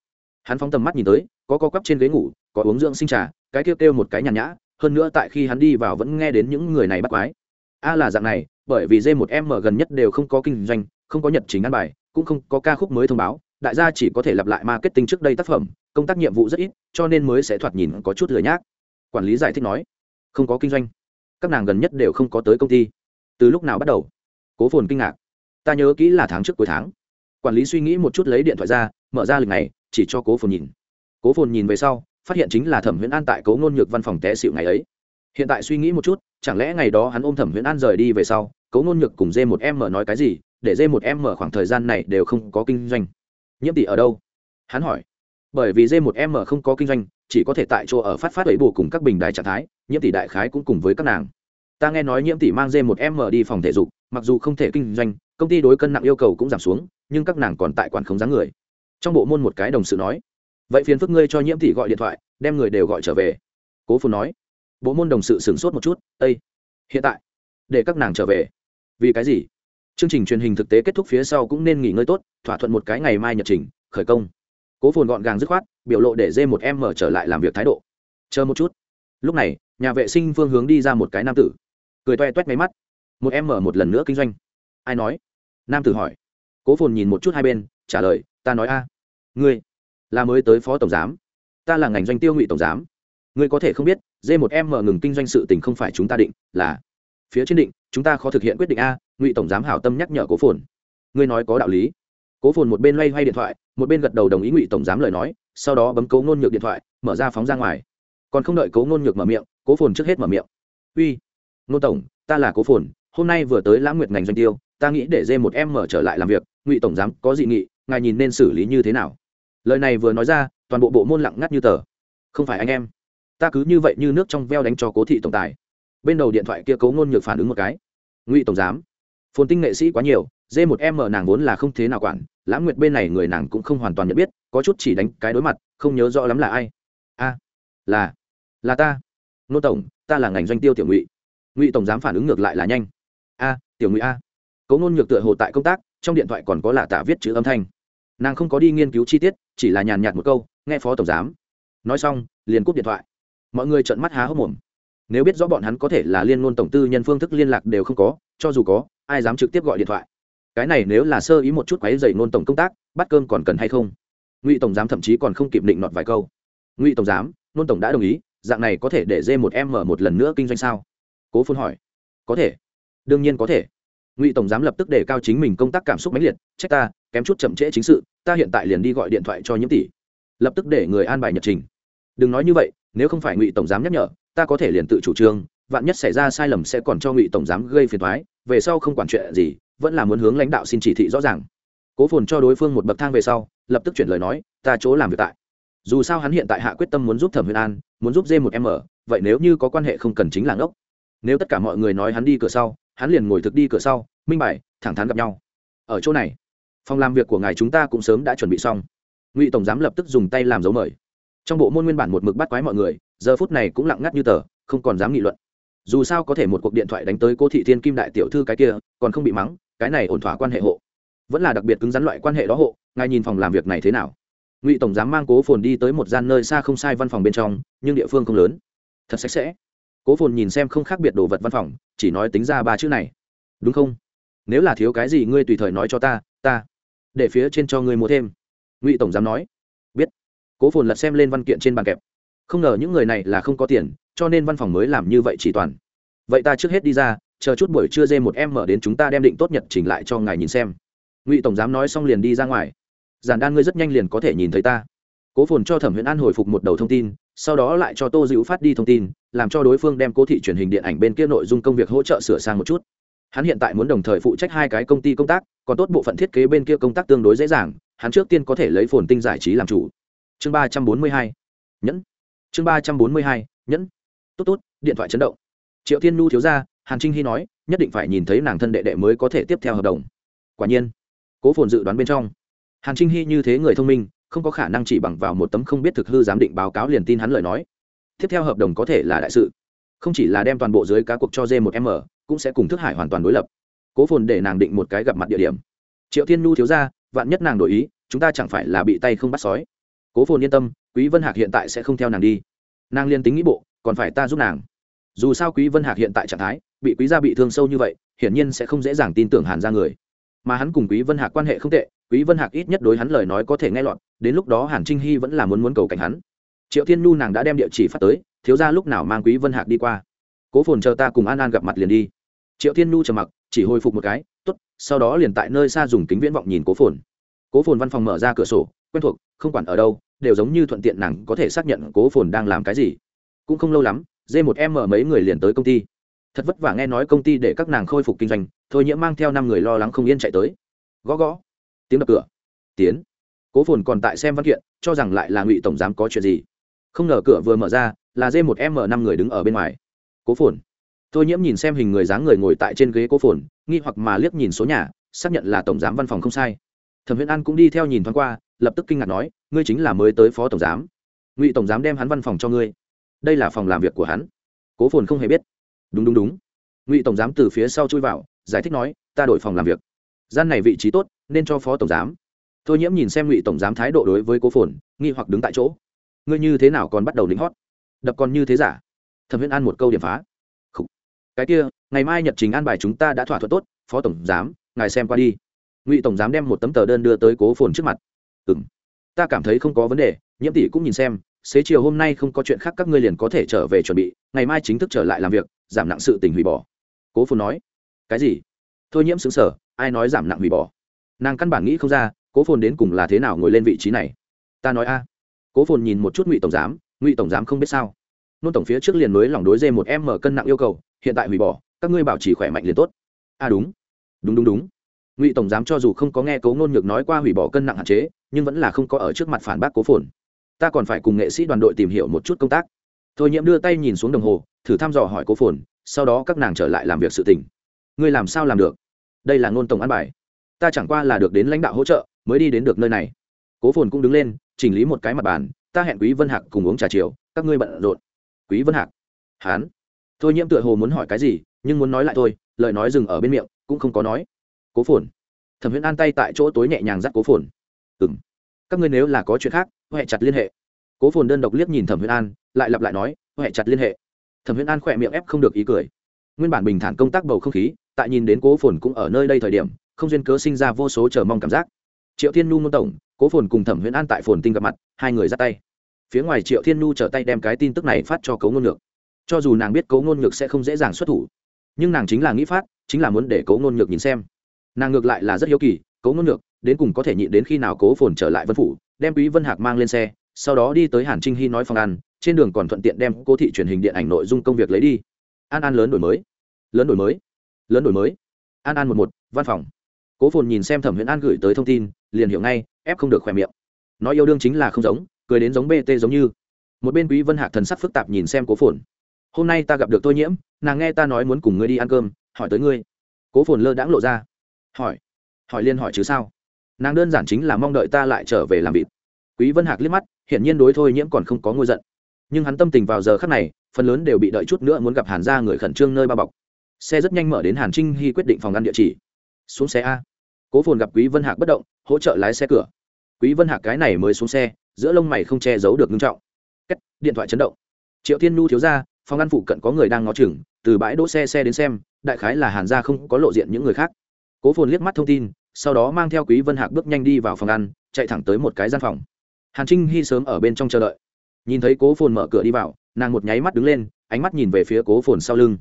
Hắn phóng tầm mắt nhìn tới, có co quắp trên ghế ngủ, có uống dưỡng sinh trà, cái kêu kêu một cái nhàn nhã, hơn nữa tại khi hắn đi vào vẫn nghe đến những người này bắt quái. A là dạng này, bởi vì d một m gần nhất đều không có kinh doanh, không có nhật trình ăn bài, cũng không có ca khúc mới thông báo, đại gia chỉ có thể lặp lại marketing trước đây tác phẩm công tác nhiệm vụ rất ít, cho nên mới sẽ thoạt nhìn có chút lười nhác. Quản lý giải thích nói, không có kinh doanh, các nàng gần nhất đều không có tới công ty. Từ lúc nào bắt đầu? Cố phồn kinh ngạc. Ta nhớ kỹ là tháng trước cuối tháng. Quản lý suy nghĩ một chút lấy điện thoại ra, mở ra lịch này, chỉ cho cố phồn nhìn. Cố phồn nhìn về sau, phát hiện chính là thẩm huyễn an tại cố ngôn nhược văn phòng té xịu ngày ấy. Hiện tại suy nghĩ một chút, chẳng lẽ ngày đó hắn ôm thẩm huyễn an rời đi về sau, cố ngôn nhược cùng dê một em mở nói cái gì, để dê một em mở khoảng thời gian này đều không có kinh doanh. Nhiễm tỷ ở đâu? Hắn hỏi bởi vì J1M không có kinh doanh, chỉ có thể tại chỗ ở phát phát ấy bù cùng các bình đài trạng thái, nhiễm tỷ đại khái cũng cùng với các nàng. Ta nghe nói nhiễm tỷ mang J1M đi phòng thể dục, mặc dù không thể kinh doanh, công ty đối cân nặng yêu cầu cũng giảm xuống, nhưng các nàng còn tại quản khống dáng người. Trong bộ môn một cái đồng sự nói, vậy phiền phức ngươi cho nhiễm tỷ gọi điện thoại, đem người đều gọi trở về. Cố phù nói, bộ môn đồng sự sửng sốt một chút ây hiện tại, để các nàng trở về. Vì cái gì? Chương trình truyền hình thực tế kết thúc phía sau cũng nên nghỉ ngơi tốt, thỏa thuận một cái ngày mai nhật trình, khởi công cố phồn gọn gàng dứt khoát, biểu lộ để dê một em mở trở lại làm việc thái độ. Chờ một chút. Lúc này, nhà vệ sinh phương hướng đi ra một cái nam tử. Cười toe toét máy mắt. Một em mở một lần nữa kinh doanh. Ai nói? Nam tử hỏi. Cố phồn nhìn một chút hai bên, trả lời, ta nói a. Ngươi là mới tới phó tổng giám. Ta là ngành doanh tiêu ngụy tổng giám. Ngươi có thể không biết d một em mở ngừng kinh doanh sự tình không phải chúng ta định, là phía trên định, chúng ta khó thực hiện quyết định a, ngụy tổng giám hảo tâm nhắc nhở cố phồn. Ngươi nói có đạo lý cố phồn một bên loay hoay điện thoại, một bên gật đầu đồng ý ngụy tổng giám lời nói, sau đó bấm cấu ngôn nhược điện thoại, mở ra phóng ra ngoài. Còn không đợi cấu ngôn nhược mở miệng, cố phồn trước hết mở miệng. Uy, ngôn tổng, ta là cố phồn, hôm nay vừa tới lãng nguyệt ngành doanh tiêu, ta nghĩ để dê một em mở trở lại làm việc, ngụy tổng giám có dị nghị, ngài nhìn nên xử lý như thế nào? Lời này vừa nói ra, toàn bộ bộ môn lặng ngắt như tờ. Không phải anh em, ta cứ như vậy như nước trong veo đánh cho cố thị tổng tài. Bên đầu điện thoại kia cấu ngôn nhược phản ứng một cái. Ngụy tổng giám, phồn tinh nghệ sĩ quá nhiều d một em mở nàng vốn là không thế nào quản lãng nguyệt bên này người nàng cũng không hoàn toàn nhận biết, có chút chỉ đánh cái đối mặt, không nhớ rõ lắm là ai. A, là là ta. Nô tổng, ta là ngành doanh tiêu tiểu ngụy. Ngụy tổng giám phản ứng ngược lại là nhanh. A, tiểu ngụy a. Cấu nôn nhược tựa hồ tại công tác, trong điện thoại còn có lạ tả viết chữ âm thanh. Nàng không có đi nghiên cứu chi tiết, chỉ là nhàn nhạt một câu, nghe phó tổng giám. Nói xong, liền cúp điện thoại. Mọi người trợn mắt há hốc mồm. Nếu biết rõ bọn hắn có thể là liên ngôn tổng tư nhân phương thức liên lạc đều không có, cho dù có, ai dám trực tiếp gọi điện thoại? Cái này nếu là sơ ý một chút quáy dày nôn tổng công tác, bắt cơm còn cần hay không? Ngụy tổng giám thậm chí còn không kịp định nọt vài câu. Ngụy tổng giám, nôn tổng đã đồng ý, dạng này có thể để dê một em mở một lần nữa kinh doanh sao? Cố phun hỏi. Có thể. Đương nhiên có thể. Ngụy tổng giám lập tức đề cao chính mình công tác cảm xúc mãnh liệt, trách ta, kém chút chậm trễ chính sự, ta hiện tại liền đi gọi điện thoại cho nhiễm tỷ. Lập tức để người an bài nhật trình. Đừng nói như vậy, nếu không phải ngụy tổng giám nhắc nhở, ta có thể liền tự chủ trương, vạn nhất xảy ra sai lầm sẽ còn cho ngụy tổng giám gây phiền thoái về sau không quản chuyện gì vẫn là muốn hướng lãnh đạo xin chỉ thị rõ ràng. Cố phồn cho đối phương một bậc thang về sau, lập tức chuyển lời nói, ta chỗ làm việc tại. Dù sao hắn hiện tại hạ quyết tâm muốn giúp thẩm huyền an, muốn giúp dê một m, vậy nếu như có quan hệ không cần chính là ngốc. Nếu tất cả mọi người nói hắn đi cửa sau, hắn liền ngồi thực đi cửa sau, minh bài, thẳng thắn gặp nhau. Ở chỗ này, phòng làm việc của ngài chúng ta cũng sớm đã chuẩn bị xong. Ngụy tổng giám lập tức dùng tay làm dấu mời. Trong bộ môn nguyên bản một mực bắt quái mọi người, giờ phút này cũng lặng ngắt như tờ, không còn dám nghị luận. Dù sao có thể một cuộc điện thoại đánh tới cô thị thiên kim đại tiểu thư cái kia, còn không bị mắng cái này ổn thỏa quan hệ hộ. Vẫn là đặc biệt cứng rắn loại quan hệ đó hộ, ngài nhìn phòng làm việc này thế nào? Ngụy tổng giám mang cố phồn đi tới một gian nơi xa không sai văn phòng bên trong, nhưng địa phương không lớn. Thật sạch sẽ. Cố phồn nhìn xem không khác biệt đồ vật văn phòng, chỉ nói tính ra ba chữ này. Đúng không? Nếu là thiếu cái gì ngươi tùy thời nói cho ta ta để phía trên cho ngươi mua thêm. Ngụy tổng giám nói. Biết. Cố phồn lật xem lên văn kiện trên bàn kẹp. Không ngờ những người này là không có tiền, cho nên văn phòng mới làm như vậy chỉ toàn. Vậy ta trước hết đi ra chờ chút buổi trưa dê một em mở đến chúng ta đem định tốt nhật chỉnh lại cho ngài nhìn xem. Ngụy tổng giám nói xong liền đi ra ngoài. Giản đan ngươi rất nhanh liền có thể nhìn thấy ta. Cố phồn cho thẩm huyễn an hồi phục một đầu thông tin, sau đó lại cho tô dữ phát đi thông tin, làm cho đối phương đem cố thị truyền hình điện ảnh bên kia nội dung công việc hỗ trợ sửa sang một chút. Hắn hiện tại muốn đồng thời phụ trách hai cái công ty công tác, còn tốt bộ phận thiết kế bên kia công tác tương đối dễ dàng, hắn trước tiên có thể lấy phồn tinh giải trí làm chủ. Chương ba trăm bốn mươi hai, nhẫn. Chương ba trăm bốn mươi hai, nhẫn. Tốt tốt, điện thoại chấn động. Triệu thiên nu thiếu ra hàn trinh hy nói, nhất định phải nhìn thấy nàng thân đệ đệ mới có thể tiếp theo hợp đồng. Quả nhiên, cố phồn dự đoán bên trong, hàn trinh hy như thế người thông minh, không có khả năng chỉ bằng vào một tấm không biết thực hư giám định báo cáo liền tin hắn lời nói. Tiếp theo hợp đồng có thể là đại sự. Không chỉ là đem toàn bộ dưới cá cuộc cho d một m, cũng sẽ cùng thức hải hoàn toàn đối lập. Cố phồn để nàng định một cái gặp mặt địa điểm. Triệu thiên nhu thiếu ra vạn nhất nàng đổi ý, chúng ta chẳng phải là bị tay không bắt sói. Cố phồn yên tâm, quý vân hạc hiện tại sẽ không theo nàng đi. Nàng liên tính nghĩ bộ, còn phải ta giúp nàng dù sao quý vân hạc hiện tại trạng thái, bị quý gia bị thương sâu như vậy, hiển nhiên sẽ không dễ dàng tin tưởng hàn ra người. Mà hắn cùng quý vân hạc quan hệ không tệ, quý vân hạc ít nhất đối hắn lời nói có thể nghe lọt, đến lúc đó hàn trinh hy vẫn là muốn muốn cầu cảnh hắn. Triệu thiên nhu nàng đã đem địa chỉ phát tới, thiếu ra lúc nào mang quý vân hạc đi qua. Cố phồn chờ ta cùng an an gặp mặt liền đi. Triệu thiên nhu trầm mặc, chỉ hồi phục một cái, tốt, sau đó liền tại nơi xa dùng kính viễn vọng nhìn cố phồn. Cố phồn văn phòng mở ra cửa sổ, quen thuộc, không quản ở đâu, đều giống như thuận tiện nàng có thể xác nhận cố phồn đang làm cái gì. Cũng không lâu lắm d một em mở mấy người liền tới công ty. Thật vất vả nghe nói công ty để các nàng khôi phục kinh doanh, thôi nhiễm mang theo năm người lo lắng không yên chạy tới. Gõ gõ. Tiếng đập cửa. Tiến. Cố phồn còn tại xem văn kiện, cho rằng lại là ngụy tổng giám có chuyện gì. Không ngờ cửa vừa mở ra, là d một m năm người đứng ở bên ngoài. Cố phồn. Thôi nhiễm nhìn xem hình người dáng người ngồi tại trên ghế cố phồn, nghi hoặc mà liếc nhìn số nhà, xác nhận là tổng giám văn phòng không sai. Thẩm Huyễn an cũng đi theo nhìn thoáng qua, lập tức kinh ngạc nói, ngươi chính là mới tới phó tổng giám. Ngụy tổng giám đem hắn văn phòng cho ngươi đây là phòng làm việc của hắn. Cố phồn không hề biết. Đúng đúng đúng. Ngụy tổng giám từ phía sau chui vào, giải thích nói, ta đổi phòng làm việc. Gian này vị trí tốt, nên cho phó tổng giám. Thôi nhiễm nhìn xem ngụy tổng giám thái độ đối với cố phồn, nghi hoặc đứng tại chỗ. Ngươi như thế nào còn bắt đầu lính hót? Đập còn như thế giả? Thẩm viễn an một câu điểm phá. Cái kia, ngày mai nhật trình an bài chúng ta đã thỏa thuận tốt, phó tổng giám, ngài xem qua đi. Ngụy tổng giám đem một tấm tờ đơn đưa tới cố phồn trước mặt. Ừ m ta cảm thấy không có vấn đề, nhiễm tỷ cũng nhìn xem xế chiều hôm nay không có chuyện khác các ngươi liền có thể trở về chuẩn bị, ngày mai chính thức trở lại làm việc, giảm nặng sự tình hủy bỏ. Cố phồn nói. Cái gì? Thôi nhiễm xứng sở ai nói giảm nặng hủy bỏ? Nàng căn bản nghĩ không ra, cố phồn đến cùng là thế nào ngồi lên vị trí này. Ta nói a. Cố phồn nhìn một chút ngụy tổng giám, ngụy tổng giám không biết sao. Nôn tổng phía trước liền mới lỏng đối dê một em mở cân nặng yêu cầu, hiện tại hủy bỏ, các ngươi bảo trì khỏe mạnh liền tốt. A, đúng. Đúng đúng đúng. Ngụy tổng giám cho dù không có nghe cấu ngôn nhược nói qua hủy bỏ cân nặng hạn chế, nhưng vẫn là không có ở trước mặt phản bác cố phồn ta còn phải cùng nghệ sĩ đoàn đội tìm hiểu một chút công tác. Thôi nhiễm đưa tay nhìn xuống đồng hồ, thử thăm dò hỏi cố phồn, sau đó các nàng trở lại làm việc sự tình. Ngươi làm sao làm được? Đây là ngôn tổng an bài. Ta chẳng qua là được đến lãnh đạo hỗ trợ, mới đi đến được nơi này. Cố phồn cũng đứng lên, chỉnh lý một cái mặt bàn, ta hẹn quý vân hạc cùng uống trà chiều, các ngươi bận rộn. Quý vân hạc? Hán. Thôi nhiễm tựa hồ muốn hỏi cái gì, nhưng muốn nói lại thôi, lời nói dừng ở bên miệng, cũng không có nói. Cố phồn. Thẩm huyễn an tay tại chỗ tối nhẹ nhàng dắt cố phồn. Ừ m các ngươi nếu là có chuyện khác huệ chặt liên hệ. Cố phồn đơn độc liếc nhìn thẩm viễn an, lại lặp lại nói, huệ chặt liên hệ. Thẩm viễn an khỏe miệng ép không được ý cười. Nguyên bản bình thản công tác bầu không khí, tại nhìn đến cố phồn cũng ở nơi đây thời điểm, không duyên cớ sinh ra vô số chờ mong cảm giác. Triệu thiên nhu môn tổng, cố phồn cùng thẩm viễn an tại phồn tinh gặp mặt, hai người ra tay. Phía ngoài triệu thiên nhu trở tay đem cái tin tức này phát cho cấu ngôn ngược cho dù nàng biết cấu ngôn ngược sẽ không dễ dàng xuất thủ, nhưng nàng chính là nghĩ phát, chính là muốn để cấu ngôn ngược nhìn xem. Nàng ngược lại là rất hiếu kỳ cấu ngôn ngược đến cùng có thể nhịn đến khi nào cố phồn trở lại vân phủ? Đem quý vân hạc mang lên xe, sau đó đi tới hàn trinh hy nói phòng ăn, trên đường còn thuận tiện đem cô thị truyền hình điện ảnh nội dung công việc lấy đi. An an lớn đổi mới. Lớn đổi mới. Lớn đổi mới. An an một một, văn phòng. Cố phồn nhìn xem thẩm huyễn an gửi tới thông tin, liền hiểu ngay, ép không được khỏe miệng. Nói yêu đương chính là không giống, cười đến giống bt giống như. Một bên quý vân hạc thần sắc phức tạp nhìn xem cố phồn. Hôm nay ta gặp được tôi nhiễm, nàng nghe ta nói muốn cùng ngươi đi ăn cơm, hỏi tới ngươi. Cố phồn lơ đãng lộ ra. Hỏi. Hỏi liên hỏi chứ sao? Nàng đơn giản chính là mong đợi ta lại trở về làm vịt. Quý vân hạc liếc mắt, hiển nhiên đối thôi nhiễm còn không có ngôi giận. Nhưng hắn tâm tình vào giờ khắc này, phần lớn đều bị đợi chút nữa muốn gặp hàn gia người khẩn trương nơi bao bọc. Xe rất nhanh mở đến hàn trinh hy quyết định phòng ăn địa chỉ. Xuống xe a. Cố phồn gặp quý vân hạc bất động, hỗ trợ lái xe cửa. Quý vân hạc cái này mới xuống xe, giữa lông mày không che giấu được ngưng trọng. Cách, điện thoại chấn động. Triệu thiên nu thiếu ra, phòng ăn phụ cận có người đang ngó chừng, từ bãi đỗ xe xe đến xem, đại khái là hàn gia không có lộ diện những người khác. Cố phồn liếc mắt thông tin sau đó mang theo quý vân hạc bước nhanh đi vào phòng ăn, chạy thẳng tới một cái gian phòng. Hàn trinh hy sớm ở bên trong chờ đợi. Nhìn thấy cố phồn mở cửa đi vào, nàng một nháy mắt đứng lên, ánh mắt nhìn về phía cố phồn sau lưng.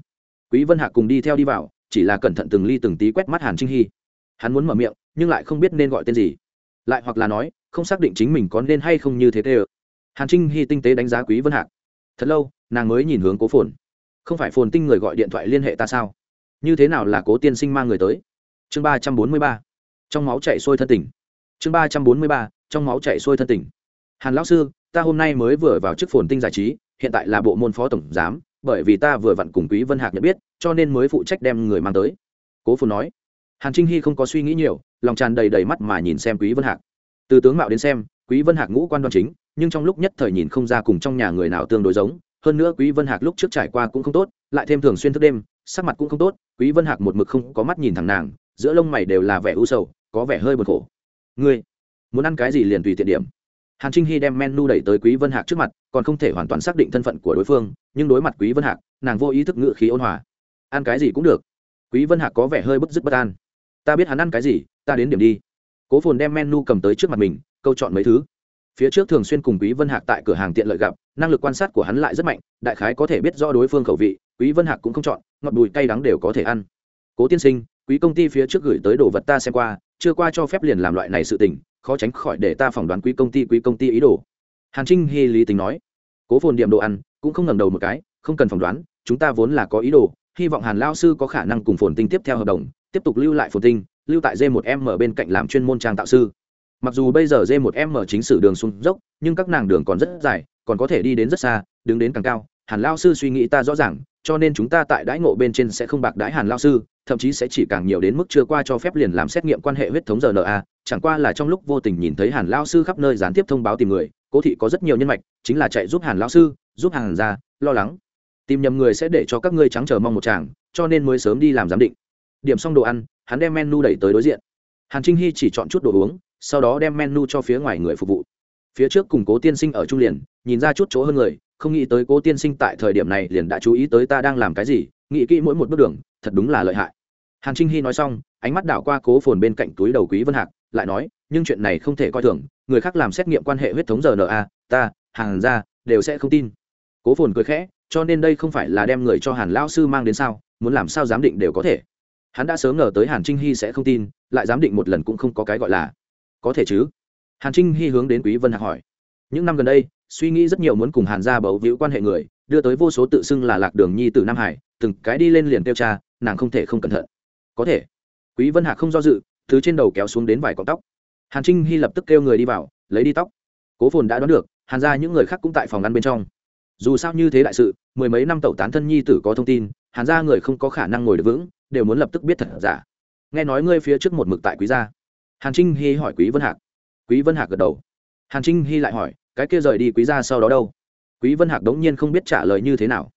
Quý vân hạc cùng đi theo đi vào, chỉ là cẩn thận từng ly từng tí quét mắt hàn trinh hy. Hắn muốn mở miệng, nhưng lại không biết nên gọi tên gì. Lại hoặc là nói, không xác định chính mình có nên hay không như thế tê ơ. Hàn trinh hy tinh tế đánh giá quý vân hạc. Thật lâu, nàng mới nhìn hướng cố phồn. Không phải phồn tinh người gọi điện thoại liên hệ ta sao? Như thế nào là cố tiên sinh mang người tới? Chương ba trăm bốn mươi ba trong máu chạy sôi thân tình. Chương ba trăm bốn mươi ba, trong máu chạy sôi thân tình. Hàn lão sư, ta hôm nay mới vừa vào chức phồn tinh giải trí, hiện tại là bộ môn phó tổng giám, bởi vì ta vừa vặn cùng quý vân hạc nhận biết, cho nên mới phụ trách đem người mang tới. Cố phồn nói. Hàn trinh hy không có suy nghĩ nhiều, lòng tràn đầy đầy mắt mà nhìn xem quý vân hạc. Từ tướng mạo đến xem, quý vân hạc ngũ quan đoan chính, nhưng trong lúc nhất thời nhìn không ra cùng trong nhà người nào tương đối giống, hơn nữa quý vân hạc lúc trước trải qua cũng không tốt, lại thêm thường xuyên thức đêm, sắc mặt cũng không tốt, quý vân hạc một mực không có mắt nhìn thẳng nàng, giữa lông mày đều là vẻ u sầu có vẻ hơi buồn khổ. Ngươi, muốn ăn cái gì liền tùy tiện điểm. Hàn trinh hy đem menu đẩy tới quý vân hạc trước mặt, còn không thể hoàn toàn xác định thân phận của đối phương, nhưng đối mặt quý vân hạc, nàng vô ý thức ngự khí ôn hòa. Ăn cái gì cũng được. Quý vân hạc có vẻ hơi bức dứt bất an. Ta biết hắn ăn cái gì, ta đến điểm đi. Cố phồn đem menu cầm tới trước mặt mình, câu chọn mấy thứ. Phía trước thường xuyên cùng quý vân hạc tại cửa hàng tiện lợi gặp, năng lực quan sát của hắn lại rất mạnh, đại khái có thể biết rõ đối phương khẩu vị, quý vân hạc cũng không chọn, ngọt bùi cay đắng đều có thể ăn. Cố tiên sinh, quý công ty phía trước gửi tới đồ vật ta xem qua chưa qua cho phép liền làm loại này sự tình, khó tránh khỏi để ta phỏng đoán quý công ty, quý công ty ý đồ. Hàn trinh hy lý tính nói, cố phồn điểm đồ ăn, cũng không ngẩng đầu một cái, không cần phỏng đoán, chúng ta vốn là có ý đồ, hy vọng hàn lao sư có khả năng cùng phồn tinh tiếp theo hợp đồng, tiếp tục lưu lại phồn tinh, lưu tại d một m bên cạnh làm chuyên môn trang tạo sư. Mặc dù bây giờ d một m chính sử đường xuống dốc, nhưng các nàng đường còn rất dài, còn có thể đi đến rất xa, đứng đến càng cao hàn lao sư suy nghĩ ta rõ ràng, cho nên chúng ta tại đãi ngộ bên trên sẽ không bạc đãi hàn lao sư, thậm chí sẽ chỉ càng nhiều đến mức chưa qua cho phép liền làm xét nghiệm quan hệ huyết thống rna chẳng qua là trong lúc vô tình nhìn thấy hàn lao sư khắp nơi gián tiếp thông báo tìm người, cố thị có rất nhiều nhân mạch, chính là chạy giúp hàn lao sư, giúp hàn ra, lo lắng. Tìm nhầm người sẽ để cho các ngươi trắng chờ mong một chàng, cho nên mới sớm đi làm giám định. Điểm xong đồ ăn, hắn đem menu đẩy tới đối diện. Hàn trinh hy chỉ chọn chút đồ uống, sau đó đem menu cho phía ngoài người phục vụ. Phía trước cùng cố tiên sinh ở trung liền, nhìn ra chút chỗ hơn người không nghĩ tới cố tiên sinh tại thời điểm này liền đã chú ý tới ta đang làm cái gì, nghĩ kỹ mỗi một bước đường, thật đúng là lợi hại. Hàn trinh hy nói xong, ánh mắt đảo qua cố phồn bên cạnh túi đầu quý vân hạc, lại nói, nhưng chuyện này không thể coi thường, người khác làm xét nghiệm quan hệ huyết thống rna ta, hàn ra đều sẽ không tin. Cố phồn cười khẽ, cho nên đây không phải là đem người cho hàn Lão sư mang đến sao, muốn làm sao giám định đều có thể. Hắn đã sớm ngờ tới hàn trinh hy sẽ không tin, lại giám định một lần cũng không có cái gọi là. Có thể chứ? Hàn trinh hy hướng đến quý vân hạc hỏi những năm gần đây, suy nghĩ rất nhiều muốn cùng hàn gia bấu víu quan hệ người, đưa tới vô số tự xưng là lạc đường nhi từ nam hải, từng cái đi lên liền tiêu cha, nàng không thể không cẩn thận. Có thể, quý vân hạc không do dự, thứ trên đầu kéo xuống đến vài cọng tóc. Hàn trinh hy lập tức kêu người đi vào, lấy đi tóc. Cố phồn đã đoán được, hàn gia những người khác cũng tại phòng ăn bên trong. Dù sao như thế đại sự, mười mấy năm tẩu tán thân nhi tử có thông tin, hàn gia người không có khả năng ngồi được vững, đều muốn lập tức biết thật giả. Nghe nói ngươi phía trước một mực tại quý gia. Hàn trinh hy hỏi quý vân hạc. Quý vân hạc gật đầu. Hàn trinh hy lại hỏi cái kia rời đi quý gia sau đó đâu? Quý vân hạc đống nhiên không biết trả lời như thế nào.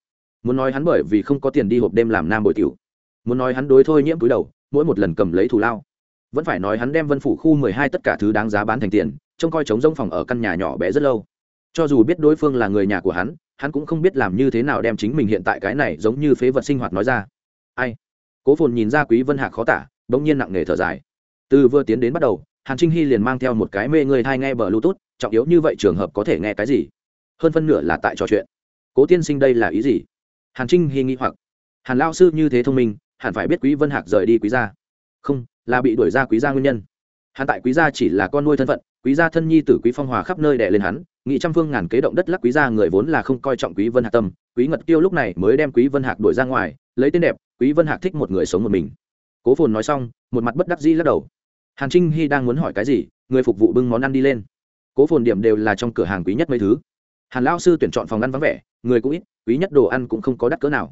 Muốn nói hắn bởi vì không có tiền đi hộp đêm làm nam bồi tiểu. Muốn nói hắn đối thôi nhiễm túi đầu, mỗi một lần cầm lấy thù lao. Vẫn phải nói hắn đem vân phủ khu mười hai tất cả thứ đáng giá bán thành tiền, trông coi trống rông phòng ở căn nhà nhỏ bé rất lâu. Cho dù biết đối phương là người nhà của hắn hắn cũng không biết làm như thế nào đem chính mình hiện tại cái này giống như phế vật sinh hoạt nói ra. Ai? Cố phồn nhìn ra quý vân hạc khó tả bỗng nhiên nặng nề thở dài. Từ vừa tiến đến bắt đầu, hàn trinh hy liền mang theo một cái mê người thai nghe bờ bluetooth trọng yếu như vậy trường hợp có thể nghe cái gì? Hơn phân nửa là tại trò chuyện. Cố tiên sinh đây là ý gì? Hàn trinh hy nghĩ hoặc. Hàn lao sư như thế thông minh, hẳn phải biết quý vân hạc rời đi quý gia. Không, là bị đuổi ra quý gia nguyên nhân. Hắn tại quý gia chỉ là con nuôi thân phận, quý gia thân nhi tử quý phong hòa khắp nơi đè lên hắn nghị trăm phương ngàn kế động đất lắc quý gia người vốn là không coi trọng quý vân hạc tâm. Quý ngật tiêu lúc này mới đem quý vân hạc đuổi ra ngoài, lấy tên đẹp, quý vân hạc thích một người sống một mình. Cố phồn nói xong, một mặt bất đắc dĩ lắc đầu. Hàn trinh hy đang muốn hỏi cái gì, người phục vụ bưng món ăn đi lên cố phồn điểm đều là trong cửa hàng quý nhất mấy thứ. Hàn lao sư tuyển chọn phòng ăn vắng vẻ, người cũng ít, quý nhất đồ ăn cũng không có đắt cỡ nào.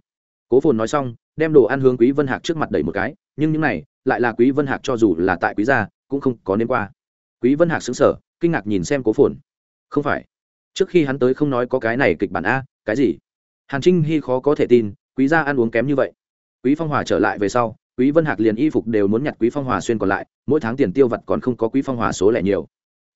Cố phồn nói xong, đem đồ ăn hướng quý vân hạc trước mặt đẩy một cái, nhưng những này, lại là quý vân hạc cho dù là tại quý gia, cũng không có nên qua. Quý vân hạc sững sờ, kinh ngạc nhìn xem cố phồn. Không phải. Trước khi hắn tới không nói có cái này kịch bản a, cái gì? Hàn trinh hy khó có thể tin, quý gia ăn uống kém như vậy. Quý phong hòa trở lại về sau, quý vân hạc liền y phục đều muốn nhặt quý phong hòa xuyên còn lại, mỗi tháng tiền tiêu vặt còn không có quý phong hòa số lẻ nhiều.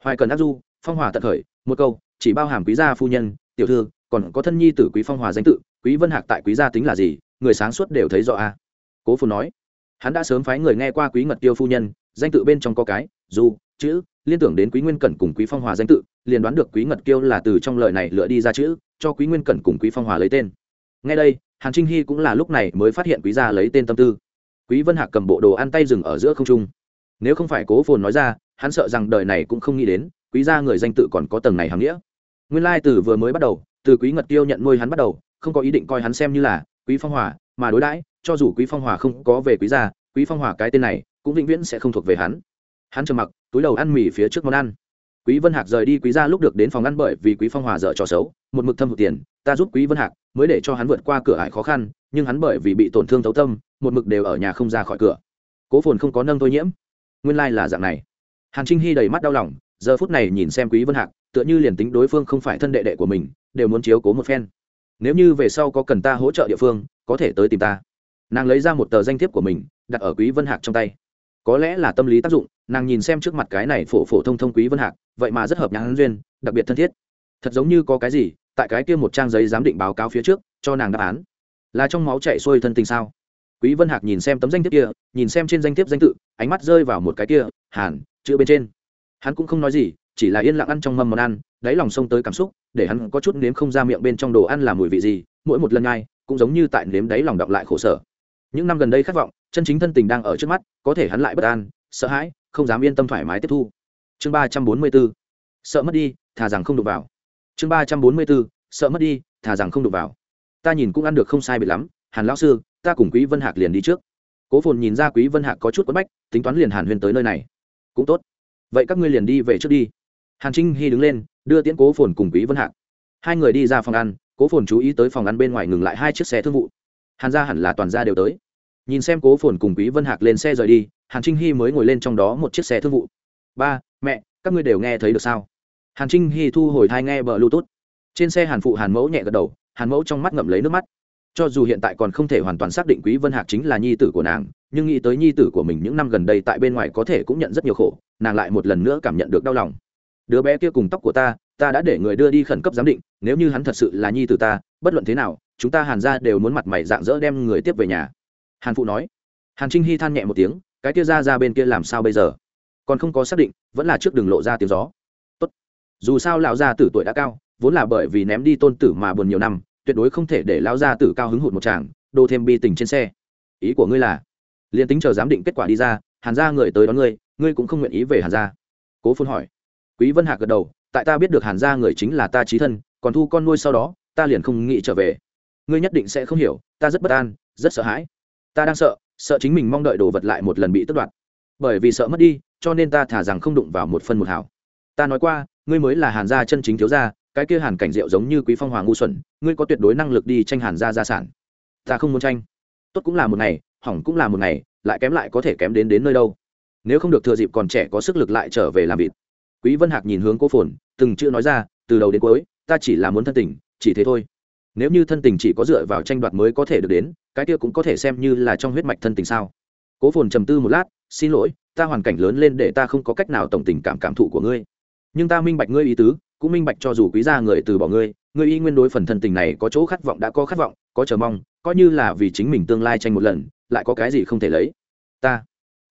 Hoài cần áp du phong hòa tận khởi, một câu, chỉ bao hàm quý gia phu nhân, tiểu thư, còn có thân nhi tử quý phong hòa danh tự, quý vân hạc tại quý gia tính là gì, người sáng suốt đều thấy rõ a. Cố Phù nói, hắn đã sớm phái người nghe qua quý ngật tiêu phu nhân, danh tự bên trong có cái, dù, chữ, liên tưởng đến quý nguyên cẩn cùng quý phong hòa danh tự, liền đoán được quý ngật kiêu là từ trong lời này lựa đi ra chữ, cho quý nguyên cẩn cùng quý phong hòa lấy tên. Ngay đây, hàn trinh hy cũng là lúc này mới phát hiện quý gia lấy tên tâm tư. Quý vân hạc cầm bộ đồ ăn tay dừng ở giữa không trung. Nếu không phải cố phồn nói ra, hắn sợ rằng đời này cũng không nghĩ đến quý gia người danh tự còn có tầng này hàm nghĩa. Nguyên lai từ vừa mới bắt đầu, từ quý ngật tiêu nhận nuôi hắn bắt đầu, không có ý định coi hắn xem như là quý phong hòa mà đối đãi, cho dù quý phong hòa không có về quý gia, quý phong hòa cái tên này cũng vĩnh viễn sẽ không thuộc về hắn. Hắn trầm mặc, túi đầu ăn mì phía trước món ăn. Quý vân hạc rời đi quý gia lúc được đến phòng ăn bởi vì quý phong hòa dở trò xấu, một mực thâm hụt tiền, ta giúp quý vân hạc mới để cho hắn vượt qua cửa ải khó khăn, nhưng hắn bởi vì bị tổn thương tấu tâm, một mực đều ở nhà không ra khỏi cửa. Cố phồn không có nâng tôi nhiễm. Nguyên lai là dạng này. Hàn trinh hy đầy mắt đau lòng giờ phút này nhìn xem quý vân hạc, tựa như liền tính đối phương không phải thân đệ đệ của mình, đều muốn chiếu cố một phen. Nếu như về sau có cần ta hỗ trợ địa phương, có thể tới tìm ta. Nàng lấy ra một tờ danh thiếp của mình, đặt ở quý vân hạc trong tay. Có lẽ là tâm lý tác dụng, nàng nhìn xem trước mặt cái này phổ phổ thông thông quý vân hạc, vậy mà rất hợp nhãn duyên, đặc biệt thân thiết. Thật giống như có cái gì, tại cái kia một trang giấy giám định báo cáo phía trước, cho nàng đáp án. Là trong máu chảy xuôi thân tình sao? Quý vân hạc nhìn xem tấm danh thiếp kia, nhìn xem trên danh thiếp danh tự, ánh mắt rơi vào một cái kia, hàn, chữ bên trên hắn cũng không nói gì, chỉ là yên lặng ăn trong mâm món ăn, đáy lòng sông tới cảm xúc, để hắn có chút nếm không ra miệng bên trong đồ ăn là mùi vị gì, mỗi một lần ngay cũng giống như tại nếm đáy lòng đọng lại khổ sở. Những năm gần đây khát vọng, chân chính thân tình đang ở trước mắt, có thể hắn lại bất an, sợ hãi, không dám yên tâm thoải mái tiếp thu. Chương ba trăm bốn mươi b ố sợ mất đi, thà rằng không đụng vào. Chương ba trăm bốn mươi b ố sợ mất đi, thà rằng không đụng vào. Ta nhìn cũng ăn được không sai bị lắm, hàn lão sư, ta cùng quý vân hạc liền đi trước. Cố phồn nhìn ra quý vân hạc có chút quất bách, tính toán liền hàn huyên tới nơi này. Cũng tốt vậy các ngươi liền đi về trước đi. Hàn trinh hy đứng lên, đưa tiễn cố phồn cùng quý vân hạc. Hai người đi ra phòng ăn, cố phồn chú ý tới phòng ăn bên ngoài ngừng lại hai chiếc xe thương vụ. Hàn gia hẳn là toàn gia đều tới. Nhìn xem cố phồn cùng quý vân hạc lên xe rời đi, hàn trinh hy mới ngồi lên trong đó một chiếc xe thương vụ. Ba, mẹ, các ngươi đều nghe thấy được sao? Hàn trinh hy thu hồi thai nghe bờ bluetooth. Trên xe hàn phụ hàn mẫu nhẹ gật đầu, hàn mẫu trong mắt ngậm lấy nước mắt. Cho dù hiện tại còn không thể hoàn toàn xác định quý vân hạc chính là nhi tử của nàng, nhưng nghĩ tới nhi tử của mình những năm gần đây tại bên ngoài có thể cũng nhận rất nhiều khổ nàng lại một lần nữa cảm nhận được đau lòng. Đứa bé kia cùng tóc của ta ta đã để người đưa đi khẩn cấp giám định, nếu như hắn thật sự là nhi tử ta, bất luận thế nào, chúng ta hàn ra đều muốn mặt mày dạng dỡ đem người tiếp về nhà. Hàn phụ nói. Hàn trinh hy than nhẹ một tiếng, cái kia ra ra bên kia làm sao bây giờ? Còn không có xác định, vẫn là trước đường lộ ra tiếng gió. Tốt. dù sao lão gia tử tuổi đã cao, vốn là bởi vì ném đi tôn tử mà buồn nhiều năm, tuyệt đối không thể để lão gia tử cao hứng hụt một chàng đô thêm bi tình trên xe. Ý của ngươi là, liền tính chờ giám định kết quả đi ra, hàn gia người tới đón ngươi ngươi cũng không nguyện ý về hàn gia. Cố phun hỏi. Quý vân hạc gật đầu, tại ta biết được hàn gia người chính là ta trí thân, còn thu con nuôi sau đó, ta liền không nghĩ trở về. Ngươi nhất định sẽ không hiểu, ta rất bất an, rất sợ hãi. Ta đang sợ sợ chính mình mong đợi đồ vật lại một lần bị tất đoạt. Bởi vì sợ mất đi, cho nên ta thả rằng không đụng vào một phân một hào. Ta nói qua, ngươi mới là hàn gia chân chính thiếu gia, cái kia hàn cảnh diệu giống như quý phong hoàng ngu xuẩn, ngươi có tuyệt đối năng lực đi tranh hàn gia gia sản. Ta không muốn tranh. Tốt cũng là một ngày, hỏng cũng là một ngày, lại kém lại có thể kém đến đến nơi đâu nếu không được thừa dịp còn trẻ có sức lực lại trở về làm vịt. Quý vân hạc nhìn hướng cô phồn, từng chữ nói ra, từ đầu đến cuối, ta chỉ là muốn thân tình, chỉ thế thôi. Nếu như thân tình chỉ có dựa vào tranh đoạt mới có thể được đến, cái kia cũng có thể xem như là trong huyết mạch thân tình sao? Cố phồn trầm tư một lát, xin lỗi, ta hoàn cảnh lớn lên để ta không có cách nào tổng tình cảm cảm thụ của ngươi. Nhưng ta minh bạch ngươi ý tứ, cũng minh bạch cho dù quý gia người từ bỏ ngươi ngươi y nguyên đối phần thân tình này có chỗ khát vọng đã có khát vọng, có chờ mong, coi như là vì chính mình tương lai tranh một lần, lại có cái gì không thể lấy? Ta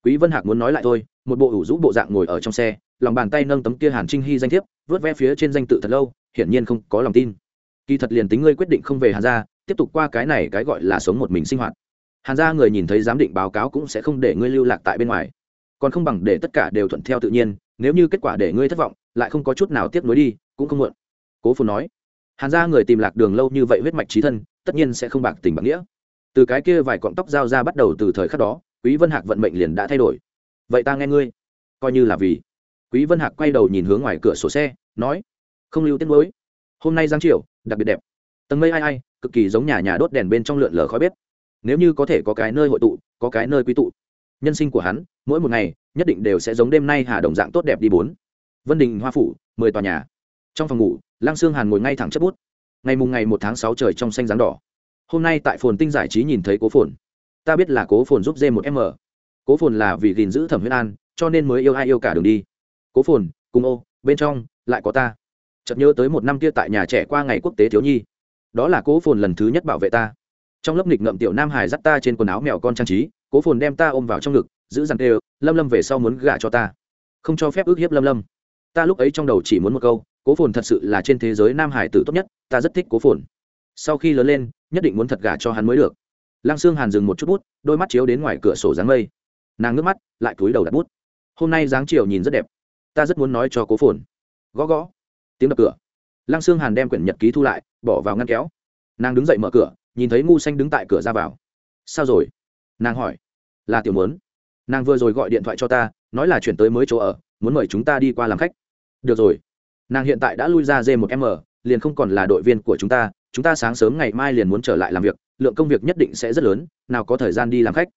quý vân hạc muốn nói lại thôi, một bộ ủ rũ bộ dạng ngồi ở trong xe, lòng bàn tay nâng tấm kia hàn trinh hy danh thiếp, vớt ve phía trên danh tự thật lâu, hiển nhiên không có lòng tin. Kỳ thật liền tính ngươi quyết định không về hàn gia, tiếp tục qua cái này cái gọi là sống một mình sinh hoạt. Hàn gia người nhìn thấy giám định báo cáo cũng sẽ không để ngươi lưu lạc tại bên ngoài. Còn không bằng để tất cả đều thuận theo tự nhiên, nếu như kết quả để ngươi thất vọng, lại không có chút nào tiếp nối đi, cũng không muộn. Cố phù nói, hàn gia người tìm lạc đường lâu như vậy huyết mạch trí thân, tất nhiên sẽ không bạc tình bạc nghĩa. Từ cái kia vài cọng tóc giao ra bắt đầu từ thời khắc đó quý vân hạc vận mệnh liền đã thay đổi. Vậy ta nghe ngươi. Coi như là vì. Quý vân hạc quay đầu nhìn hướng ngoài cửa sổ xe, nói, không lưu tiết mới hôm nay giang triều, đặc biệt đẹp. Tầng mây ai ai, cực kỳ giống nhà nhà đốt đèn bên trong lượn lờ khói bếp. Nếu như có thể có cái nơi hội tụ, có cái nơi quý tụ, nhân sinh của hắn, mỗi một ngày, nhất định đều sẽ giống đêm nay hà đồng dạng tốt đẹp đi bốn. Vân đình, hoa phủ, mười tòa nhà. Trong phòng ngủ Lang sương hàn ngồi ngay thẳng chấp bút. Ngày mùng ngày một tháng sáu trời trong xanh dáng đỏ. Hôm nay tại phồn tinh giải trí nhìn thấy cố phồn ta biết là cố phồn giúp dê một m. Cố phồn là vì gìn giữ thẩm huyết an, cho nên mới yêu ai yêu cả đường đi. Cố phồn, cùng ô, bên trong, lại có ta. Chợt nhớ tới một năm kia tại nhà trẻ qua ngày quốc tế thiếu nhi. Đó là cố phồn lần thứ nhất bảo vệ ta. Trong lớp nghịch ngậm tiểu nam hải dắt ta trên quần áo mèo con trang trí, cố phồn đem ta ôm vào trong ngực, giữ dằn đều, lâm lâm về sau muốn gả cho ta. Không cho phép ước hiếp lâm lâm. Ta lúc ấy trong đầu chỉ muốn một câu, cố phồn thật sự là trên thế giới nam hải tử tốt nhất, ta rất thích cố phồn. Sau khi lớn lên, nhất định muốn thật gả cho hắn mới được lăng xương hàn dừng một chút bút, đôi mắt chiếu đến ngoài cửa sổ dáng mây. Nàng ngước mắt, lại cúi đầu đặt bút. Hôm nay dáng chiều nhìn rất đẹp. Ta rất muốn nói cho cố phồn. Gõ gõ. Tiếng đập cửa. Lăng xương hàn đem quyển nhật ký thu lại, bỏ vào ngăn kéo. Nàng đứng dậy mở cửa, nhìn thấy ngu xanh đứng tại cửa ra vào. Sao rồi? Nàng hỏi. Là tiểu muốn. Nàng vừa rồi gọi điện thoại cho ta, nói là chuyển tới mới chỗ ở, muốn mời chúng ta đi qua làm khách. Được rồi. Nàng hiện tại đã lui ra dê một m, liền không còn là đội viên của chúng ta chúng ta sáng sớm ngày mai liền muốn trở lại làm việc lượng công việc nhất định sẽ rất lớn, nào có thời gian đi làm khách.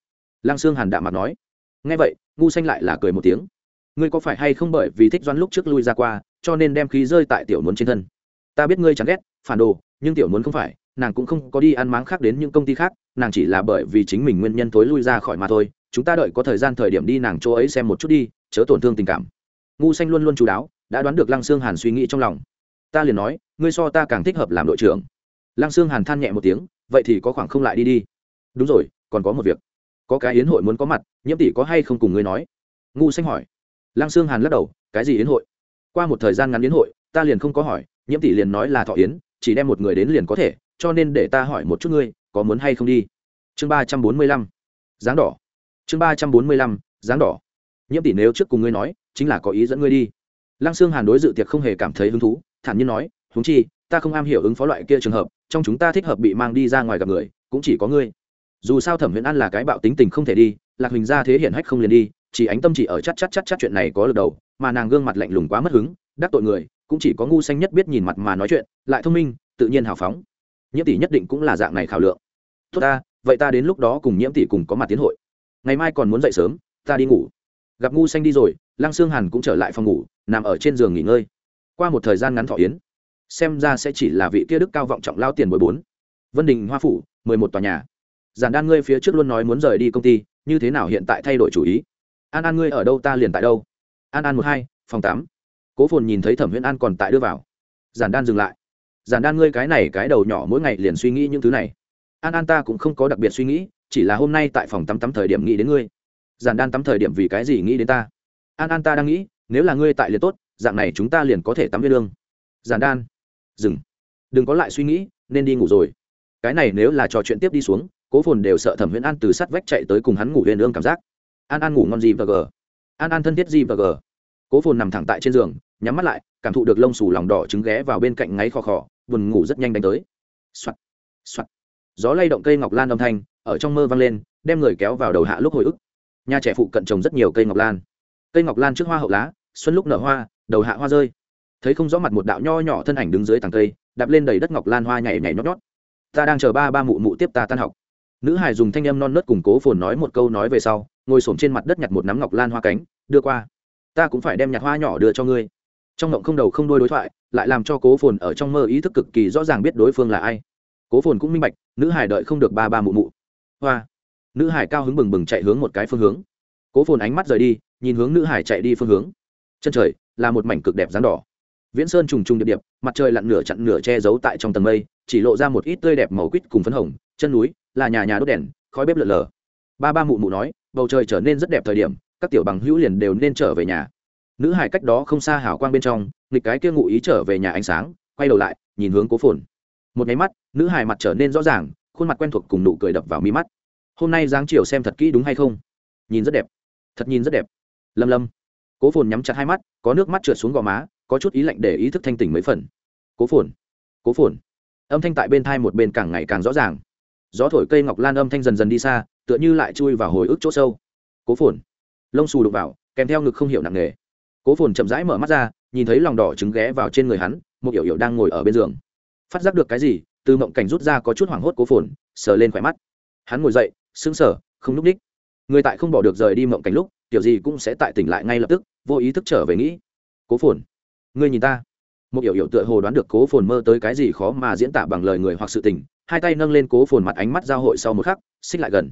Lăng sương hàn đạm mặt nói. Ngay vậy, ngu xanh lại là cười một tiếng. Ngươi có phải hay không bởi vì thích doan lúc trước lui ra qua, cho nên đem khí rơi tại tiểu muốn trên thân? Ta biết ngươi chẳng ghét, phản đồ, nhưng tiểu muốn không phải, nàng cũng không có đi ăn máng khác đến những công ty khác, nàng chỉ là bởi vì chính mình nguyên nhân tối lui ra khỏi mà thôi. Chúng ta đợi có thời gian thời điểm đi nàng chỗ ấy xem một chút đi, chớ tổn thương tình cảm. Ngu xanh luôn luôn chú đáo, đã đoán được lăng sương hàn suy nghĩ trong lòng. Ta liền nói, ngươi so ta càng thích hợp làm đội trưởng. Lăng sương hàn than nhẹ một tiếng vậy thì có khoảng không lại đi đi. Đúng rồi, còn có một việc. Có cái yến hội muốn có mặt, nhiễm tỷ có hay không cùng ngươi nói? Ngu xanh hỏi. Lăng sương hàn lắc đầu, cái gì yến hội? Qua một thời gian ngắn yến hội, ta liền không có hỏi, nhiễm tỷ liền nói là thọ yến, chỉ đem một người đến liền có thể, cho nên để ta hỏi một chút ngươi, có muốn hay không đi? Chương ba trăm bốn mươi lăm. Dáng đỏ. Chương ba trăm bốn mươi lăm dáng đỏ. Nhiễm tỷ nếu trước cùng ngươi nói, chính là có ý dẫn ngươi đi. Lăng sương hàn đối dự tiệc không hề cảm thấy hứng thú, thản nhiên nói, huống chi, ta không am hiểu ứng phó loại kia trường hợp trong chúng ta thích hợp bị mang đi ra ngoài gặp người, cũng chỉ có ngươi. Dù sao thẩm huyền an là cái bạo tính tình không thể đi, lạc huỳnh ra thế hiển hách không liền đi, chỉ ánh tâm chỉ ở chắc chắc chắc chắc chuyện này có lực đầu, mà nàng gương mặt lạnh lùng quá mất hứng, đắc tội người, cũng chỉ có ngu xanh nhất biết nhìn mặt mà nói chuyện, lại thông minh, tự nhiên hào phóng. Nhiễm tỷ nhất định cũng là dạng này khảo lượng. Tốt ta, vậy ta đến lúc đó cùng nhiễm tỷ cùng có mặt tiến hội. Ngày mai còn muốn dậy sớm, ta đi ngủ. Gặp ngu xanh đi rồi, lăng xương hàn cũng trở lại phòng ngủ, nằm ở trên giường nghỉ ngơi. Qua một thời gian ngắn thọ yến xem ra sẽ chỉ là vị kia đức cao vọng trọng lao tiền bồi bốn. Vân đình, hoa phủ, mười một tòa nhà. Giản đan ngươi phía trước luôn nói muốn rời đi công ty, như thế nào hiện tại thay đổi chủ ý? An an ngươi ở đâu ta liền tại đâu? An an một hai, phòng tám. Cố phồn nhìn thấy thẩm huyễn an còn tại đưa vào. Giản đan dừng lại. Giản đan ngươi cái này cái đầu nhỏ mỗi ngày liền suy nghĩ những thứ này. An an ta cũng không có đặc biệt suy nghĩ, chỉ là hôm nay tại phòng tắm tắm thời điểm nghĩ đến ngươi. Giản đan tắm thời điểm vì cái gì nghĩ đến ta? An an ta đang nghĩ, nếu là ngươi tại liền tốt, dạng này chúng ta liền có thể tắm viên lương. Giản đan dừng. Đừng có lại suy nghĩ nên đi ngủ rồi. Cái này nếu là trò chuyện tiếp đi xuống cố phồn đều sợ thẩm huyễn an từ sắt vách chạy tới cùng hắn ngủ huyền ương cảm giác. An an ngủ ngon gì và gờ, an an thân thiết gì và gờ. cố phồn nằm thẳng tại trên giường nhắm mắt lại cảm thụ được lông xù lòng đỏ trứng ghé vào bên cạnh ngáy khò khò buồn ngủ rất nhanh đánh tới. Soạt soạt. Gió lay động cây ngọc lan âm thanh ở trong mơ vang lên đem người kéo vào đầu hạ lúc hồi ức. Nhà trẻ phụ cận trồng rất nhiều cây ngọc lan. Cây ngọc lan trước hoa hậu lá xuân lúc nở hoa đầu hạ hoa rơi thấy không rõ mặt một đạo nho nhỏ thân ảnh đứng dưới tàng cây, đạp lên đầy đất ngọc lan hoa nhảy nhảy nhót nhót. Ta đang chờ ba ba mụ mụ tiếp ta tan học. Nữ hải dùng thanh âm non nớt cùng cố phồn nói một câu nói về sau, ngồi xổm trên mặt đất nhặt một nắm ngọc lan hoa cánh, đưa qua. Ta cũng phải đem nhặt hoa nhỏ đưa cho ngươi. Trong ngộng không đầu không đôi đối thoại, lại làm cho cố phồn ở trong mơ ý thức cực kỳ rõ ràng biết đối phương là ai. Cố phồn cũng minh bạch, nữ hải đợi không được ba ba mụ mụ. Hoa. Nữ hải cao hứng bừng bừng chạy hướng một cái phương hướng. Cố phồn ánh mắt rời đi, nhìn hướng nữ hải chạy đi phương hướng. Chân trời, là một mảnh cực đẹp dáng đỏ viễn sơn trùng trùng điệp điệp, mặt trời lặn nửa chặn nửa che giấu tại trong tầng mây, chỉ lộ ra một ít tươi đẹp màu quýt cùng phấn hồng, chân núi, là nhà nhà đốt đèn, khói bếp lợn lờ ba ba mụ mụ nói, bầu trời trở nên rất đẹp thời điểm, các tiểu bằng hữu liền đều nên trở về nhà. Nữ hải cách đó không xa hào quang bên trong, nghịch cái kia ngụ ý trở về nhà ánh sáng, quay đầu lại, nhìn hướng cố phồn. Một nháy mắt, nữ hải mặt trở nên rõ ràng, khuôn mặt quen thuộc cùng nụ cười đập vào mi mắt. Hôm nay giáng chiều xem thật kỹ đúng hay không? Nhìn rất đẹp. Thật nhìn rất đẹp. Lâm lâm. Cố phồn nhắm chặt hai mắt, có nước mắt trượt xuống gò má có chút ý lạnh để ý thức thanh tỉnh mấy phần. Cố phồn cố phồn. Âm thanh tại bên thai một bên càng ngày càng rõ ràng. Gió thổi cây ngọc lan âm thanh dần dần đi xa, tựa như lại chui vào hồi ức chỗ sâu. Cố phồn. Lông xù đục vào, kèm theo ngực không hiểu nặng nề. Cố phồn chậm rãi mở mắt ra, nhìn thấy lòng đỏ trứng ghé vào trên người hắn, một hiểu hiểu đang ngồi ở bên giường. Phát giác được cái gì, từ mộng cảnh rút ra có chút hoảng hốt cố phồn, sờ lên khỏe mắt. Hắn ngồi dậy, sững sờ, không núp ních. Người tại không bỏ được rời đi mộng cảnh lúc kiểu gì cũng sẽ tại tỉnh lại ngay lập tức, vô ý thức trở về nghĩ. Cố phồn ngươi nhìn ta. Một hiểu hiểu tựa hồ đoán được cố phồn mơ tới cái gì khó mà diễn tả bằng lời người hoặc sự tình, hai tay nâng lên cố phồn mặt ánh mắt giao hội sau một khắc, xích lại gần.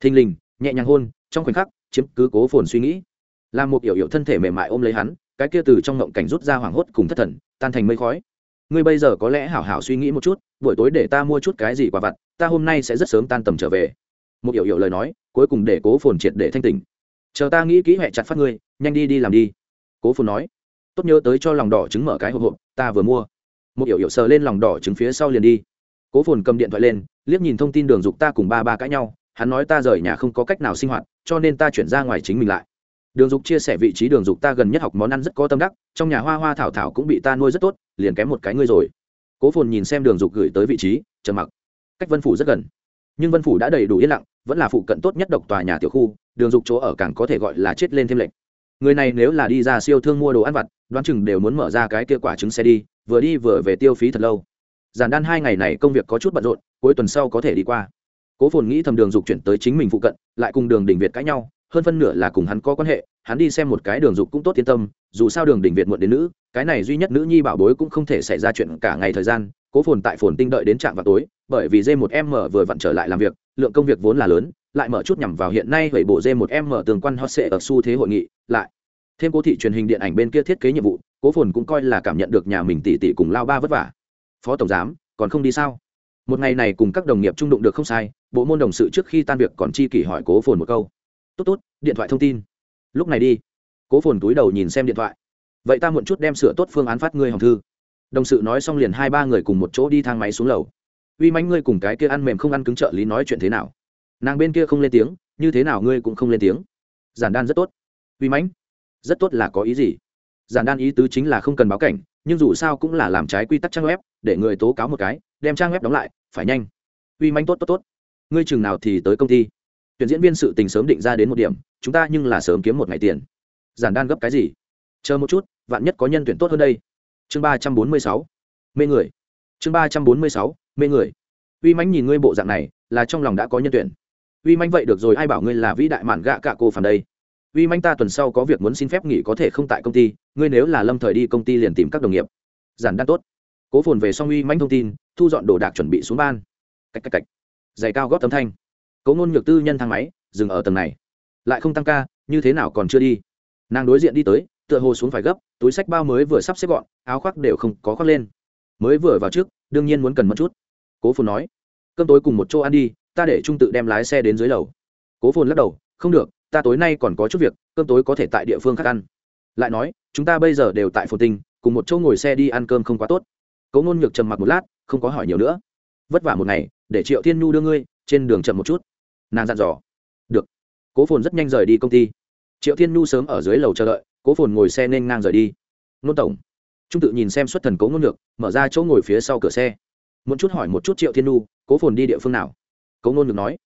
Thình lình, nhẹ nhàng hôn, trong khoảnh khắc, chiếm cứ cố phồn suy nghĩ. Làm một hiểu hiểu thân thể mềm mại ôm lấy hắn, cái kia từ trong ngộng cảnh rút ra hoảng hốt cùng thất thần, tan thành mây khói. Ngươi bây giờ có lẽ hảo hảo suy nghĩ một chút, buổi tối để ta mua chút cái gì quả vặt, ta hôm nay sẽ rất sớm tan tầm trở về. Một hiểu hiểu lời nói, cuối cùng để cố phồn triệt để thanh tỉnh. Chờ ta nghĩ kỹ hẹ chặt phát ngươi, nhanh đi đi làm đi. Cố phồn nói tốt nhớ tới cho lòng đỏ trứng mở cái hộp hộp, ta vừa mua. Một hiểu hiểu sờ lên lòng đỏ trứng phía sau liền đi. Cố phồn cầm điện thoại lên, liếc nhìn thông tin đường dục ta cùng ba ba cãi nhau, hắn nói ta rời nhà không có cách nào sinh hoạt, cho nên ta chuyển ra ngoài chính mình lại. Đường dục chia sẻ vị trí đường dục ta gần nhất học món ăn rất có tâm đắc, trong nhà hoa hoa thảo thảo cũng bị ta nuôi rất tốt, liền kém một cái ngươi rồi. Cố phồn nhìn xem đường dục gửi tới vị trí, trầm mặc. Cách vân phủ rất gần, nhưng vân phủ đã đầy đủ yên lặng, vẫn là phụ cận tốt nhất độc tòa nhà tiểu khu, đường dục chỗ ở càng có thể gọi là chết lên thêm lệnh người này nếu là đi ra siêu thương mua đồ ăn vặt, đoán chừng đều muốn mở ra cái kia quả trứng xe đi, vừa đi vừa về tiêu phí thật lâu. Giản đan hai ngày này công việc có chút bận rộn, cuối tuần sau có thể đi qua. Cố phồn nghĩ thầm đường dục chuyển tới chính mình phụ cận, lại cùng đường đình việt cãi nhau, hơn phân nửa là cùng hắn có quan hệ, hắn đi xem một cái đường dục cũng tốt yên tâm, dù sao đường đình việt muộn đến nữ, cái này duy nhất nữ nhi bảo bối cũng không thể xảy ra chuyện cả ngày thời gian, cố phồn tại phồn tinh đợi đến trạm vào tối, bởi vì dê một m vừa vặn trở lại làm việc, lượng công việc vốn là lớn lại mở chút nhằm vào hiện nay vậy bộ d một mở tường quan hot sệ ở xu thế hội nghị, lại. Thêm cố thị truyền hình điện ảnh bên kia thiết kế nhiệm vụ, cố phồn cũng coi là cảm nhận được nhà mình tỷ tỷ cùng lao ba vất vả. Phó tổng giám, còn không đi sao? Một ngày này cùng các đồng nghiệp trung đụng được không sai, bộ môn đồng sự trước khi tan việc còn chi kỷ hỏi cố phồn một câu. Tốt tốt, điện thoại thông tin. Lúc này đi. Cố phồn túi đầu nhìn xem điện thoại. Vậy ta muộn chút đem sửa tốt phương án phát ngươi hồng thư. Đồng sự nói xong liền hai ba người cùng một chỗ đi thang máy xuống lầu. Uy mánh ngươi cùng cái kia ăn mềm không ăn cứng trợ lý nói chuyện thế nào? Nàng bên kia không lên tiếng, như thế nào ngươi cũng không lên tiếng. Giản đan rất tốt. Uy mãnh, rất tốt là có ý gì? Giản đan ý tứ chính là không cần báo cảnh, nhưng dù sao cũng là làm trái quy tắc trang web, để người tố cáo một cái, đem trang web đóng lại, phải nhanh. Uy manh tốt tốt tốt. Ngươi chừng nào thì tới công ty. Tuyển diễn viên sự tình sớm định ra đến một điểm, chúng ta nhưng là sớm kiếm một ngày tiền. Giản đan gấp cái gì? Chờ một chút, vạn nhất có nhân tuyển tốt hơn đây. Chương ba trăm bốn mươi sáu. Mê người. Chương ba trăm bốn mươi sáu. Mê người. Uy mãnh nhìn ngươi bộ dạng này, là trong lòng đã có nhân tuyển uy manh vậy được rồi, ai bảo ngươi là vĩ đại mạn gạ cả cô phản đây? Uy manh ta tuần sau có việc muốn xin phép nghỉ có thể không tại công ty, ngươi nếu là lâm thời đi công ty liền tìm các đồng nghiệp. Giản đan tốt. Cố phồn về xong uy manh thông tin, thu dọn đồ đạc chuẩn bị xuống ban. Cách cách cách. Giày cao góp tấm thanh. Cố ngôn nhược tư nhân thang máy, dừng ở tầng này. Lại không tăng ca, như thế nào còn chưa đi? Nàng đối diện đi tới, tựa hồ xuống phải gấp, túi sách bao mới vừa sắp xếp gọn, áo khoác đều không có khoác lên. Mới vừa vào trước, đương nhiên muốn cần một chút. Cố phồn nói, cơm tối cùng một chỗ ăn đi ta để trung tự đem lái xe đến dưới lầu. Cố phồn lắc đầu, không được, ta tối nay còn có chút việc, cơm tối có thể tại địa phương khác ăn. Lại nói, chúng ta bây giờ đều tại phồn tinh, cùng một chỗ ngồi xe đi ăn cơm không quá tốt. Cố ngôn nhược trầm mặc một lát, không có hỏi nhiều nữa. Vất vả một ngày, để triệu thiên nhu đưa ngươi, trên đường chậm một chút. Nàng dặn dò. Được. Cố phồn rất nhanh rời đi công ty. Triệu thiên nhu sớm ở dưới lầu chờ đợi, cố phồn ngồi xe nên ngang rời đi. Nôn tổng. Trung tự nhìn xem xuất thần cố ngôn được mở ra chỗ ngồi phía sau cửa xe. Muốn chút hỏi một chút triệu thiên nhu, cố phồn đi địa phương nào? Cố nôn được nói,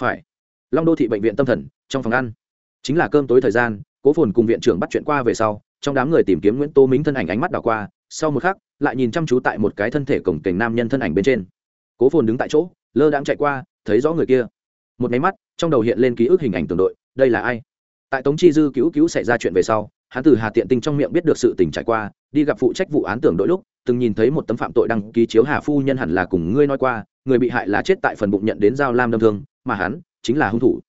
phải. Long đô thị bệnh viện tâm thần, trong phòng ăn. Chính là cơm tối thời gian, cố phồn cùng viện trưởng bắt chuyện qua về sau, trong đám người tìm kiếm nguyễn tô minh thân ảnh ánh mắt đảo qua, sau một khắc, lại nhìn chăm chú tại một cái thân thể cổng kềnh nam nhân thân ảnh bên trên. Cố phồn đứng tại chỗ, lơ đãng chạy qua, thấy rõ người kia. Một máy mắt, trong đầu hiện lên ký ức hình ảnh tưởng đội, đây là ai? Tại tống chi dư cứu cứu xảy ra chuyện về sau, hắn từ hà tiện tinh trong miệng biết được sự tình trải qua, đi gặp phụ trách vụ án tưởng đội lúc, từng nhìn thấy một tấm phạm tội đăng ký chiếu hà phu nhân hẳn là cùng ngươi nói qua người bị hại là chết tại phần bụng nhận đến dao lam đâm thương, mà hắn chính là hung thủ.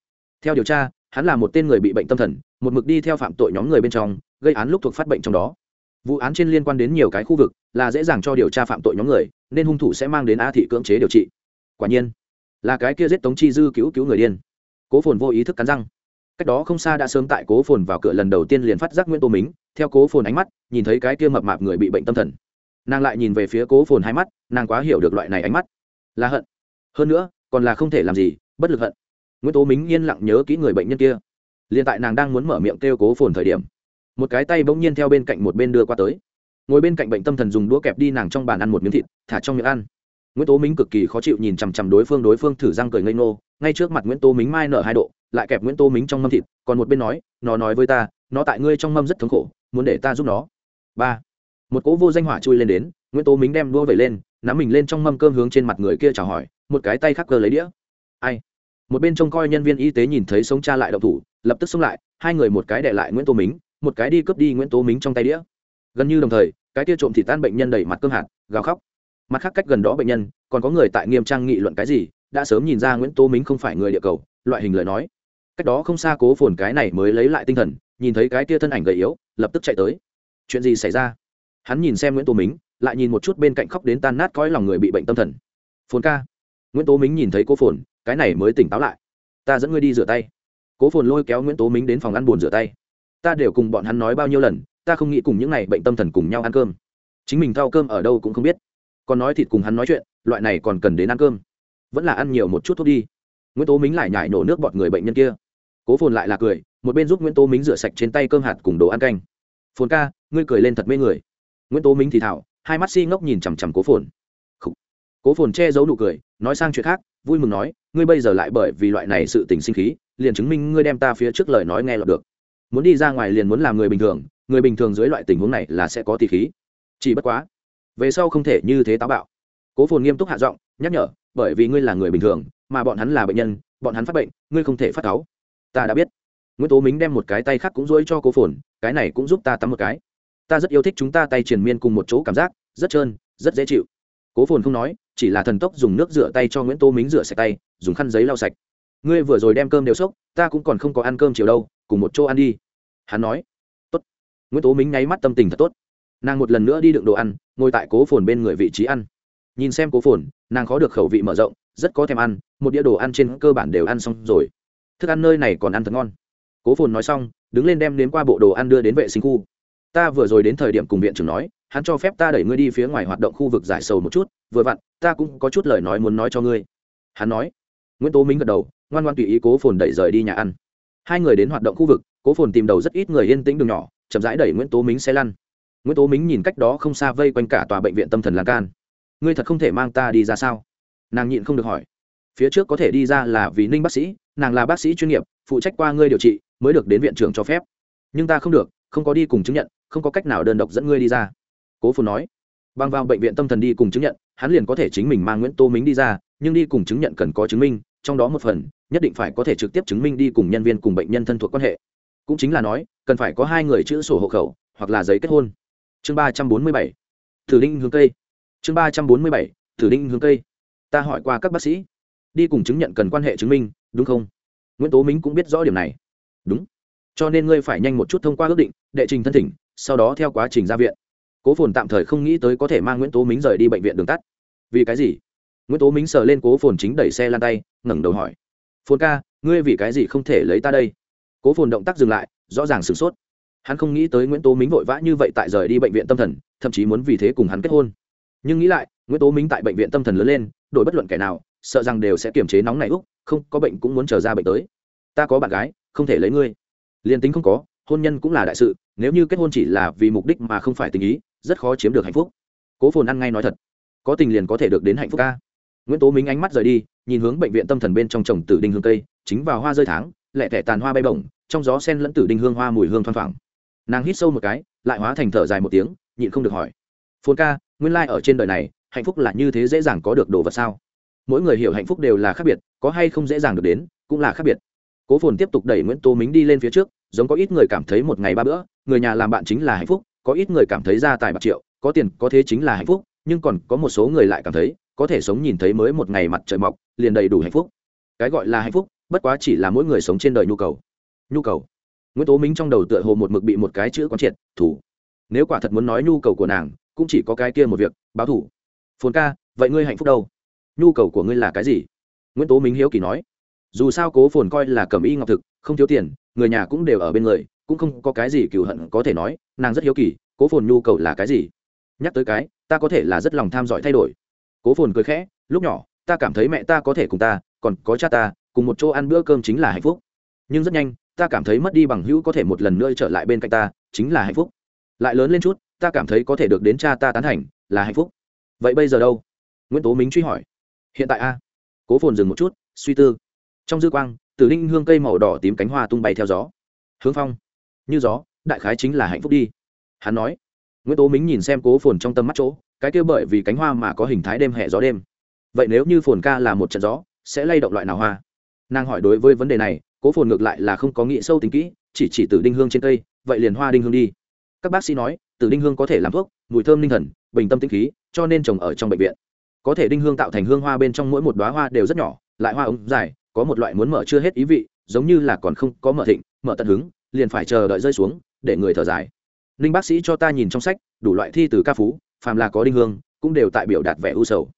Theo điều tra, hắn là một tên người bị bệnh tâm thần, một mực đi theo phạm tội nhóm người bên trong, gây án lúc thuộc phát bệnh trong đó. Vụ án trên liên quan đến nhiều cái khu vực, là dễ dàng cho điều tra phạm tội nhóm người, nên hung thủ sẽ mang đến a thị cưỡng chế điều trị. Quả nhiên, là cái kia giết tống chi dư cứu cứu người điên. Cố phồn vô ý thức cắn răng. Cách đó không xa đã sớm tại cố phồn vào cửa lần đầu tiên liền phát giác nguyễn tô mính, theo cố phồn ánh mắt, nhìn thấy cái kia mập mạp người bị bệnh tâm thần. Nàng lại nhìn về phía cố phồn hai mắt, nàng quá hiểu được loại này ánh mắt là hận. Hơn nữa, còn là không thể làm gì, bất lực hận. Nguyễn tố mính yên lặng nhớ kỹ người bệnh nhân kia. Liền tại nàng đang muốn mở miệng kêu cố phồn thời điểm, một cái tay bỗng nhiên theo bên cạnh một bên đưa qua tới. Ngồi bên cạnh bệnh tâm thần dùng đũa kẹp đi nàng trong bàn ăn một miếng thịt, thả trong miệng ăn. Nguyễn tố mính cực kỳ khó chịu nhìn chằm chằm đối phương đối phương thử răng cười ngây ngô, ngay trước mặt nguyễn tố mính mai nở hai độ, lại kẹp nguyễn tố mính trong mâm thịt, còn một bên nói, nó nói với ta, nó tại ngươi trong mâm rất thống khổ, muốn để ta giúp nó. Ba. Một cỗ vô danh hỏa chui lên đến, nguyễn tố mính đem đua vẩy lên nắm mình lên trong mâm cơm hướng trên mặt người kia chào hỏi, một cái tay khắc cơ lấy đĩa. Ai? Một bên trông coi nhân viên y tế nhìn thấy sống cha lại đậu thủ, lập tức xông lại, hai người một cái để lại nguyễn tô mính, một cái đi cướp đi nguyễn tô mính trong tay đĩa. Gần như đồng thời, cái kia trộm thì tan bệnh nhân đẩy mặt cơm hạt, gào khóc. Mặt khác cách gần đó bệnh nhân, còn có người tại nghiêm trang nghị luận cái gì, đã sớm nhìn ra nguyễn tô mính không phải người địa cầu, loại hình lời nói. Cách đó không xa cố phồn cái này mới lấy lại tinh thần, nhìn thấy cái kia thân ảnh gầy yếu, lập tức chạy tới. Chuyện gì xảy ra? Hắn nhìn xem nguyễn tô mính lại nhìn một chút bên cạnh khóc đến tan nát cõi lòng người bị bệnh tâm thần. Phồn ca. Nguyễn tố mính nhìn thấy cô phồn, cái này mới tỉnh táo lại. Ta dẫn ngươi đi rửa tay. Cố phồn lôi kéo nguyễn tố mính đến phòng ăn buồn rửa tay. Ta đều cùng bọn hắn nói bao nhiêu lần, ta không nghĩ cùng những n à y bệnh tâm thần cùng nhau ăn cơm. Chính mình thao cơm ở đâu cũng không biết. Còn nói thịt cùng hắn nói chuyện, loại này còn cần đến ăn cơm. Vẫn là ăn nhiều một chút thuốc đi. Nguyễn tố mính lại nhải nổ nước bọt người bệnh nhân kia. Cố phồn lại là cười, một bên giúp nguyễn tố mính rửa sạch trên tay cơm hạt cùng đồ ăn canh. Phồn ca, ngươi cười lên thật mê người. Nguyễn tố mính thì thảo hai mắt si ngốc nhìn chằm chằm cố phồn. Cố phồn che giấu nụ cười, nói sang chuyện khác, vui mừng nói, ngươi bây giờ lại bởi vì loại này sự tình sinh khí, liền chứng minh ngươi đem ta phía trước lời nói nghe lọt được. Muốn đi ra ngoài liền muốn làm người bình thường, người bình thường dưới loại tình huống này là sẽ có tỷ khí. Chỉ bất quá, về sau không thể như thế táo bạo. Cố phồn nghiêm túc hạ giọng, nhắc nhở, bởi vì ngươi là người bình thường, mà bọn hắn là bệnh nhân, bọn hắn phát bệnh, ngươi không thể phát cáu. Ta đã biết. Nguyễn tố mính đem một cái tay khác cũng dỗi cho cố phồn, cái này cũng giúp ta tắm một cái ta rất yêu thích chúng ta tay triền miên cùng một chỗ cảm giác, rất trơn, rất dễ chịu. Cố phồn không nói, chỉ là thần tốc dùng nước rửa tay cho nguyễn Tô mính rửa sạch tay, dùng khăn giấy lau sạch. Ngươi vừa rồi đem cơm đều sốc ta cũng còn không có ăn cơm chiều đâu, cùng một chỗ ăn đi. Hắn nói. Tốt. Nguyễn tố mính nháy mắt tâm tình thật tốt. Nàng một lần nữa đi đựng đồ ăn, ngồi tại cố phồn bên người vị trí ăn. Nhìn xem cố phồn, nàng khó được khẩu vị mở rộng, rất có thèm ăn, một đĩa đồ ăn trên cơ bản đều ăn xong rồi. Thức ăn nơi này còn ăn thật ngon. Cố phồn nói xong, đứng lên đem đến qua bộ đồ ăn đưa đến vệ sinh khu ta vừa rồi đến thời điểm cùng viện trưởng nói, hắn cho phép ta đẩy ngươi đi phía ngoài hoạt động khu vực giải sầu một chút, vừa vặn, ta cũng có chút lời nói muốn nói cho ngươi. Hắn nói. Nguyễn tố minh gật đầu, ngoan ngoan tùy ý cố phồn đẩy rời đi nhà ăn. Hai người đến hoạt động khu vực, cố phồn tìm đầu rất ít người yên tĩnh đường nhỏ, chậm rãi đẩy nguyễn tố minh xe lăn. Nguyễn tố minh nhìn cách đó không xa vây quanh cả tòa bệnh viện tâm thần lan can. Ngươi thật không thể mang ta đi ra sao? Nàng nhịn không được hỏi. Phía trước có thể đi ra là vì ninh bác sĩ, nàng là bác sĩ chuyên nghiệp, phụ trách qua ngươi điều trị, mới được đến viện trưởng cho phép. Nhưng ta không được, không có đi cùng chứng nhận không có cách nào đơn độc dẫn ngươi đi ra. Cố phồn nói. Bằng vào bệnh viện tâm thần đi cùng chứng nhận, hắn liền có thể chính mình mang nguyễn tô mính đi ra, nhưng đi cùng chứng nhận cần có chứng minh, trong đó một phần, nhất định phải có thể trực tiếp chứng minh đi cùng nhân viên cùng bệnh nhân thân thuộc quan hệ. Cũng chính là nói, cần phải có hai người chữ sổ hộ khẩu, hoặc là giấy kết hôn. Chương ba trăm bốn mươi bảy. Thử đinh hướng cây. Chương ba trăm bốn mươi bảy. Thử đinh hướng cây. Ta hỏi qua các bác sĩ. Đi cùng chứng nhận cần quan hệ chứng minh, đúng không? Nguyễn tố mính cũng biết rõ điểm này. Đúng. Cho nên ngươi phải nhanh một chút thông qua ước định, đệ trình thân thỉnh sau đó theo quá trình ra viện, cố phồn tạm thời không nghĩ tới có thể mang nguyễn tố mính rời đi bệnh viện đường tắt. Vì cái gì? Nguyễn tố mính sờ lên cố phồn chính đẩy xe lan tay, ngẩng đầu hỏi. Phồn ca, ngươi vì cái gì không thể lấy ta đây? Cố phồn động tác dừng lại, rõ ràng sửng sốt. Hắn không nghĩ tới nguyễn tố mính vội vã như vậy tại rời đi bệnh viện tâm thần, thậm chí muốn vì thế cùng hắn kết hôn. Nhưng nghĩ lại, nguyễn tố mính tại bệnh viện tâm thần lớn lên, đổi bất luận kẻ nào, sợ rằng đều sẽ kiềm chế nóng này úc, không có bệnh cũng muốn trở ra bệnh tới. Ta có bạn gái, không thể lấy ngươi. Liền tính không có hôn nhân cũng là đại sự, nếu như kết hôn chỉ là vì mục đích mà không phải tình ý, rất khó chiếm được hạnh phúc. Cố phồn ăn ngay nói thật, có tình liền có thể được đến hạnh phúc ca. Nguyễn tố minh ánh mắt rời đi, nhìn hướng bệnh viện tâm thần bên trong trồng tử đinh hương cây, chính vào hoa rơi tháng, lẹ tẻ tàn hoa bay bổng, trong gió sen lẫn tử đinh hương hoa mùi hương thoang thoảng. Nàng hít sâu một cái, lại hóa thành thở dài một tiếng, nhịn không được hỏi. Phồn ca, nguyên lai、like、ở trên đời này, hạnh phúc là như thế dễ dàng có được đồ vật sao? Mỗi người hiểu hạnh phúc đều là khác biệt, có hay không dễ dàng được đến, cũng là khác biệt. Cố phồn tiếp tục đẩy nguyễn tố mính đi lên phía trước giống có ít người cảm thấy một ngày ba bữa, người nhà làm bạn chính là hạnh phúc, có ít người cảm thấy gia tài bạc triệu, có tiền, có thế chính là hạnh phúc, nhưng còn có một số người lại cảm thấy, có thể sống nhìn thấy mới một ngày mặt trời mọc, liền đầy đủ hạnh phúc. Cái gọi là hạnh phúc, bất quá chỉ là mỗi người sống trên đời nhu cầu. Nhu cầu. Nguyễn tố minh trong đầu tựa hồ một mực bị một cái chữ quán triệt, thủ. Nếu quả thật muốn nói nhu cầu của nàng, cũng chỉ có cái kia một việc, báo thủ. Phồn ca, vậy ngươi hạnh phúc đâu? Nhu cầu của ngươi là cái gì? Nguyễn tố minh hiếu kỳ nói. Dù sao cố phồn coi là cầm y ngọc thực, không thiếu tiền người nhà cũng đều ở bên người, cũng không có cái gì cựu hận có thể nói, nàng rất hiếu kỳ, cố phồn nhu cầu là cái gì? Nhắc tới cái, ta có thể là rất lòng tham giỏi thay đổi. Cố phồn cười khẽ, lúc nhỏ, ta cảm thấy mẹ ta có thể cùng ta, còn có cha ta, cùng một chỗ ăn bữa cơm chính là hạnh phúc. Nhưng rất nhanh, ta cảm thấy mất đi bằng hữu có thể một lần nữa trở lại bên cạnh ta, chính là hạnh phúc. Lại lớn lên chút, ta cảm thấy có thể được đến cha ta tán thành, là hạnh phúc. Vậy bây giờ đâu? Nguyễn tố minh truy hỏi. Hiện tại a. Cố phồn dừng một chút, suy tư. Trong dư quang tử linh hương cây màu đỏ tím cánh hoa tung bay theo gió. Hướng phong. Như gió, đại khái chính là hạnh phúc đi. Hắn nói. Nguyễn tố mính nhìn xem cố phồn trong tâm mắt chỗ, cái kia bởi vì cánh hoa mà có hình thái đêm hẹ gió đêm. Vậy nếu như phồn ca là một trận gió, sẽ lay động loại nào hoa? Nàng hỏi đối với vấn đề này, cố phồn ngược lại là không có nghĩ sâu tính kỹ, chỉ chỉ Tử đinh hương trên cây, vậy liền hoa đinh hương đi. Các bác sĩ nói, Tử đinh hương có thể làm thuốc, mùi thơm linh thần, bình tâm tĩnh khí, cho nên trồng ở trong bệnh viện. Có thể đinh hương tạo thành hương hoa bên trong mỗi một đoá hoa đều rất nhỏ, lại hoa ống dài có một loại muốn mở chưa hết ý vị, giống như là còn không có mở thịnh, mở tận hứng, liền phải chờ đợi rơi xuống, để người thở dài. Ninh bác sĩ cho ta nhìn trong sách, đủ loại thi từ ca phú, phàm là có đinh hương, cũng đều tại biểu đạt vẻ u sầu.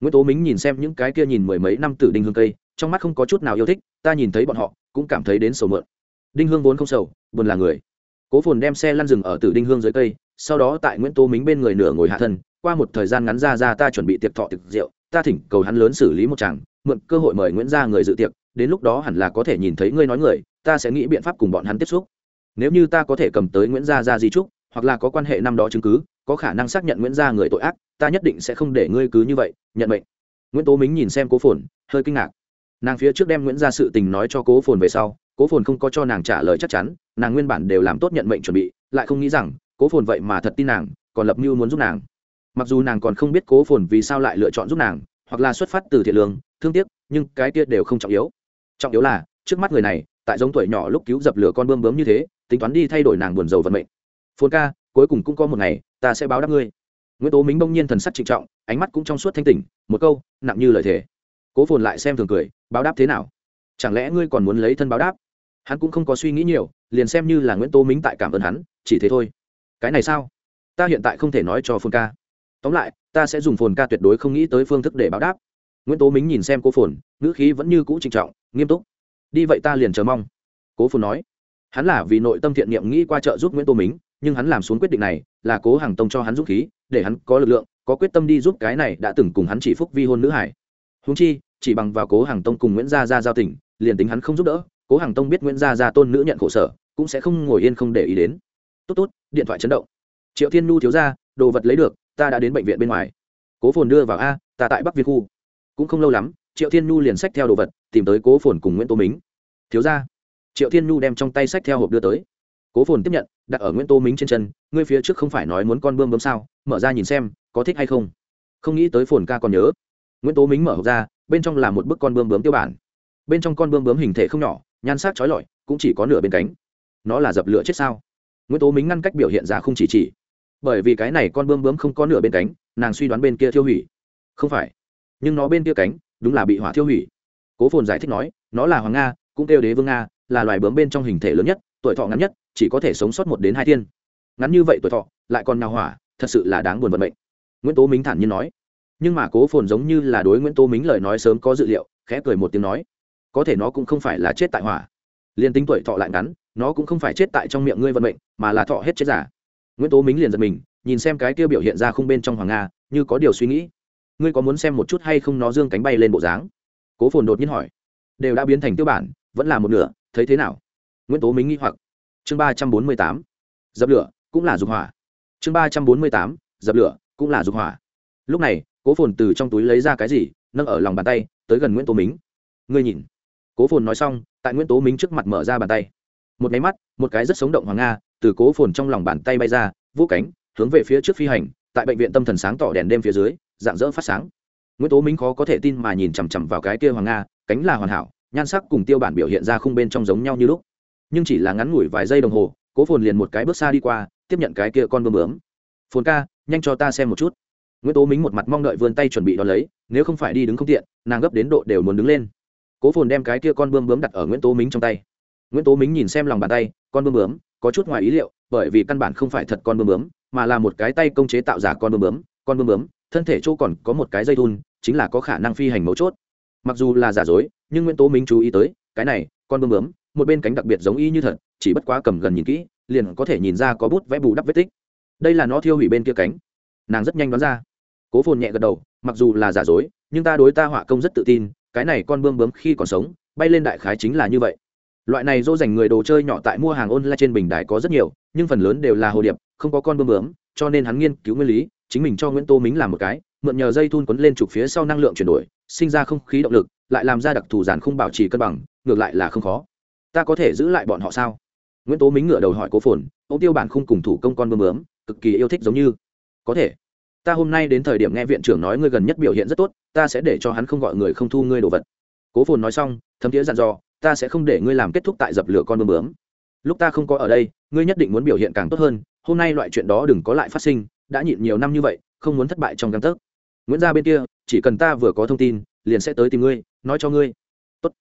Nguyễn tố mính nhìn xem những cái kia nhìn mười mấy năm tử đinh hương cây, trong mắt không có chút nào yêu thích, ta nhìn thấy bọn họ, cũng cảm thấy đến sầu mượn. Đinh hương vốn không sầu, buồn là người. Cố phồn đem xe lăn rừng ở tử đinh hương dưới cây, sau đó tại nguyễn tố mính bên người nửa ngồi hạ thân, qua một thời gian ngắn ra ra ta chuẩn bị tiệc thọ tiệc rượu, ta thỉnh cầu hắn lớn xử lý một chàng mượn cơ hội mời nguyễn Gia người dự tiệc, đến lúc đó hẳn là có thể nhìn thấy ngươi nói người, ta sẽ nghĩ biện pháp cùng bọn hắn tiếp xúc. Nếu như ta có thể cầm tới nguyễn gia ra di trúc, hoặc là có quan hệ năm đó chứng cứ, có khả năng xác nhận nguyễn gia người tội ác, ta nhất định sẽ không để ngươi cứ như vậy, nhận mệnh. Nguyễn tố mính nhìn xem cố phồn, hơi kinh ngạc. Nàng phía trước đem nguyễn gia sự tình nói cho cố phồn về sau, cố phồn không có cho nàng trả lời chắc chắn, nàng nguyên bản đều làm tốt nhận mệnh chuẩn bị, lại không nghĩ rằng, cố phồn vậy mà thật tin nàng, còn lập mưu muốn giúp nàng. Mặc dù nàng còn không biết cố phồn vì sao lại lựa chọn giúp nàng, hoặc là xuất phát từ thiện lương thương tiếc, nhưng cái kia đều không trọng yếu. Trọng yếu là, trước mắt người này, tại giống tuổi nhỏ lúc cứu dập lửa con bơm bướm như thế, tính toán đi thay đổi nàng buồn rầu vận mệnh. Phồn ca, cuối cùng cũng có một ngày, ta sẽ báo đáp ngươi. Nguyễn tố mính bỗng nhiên thần sắc trịnh trọng, ánh mắt cũng trong suốt thanh tỉnh, một câu, nặng như lời thề. Cố phồn lại xem thường cười, báo đáp thế nào? Chẳng lẽ ngươi còn muốn lấy thân báo đáp? Hắn cũng không có suy nghĩ nhiều, liền xem như là nguyễn tố mính tại cảm ơn hắn, chỉ thế thôi. Cái này sao? Ta hiện tại không thể nói cho phồn ca. Tóm lại, ta sẽ dùng phồn ca tuyệt đối không nghĩ tới phương thức để báo đáp nguyễn tố mính nhìn xem cô phồn, ngữ khí vẫn như cũ trịnh trọng, nghiêm túc. Đi vậy ta liền chờ mong. Cố phồn nói. Hắn là vì nội tâm thiện niệm nghĩ qua trợ giúp nguyễn tô mính, nhưng hắn làm xuống quyết định này là cố hàng tông cho hắn dũng khí, để hắn có lực lượng, có quyết tâm đi giúp cái này đã từng cùng hắn chỉ phúc vi hôn nữ hải. Húng chi, chỉ bằng vào cố hàng tông cùng nguyễn gia Gia giao tình, liền tính hắn không giúp đỡ, cố hàng tông biết nguyễn gia Gia tôn nữ nhận khổ sở, cũng sẽ không ngồi yên không để ý đến. Tốt tốt, điện thoại chấn động. Triệu thiên nhu thiếu ra đồ vật lấy được, ta đã đến bệnh viện bên ngoài. Cố phồn đưa vào a, ta tại bắc việt khu cũng không lâu lắm, triệu thiên nhu liền xách theo đồ vật, tìm tới cố phồn cùng nguyễn tô mính. Thiếu ra triệu thiên nhu đem trong tay xách theo hộp đưa tới. Cố phồn tiếp nhận, đặt ở nguyễn tô mính trên chân, ngươi phía trước không phải nói muốn con bơm bơm sao? Mở ra nhìn xem, có thích hay không? Không nghĩ tới phồn ca còn nhớ. Nguyễn tố mính mở hộp ra, bên trong là một bức con bơm bướm tiêu bản. Bên trong con bơm bướm hình thể không nhỏ, nhan sắc trói lọi, cũng chỉ có nửa bên cánh. Nó là dập lửa chết sao? Nguyễn tố mính ngăn cách biểu hiện ra không chỉ chỉ. Bởi vì cái này con bơm bướm không có nửa bên cánh, nàng suy đoán bên kia thiêu hủy. Không phải nhưng nó bên kia cánh, đúng là bị hỏa thiêu hủy. Cố phồn giải thích nói, nó là hoàng nga, cũng kêu đế vương nga, là loài bướm bên trong hình thể lớn nhất, tuổi thọ ngắn nhất, chỉ có thể sống sót một đến hai thiên. Ngắn như vậy tuổi thọ, lại còn nào hỏa, thật sự là đáng buồn vận mệnh. Nguyễn tố mính thản nhiên nói. Nhưng mà cố phồn giống như là đối nguyễn tố mính lời nói sớm có dự liệu, khẽ cười một tiếng nói. Có thể nó cũng không phải là chết tại hỏa. Liền tính tuổi thọ lại ngắn, nó cũng không phải chết tại trong miệng ngươi vận mệnh, mà là thọ hết chết giả. Nguyễn tố mính liền giật mình, nhìn xem cái kia biểu hiện ra khung bên trong hoàng nga, như có điều suy nghĩ ngươi có muốn xem một chút hay không nó dương cánh bay lên bộ dáng? Cố phồn đột nhiên hỏi. Đều đã biến thành tiêu bản, vẫn là một nửa, thấy thế nào? Nguyễn tố mính nghĩ hoặc. Chương ba trăm bốn mươi tám. Dập lửa, cũng là dục hỏa. Chương ba trăm bốn mươi tám, dập lửa, cũng là dục hỏa. Lúc này, cố phồn từ trong túi lấy ra cái gì, nâng ở lòng bàn tay, tới gần nguyễn tố mính ngươi nhìn. Cố phồn nói xong, tại nguyễn tố mính trước mặt mở ra bàn tay. Một máy mắt, một cái rất sống động hoàng nga, từ cố phồn trong lòng bàn tay bay ra, vũ cánh, hướng về phía trước phi hành, tại bệnh viện tâm thần sáng tỏ đèn đêm phía dưới dạng dỡ phát sáng. Nguyễn tố minh khó có thể tin mà nhìn chằm chằm vào cái kia hoàng nga, cánh là hoàn hảo, nhan sắc cùng tiêu bản biểu hiện ra khung bên trong giống nhau như lúc. Nhưng chỉ là ngắn ngủi vài giây đồng hồ, cố phồn liền một cái bước xa đi qua, tiếp nhận cái kia con bơm bướm. Phồn ca, nhanh cho ta xem một chút. Nguyễn tố minh một mặt mong đợi vươn tay chuẩn bị đón lấy, nếu không phải đi đứng không tiện, nàng gấp đến độ đều muốn đứng lên. Cố phồn đem cái kia con bơm bướm đặt ở nguyễn tố minh trong tay. Nguyễn tố minh nhìn xem lòng bàn tay, con bơm bướm, có chút ngoài ý liệu, bởi vì căn bản không phải thật con bơm bướm, mà là một cái tay công chế tạo giả con bơm bướm, con bơm bướm thân thể chỗ còn có một cái dây thun, chính là có khả năng phi hành mấu chốt. Mặc dù là giả dối, nhưng nguyễn tố minh chú ý tới, cái này, con bơm bướm, một bên cánh đặc biệt giống y như thật, chỉ bất quá cầm gần nhìn kỹ, liền có thể nhìn ra có bút vẽ bù đắp vết tích. Đây là nó thiêu hủy bên kia cánh. Nàng rất nhanh đoán ra. Cố phồn nhẹ gật đầu, mặc dù là giả dối, nhưng ta đối ta họa công rất tự tin, cái này con bươm bướm khi còn sống, bay lên đại khái chính là như vậy. Loại này dỗ dành người đồ chơi nhỏ tại mua hàng online trên bình đài có rất nhiều, nhưng phần lớn đều là hồ điệp, không có con bươm bướm, cho nên hắn nghiên cứu nguyên lý chính mình cho nguyễn tô mính làm một cái, mượn nhờ dây thun quấn lên trục phía sau năng lượng chuyển đổi, sinh ra không khí động lực, lại làm ra đặc thù giản không bảo trì cân bằng, ngược lại là không khó. Ta có thể giữ lại bọn họ sao? Nguyễn tố mính ngựa đầu hỏi cố phồn ô tiêu bản không cùng thủ công con bơm bướm, cực kỳ yêu thích giống như. Có thể. Ta hôm nay đến thời điểm nghe viện trưởng nói ngươi gần nhất biểu hiện rất tốt, ta sẽ để cho hắn không gọi người không thu ngươi đồ vật. Cố phồn nói xong, thấm thiế dặn dò, ta sẽ không để ngươi làm kết thúc tại dập lửa con bơm bướm. Lúc ta không có ở đây, ngươi nhất định muốn biểu hiện càng tốt hơn hôm nay loại chuyện đó đừng có lại phát sinh, đã nhịn nhiều năm như vậy, không muốn thất bại trong găng tấc. Nguyễn gia bên kia, chỉ cần ta vừa có thông tin, liền sẽ tới tìm ngươi, nói cho ngươi. Tốt.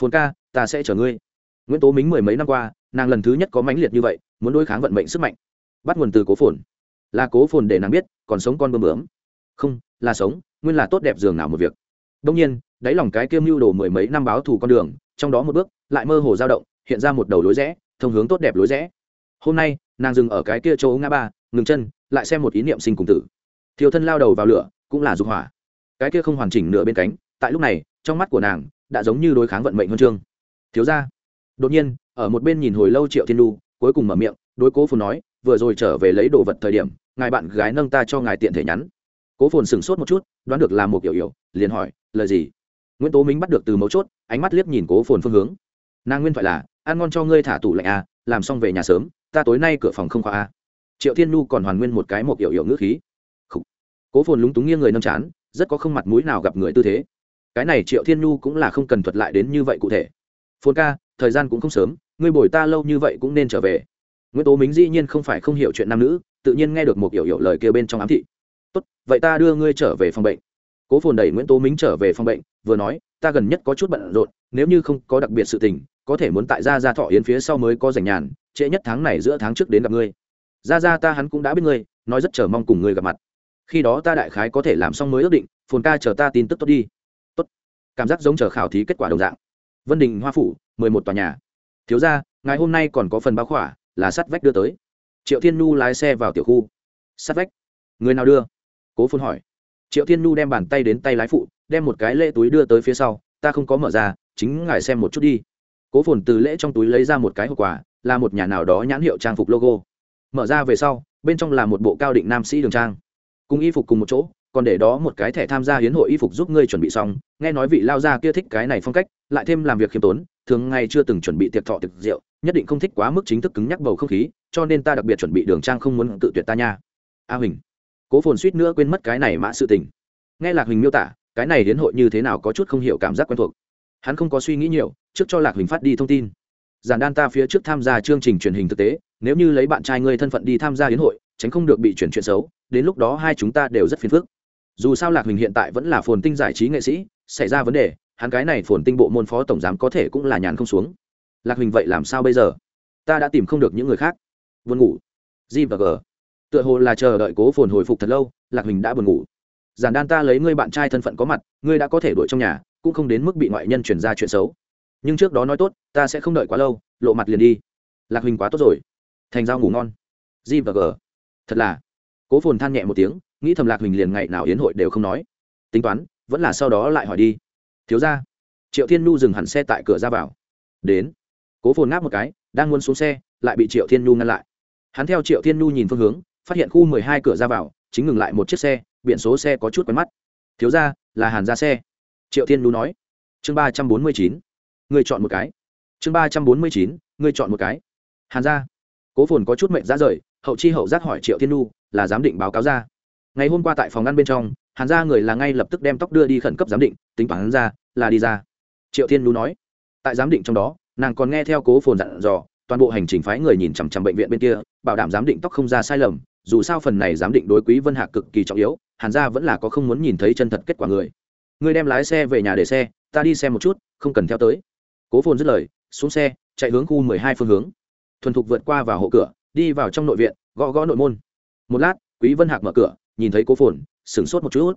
Phồn ca, ta sẽ chở ngươi. Nguyễn tố mính mười mấy năm qua, nàng lần thứ nhất có mãnh liệt như vậy, muốn đối kháng vận mệnh sức mạnh. Bắt nguồn từ cố phồn. Là cố phồn để nàng biết, còn sống con bơm bướm. Không, là sống, nguyên là tốt đẹp giường nào một việc. Đông nhiên, đáy lòng cái kiêm mưu đồ mười mấy năm báo thù con đường, trong đó một bước, lại mơ hồ dao động, hiện ra một đầu lối rẽ, thông hướng tốt đẹp lối rẽ hôm nay, nàng dừng ở cái kia chỗ ngã ba, ngừng chân, lại xem một ý niệm sinh cùng tử. Thiếu thân lao đầu vào lửa, cũng là dục hỏa. Cái kia không hoàn chỉnh nửa bên cánh, tại lúc này, trong mắt của nàng, đã giống như đối kháng vận mệnh huân chương. Thiếu ra đột nhiên, ở một bên nhìn hồi lâu triệu thiên đu, cuối cùng mở miệng, đối cố phồn nói, vừa rồi trở về lấy đồ vật thời điểm, ngài bạn gái nâng ta cho ngài tiện thể nhắn. Cố phồn sửng sốt một chút, đoán được là một kiểu hiểu, liền hỏi, lời gì? Nguyễn tố minh bắt được từ mấu chốt, ánh mắt liếc nhìn cố phồn phương hướng. Nàng nguyên thoại là, ăn ngon cho ngươi thả tủ lạnh à làm xong về nhà sớm ta tối nay cửa phòng không khóa a. Triệu thiên nhu còn hoàn nguyên một cái một kiểu hiệu ngữ khí. Cố phồn lúng túng nghiêng người nâm chán, rất có không mặt mũi nào gặp người tư thế. Cái này triệu thiên nhu cũng là không cần thuật lại đến như vậy cụ thể. Phồn ca, thời gian cũng không sớm, ngươi bồi ta lâu như vậy cũng nên trở về. Nguyễn tố minh dĩ nhiên không phải không hiểu chuyện nam nữ, tự nhiên nghe được một hiểu hiểu lời kêu bên trong ám thị. Tốt, vậy ta đưa ngươi trở về phòng bệnh. Cố phồn đẩy nguyễn tố minh trở về phòng bệnh, vừa nói, ta gần nhất có chút bận rộn, nếu như không có đặc biệt sự tình, có thể muốn tại gia gia thọ yến phía sau mới có rảnh nhàn trễ nhất tháng này giữa tháng trước đến gặp ngươi. Ra ra ta hắn cũng đã biết ngươi, nói rất chờ mong cùng ngươi gặp mặt. Khi đó ta đại khái có thể làm xong mới ước định, phồn ca chờ ta tin tức tốt đi. Tốt. Cảm giác giống chờ khảo thí kết quả đồng dạng. Vân đình, hoa phủ, mười một tòa nhà. Thiếu ra, ngày hôm nay còn có phần báo khỏa, là sắt vách đưa tới. Triệu thiên nhu lái xe vào tiểu khu. Sắt vách. Người nào đưa? Cố phun hỏi. Triệu thiên nhu đem bàn tay đến tay lái phụ, đem một cái lễ túi đưa tới phía sau. Ta không có mở ra, chính ngài xem một chút đi. Cố phồn từ lễ trong túi lấy ra một cái hộp quà là một nhà nào đó nhãn hiệu trang phục logo. Mở ra về sau, bên trong là một bộ cao định nam sĩ đường trang. Cùng y phục cùng một chỗ, còn để đó một cái thẻ tham gia hiến hội y phục giúp ngươi chuẩn bị xong. Nghe nói vị lao gia kia thích cái này phong cách, lại thêm làm việc khiêm tốn, thường ngày chưa từng chuẩn bị tiệc thọ tiệc rượu, nhất định không thích quá mức chính thức cứng nhắc bầu không khí, cho nên ta đặc biệt chuẩn bị đường trang không muốn tự tuyệt ta nha. A huỳnh, cố phồn suýt nữa quên mất cái này mã sự tình. Nghe lạc huỳnh miêu tả, cái này hiến hội như thế nào có chút không hiểu cảm giác quen thuộc. Hắn không có suy nghĩ nhiều, trước cho lạc huỳnh phát đi thông tin giản đan ta phía trước tham gia chương trình truyền hình thực tế, nếu như lấy bạn trai ngươi thân phận đi tham gia hiến hội, tránh không được bị chuyển chuyện xấu, đến lúc đó hai chúng ta đều rất phiền phức. Dù sao lạc huỳnh hiện tại vẫn là phồn tinh giải trí nghệ sĩ, xảy ra vấn đề, hắn cái này phồn tinh bộ môn phó tổng giám có thể cũng là nhàn không xuống. Lạc huỳnh vậy làm sao bây giờ? Ta đã tìm không được những người khác. Buồn ngủ. G và g. Tựa hồ là chờ đợi cố phồn hồi phục thật lâu, lạc huỳnh đã buồn ngủ. Giản đan ta lấy ngươi bạn trai thân phận có mặt, ngươi đã có thể đuổi trong nhà, cũng không đến mức bị ngoại nhân chuyển ra chuyện xấu nhưng trước đó nói tốt, ta sẽ không đợi quá lâu, lộ mặt liền đi. Lạc huỳnh quá tốt rồi. Thành dao ngủ ngon. G và g. Thật là. Cố phồn than nhẹ một tiếng, nghĩ thầm lạc huỳnh liền ngày nào yến hội đều không nói. Tính toán, vẫn là sau đó lại hỏi đi. Thiếu ra triệu thiên nhu dừng hẳn xe tại cửa ra vào. Đến. Cố phồn ngáp một cái, đang muốn xuống xe, lại bị triệu thiên nhu ngăn lại. Hắn theo triệu thiên nhu nhìn phương hướng, phát hiện khu mười hai cửa ra vào, chính ngừng lại một chiếc xe, biển số xe có chút quen mắt. Thiếu ra là hàn ra xe. Triệu thiên nhu nói. Chương ba trăm bốn mươi chín. Ngươi chọn một cái. Chương ba trăm bốn mươi chín, ngươi chọn một cái. Hàn ra cố phồn có chút mệnh ra rời, hậu chi hậu giác hỏi triệu thiên Nu là giám định báo cáo ra. Ngày hôm qua tại phòng ngăn bên trong, hàn ra người là ngay lập tức đem tóc đưa đi khẩn cấp giám định, tính toán ra, là đi ra. Triệu thiên Nu nói. Tại giám định trong đó, nàng còn nghe theo cố phồn dặn dò, toàn bộ hành trình phái người nhìn chằm chằm bệnh viện bên kia, bảo đảm giám định tóc không ra sai lầm, dù sao phần này giám định đối quý vân hạc cực kỳ trọng yếu, hàn gia vẫn là có không muốn nhìn thấy chân thật kết quả người. Người đem lái xe về nhà để xe, ta đi xem một chút, không cần theo tới cố phồn dứt lời, xuống xe, chạy hướng khu 12 phương hướng. Thuần thục vượt qua vào hộ cửa, đi vào trong nội viện, gõ gõ nội môn. Một lát, quý vân hạc mở cửa, nhìn thấy cố phồn, sửng sốt một chút.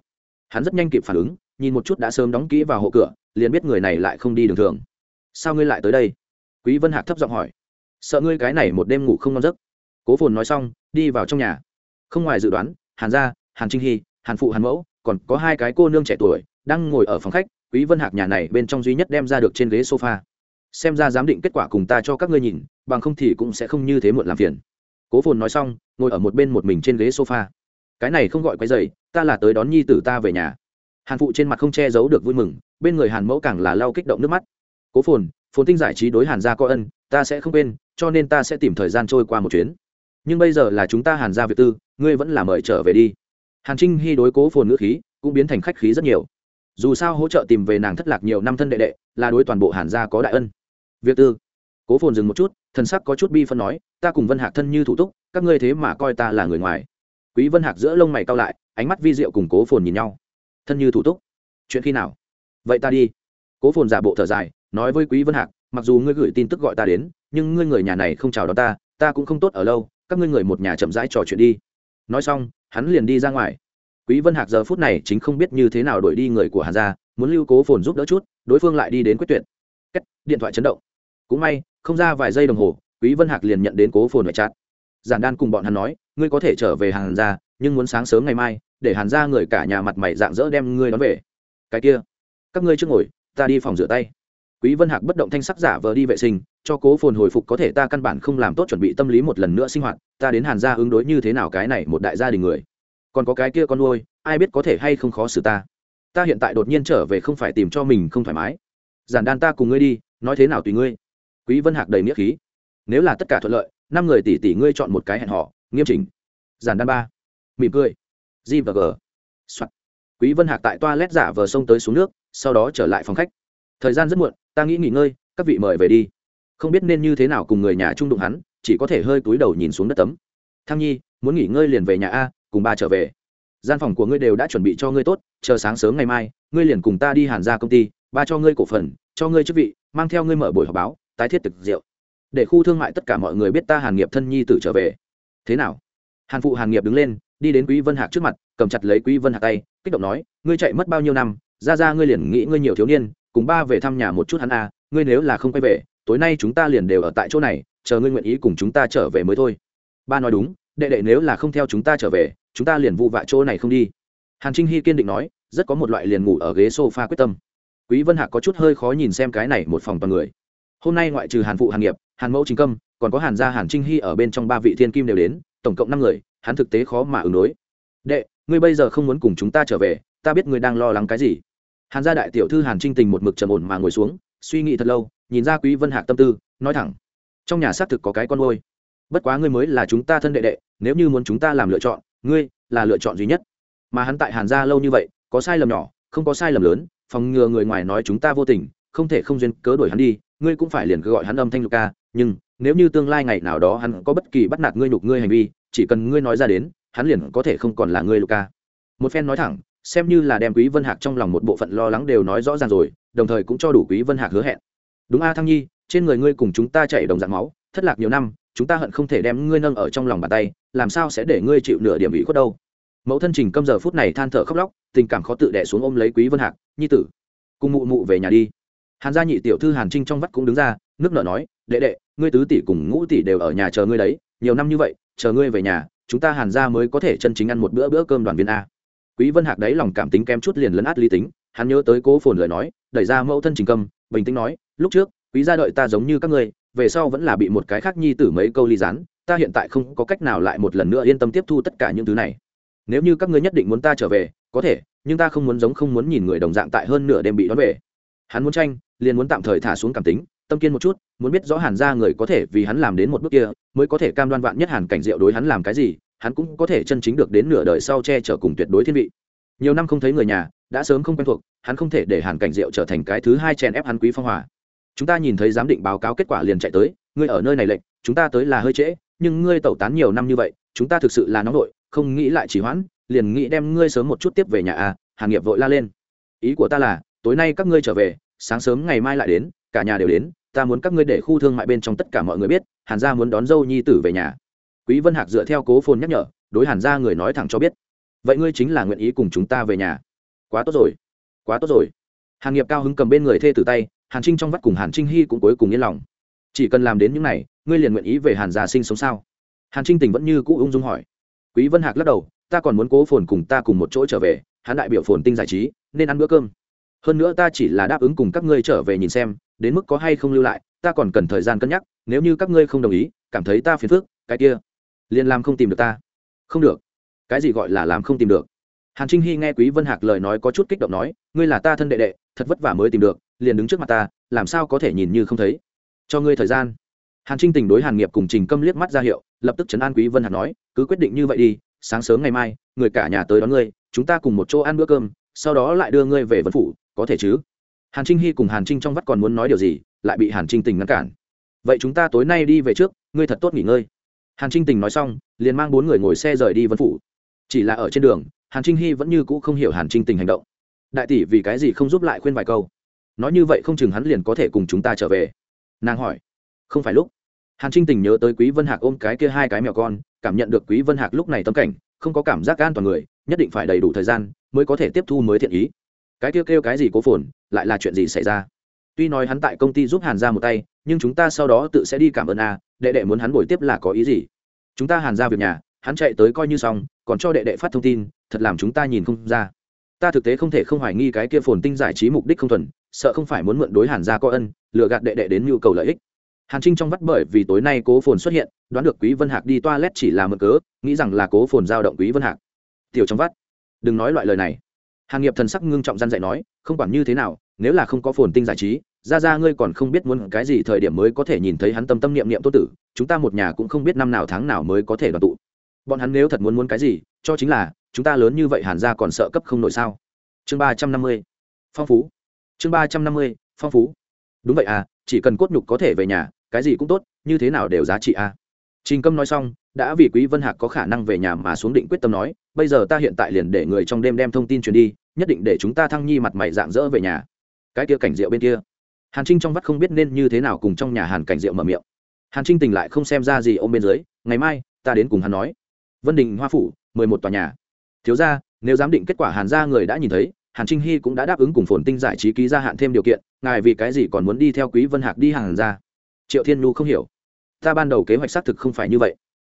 Hắn rất nhanh kịp phản ứng, nhìn một chút đã sớm đóng kỹ vào hộ cửa, liền biết người này lại không đi đường thường. Sao ngươi lại tới đây? Quý vân hạc thấp giọng hỏi. Sợ ngươi cái này một đêm ngủ không ngon giấc. Cố phồn nói xong, đi vào trong nhà. Không ngoài dự đoán, hàn gia, hàn trinh hy, hàn phụ hàn mẫu, còn có hai cái cô nương trẻ tuổi đang ngồi ở phòng khách, quý vân hạc nhà này bên trong duy nhất đem ra được trên ghế sofa xem ra giám định kết quả cùng ta cho các ngươi nhìn, bằng không thì cũng sẽ không như thế muộn làm phiền. Cố phồn nói xong, ngồi ở một bên một mình trên ghế sofa. Cái này không gọi quấy dày ta là tới đón nhi tử ta về nhà. Hàn phụ trên mặt không che giấu được vui mừng, bên người hàn mẫu càng là lau kích động nước mắt. Cố phồn phồn tinh giải trí đối hàn gia có ân, ta sẽ không quên, cho nên ta sẽ tìm thời gian trôi qua một chuyến. Nhưng bây giờ là chúng ta hàn gia việc tư, ngươi vẫn là mời trở về đi. Hàn trinh hy đối cố phồn ngữ khí cũng biến thành khách khí rất nhiều dù sao hỗ trợ tìm về nàng thất lạc nhiều năm thân đệ đệ, là đối toàn bộ hàn gia có đại ân. Việc tư. Cố phồn dừng một chút, thần sắc có chút bi phân nói, ta cùng vân hạc thân như thủ túc, các ngươi thế mà coi ta là người ngoài. Quý vân hạc giữa lông mày cao lại, ánh mắt vi diệu cùng cố phồn nhìn nhau. Thân như thủ túc? Chuyện khi nào? Vậy ta đi. Cố phồn giả bộ thở dài, nói với quý vân hạc, mặc dù ngươi gửi tin tức gọi ta đến, nhưng ngươi người nhà này không chào đón ta ta cũng không tốt ở lâu, các ngươi người một nhà chậm rãi trò chuyện đi. Nói xong, hắn liền đi ra ngoài quý vân hạc giờ phút này chính không biết như thế nào đuổi đi người của hàn gia muốn lưu cố phồn giúp đỡ chút đối phương lại đi đến quyết tuyệt. Kết, điện thoại chấn động. Cũng may không ra vài giây đồng hồ quý vân hạc liền nhận đến cố phồn ngoại chát giản đan cùng bọn hắn nói ngươi có thể trở về hàn gia nhưng muốn sáng sớm ngày mai để hàn gia người cả nhà mặt mày dạng dỡ đem ngươi đón về. Cái kia các ngươi trước ngồi ta đi phòng rửa tay. Quý vân hạc bất động thanh sắc giả vờ đi vệ sinh cho cố phồn hồi phục có thể ta căn bản không làm tốt chuẩn bị tâm lý một lần nữa sinh hoạt ta đến hàn gia ứng đối như thế nào cái này một đại gia đình người? Còn có cái kia con nuôi, ai biết có thể hay không khó xử ta. Ta hiện tại đột nhiên trở về không phải tìm cho mình không thoải mái. Giản đan ta cùng ngươi đi, nói thế nào tùy ngươi. Quý vân hạc đầy nghĩa khí. Nếu là tất cả thuận lợi, năm người tỷ tỷ ngươi chọn một cái hẹn họ nghiêm chỉnh. Giản đan ba. Mỉm cười. G và g. Soạn. quý vân hạc tại toilet giả vờ sông tới xuống nước, sau đó trở lại phòng khách. Thời gian rất muộn, ta nghĩ nghỉ ngơi, các vị mời về đi. Không biết nên như thế nào cùng người nhà trung đụng hắn, chỉ có thể hơi túi đầu nhìn xuống đất tấm. Thăng nhi, muốn nghỉ ngơi liền về nhà a cùng ba trở về. Gian phòng của ngươi đều đã chuẩn bị cho ngươi tốt, chờ sáng sớm ngày mai, ngươi liền cùng ta đi hàn ra công ty, ba cho ngươi cổ phần, cho ngươi chức vị, mang theo ngươi mở buổi họp báo, tái thiết thực rượu. Để khu thương mại tất cả mọi người biết ta hàn nghiệp thân nhi tử trở về. Thế nào? Hàn phụ hàn nghiệp đứng lên, đi đến quý vân hạc trước mặt, cầm chặt lấy quý vân hạc tay, kích động nói, ngươi chạy mất bao nhiêu năm, ra ra ngươi liền nghĩ ngươi nhiều thiếu niên, cùng ba về thăm nhà một chút hắn a ngươi nếu là không quay về, tối nay chúng ta liền đều ở tại chỗ này, chờ ngươi nguyện ý cùng chúng ta trở về mới thôi. Ba nói đúng đệ đệ nếu là không theo chúng ta trở về, chúng ta liền vụ vạ chỗ này không đi. Hàn trinh hy kiên định nói, rất có một loại liền ngủ ở ghế sofa quyết tâm. Quý vân hạc có chút hơi khó nhìn xem cái này một phòng toàn người. Hôm nay ngoại trừ hàn phụ hàn nghiệp, hàn mẫu chính câm, còn có hàn gia hàn trinh hy ở bên trong ba vị thiên kim đều đến, tổng cộng năm người, hắn thực tế khó mà ứng đối. Đệ, ngươi bây giờ không muốn cùng chúng ta trở về, ta biết ngươi đang lo lắng cái gì. Hàn gia đại tiểu thư hàn trinh tình một mực trầm ổn mà ngồi xuống, suy nghĩ thật lâu, nhìn ra quý vân hạc tâm tư, nói thẳng. Trong nhà xác thực có cái con ngôi bất quá ngươi mới là chúng ta thân đệ đệ, nếu như muốn chúng ta làm lựa chọn, ngươi là lựa chọn duy nhất. Mà hắn tại hàn gia lâu như vậy, có sai lầm nhỏ, không có sai lầm lớn, phòng ngừa người ngoài nói chúng ta vô tình, không thể không duyên cớ đuổi hắn đi, ngươi cũng phải liền cứ gọi hắn âm thanh lục ca, nhưng nếu như tương lai ngày nào đó hắn có bất kỳ bắt nạt ngươi nhục ngươi hành vi, chỉ cần ngươi nói ra đến, hắn liền có thể không còn là ngươi lục ca. Một phen nói thẳng, xem như là đem quý vân hạc trong lòng một bộ phận lo lắng đều nói rõ ràng rồi, đồng thời cũng cho đủ quý vân hạc hứa hẹn. Đúng a thăng nhi, trên người ngươi cùng chúng ta chảy đồng dạng máu, thất lạc nhiều năm chúng ta hận không thể đem ngươi nâng ở trong lòng bàn tay, làm sao sẽ để ngươi chịu nửa điểm ủy khuất đâu? Mẫu thân trình câm giờ phút này than thở khóc lóc, tình cảm khó tự đẻ xuống ôm lấy quý vân hạc, nhi tử, cùng mụ mụ về nhà đi. Hàn gia nhị tiểu thư hàn trinh trong vắt cũng đứng ra, nước nợ nói, đệ đệ, ngươi tứ tỷ cùng ngũ tỷ đều ở nhà chờ ngươi đấy, nhiều năm như vậy, chờ ngươi về nhà, chúng ta hàn gia mới có thể chân chính ăn một bữa bữa cơm đoàn viên a. Quý vân hạc đấy lòng cảm tính kem chút liền lấn át lý tính, hắn nhớ tới cố phồn lời nói, đẩy ra mẫu thân trình câm, bình tĩnh nói, lúc trước, quý gia đợi ta giống như các ngươi về sau vẫn là bị một cái khác nhi tử mấy câu ly rán ta hiện tại không có cách nào lại một lần nữa yên tâm tiếp thu tất cả những thứ này. Nếu như các ngươi nhất định muốn ta trở về, có thể, nhưng ta không muốn giống không muốn nhìn người đồng dạng tại hơn nửa đêm bị đón về. Hắn muốn tranh, liền muốn tạm thời thả xuống cảm tính, tâm kiên một chút, muốn biết rõ hàn ra người có thể vì hắn làm đến một bước kia, mới có thể cam đoan vạn nhất hàn cảnh diệu đối hắn làm cái gì, hắn cũng có thể chân chính được đến nửa đời sau che chở cùng tuyệt đối thiên vị. Nhiều năm không thấy người nhà, đã sớm không quen thuộc, hắn không thể để hàn cảnh diệu trở thành cái thứ hai chèn ép hắn quý phong hòa chúng ta nhìn thấy giám định báo cáo kết quả liền chạy tới, ngươi ở nơi này lệnh, chúng ta tới là hơi trễ, nhưng ngươi tẩu tán nhiều năm như vậy, chúng ta thực sự là nóng vội không nghĩ lại chỉ hoãn, liền nghĩ đem ngươi sớm một chút tiếp về nhà à hàn nghiệp vội la lên. Ý của ta là, tối nay các ngươi trở về, sáng sớm ngày mai lại đến, cả nhà đều đến, ta muốn các ngươi để khu thương mại bên trong tất cả mọi người biết, hàn gia muốn đón dâu nhi tử về nhà. Quý vân hạc dựa theo cố phồn nhắc nhở, đối hàn gia người nói thẳng cho biết. Vậy ngươi chính là nguyện ý cùng chúng ta về nhà. Quá tốt rồi, quá tốt rồi. Hàn nghiệp cao hứng cầm bên người thê tử tay hàn trinh trong vắt cùng hàn trinh hy cũng cuối cùng yên lòng. Chỉ cần làm đến những này, ngươi liền nguyện ý về hàn gia sinh sống sao? Hàn trinh tình vẫn như cũ ung dung hỏi. Quý vân hạc lắc đầu, ta còn muốn cố phồn cùng ta cùng một chỗ trở về, hắn đại biểu phồn tinh giải trí, nên ăn bữa cơm. Hơn nữa ta chỉ là đáp ứng cùng các ngươi trở về nhìn xem, đến mức có hay không lưu lại, ta còn cần thời gian cân nhắc, nếu như các ngươi không đồng ý, cảm thấy ta phiền phức, cái kia, liền làm không tìm được ta. Không được. Cái gì gọi là làm không tìm được? Hàn trinh hy nghe quý vân hạc lời nói có chút kích động nói, ngươi là ta thân đệ đệ, thật vất vả mới tìm được liền đứng trước mặt ta, làm sao có thể nhìn như không thấy? Cho ngươi thời gian. Hàn trinh tình đối hàn nghiệp cùng trình câm liếc mắt ra hiệu, lập tức trấn an quý vân hạc nói, cứ quyết định như vậy đi, sáng sớm ngày mai, người cả nhà tới đón ngươi, chúng ta cùng một chỗ ăn bữa cơm, sau đó lại đưa ngươi về vân phủ, có thể chứ? Hàn trinh hy cùng hàn trinh trong vắt còn muốn nói điều gì, lại bị hàn trinh tình ngăn cản. Vậy chúng ta tối nay đi về trước, ngươi thật tốt nghỉ ngơi. Hàn trinh tình nói xong, liền mang bốn người ngồi xe rời đi vân phủ. Chỉ là ở trên đường, hàn trinh hy vẫn như cũ không hiểu hàn trinh tình hành động. Đại tỷ vì cái gì không giúp lại khuyên vài câu? Nói như vậy không chừng hắn liền có thể cùng chúng ta trở về. Nàng hỏi. Không phải lúc. Hàn trinh tình nhớ tới quý vân hạc ôm cái kia hai cái mèo con, cảm nhận được quý vân hạc lúc này tâm cảnh, không có cảm giác an toàn người, nhất định phải đầy đủ thời gian mới có thể tiếp thu mới thiện ý. Cái kia kêu cái gì cố phồn, lại là chuyện gì xảy ra? Tuy nói hắn tại công ty giúp hàn ra một tay, nhưng chúng ta sau đó tự sẽ đi cảm ơn a, đệ đệ muốn hắn bồi tiếp là có ý gì? Chúng ta hàn ra việc nhà, hắn chạy tới coi như xong, còn cho đệ đệ phát thông tin, thật làm chúng ta nhìn không ra. Ta thực tế không thể không hoài nghi cái kia phồn tinh giải trí mục đích không thuần sợ không phải muốn mượn đối hàn gia có ân, lừa gạt đệ đệ đến nhu cầu lợi ích. Hàn trinh trong vắt bởi vì tối nay cố phồn xuất hiện, đoán được quý vân hạc đi toilet chỉ là mượn cớ, nghĩ rằng là cố phồn giao động quý vân hạc. Tiểu trong vắt, đừng nói loại lời này. Hàn nghiệp thần sắc ngưng trọng gian dạy nói, không quản như thế nào, nếu là không có phồn tinh giải trí, ra ra ngươi còn không biết muốn cái gì thời điểm mới có thể nhìn thấy hắn tâm tâm niệm niệm tốt tử, chúng ta một nhà cũng không biết năm nào tháng nào mới có thể đoàn tụ. Bọn hắn nếu thật muốn muốn cái gì, cho chính là, chúng ta lớn như vậy hàn ra còn sợ cấp không nổi sao? Chương ba trăm năm mươi, phong phú chương ba trăm năm mươi, phong phú. Đúng vậy à chỉ cần cốt nhục có thể về nhà, cái gì cũng tốt, như thế nào đều giá trị à. Trình câm nói xong, đã vì quý vân hạc có khả năng về nhà mà xuống định quyết tâm nói, bây giờ ta hiện tại liền để người trong đêm đem thông tin truyền đi, nhất định để chúng ta thăng nhi mặt mày dạng dỡ về nhà. Cái kia cảnh rượu bên kia. Hàn trinh trong vắt không biết nên như thế nào cùng trong nhà hàn cảnh rượu mở miệng. Hàn trinh tình lại không xem ra gì ôm bên dưới, ngày mai, ta đến cùng hắn nói. Vân đình hoa phủ, mười một tòa nhà. Thiếu ra nếu giám định kết quả hàn ra người đã nhìn thấy hàn trinh hy cũng đã đáp ứng cùng phồn tinh giải trí ký gia hạn thêm điều kiện, ngài vì cái gì còn muốn đi theo quý vân hạc đi hàng ra? Triệu thiên nhu không hiểu. Ta ban đầu kế hoạch xác thực không phải như vậy.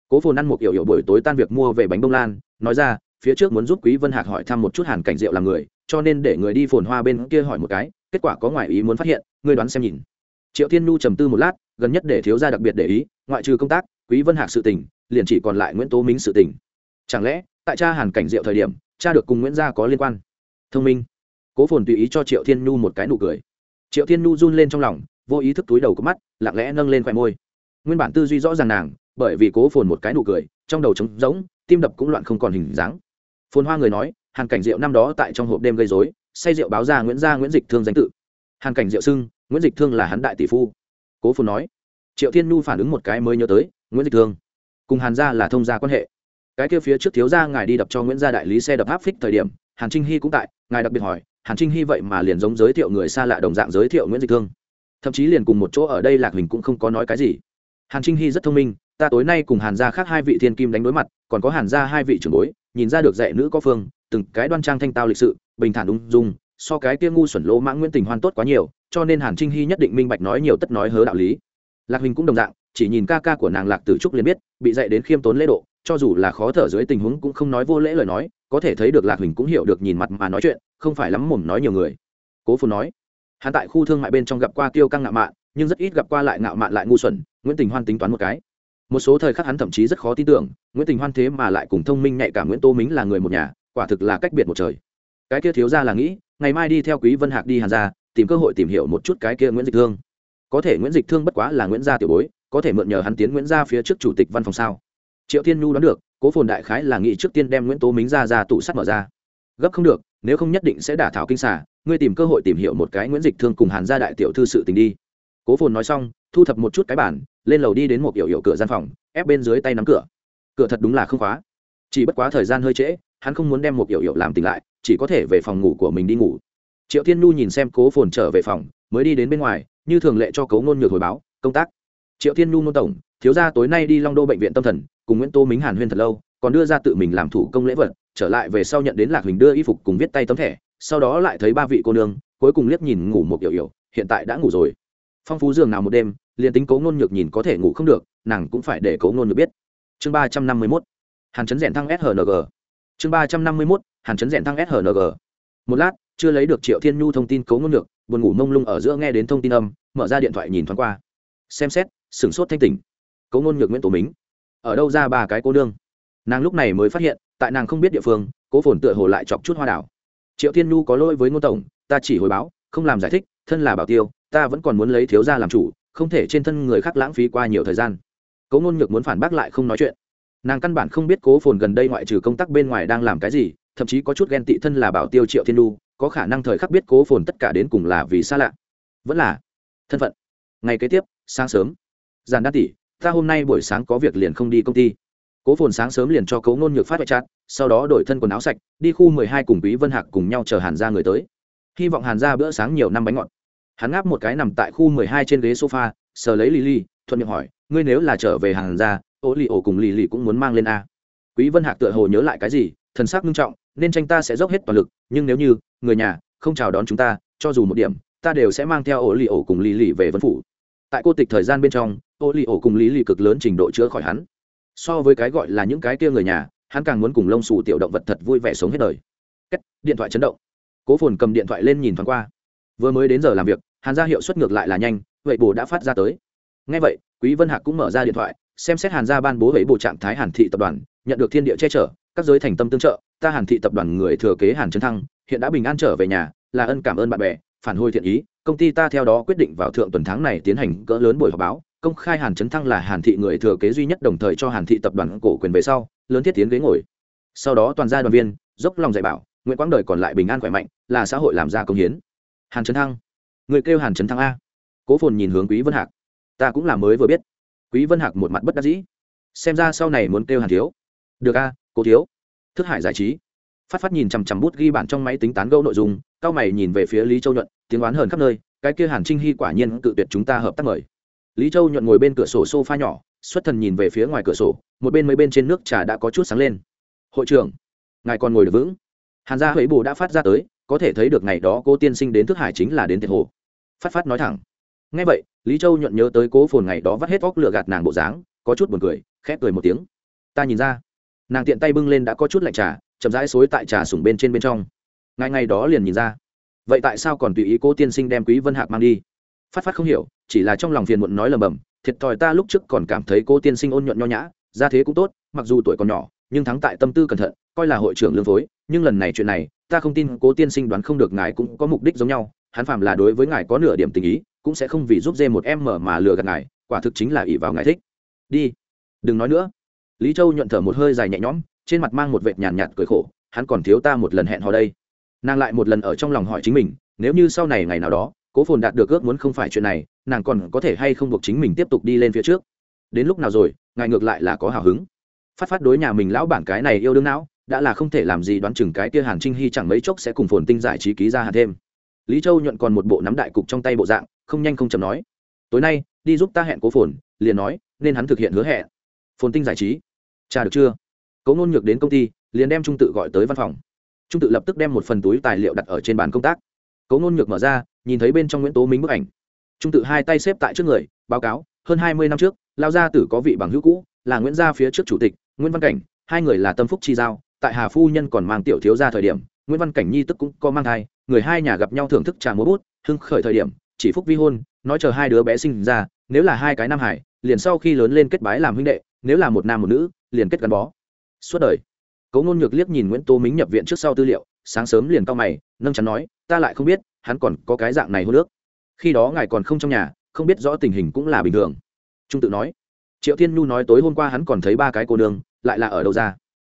Cố phồn ăn một yểu yểu buổi tối tan việc mua về bánh bông lan, nói ra, phía trước muốn giúp quý vân hạc hỏi thăm một chút hàn cảnh rượu làm người, cho nên để người đi phồn hoa bên kia hỏi một cái, kết quả có ngoại ý muốn phát hiện, ngươi đoán xem nhìn. Triệu thiên nhu trầm tư một lát, gần nhất để thiếu gia đặc biệt để ý, ngoại trừ công tác, quý vân hạc sự tình, liền chỉ còn lại nguyễn tố minh sự tình. Chẳng lẽ, tại cha hàn cảnh diệu thời điểm, cha được cùng nguyễn gia có liên quan? Thông minh. Cố phồn tùy ý cho triệu thiên nhu một cái nụ cười. Triệu thiên nhu run lên trong lòng, vô ý thức túi đầu có mắt, lặng lẽ nâng lên khoe môi. Nguyên bản tư duy rõ ràng nàng, bởi vì cố phồn một cái nụ cười, trong đầu trống rỗng, tim đập cũng loạn không còn hình dáng. Phồn hoa người nói, hàn cảnh diệu năm đó tại trong hộp đêm gây dối say rượu báo ra nguyễn gia nguyễn dịch thương danh tự. Hàn cảnh diệu xưng, nguyễn dịch thương là hắn đại tỷ phu. Cố phồn nói. Triệu thiên nhu phản ứng một cái mới nhớ tới, nguyễn dịch thương, cùng hàn gia là thông gia quan hệ. Cái kia phía trước thiếu gia ngài đi đập cho nguyễn gia đại lý xe đập áp phích thời điểm hàn trinh hy cũng tại, ngài đặc biệt hỏi, hàn trinh hy vậy mà liền giống giới thiệu người xa lạ đồng dạng giới thiệu nguyễn dịch thương. Thậm chí liền cùng một chỗ ở đây lạc huỳnh cũng không có nói cái gì. Hàn trinh hy rất thông minh, ta tối nay cùng hàn gia khác hai vị thiên kim đánh đối mặt, còn có hàn gia hai vị trưởng bối, nhìn ra được dạy nữ có phương, từng cái đoan trang thanh tao lịch sự, bình thản ung dung, so cái kia ngu xuẩn lỗ mãng nguyễn tình hoan tốt quá nhiều, cho nên hàn trinh hy nhất định minh bạch nói nhiều tất nói hớ đạo lý. Lạc huỳnh cũng đồng dạng, chỉ nhìn ca ca của nàng lạc tử trúc liền biết, bị dạy đến khiêm tốn lễ độ, cho dù là khó thở dưới tình huống cũng không nói vô lễ lời nói có thể thấy được lạc huỳnh cũng hiểu được nhìn mặt mà nói chuyện, không phải lắm mồm nói nhiều người. Cố phù nói, hắn tại khu thương mại bên trong gặp qua kiêu căng ngạo mạn, nhưng rất ít gặp qua lại ngạo mạn lại ngu xuẩn, nguyễn tình hoan tính toán một cái. Một số thời khắc hắn thậm chí rất khó tin tưởng, nguyễn tình hoan thế mà lại cùng thông minh nhạy cảm nguyễn tô mính là người một nhà, quả thực là cách biệt một trời. Cái kia thiếu ra là nghĩ, ngày mai đi theo quý vân hạc đi hàn ra tìm cơ hội tìm hiểu một chút cái kia nguyễn dịch thương. Có thể nguyễn dịch thương bất quá là nguyễn gia tiểu bối, có thể mượn nhờ hắn tiến nguyễn gia phía trước chủ tịch văn phòng sao? Triệu thiên nhu đoán được cố phồn đại khái là nghĩ trước tiên đem nguyễn tố mính ra ra tủ sắt mở ra gấp không được nếu không nhất định sẽ đả thảo kinh xả ngươi tìm cơ hội tìm hiểu một cái nguyễn dịch thương cùng hàn gia đại tiểu thư sự tình đi cố phồn nói xong thu thập một chút cái bản lên lầu đi đến một kiểu hiệu cửa gian phòng ép bên dưới tay nắm cửa cửa thật đúng là không khóa chỉ bất quá thời gian hơi trễ hắn không muốn đem một kiểu hiệu làm tỉnh lại chỉ có thể về phòng ngủ của mình đi ngủ triệu thiên nhu nhìn xem cố phồn trở về phòng mới đi đến bên ngoài như thường lệ cho cấu ngôn nhược hồi báo công tác triệu thiên nhu nôn tổng thiếu gia tối nay đi long đô bệnh viện tâm thần cùng nguyễn tô mính hàn huyên thật lâu, còn đưa ra tự mình làm thủ công lễ vật, trở lại về sau nhận đến lạc huỳnh đưa y phục cùng viết tay tấm thẻ, sau đó lại thấy ba vị cô nương, cuối cùng liếc nhìn ngủ một yểu yểu hiện tại đã ngủ rồi. Phong phú giường nào một đêm, liền tính cấu ngôn nhược nhìn có thể ngủ không được, nàng cũng phải để cấu ngôn nhược biết. Chương ba trăm năm mươi mốt, hàn chấn rèn thăng shng chương ba trăm năm mươi mốt, hàn chấn rèn thăng shng một lát, chưa lấy được triệu thiên nhu thông tin cấu ngôn nhược, buồn ngủ mông lung ở giữa nghe đến thông tin âm, mở ra điện thoại nhìn thoáng qua. Xem xét, sửng sốt thanh tỉnh. Cấu ngôn nhược nguyễn tổ mính ở đâu ra ba cái cô nương. Nàng lúc này mới phát hiện, tại nàng không biết địa phương, cố phồn tựa hồ lại chọc chút hoa đảo. Triệu thiên nhu có lỗi với ngôn tổng, ta chỉ hồi báo, không làm giải thích, thân là bảo tiêu, ta vẫn còn muốn lấy thiếu gia làm chủ, không thể trên thân người khác lãng phí qua nhiều thời gian. Cố ngôn nhược muốn phản bác lại không nói chuyện. Nàng căn bản không biết cố phồn gần đây ngoại trừ công tác bên ngoài đang làm cái gì, thậm chí có chút ghen tị thân là bảo tiêu triệu thiên nhu, có khả năng thời khắc biết cố phồn tất cả đến cùng là vì xa lạ. Vẫn là thân phận. Ngày kế tiếp, sáng sớm. Giàn đa tỷ ta hôm nay buổi sáng có việc liền không đi công ty. Cố phồn sáng sớm liền cho cấu nôn nhược phát vệ chát sau đó đổi thân quần áo sạch, đi khu mười hai cùng quý vân hạc cùng nhau chờ hàn ra người tới. Hy vọng hàn ra bữa sáng nhiều năm bánh ngọt. Hắn ngáp một cái nằm tại khu mười hai trên ghế sofa, sờ lấy lì lì thuận miệng hỏi, ngươi nếu là trở về hàn ra ô lì ổ cùng lì lì cũng muốn mang lên a? Quý vân hạc tựa hồ nhớ lại cái gì, thần sắc nghiêm trọng, nên tranh ta sẽ dốc hết toàn lực, nhưng nếu như, người nhà, không chào đón chúng ta, cho dù một điểm, ta đều sẽ mang theo ổ lì ổ cùng Lì lì về vân phủ tại cô tịch thời gian bên trong ô li ổ cùng lý lì cực lớn trình độ chữa khỏi hắn. So với cái gọi là những cái kia người nhà hắn càng muốn cùng lông xù tiểu động vật thật vui vẻ sống hết đời. Kết, điện thoại chấn động. Cố phồn cầm điện thoại lên nhìn thoáng qua. Vừa mới đến giờ làm việc hàn gia hiệu suất ngược lại là nhanh vậy bồ đã phát ra tới. Ngay vậy quý vân hạc cũng mở ra điện thoại xem xét hàn gia ban bố vậy bộ trạng thái hàn thị tập đoàn nhận được thiên địa che chở các giới thành tâm tương trợ ta hàn thị tập đoàn người thừa kế hàn trấn thăng hiện đã bình an trở về nhà là ân cảm ơn bạn bè phản hồi thiện ý công ty ta theo đó quyết định vào thượng tuần tháng này tiến hành cỡ lớn buổi họp báo, công khai hàn trấn thăng là hàn thị người thừa kế duy nhất đồng thời cho hàn thị tập đoàn cổ quyền về sau, lớn thiết tiến ghế ngồi. Sau đó toàn gia đoàn viên, dốc lòng dạy bảo, nguyễn quãng đời còn lại bình an khỏe mạnh, là xã hội làm ra công hiến. Hàn trấn thăng. Người kêu hàn trấn thăng a. Cố phồn nhìn hướng quý vân hạc. Ta cũng là mới vừa biết. Quý vân hạc một mặt bất đắc dĩ. Xem ra sau này muốn kêu hàn thiếu. Được a, cố thiếu. Thức hải giải trí phát phát nhìn chằm chằm bút ghi bản trong máy tính tán gẫu nội dung, cao mày nhìn về phía lý châu nhuận, tiếng oán hờn khắp nơi, cái kia hàn trinh hy quả nhiên cự tuyệt chúng ta hợp tác mời. Lý châu nhuận ngồi bên cửa sổ sofa nhỏ, xuất thần nhìn về phía ngoài cửa sổ, một bên mấy bên trên nước trà đã có chút sáng lên. Hội trưởng, ngài còn ngồi được vững. Hàn gia huệ bù đã phát ra tới, có thể thấy được ngày đó cô tiên sinh đến thức hải chính là đến thiệt hồ. Phát phát nói thẳng. Ngay vậy, lý châu nhuận nhớ tới cố phồn ngày đó vắt hết óc lựa gạt nàng bộ dáng, có chút buồn cười khép cười một tiếng. Ta nhìn ra nàng tiện tay bưng lên đã có chút lạnh trà, chậm rãi xối tại trà sủng bên trên bên trong. Ngay ngày đó liền nhìn ra. Vậy tại sao còn tùy ý cố tiên sinh đem quý vân hạc mang đi? Phát phát không hiểu, chỉ là trong lòng phiền muộn nói lầm bầm, thiệt thòi ta lúc trước còn cảm thấy cô tiên sinh ôn nhuận nho nhã, ra thế cũng tốt, mặc dù tuổi còn nhỏ, nhưng thắng tại tâm tư cẩn thận, coi là hội trưởng lương phối, nhưng lần này chuyện này, ta không tin cố tiên sinh đoán không được ngài cũng có mục đích giống nhau, hắn phạm là đối với ngài có nửa điểm tình ý, cũng sẽ không vì giúp dê một em mở mà lừa gạt ngài, quả thực chính là ỷ vào ngài thích. Đi, đừng nói nữa lý châu nhuận thở một hơi dài nhẹ nhõm trên mặt mang một vệt nhàn nhạt, nhạt cười khổ hắn còn thiếu ta một lần hẹn hò đây. Nàng lại một lần ở trong lòng hỏi chính mình nếu như sau này ngày nào đó cố phồn đạt được ước muốn không phải chuyện này nàng còn có thể hay không buộc chính mình tiếp tục đi lên phía trước? Đến lúc nào rồi ngài ngược lại là có hào hứng. Phát phát đối nhà mình lão bản cái này yêu đương não đã là không thể làm gì đoán chừng cái kia hàn trinh hy chẳng mấy chốc sẽ cùng phồn tinh giải trí ký ra hạt thêm. Lý châu nhuận còn một bộ nắm đại cục trong tay bộ dạng không nhanh không chầm nói tối nay đi giúp ta hẹn cố phồn liền nói nên hắn thực hiện hứa hẹn. Phồn tinh giải trí trả được chưa? Cố Nôn nhược đến công ty, liền đem trung tự gọi tới văn phòng. Trung tự lập tức đem một phần túi tài liệu đặt ở trên bàn công tác. Cố Nôn nhược mở ra, nhìn thấy bên trong nguyễn tố minh bức ảnh. Trung tự hai tay xếp tại trước người, báo cáo, hơn hai mươi năm trước, lao gia tử có vị bằng hữu cũ, là nguyễn gia phía trước chủ tịch, nguyễn văn cảnh, hai người là tâm phúc chi giao, tại hà phu nhân còn mang tiểu thiếu ra thời điểm, nguyễn văn cảnh nhi tức cũng có mang thai, người hai nhà gặp nhau thưởng thức trà múa bút, hưng khởi thời điểm, chỉ phúc vi hôn, nói chờ hai đứa bé sinh ra, nếu là hai cái nam hải, liền sau khi lớn lên kết bái làm huynh đệ, nếu là một nam một nữ liền kết gắn bó. Suốt đời, cố ngôn nhược liếc nhìn nguyễn tô mính nhập viện trước sau tư liệu, sáng sớm liền cao mày, nâng chắn nói, ta lại không biết, hắn còn có cái dạng này hô nước khi đó ngài còn không trong nhà, không biết rõ tình hình cũng là bình thường. Trung tự nói, triệu thiên nhu nói tối hôm qua hắn còn thấy ba cái cô nương, lại là ở đâu ra?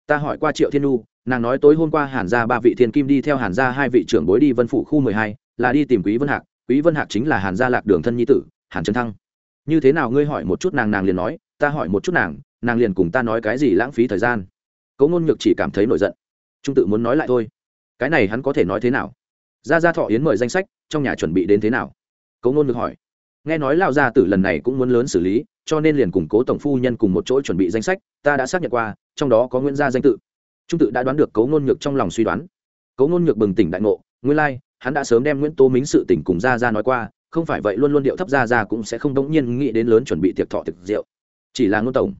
Ta hỏi qua triệu thiên nhu, nàng nói tối hôm qua hàn gia ba vị thiên kim đi theo hàn gia hai vị trưởng bối đi vân phủ khu mười hai, là đi tìm quý vân hạc. Quý vân hạc chính là hàn gia lạc đường thân nhi tử, hàn trấn thăng. Như thế nào ngươi hỏi một chút nàng nàng liền nói, ta hỏi một chút nàng nàng liền cùng ta nói cái gì lãng phí thời gian. Cấu ngôn nhược chỉ cảm thấy nổi giận. Trung tự muốn nói lại thôi. Cái này hắn có thể nói thế nào? Ra ra thọ yến mời danh sách, trong nhà chuẩn bị đến thế nào? Cấu ngôn Nhược hỏi. Nghe nói lao gia tử lần này cũng muốn lớn xử lý, cho nên liền củng cố tổng phu nhân cùng một chỗ chuẩn bị danh sách, ta đã xác nhận qua, trong đó có nguyễn gia danh tự. Trung tự đã đoán được cấu ngôn nhược trong lòng suy đoán. Cấu ngôn nhược bừng tỉnh đại ngộ, nguyên lai, hắn đã sớm đem nguyễn tô mính sự tỉnh cùng ra ra nói qua, không phải vậy luôn luôn điệu thấp ra ra cũng sẽ không đống nhiên nghĩ đến lớn chuẩn bị tiệc thọ thực rượu. Chỉ là ngôn tổng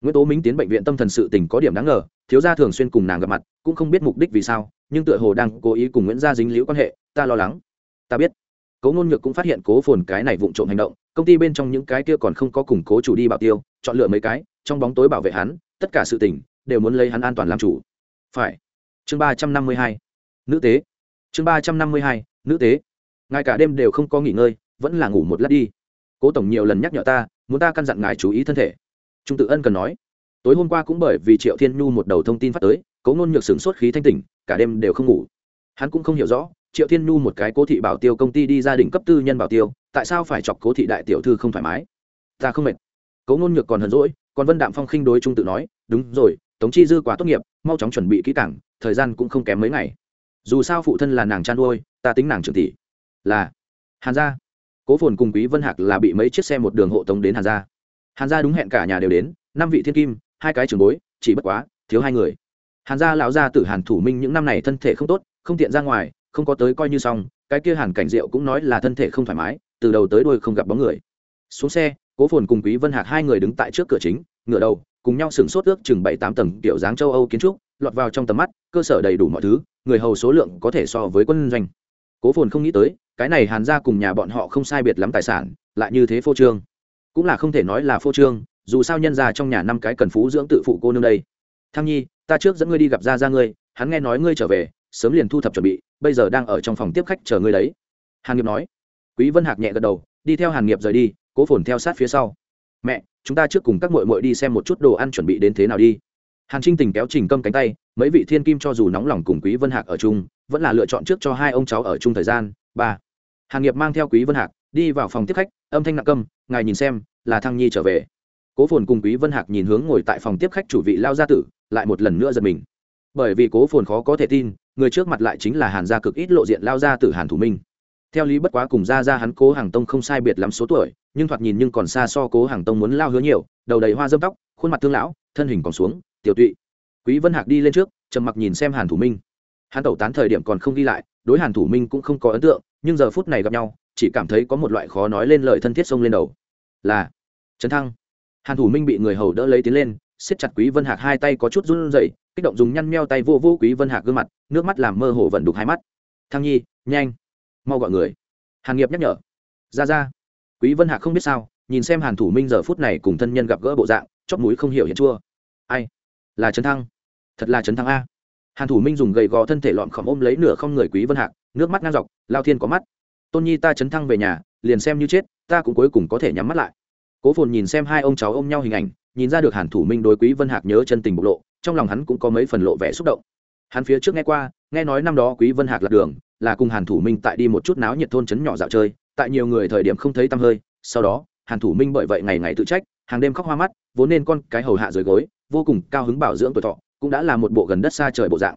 nguyễn tố mính tiến bệnh viện tâm thần sự tình có điểm đáng ngờ, thiếu gia thường xuyên cùng nàng gặp mặt, cũng không biết mục đích vì sao, nhưng tựa hồ đang cố ý cùng nguyễn gia dính liễu quan hệ, ta lo lắng. Ta biết. Cố ngôn nhược cũng phát hiện cố phồn cái này vụng trộm hành động, công ty bên trong những cái kia còn không có củng cố chủ đi bảo tiêu, chọn lựa mấy cái, trong bóng tối bảo vệ hắn, tất cả sự tình, đều muốn lấy hắn an toàn làm chủ. Phải. Chương ba trăm năm mươi hai. Nữ tế. Chương ba trăm năm mươi hai, nữ tế. Ngài cả đêm đều không có nghỉ ngơi, vẫn là ngủ một lát đi. Cố tổng nhiều lần nhắc nhở ta, muốn ta căn dặn ngài chú ý thân thể trung tự ân cần nói, tối hôm qua cũng bởi vì triệu thiên nhu một đầu thông tin phát tới, cố Nôn nhược sửng sốt khí thanh tỉnh, cả đêm đều không ngủ. Hắn cũng không hiểu rõ, triệu thiên nhu một cái cố thị bảo tiêu công ty đi gia đình cấp tư nhân bảo tiêu, tại sao phải chọc cố thị đại tiểu thư không thoải mái? Ta không mệt. Cố Nôn nhược còn hờn rỗi còn vân đạm phong khinh đối trung tự nói, đúng rồi, tống chi dư quá tốt nghiệp, mau chóng chuẩn bị kỹ cảng thời gian cũng không kém mấy ngày. Dù sao phụ thân là nàng chăn nuôi, ta tính nàng trưởng tỷ. Là, hàn gia. Cố phồn cùng quý vân hạc là bị mấy chiếc xe một đường hộ tống đến hàn gia hàn gia đúng hẹn cả nhà đều đến, năm vị thiên kim, hai cái trường bối, chỉ bất quá, thiếu hai người. Hàn gia lão gia tử hàn thủ minh những năm này thân thể không tốt, không tiện ra ngoài, không có tới coi như xong, cái kia hàn cảnh diệu cũng nói là thân thể không thoải mái, từ đầu tới đuôi không gặp bóng người. Xuống xe, cố phồn cùng quý vân hạc hai người đứng tại trước cửa chính, ngửa đầu, cùng nhau sừng sốt ước chừng bảy tám tầng kiểu dáng châu âu kiến trúc, lọt vào trong tầm mắt, cơ sở đầy đủ mọi thứ, người hầu số lượng có thể so với quân doanh. Cố phồn không nghĩ tới, cái này hàn ra cùng nhà bọn họ không sai biệt lắm tài sản, lại như thế phô trương cũng là không thể nói là phô trương, dù sao nhân ra trong nhà năm cái cần phú dưỡng tự phụ cô nương đây. Thăng nhi, ta trước dẫn ngươi đi gặp ra ra ngươi, hắn nghe nói ngươi trở về, sớm liền thu thập chuẩn bị, bây giờ đang ở trong phòng tiếp khách chờ ngươi đấy. Hàn nghiệp nói. Quý vân hạc nhẹ gật đầu, đi theo hàn nghiệp rời đi, cố phồn theo sát phía sau. Mẹ, chúng ta trước cùng các mội mội đi xem một chút đồ ăn chuẩn bị đến thế nào đi. Hàn trinh tình kéo trình câm cánh tay, mấy vị thiên kim cho dù nóng lòng cùng quý vân hạc ở chung, vẫn là lựa chọn trước cho hai ông cháu ở chung thời gian. Ba. Hàn nghiệp mang theo quý vân hạc, đi vào phòng tiếp khách, âm thanh nặng câm, ngài nhìn xem là thăng nhi trở về. Cố phồn cùng quý vân hạc nhìn hướng ngồi tại phòng tiếp khách chủ vị lao gia tử, lại một lần nữa giật mình. Bởi vì cố phồn khó có thể tin, người trước mặt lại chính là hàn gia cực ít lộ diện lao gia tử hàn thủ minh. Theo lý bất quá cùng ra ra hắn cố hàng tông không sai biệt lắm số tuổi, nhưng thoạt nhìn nhưng còn xa so cố hàng tông muốn lao hứa nhiều, đầu đầy hoa dâm tóc, khuôn mặt thương lão, thân hình còn xuống, tiểu tụy. Quý vân hạc đi lên trước, trầm mặc nhìn xem hàn thủ minh. Hắn tẩu tán thời điểm còn không đi lại, đối hàn thủ minh cũng không có ấn tượng, nhưng giờ phút này gặp nhau, chỉ cảm thấy có một loại khó nói lên lời thân thiết xông lên đầu là trấn thăng. Hàn thủ minh bị người hầu đỡ lấy tiến lên, siết chặt quý vân hạc hai tay có chút run rẩy, kích động dùng nhăn meo tay vô vô quý vân hạc gương mặt, nước mắt làm mơ hồ vận đục hai mắt. Thăng nhi, nhanh, mau gọi người. Hàn nghiệp nhắc nhở. Ra ra. Quý vân hạc không biết sao, nhìn xem hàn thủ minh giờ phút này cùng thân nhân gặp gỡ bộ dạng chóp mũi không hiểu hiện chua. Ai? Là trấn thăng? Thật là trấn thăng a. Hàn thủ minh dùng gầy gò thân thể lọn khỏm ôm lấy nửa không người quý vân hạc, nước mắt ngang dọc, lao thiên có mắt. Tôn nhi ta trấn thăng về nhà, liền xem như chết, ta cũng cuối cùng có thể nhắm mắt lại cố phồn nhìn xem hai ông cháu ôm nhau hình ảnh, nhìn ra được hàn thủ minh đối quý vân hạc nhớ chân tình bộc lộ, trong lòng hắn cũng có mấy phần lộ vẻ xúc động. Hắn phía trước nghe qua, nghe nói năm đó quý vân hạc lạc đường, là cùng hàn thủ minh tại đi một chút náo nhiệt thôn trấn nhỏ dạo chơi, tại nhiều người thời điểm không thấy tăm hơi, sau đó, hàn thủ minh bởi vậy ngày ngày tự trách, hàng đêm khóc hoa mắt, vốn nên con cái hầu hạ rời gối, vô cùng cao hứng bảo dưỡng tuổi thọ, cũng đã là một bộ gần đất xa trời bộ dạng.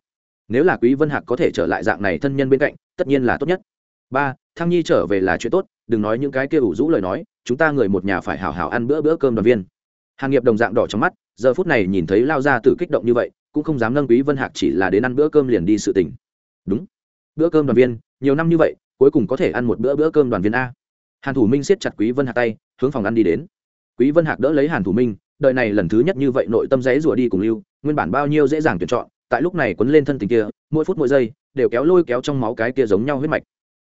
Nếu là quý vân hạc có thể trở lại dạng này thân nhân bên cạnh, tất nhiên là tốt nhất. Ba, thăng nhi trở về là chuyện tốt đừng nói những cái kia ủ rũ lời nói, chúng ta người một nhà phải hào hào ăn bữa bữa cơm đoàn viên. Hàn nghiệp đồng dạng đỏ trong mắt, giờ phút này nhìn thấy lao ra tử kích động như vậy, cũng không dám nâng quý vân hạc chỉ là đến ăn bữa cơm liền đi sự tình. Đúng. Bữa cơm đoàn viên, nhiều năm như vậy, cuối cùng có thể ăn một bữa bữa cơm đoàn viên a. Hàn thủ minh siết chặt quý vân hạc tay, hướng phòng ăn đi đến. Quý vân hạc đỡ lấy hàn thủ minh đợi này lần thứ nhất như vậy nội tâm rẽ rùa đi cùng lưu, nguyên bản bao nhiêu dễ dàng tuyển chọn, tại lúc này quấn lên thân tình kia, mỗi phút mỗi giây, đều kéo lôi kéo trong máu cái kia giống nhau huyết mạch.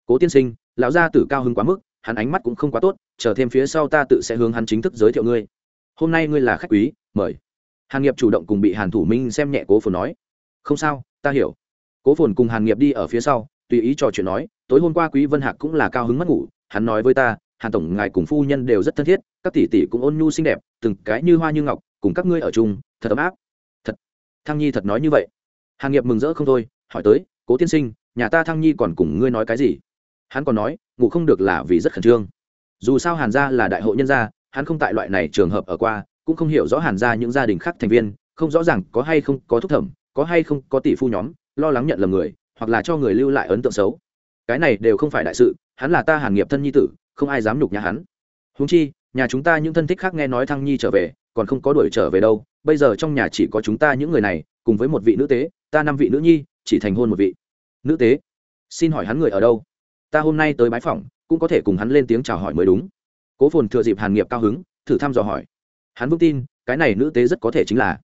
Cố tiên sinh, lão gia tử cao hứng quá mức hắn ánh mắt cũng không quá tốt, chờ thêm phía sau ta tự sẽ hướng hắn chính thức giới thiệu ngươi. Hôm nay ngươi là khách quý, mời. Hàn nghiệp chủ động cùng bị hàn thủ minh xem nhẹ cố phồn nói. Không sao, ta hiểu. Cố phồn cùng hàn nghiệp đi ở phía sau, tùy ý trò chuyện nói, tối hôm qua quý vân hạc cũng là cao hứng mất ngủ, hắn nói với ta, hàn tổng, ngài cùng phu nhân đều rất thân thiết, các tỷ tỷ cũng ôn nhu xinh đẹp, từng cái như hoa như ngọc, cùng các ngươi ở chung, thật ấm áp. Thật. Thăng nhi thật nói như vậy. Hàn nghiệp mừng rỡ không thôi, hỏi tới, cố tiên sinh, nhà ta thăng nhi còn cùng ngươi nói cái gì? Hắn còn nói ngủ không được là vì rất khẩn trương. Dù sao hàn gia là đại hội nhân gia, hắn không tại loại này trường hợp ở qua, cũng không hiểu rõ hàn gia những gia đình khác thành viên, không rõ ràng có hay không có thúc thẩm, có hay không có tỷ phu nhóm, lo lắng nhận lầm người, hoặc là cho người lưu lại ấn tượng xấu. Cái này đều không phải đại sự, hắn là ta hàn nghiệp thân nhi tử, không ai dám nhục nhà hắn. Húng chi, nhà chúng ta những thân thích khác nghe nói thăng nhi trở về, còn không có đuổi trở về đâu, bây giờ trong nhà chỉ có chúng ta những người này, cùng với một vị nữ tế, ta năm vị nữ nhi, chỉ thành hôn một vị. Nữ tế, xin hỏi hắn người ở đâu? Ta hôm nay tới bái phỏng, cũng có thể cùng hắn lên tiếng chào hỏi mới đúng. Cố phồn thừa dịp hàn nghiệp cao hứng, thử thăm dò hỏi. Hắn vững tin, cái này nữ tế rất có thể chính là.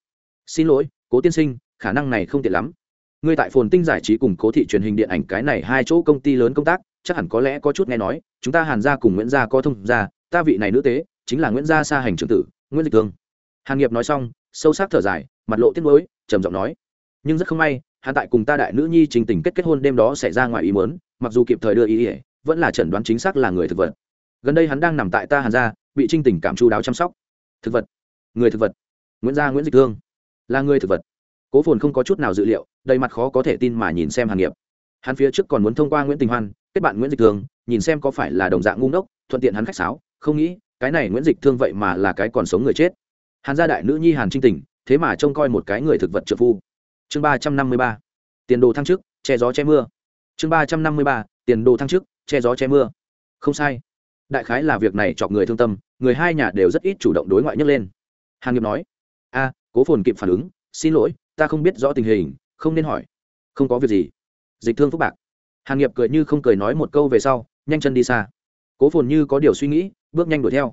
Xin lỗi, cố tiên sinh, khả năng này không tiện lắm. Ngươi tại phồn tinh giải trí cùng cố thị truyền hình điện ảnh cái này hai chỗ công ty lớn công tác, chắc hẳn có lẽ có chút nghe nói, chúng ta hàn gia cùng nguyễn gia có thông gia, ta vị này nữ tế, chính là nguyễn gia sa hành trưởng tử, nguyễn dịch thương. Hàn nghiệp nói xong, sâu sắc thở dài, mặt lộ tiếc nuối, trầm giọng nói. Nhưng rất không may, hắn tại cùng ta đại nữ nhi trình tình kết kết hôn đêm đó xảy ra ngoài ý muốn mặc dù kịp thời đưa ý ỉa, vẫn là chẩn đoán chính xác là người thực vật. Gần đây hắn đang nằm tại ta hàn gia, bị trinh tình cảm chu đáo chăm sóc. Thực vật. Người thực vật. Nguyễn gia nguyễn dịch thương. Là người thực vật. Cố phồn không có chút nào dự liệu, đầy mặt khó có thể tin mà nhìn xem hàn nghiệp. Hắn phía trước còn muốn thông qua nguyễn tình hoan, kết bạn nguyễn dịch thương, nhìn xem có phải là đồng dạng ngu ngốc, thuận tiện hắn khách sáo, không nghĩ, cái này nguyễn dịch thương vậy mà là cái còn sống người chết. Hàn gia đại nữ nhi hàn trinh tình, thế mà trông coi một cái người thực vật trợ phu. Chương ba trăm năm mươi ba. Tiền đồ thăng chức, che gió che mưa chương ba trăm năm mươi ba, tiền đồ thăng chức, che gió che mưa. Không sai. Đại khái là việc này chọc người thương tâm, người hai nhà đều rất ít chủ động đối ngoại nhấc lên. Hàn nghiệp nói, a, cố phồn kịp phản ứng, xin lỗi, ta không biết rõ tình hình, không nên hỏi. Không có việc gì. Dịch thương phúc bạc. Hàn nghiệp cười như không cười nói một câu về sau, nhanh chân đi xa. Cố phồn như có điều suy nghĩ, bước nhanh đuổi theo.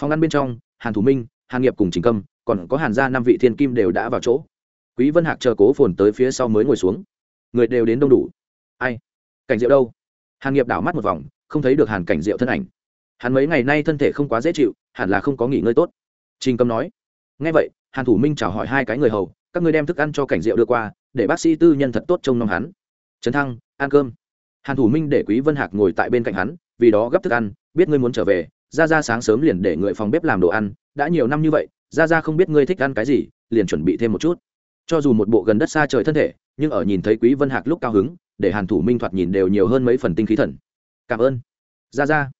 Phòng ăn bên trong, hàn thủ minh hàn nghiệp cùng trình cầm còn có hàn gia năm vị thiên kim đều đã vào chỗ. Quý vân hạc chờ cố phồn tới phía sau mới ngồi xuống. Người đều đến đông đủ ai? Cảnh diệu đâu? Hàn nghiệp đảo mắt một vòng, không thấy được hàn cảnh diệu thân ảnh. Hắn mấy ngày nay thân thể không quá dễ chịu, hẳn là không có nghỉ ngơi tốt. Trình Cầm nói. Ngay vậy, hàn thủ minh chào hỏi hai cái người hầu, các người đem thức ăn cho cảnh diệu đưa qua, để bác sĩ tư nhân thật tốt trông nom hắn. Trấn thăng, ăn cơm. Hàn thủ minh để quý vân hạc ngồi tại bên cạnh hắn, vì đó gấp thức ăn, biết ngươi muốn trở về ra ra sáng sớm liền để người phòng bếp làm đồ ăn, đã nhiều năm như vậy ra ra không biết ngươi thích ăn cái gì, liền chuẩn bị thêm một chút. Cho dù một bộ gần đất xa trời thân thể nhưng ở nhìn thấy quý vân hạc lúc cao hứng, để hàn thủ minh thoạt nhìn đều nhiều hơn mấy phần tinh khí thần. Cảm ơn. Ra ra.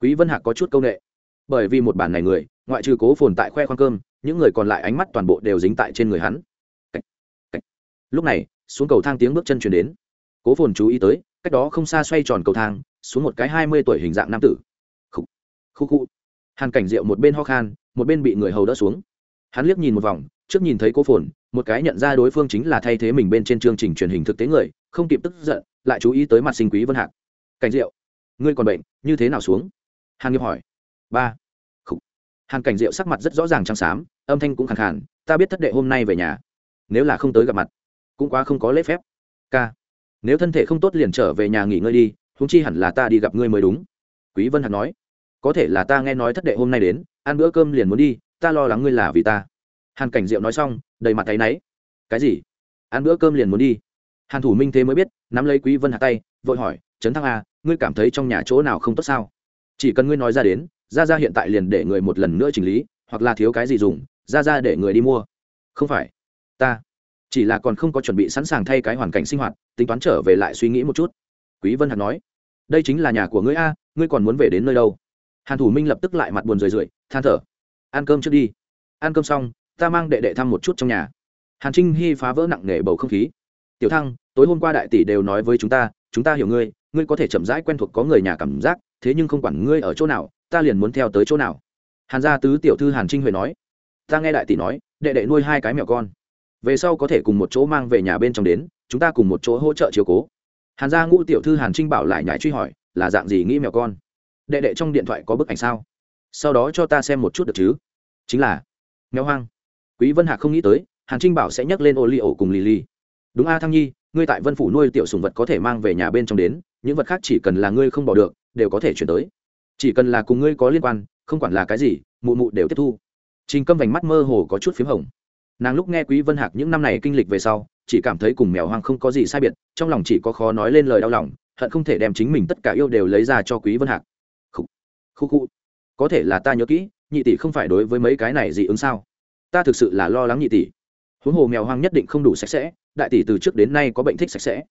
Quý vân hạc có chút câu nệ. Bởi vì một bản này người, ngoại trừ cố phồn tại khoe khoang cơm, những người còn lại ánh mắt toàn bộ đều dính tại trên người hắn. Cách. Cách. lúc này, xuống cầu thang tiếng bước chân chuyển đến. Cố phồn chú ý tới, cách đó không xa xoay tròn cầu thang, xuống một cái hai mươi tuổi hình dạng nam tử. Khu khu khu hàn cảnh rượu một bên ho khan, một bên bị người hầu đỡ xuống. Hắn liếc nhìn một vòng, trước nhìn thấy cố phồn một cái nhận ra đối phương chính là thay thế mình bên trên chương trình truyền hình thực tế người, không kịp tức giận, lại chú ý tới mặt sinh quý vân hạc. Cảnh rượu ngươi còn bệnh, như thế nào xuống? Hàn nghiệp hỏi. Ba. Khủ. hàn cảnh rượu sắc mặt rất rõ ràng trắng xám, âm thanh cũng khẳng khàn, ta biết thất đệ hôm nay về nhà, nếu là không tới gặp mặt, cũng quá không có lễ phép. K nếu thân thể không tốt liền trở về nhà nghỉ ngơi đi húng chi hẳn là ta đi gặp ngươi mới đúng. Quý vân hạc nói. Có thể là ta nghe nói thất đệ hôm nay đến, ăn bữa cơm liền muốn đi, ta lo lắng ngươi là vì ta hàn cảnh diệu nói xong đầy mặt tay náy. Cái gì? Ăn bữa cơm liền muốn đi? Hàn thủ minh thế mới biết nắm lấy quý vân hạ tay vội hỏi trấn thăng a à, ngươi cảm thấy trong nhà chỗ nào không tốt sao? Chỉ cần ngươi nói ra đến ra ra hiện tại liền để người một lần nữa chỉnh lý hoặc là thiếu cái gì dùng ra ra để người đi mua. Không phải ta chỉ là còn không có chuẩn bị sẵn sàng thay cái hoàn cảnh sinh hoạt tính toán trở về lại suy nghĩ một chút. Quý vân hạc nói đây chính là nhà của ngươi a ngươi còn muốn về đến nơi đâu? Hàn thủ minh lập tức lại mặt buồn rười rượi than thở ăn cơm trước đi. Ăn cơm xong ta mang đệ đệ thăm một chút trong nhà. Hàn trinh hy phá vỡ nặng nề bầu không khí. Tiểu thăng, tối hôm qua đại tỷ đều nói với chúng ta chúng ta hiểu ngươi ngươi có thể chậm rãi quen thuộc có người nhà cảm giác, thế nhưng không quản ngươi ở chỗ nào, ta liền muốn theo tới chỗ nào. Hàn gia tứ tiểu thư hàn trinh huệ nói, ta nghe đại tỷ nói, đệ đệ nuôi hai cái mèo con. Về sau có thể cùng một chỗ mang về nhà bên trong đến, chúng ta cùng một chỗ hỗ trợ chiều cố. Hàn gia ngũ tiểu thư hàn trinh bảo lại nhảy truy hỏi, là dạng gì nghĩ mèo con? Đệ đệ trong điện thoại có bức ảnh sao? Sau đó cho ta xem một chút được chứ? Chính là. Mèo hoang quý vân hạc không nghĩ tới, hàn trinh bảo sẽ nhắc lên ô li ổ cùng lì lì đúng a thăng nhi, ngươi tại vân phủ nuôi tiểu sùng vật có thể mang về nhà bên trong đến, những vật khác chỉ cần là ngươi không bỏ được, đều có thể chuyển tới. Chỉ cần là cùng ngươi có liên quan, không quản là cái gì, mụ mụ đều tiếp thu. Trình câm vành mắt mơ hồ có chút p h í m hồng. Nàng lúc nghe quý vân hạc những năm này kinh lịch về sau, chỉ cảm thấy cùng mèo hoang không có gì sai biệt, trong lòng chỉ có khó nói lên lời đau lòng, hận không thể đem chính mình tất cả yêu đều lấy ra cho quý vân hạc. Khu khu khu có thể là ta nhớ kỹ, nhị tỷ không phải đối với mấy cái này gì ứng sao? Ta thực sự là lo lắng nhị tỷ. Huống hồ mèo hoang nhất định không đủ sạch sẽ, đại tỷ từ trước đến nay có bệnh thích sạch sẽ.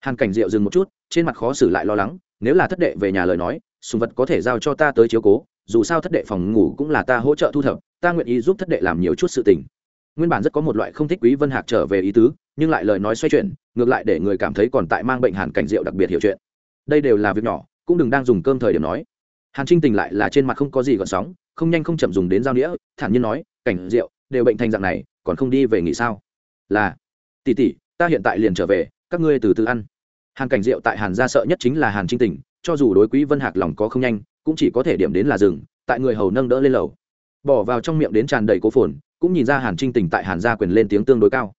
Hàn cảnh diệu dừng một chút, trên mặt khó xử lại lo lắng, nếu là thất đệ về nhà lời nói, sùng vật có thể giao cho ta tới chiếu cố, dù sao thất đệ phòng ngủ cũng là ta hỗ trợ thu thập, ta nguyện ý giúp thất đệ làm nhiều chút sự tình. Nguyên bản rất có một loại không thích quý vân hạc trở về ý tứ, nhưng lại lời nói xoay chuyển, ngược lại để người cảm thấy còn tại mang bệnh hàn cảnh rượu đặc biệt hiểu chuyện. Đây đều là việc nhỏ, cũng đừng đang dùng cơm thời điểm nói. Hàn trinh tình lại là trên mặt không có gì gợn sóng, không nhanh không chậm dùng đến dao đĩa, thản nhiên nói, cảnh rượu đều bệnh thành dạng này, còn không đi về nghỉ sao? Là, tỷ tỷ, ta hiện tại liền trở về, các ngươi từ từ ăn. Hàn cảnh rượu tại hàn gia sợ nhất chính là hàn trinh tỉnh cho dù đối quý vân hạc lòng có không nhanh, cũng chỉ có thể điểm đến là rừng tại người hầu nâng đỡ lên lầu. Bỏ vào trong miệng đến tràn đầy cố phồn, cũng nhìn ra hàn trinh tỉnh tại hàn gia quyền lên tiếng tương đối cao.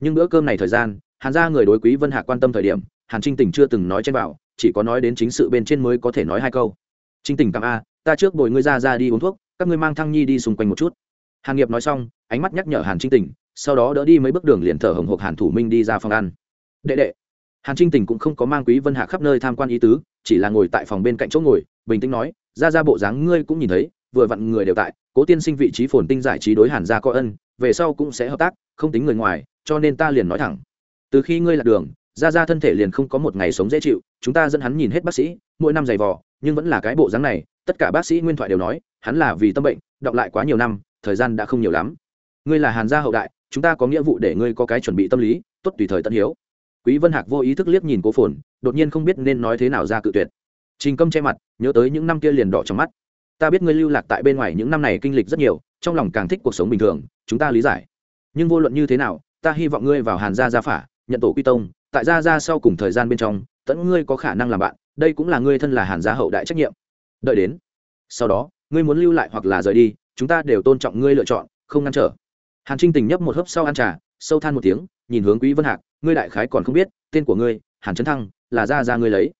Nhưng bữa cơm này thời gian, hàn gia người đối quý vân hạc quan tâm thời điểm, hàn trinh tỉnh chưa từng nói trên bảo, chỉ có nói đến chính sự bên trên mới có thể nói hai câu. Trinh tỉnh cảm a, ta trước bồi ngươi ra ra đi uống thuốc, các ngươi mang thăng nhi đi xung quanh một chút hàn nghiệp nói xong, ánh mắt nhắc nhở hàn trinh tình, sau đó đỡ đi mấy bước đường liền thở hồng hộc hàn thủ minh đi ra phòng ăn. Đệ đệ. Hàn trinh tình cũng không có mang quý vân hạ khắp nơi tham quan ý tứ, chỉ là ngồi tại phòng bên cạnh chỗ ngồi, bình tĩnh nói, ra ra bộ dáng ngươi cũng nhìn thấy, vừa vặn người đều tại, cố tiên sinh vị trí phồn tinh giải trí đối hàn gia có ân, về sau cũng sẽ hợp tác, không tính người ngoài, cho nên ta liền nói thẳng. Từ khi ngươi lạc đường, ra ra thân thể liền không có một ngày sống dễ chịu, chúng ta dẫn hắn nhìn hết bác sĩ, mỗi năm giày vò, nhưng vẫn là cái bộ dáng này, tất cả bác sĩ nguyên thoại đều nói, hắn là vì tâm bệnh, đọc lại quá nhiều năm thời gian đã không nhiều lắm. Ngươi là hàn gia hậu đại, chúng ta có nghĩa vụ để ngươi có cái chuẩn bị tâm lý, tốt tùy thời tận hiếu. Quý vân hạc vô ý thức liếc nhìn cố phồn, đột nhiên không biết nên nói thế nào ra cự tuyệt. Trình câm che mặt, nhớ tới những năm kia liền đỏ trong mắt. Ta biết ngươi lưu lạc tại bên ngoài những năm này kinh lịch rất nhiều, trong lòng càng thích cuộc sống bình thường, chúng ta lý giải. Nhưng vô luận như thế nào, ta hy vọng ngươi vào hàn gia gia phả, nhận tổ quy tông, tại gia gia sau cùng thời gian bên trong tẫn ngươi có khả năng làm bạn, đây cũng là ngươi thân là hàn gia hậu đại trách nhiệm. Đợi đến, sau đó, ngươi muốn lưu lại hoặc là rời đi chúng ta đều tôn trọng ngươi lựa chọn, không ngăn trở. Hàn trinh tình nhấp một hớp sau ăn trà, sâu than một tiếng, nhìn hướng quý vân hạc, ngươi đại khái còn không biết, tên của ngươi, hàn trấn thăng, là ra ra ngươi lấy.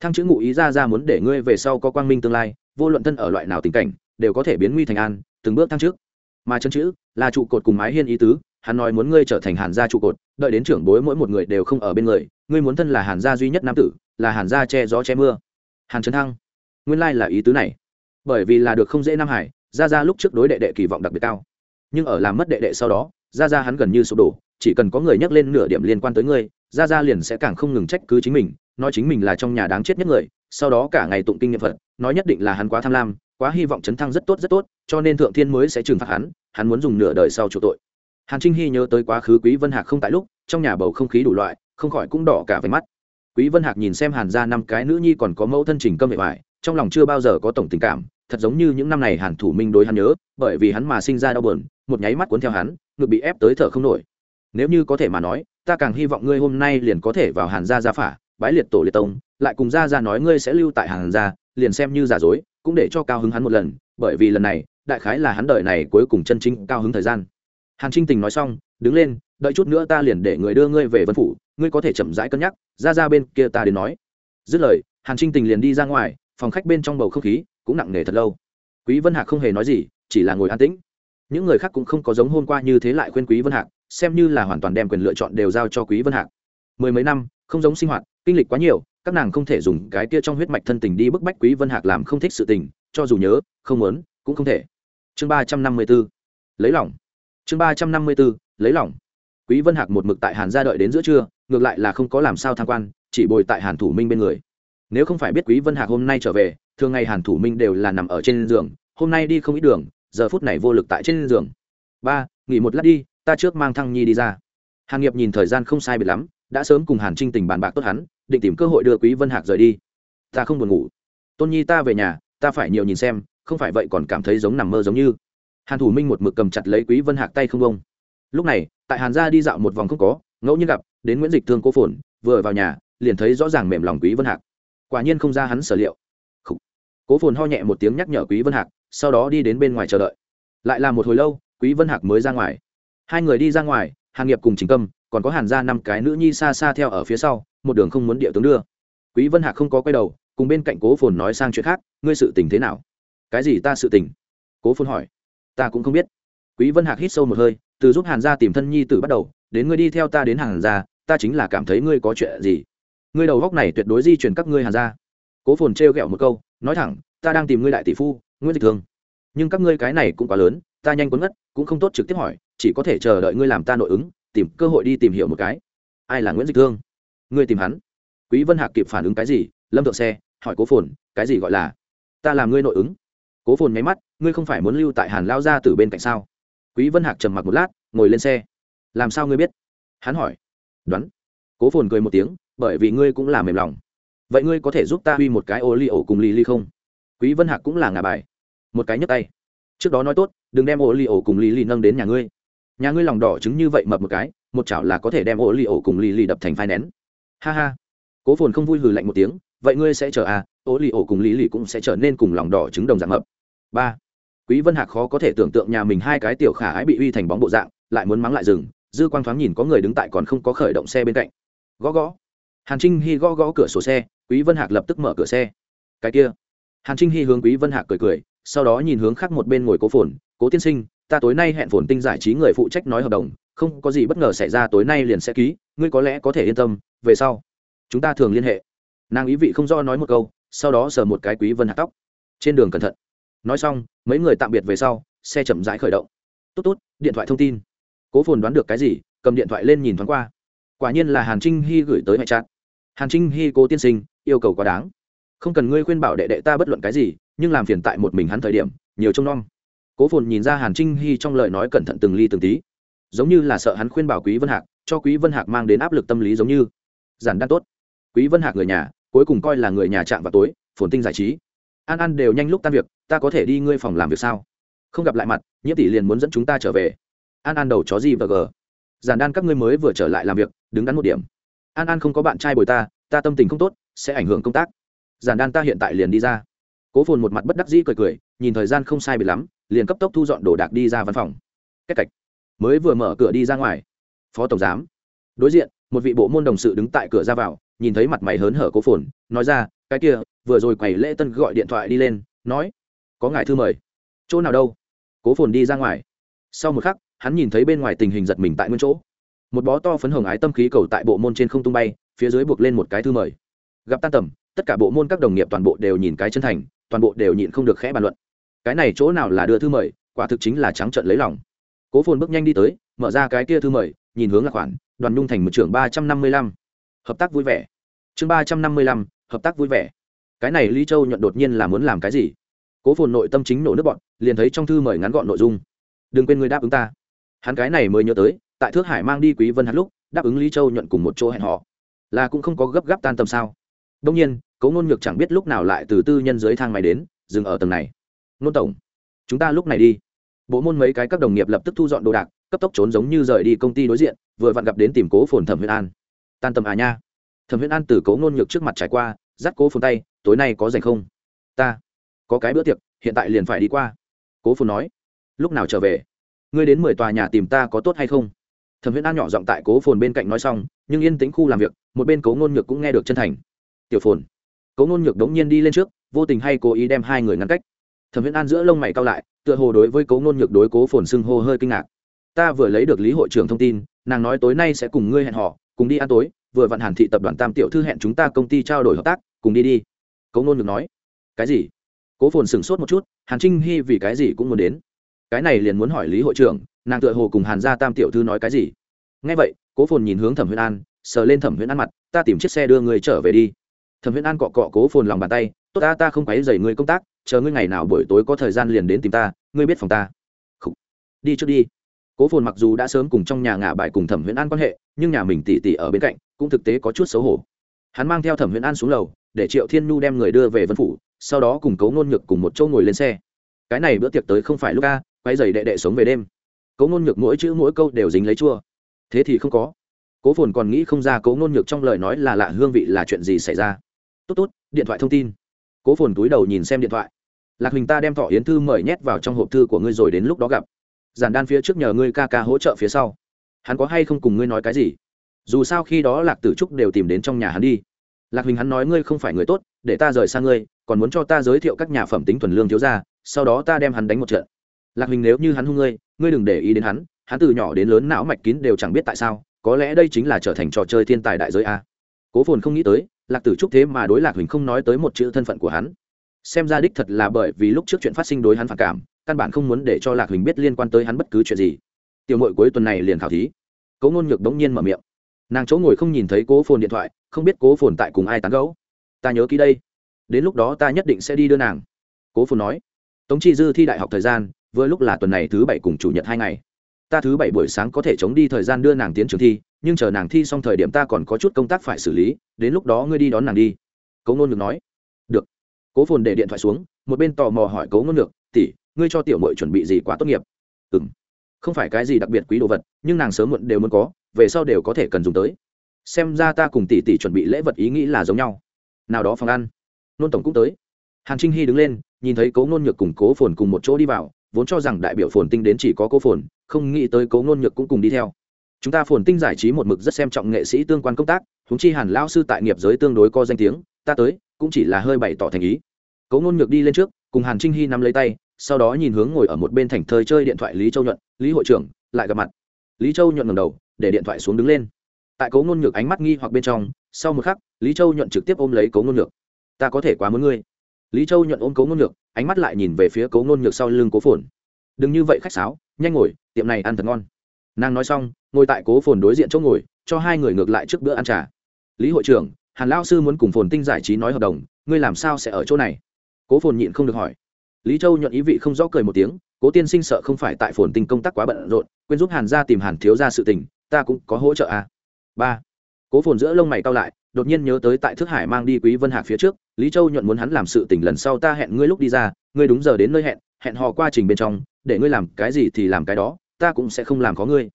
Thăng chữ ngụ ý ra ra muốn để ngươi về sau có quang minh tương lai, vô luận thân ở loại nào tình cảnh, đều có thể biến nguy thành an, từng bước thăng trước. Mà chân chữ, là trụ cột cùng mái hiên ý tứ, hắn nói muốn ngươi trở thành hàn gia trụ cột, đợi đến trưởng bối mỗi một người đều không ở bên người, ngươi muốn thân là hàn gia duy nhất nam tử, là hàn gia che gió che mưa. Hàn trấn thăng, nguyên lai là ý tứ này. Bởi vì là được không dễ nam hải ra ra lúc trước đối đệ đệ kỳ vọng đặc biệt cao. Nhưng ở làm mất đệ đệ sau đó ra ra hắn gần như sụp đổ, chỉ cần có người nhắc lên nửa điểm liên quan tới ngươi ra ra liền sẽ càng không ngừng trách cứ chính mình, nói chính mình là trong nhà đáng chết nhất người, sau đó cả ngày tụng kinh nghiệm phật, nói nhất định là hắn quá tham lam, quá hy vọng chấn thăng rất tốt rất tốt, cho nên thượng thiên mới sẽ trừng phạt hắn hắn muốn dùng nửa đời sau chủ tội. Hàn trinh hy nhớ tới quá khứ quý vân hạc không tại lúc, trong nhà bầu không khí đủ loại, không khỏi cũng đỏ cả về mắt. Quý vân hạc nhìn xem hàn gia năm cái nữ nhi còn có mẫu thân trình câm vệ hoài trong lòng chưa bao giờ có tổng tình cảm thật giống như những năm này hàn thủ minh đối hắn nhớ, bởi vì hắn mà sinh ra đau buồn, một nháy mắt cuốn theo hắn, ngực bị ép tới thở không nổi. Nếu như có thể mà nói, ta càng hy vọng ngươi hôm nay liền có thể vào hàn gia gia phả, bái liệt tổ liệt tông, lại cùng gia gia nói ngươi sẽ lưu tại hàn gia, liền xem như giả dối, cũng để cho cao hứng hắn một lần, bởi vì lần này, đại khái là hắn đợi này cuối cùng chân chính cao hứng thời gian. Hàn trinh tình nói xong, đứng lên, đợi chút nữa ta liền để người đưa ngươi về vân phủ, ngươi có thể chậm rãi cân nhắc ra ra bên kia ta đến nói. Dứt lời, hàn trinh tình liền đi ra ngoài phòng khách bên trong bầu không khí cũng nặng nề thật lâu. Quý vân hạc không hề nói gì, chỉ là ngồi an tĩnh. Những người khác cũng không có giống hôm qua như thế lại khuyên quý vân hạc, xem như là hoàn toàn đem quyền lựa chọn đều giao cho quý vân hạc. Mười mấy năm, không giống sinh hoạt, kinh lịch quá nhiều, các nàng không thể dùng cái kia trong huyết mạch thân tình đi bức bách quý vân hạc làm không thích sự tình, cho dù nhớ, không muốn, cũng không thể. Chương ba trăm năm mươi 354 lấy lòng. Chương ba trăm năm mươi 354 lấy lòng. Quý vân hạc một mực tại hàn gia đợi đến giữa trưa, ngược lại là không có làm sao tham quan, chỉ bồi tại hàn thủ minh bên người nếu không phải biết quý vân hạc hôm nay trở về, thường ngày hàn thủ minh đều là nằm ở trên giường, hôm nay đi không ít đường, giờ phút này vô lực tại trên giường. Ba, nghỉ một lát đi, ta trước mang thăng nhi đi ra. Hàn nghiệp nhìn thời gian không sai biệt lắm, đã sớm cùng hàn trinh tình bàn bạc tốt hắn, định tìm cơ hội đưa quý vân hạc rời đi. Ta không buồn ngủ. Tôn nhi ta về nhà, ta phải nhiều nhìn xem, không phải vậy còn cảm thấy giống nằm mơ giống như. Hàn thủ minh một mực cầm chặt lấy quý vân hạc tay không bông lúc này, tại hàn gia đi dạo một vòng không có, ngẫu nhiên gặp, đến nguyễn dịch thương cô phồn, vừa vào nhà, liền thấy rõ ràng mềm lòng quý vân hạc quả nhiên không ra hắn sở liệu. Cố phồn ho nhẹ một tiếng nhắc nhở quý vân hạc, sau đó đi đến bên ngoài chờ đợi. Lại là một hồi lâu, quý vân hạc mới ra ngoài. Hai người đi ra ngoài, hàn nghiệp cùng chính câm, còn có hàn gia năm cái nữ nhi xa xa theo ở phía sau, một đường không muốn địa tướng đưa. Quý vân hạc không có quay đầu, cùng bên cạnh cố phồn nói sang chuyện khác, ngươi sự tình thế nào? Cái gì ta sự tình? Cố phồn hỏi. Ta cũng không biết. Quý vân hạc hít sâu một hơi, từ giúp hàn gia tìm thân nhi tử bắt đầu, đến ngươi đi theo ta đến hàn gia, ta chính là cảm thấy ngươi có chuyện gì ngươi đầu góc này tuyệt đối di chuyển các ngươi hàn ra, cố phồn trêu ghẹo một câu nói thẳng ta đang tìm ngươi đại tỷ phu nguyễn dịch thương. Nhưng các ngươi cái này cũng quá lớn ta nhanh quấn mất, cũng không tốt trực tiếp hỏi chỉ có thể chờ đợi ngươi làm ta nội ứng tìm cơ hội đi tìm hiểu một cái. Ai là nguyễn dịch thương? Ngươi tìm hắn. Quý vân hạc kịp phản ứng cái gì lâm thượng xe hỏi cố phồn cái gì gọi là? Ta làm ngươi nội ứng. Cố phồn nháy mắt ngươi không phải muốn lưu tại hàn lao ra từ bên cạnh sao? Quý vân hạc trầm mặc một lát ngồi lên xe. Làm sao ngươi biết? Hắn hỏi. Đoán. Cố phồn cười một tiếng bởi vì ngươi cũng là mềm lòng. Vậy ngươi có thể giúp ta huy một cái ô li ổ cùng ly ly không? Quý vân hạc cũng là ngả bài. Một cái nhấc tay. Trước đó nói tốt, đừng đem ô li ổ cùng ly ly nâng đến nhà ngươi. Nhà ngươi lòng đỏ trứng như vậy mập một cái, một chảo là có thể đem ô li ổ cùng ly ly đập thành phai nén. Ha ha. Cố phồn không vui hừ lạnh một tiếng, vậy ngươi sẽ chờ à? Ô li ổ cùng ly ly cũng sẽ trở nên cùng lòng đỏ trứng đồng dạng mập. Ba. Quý vân hạc khó có thể tưởng tượng nhà mình hai cái tiểu khả ái bị uy thành bóng bộ dạng, lại muốn mắng lại rừng dư quang thoáng nhìn có người đứng tại còn không có khởi động xe bên cạnh. Gõ gõ hàn trinh hy gõ gõ cửa sổ xe, quý vân hạc lập tức mở cửa xe. Cái kia. Hàn trinh hy hướng quý vân hạc cười cười, sau đó nhìn hướng khác một bên ngồi cố phồn, cố tiên sinh, ta tối nay hẹn phồn tinh giải trí người phụ trách nói hợp đồng, không có gì bất ngờ xảy ra tối nay liền sẽ ký, ngươi có lẽ có thể yên tâm, về sau, chúng ta thường liên hệ. Nàng ý vị không do nói một câu, sau đó sờ một cái quý vân hạc tóc. Trên đường cẩn thận. Nói xong, mấy người tạm biệt về sau, xe chậm rãi khởi động. Tốt tốt, điện thoại thông tin. Cố phồn đoán được cái gì, cầm điện thoại lên nhìn thoáng qua. Quả nhiên là hàn trinh hy gửi tới mẹ chặt hàn trinh hy cố tiên sinh, yêu cầu quá đáng. Không cần ngươi khuyên bảo đệ đệ ta bất luận cái gì, nhưng làm phiền tại một mình hắn thời điểm, nhiều trông nom. Cố phồn nhìn ra hàn trinh hy trong lời nói cẩn thận từng ly từng tí. Giống như là sợ hắn khuyên bảo quý vân hạc, cho quý vân hạc mang đến áp lực tâm lý giống như. Giản đan tốt. Quý vân hạc người nhà, cuối cùng coi là người nhà chạm vào tối, phồn tinh giải trí. An an đều nhanh lúc tan việc, ta có thể đi ngươi phòng làm việc sao? Không gặp lại mặt, nhiễm tỷ liền muốn dẫn chúng ta trở về. An an đầu chó gì và gờ. Giản đan các ngươi mới vừa trở lại làm việc, đứng đắn một điểm an an không có bạn trai bồi ta ta tâm tình không tốt, sẽ ảnh hưởng công tác. Giản đan ta hiện tại liền đi ra. Cố phồn một mặt bất đắc dĩ cười cười, nhìn thời gian không sai bị lắm, liền cấp tốc thu dọn đồ đạc đi ra văn phòng. Cách cạch mới vừa mở cửa đi ra ngoài. Phó tổng giám. Đối diện, một vị bộ môn đồng sự đứng tại cửa ra vào, nhìn thấy mặt mày hớn hở cố phồn, nói ra, cái kia, vừa rồi quầy lễ tân gọi điện thoại đi lên, nói, có ngài thư mời. Chỗ nào đâu? Cố phồn đi ra ngoài. Sau một khắc, hắn nhìn thấy bên ngoài tình hình giật mình tại nguyên chỗ một bó to phấn hồng ái tâm khí cầu tại bộ môn trên không tung bay, phía dưới buộc lên một cái thư mời. Gặp tan tầm, tất cả bộ môn các đồng nghiệp toàn bộ đều nhìn cái chân thành, toàn bộ đều nhịn không được khẽ bàn luận. Cái này chỗ nào là đưa thư mời, quả thực chính là trắng trận lấy lòng. Cố phồn bước nhanh đi tới, mở ra cái kia thư mời, nhìn hướng là khoản đoàn nhung thành một trưởng ba trăm năm mươi lăm. Hợp tác vui vẻ. Chương ba trăm năm mươi lăm, hợp tác vui vẻ. Cái này lý châu nhận đột nhiên là muốn làm cái gì? Cố phồn nội tâm chính nổ nước bọn liền thấy trong thư mời ngắn gọn nội dung. Đừng quên người đáp ứng ta. Hắn cái này mới nhớ tới tại thước hải mang đi quý vân hắn lúc, đáp ứng lý châu nhuận cùng một chỗ hẹn họ là cũng không có gấp gáp tan tầm sao. Đông nhiên cấu ngôn nhược chẳng biết lúc nào lại từ tư nhân dưới thang máy đến, dừng ở tầng này. Nôn tổng, chúng ta lúc này đi. Bộ môn mấy cái các đồng nghiệp lập tức thu dọn đồ đạc, cấp tốc trốn giống như rời đi công ty đối diện, vừa vặn gặp đến tìm cố phồn thẩm Huyễn an. Tan tầm à nha. Thẩm Huyễn an từ cố ngôn nhược trước mặt trải qua, dắt cố phồn tay, tối nay có dành không? Ta, có cái bữa tiệc, hiện tại liền phải đi qua. Cố phồn nói. Lúc nào trở về? Ngươi đến mười tòa nhà tìm ta có tốt hay không? Thẩm huyễn an nhỏ giọng tại cố phồn bên cạnh nói xong, nhưng yên tĩnh khu làm việc, một bên cố ngôn nhược cũng nghe được chân thành. Tiểu phồn. Cố ngôn nhược đống nhiên đi lên trước, vô tình hay cố ý đem hai người ngăn cách. Thẩm huyễn an giữa lông mày cao lại, tựa hồ đối với cố ngôn nhược đối cố phồn xưng hô hơi kinh ngạc. Ta vừa lấy được lý hội trưởng thông tin, nàng nói tối nay sẽ cùng ngươi hẹn họ cùng đi ăn tối, vừa vặn hàn thị tập đoàn tam tiểu thư hẹn chúng ta công ty trao đổi hợp tác, cùng đi đi. Cố ngôn nhược nói. Cái gì? Cố phồn sửng sốt một chút, hàn trinh hy vì cái gì cũng muốn đến cái này liền muốn hỏi lý hội trưởng, nàng tựa hồ cùng hàn gia tam tiểu thư nói cái gì? Ngay vậy, cố phồn nhìn hướng thẩm huyễn an, sờ lên thẩm huyễn an mặt, ta tìm chiếc xe đưa người trở về đi. Thẩm huyễn an cọ cọ cố phồn lòng bàn tay, tốt ta ta không quấy dày người công tác, chờ ngươi ngày nào buổi tối có thời gian liền đến tìm ta, ngươi biết phòng ta. Khủ. đi trước đi. Cố phồn mặc dù đã sớm cùng trong nhà ngả bài cùng thẩm huyễn an quan hệ, nhưng nhà mình tỉ tỉ ở bên cạnh, cũng thực tế có chút xấu hổ. Hắn mang theo thẩm huyễn an xuống lầu, để triệu thiên nhu đem người đưa về vân phủ, sau đó cùng cấu ngôn nhược cùng một chỗ ngồi lên xe. Cái này bữa tiệc tới không phải lúc ca quay dày đệ đệ sống về đêm. Cố ngôn nhược mỗi chữ mỗi câu đều dính lấy chua. Thế thì không có. Cố phồn còn nghĩ không ra cố ngôn nhược trong lời nói là lạ hương vị là chuyện gì xảy ra. Tốt tốt, điện thoại thông tin. Cố phồn túi đầu nhìn xem điện thoại. Lạc huỳnh ta đem thọ yến thư mời nhét vào trong hộp thư của ngươi rồi đến lúc đó gặp. Giản đan phía trước nhờ ngươi ca ca hỗ trợ phía sau. Hắn có hay không cùng ngươi nói cái gì? Dù sao khi đó lạc tử trúc đều tìm đến trong nhà hắn đi. Lạc huỳnh hắn nói ngươi không phải người tốt, để ta rời xa ngươi, còn muốn cho ta giới thiệu các nhà phẩm tính thuần lương thiếu ra sau đó ta đem hắn đánh một trận lạc huỳnh nếu như hắn hung ngươi ngươi đừng để ý đến hắn hắn từ nhỏ đến lớn não mạch kín đều chẳng biết tại sao, có lẽ đây chính là trở thành trò chơi thiên tài đại giới a. Cố phồn không nghĩ tới, lạc tử trúc thế mà đối lạc huỳnh không nói tới một chữ thân phận của hắn. Xem ra đích thật là bởi vì lúc trước chuyện phát sinh đối hắn phản cảm, căn bản không muốn để cho lạc huỳnh biết liên quan tới hắn bất cứ chuyện gì. Tiểu mội cuối tuần này liền khảo thí. Cố ngôn ngược đống nhiên mở miệng. Nàng chỗ ngồi không nhìn thấy cố phồn điện thoại, không biết cố phồn tại cùng ai tán gấu ta nhớ ký đây. Đến lúc đó ta nhất định sẽ đi đưa nàng. Cố phồn nói. Tống chi dư thi đại học thời gian vừa lúc là tuần này thứ bảy cùng chủ nhật hai ngày. Ta thứ bảy buổi sáng có thể chống đi thời gian đưa nàng tiến trường thi, nhưng chờ nàng thi xong thời điểm ta còn có chút công tác phải xử lý, đến lúc đó ngươi đi đón nàng đi. Cấu ngôn ngược nói. Được. Cố phồn để điện thoại xuống, một bên tò mò hỏi cấu ngôn ngược, tỷ, ngươi cho tiểu mội chuẩn bị gì quá tốt nghiệp? Ừ m không phải cái gì đặc biệt quý đồ vật, nhưng nàng sớm muộn đều muốn có, về sau đều có thể cần dùng tới. Xem ra ta cùng tỷ tỷ chuẩn bị lễ vật ý nghĩ là giống nhau. Nào đó phòng ăn. Nôn tổng cũng tới. Hàn trinh hy đứng lên, nhìn thấy cố ngôn nhược cùng cố phồn cùng một chỗ đi vào vốn cho rằng đại biểu phồn tinh đến chỉ có cô phồn, không nghĩ tới cố ngôn nhược cũng cùng đi theo. Chúng ta phồn tinh giải trí một mực rất xem trọng nghệ sĩ tương quan công tác húng chi hàn lao sư tại nghiệp giới tương đối có danh tiếng, ta tới, cũng chỉ là hơi bày tỏ thành ý. Cố ngôn nhược đi lên trước, cùng hàn trinh hy nắm lấy tay, sau đó nhìn hướng ngồi ở một bên thành thơi chơi điện thoại lý châu nhuận, lý hội trưởng, lại gặp mặt. Lý châu nhuận ngầm đầu, để điện thoại xuống đứng lên. Tại cố ngôn nhược ánh mắt nghi hoặc bên trong, sau một khắc, lý châu nhuận trực tiếp ôm lấy cố ngôn nhược. Ta có thể quá muốn ngươi. Lý châu nhuận ôm cố ngôn nhược ánh mắt lại nhìn về phía cố ngôn nhược sau lưng cố phồn. Đừng như vậy khách sáo, nhanh ngồi, tiệm này ăn thật ngon. Nàng nói xong, ngồi tại cố phồn đối diện chỗ ngồi, cho hai người ngược lại trước bữa ăn trà. Lý hội trưởng, hàn lao sư muốn cùng phồn tinh giải trí nói hợp đồng, ngươi làm sao sẽ ở chỗ này? Cố phồn nhịn không được hỏi. Lý châu nhuận ý vị không rõ cười một tiếng, cố tiên sinh sợ không phải tại phồn tinh công tác quá bận rộn, quên giúp hàn ra tìm hàn thiếu ra sự tình, ta cũng có hỗ trợ à. ba. Cố phồn giữa lông mày cao lại đột nhiên nhớ tới tại Thước hải mang đi quý vân hạc phía trước, lý châu nhuận muốn hắn làm sự tình lần sau ta hẹn ngươi lúc đi ra, ngươi đúng giờ đến nơi hẹn hẹn hò qua trình bên trong, để ngươi làm cái gì thì làm cái đó, ta cũng sẽ không làm có ngươi.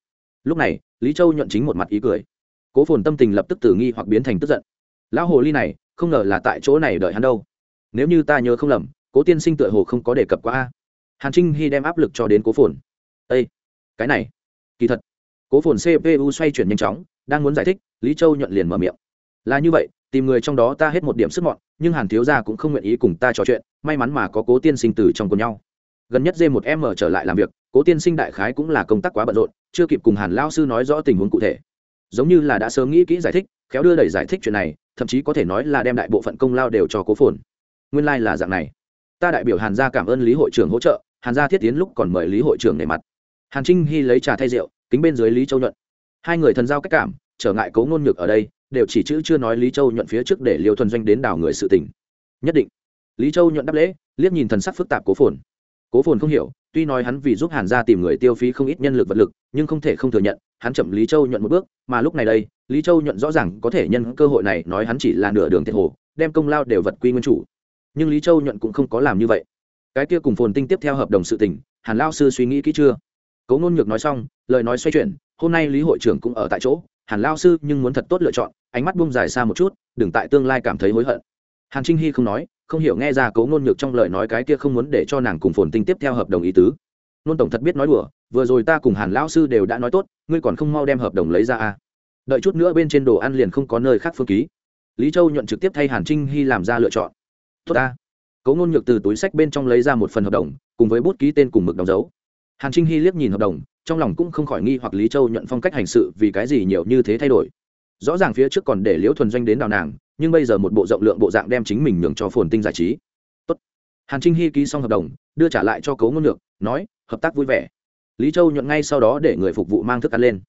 Lúc này, lý châu nhuận chính một mặt ý cười. Cố phồn tâm tình lập tức từ nghi hoặc biến thành tức giận. Lão hồ ly này, không ngờ là tại chỗ này đợi hắn đâu. Nếu như ta nhớ không lầm, cố tiên sinh tựa hồ không có đề cập qua a. Hàn trinh hy đem áp lực cho đến cố phồn. Â cái này, kỳ thật. Cố phồn cpu xoay chuyển nhanh chóng, đang muốn giải thích, lý châu nhuận liền mở miệng là như vậy, tìm người trong đó ta hết một điểm sức mọn, nhưng hàn thiếu gia cũng không nguyện ý cùng ta trò chuyện, may mắn mà có cố tiên sinh từ trong cùng nhau. Gần nhất d một m trở lại làm việc, cố tiên sinh đại khái cũng là công tác quá bận rộn, chưa kịp cùng hàn lao sư nói rõ tình huống cụ thể. Giống như là đã sớm nghĩ kỹ giải thích, khéo đưa đẩy giải thích chuyện này, thậm chí có thể nói là đem đại bộ phận công lao đều cho cố phồn. Nguyên lai、like、là dạng này. Ta đại biểu hàn gia cảm ơn lý hội trưởng hỗ trợ, hàn gia thiết tiến lúc còn mời lý hội trưởng nề mặt. Hàn trinh hy lấy trà thay rượu, kính bên dưới lý châu nhuận. Hai người thần giao cách cảm, trở ngại cấu ngôn ngược ở đây đều chỉ chữ chưa nói lý châu nhuận phía trước để liêu thuần doanh đến đảo người sự tình. Nhất định. Lý châu nhuận đáp lễ, liếc nhìn thần sắc phức tạp cố phồn. Cố phồn không hiểu, tuy nói hắn vì giúp hàn gia tìm người tiêu phí không ít nhân lực vật lực, nhưng không thể không thừa nhận, hắn chậm lý châu nhuận một bước, mà lúc này đây, lý châu nhuận rõ ràng có thể nhân cơ hội này, nói hắn chỉ là nửa đường thiệt hồ, đem công lao đều vật quy nguyên chủ. Nhưng lý châu nhuận cũng không có làm như vậy. Cái kia cùng phồn tinh tiếp theo hợp đồng sự tình, hàn lao sư suy nghĩ kỹ chưa? Cấu ngôn nhược nói xong, lời nói xoay chuyển, hôm nay lý hội trưởng cũng ở tại chỗ hàn lao sư nhưng muốn thật tốt lựa chọn, ánh mắt buông dài xa một chút, đừng tại tương lai cảm thấy hối hận. Hàn trinh hy không nói, không hiểu nghe ra cấu ngôn nhược trong lời nói cái kia không muốn để cho nàng cùng phồn tinh tiếp theo hợp đồng ý tứ. Nôn tổng thật biết nói đùa, vừa rồi ta cùng hàn lão sư đều đã nói tốt, ngươi còn không mau đem hợp đồng lấy ra à. đợi chút nữa bên trên đồ ăn liền không có nơi khác phương ký. Lý châu nhuận trực tiếp thay hàn trinh hy làm ra lựa chọn. Tốt ta. Cấu ngôn nhược từ túi sách bên trong lấy ra một phần hợp đồng, cùng với bút ký tên cùng mực đóng dấu. Hàn trinh hy liếc nhìn hợp đồng trong lòng cũng không khỏi nghi hoặc lý châu nhuận phong cách hành sự vì cái gì nhiều như thế thay đổi. Rõ ràng phía trước còn để liễu thuần doanh đến đào nàng, nhưng bây giờ một bộ rộng lượng bộ dạng đem chính mình nhường cho phồn tinh giải trí. Tốt. hàn trinh hy ký xong hợp đồng, đưa trả lại cho cấu ngôn nhược, nói, hợp tác vui vẻ. Lý châu nhuận ngay sau đó để người phục vụ mang thức ăn lên.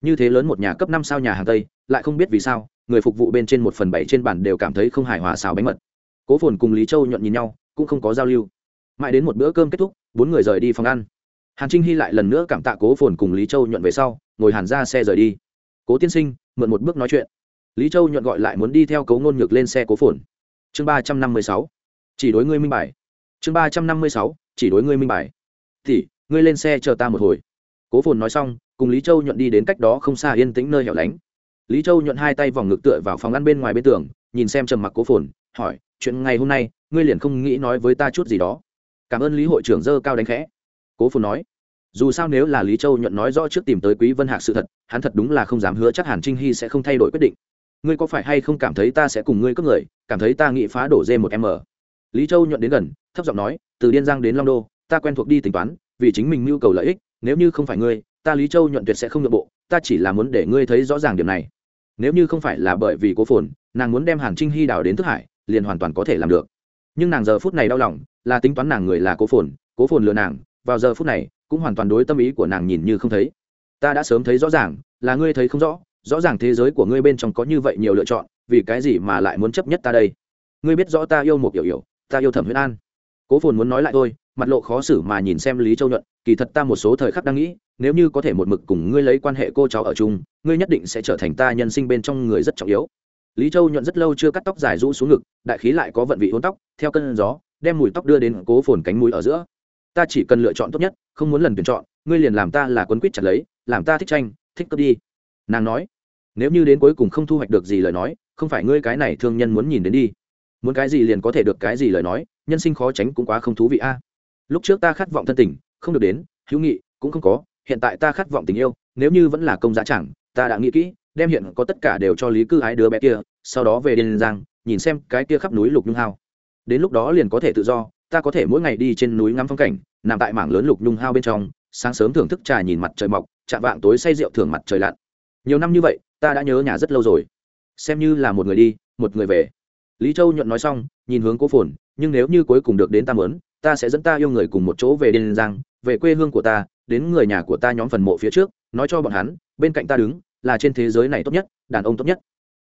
Như thế lớn một nhà cấp năm sao nhà hàng tây, lại không biết vì sao, người phục vụ bên trên một phần bảy trên bản đều cảm thấy không hài hòa xào bánh mật. Cố phồn cùng lý châu nhuận nhìn nhau, cũng không có giao lưu. Mãi đến một bữa cơm kết thúc, bốn người rời đi phòng ăn hàn trinh hy lại lần nữa cảm tạ cố phồn cùng lý châu nhuận về sau, ngồi hàn ra xe rời đi. Cố tiên sinh, mượn một bước nói chuyện. Lý châu nhuận gọi lại muốn đi theo cấu ngôn nhược lên xe cố phồn. Chương ba trăm năm mươi sáu, chỉ đối ngươi minh bài. Chương ba trăm năm mươi sáu, chỉ đối ngươi minh bài. Thì ngươi lên xe chờ ta một hồi. Cố phồn nói xong, cùng lý châu nhuận đi đến cách đó không xa yên tĩnh nơi hẻo lánh. Lý châu nhuận hai tay vòng ngực tựa vào phòng ăn bên ngoài bên tường, nhìn xem trầm mặc cố phồn, hỏi, chuyện ngày hôm nay, ngươi liền không nghĩ nói với ta chút gì đó? Cảm ơn lý hội trưởng dơ cao đánh khẽ cố phồn nói. Dù sao nếu là lý châu nhuận nói rõ trước tìm tới quý vân hạc sự thật, hắn thật đúng là không dám hứa chắc hàn trinh hy sẽ không thay đổi quyết định. Ngươi có phải hay không cảm thấy ta sẽ cùng ngươi cướp người, cảm thấy ta nghĩ phá đổ dê một m? Lý châu nhuận đến gần, thấp giọng nói, từ điên giang đến long đô, ta quen thuộc đi tính toán, vì chính mình nhu cầu lợi ích, nếu như không phải ngươi, ta lý châu nhuận tuyệt sẽ không nội bộ, ta chỉ là muốn để ngươi thấy rõ ràng điểm này. Nếu như không phải là bởi vì cố phồn, nàng muốn đem hàn trinh hy đào đến thức hải, liền hoàn toàn có thể làm được. Nhưng nàng giờ phút này đau lòng, là tính toán nàng người là cố phồn cố phồn lừa nàng vào giờ phút này, cũng hoàn toàn đối tâm ý của nàng nhìn như không thấy. Ta đã sớm thấy rõ ràng, là ngươi thấy không rõ rõ ràng thế giới của ngươi bên trong có như vậy nhiều lựa chọn, vì cái gì mà lại muốn chấp nhất ta đây? Ngươi biết rõ ta yêu một kiểu hiểu ta yêu thẩm huyễn an. Cố phồn muốn nói lại thôi, mặt lộ khó xử mà nhìn xem lý châu nhuận, kỳ thật ta một số thời khắc đang nghĩ, nếu như có thể một mực cùng ngươi lấy quan hệ cô cháu ở chung, ngươi nhất định sẽ trở thành ta nhân sinh bên trong người rất trọng yếu. Lý châu nhuận rất lâu chưa cắt tóc dài rũ xuống ngực, đại khí lại có vận vị hôn tóc, theo cơn gió, đem mùi tóc đưa đến cố phồn cánh mũi ở giữa ta chỉ cần lựa chọn tốt nhất, không muốn lần tuyển chọn, ngươi liền làm ta là quấn quýt chặt lấy, làm ta thích tranh, thích cướp đi. Nàng nói. Nếu như đến cuối cùng không thu hoạch được gì lời nói, không phải ngươi cái này thương nhân muốn nhìn đến đi. Muốn cái gì liền có thể được cái gì lời nói, nhân sinh khó tránh cũng quá không thú vị a. Lúc trước ta khát vọng thân tình, không được đến, hữu nghị cũng không có, hiện tại ta khát vọng tình yêu, nếu như vẫn là công giá chẳng, ta đã nghĩ kỹ, đem hiện có tất cả đều cho lý cư ái đứa bé kia, sau đó về điền giang, nhìn xem cái kia khắp núi lục nhung hao. Đến lúc đó liền có thể tự do ta có thể mỗi ngày đi trên núi ngắm phong cảnh, nằm tại mảng lớn lục nhung hao bên trong, sáng sớm thưởng thức trà nhìn mặt trời mọc, chạm vạng tối say rượu thưởng mặt trời lặn. Nhiều năm như vậy, ta đã nhớ nhà rất lâu rồi. Xem như là một người đi, một người về. Lý châu nhuận nói xong, nhìn hướng cố phồn, nhưng nếu như cuối cùng được đến ta mớn ta sẽ dẫn ta yêu người cùng một chỗ về điên giang, về quê hương của ta, đến người nhà của ta nhóm phần mộ phía trước, nói cho bọn hắn, bên cạnh ta đứng, là trên thế giới này tốt nhất, đàn ông tốt nhất.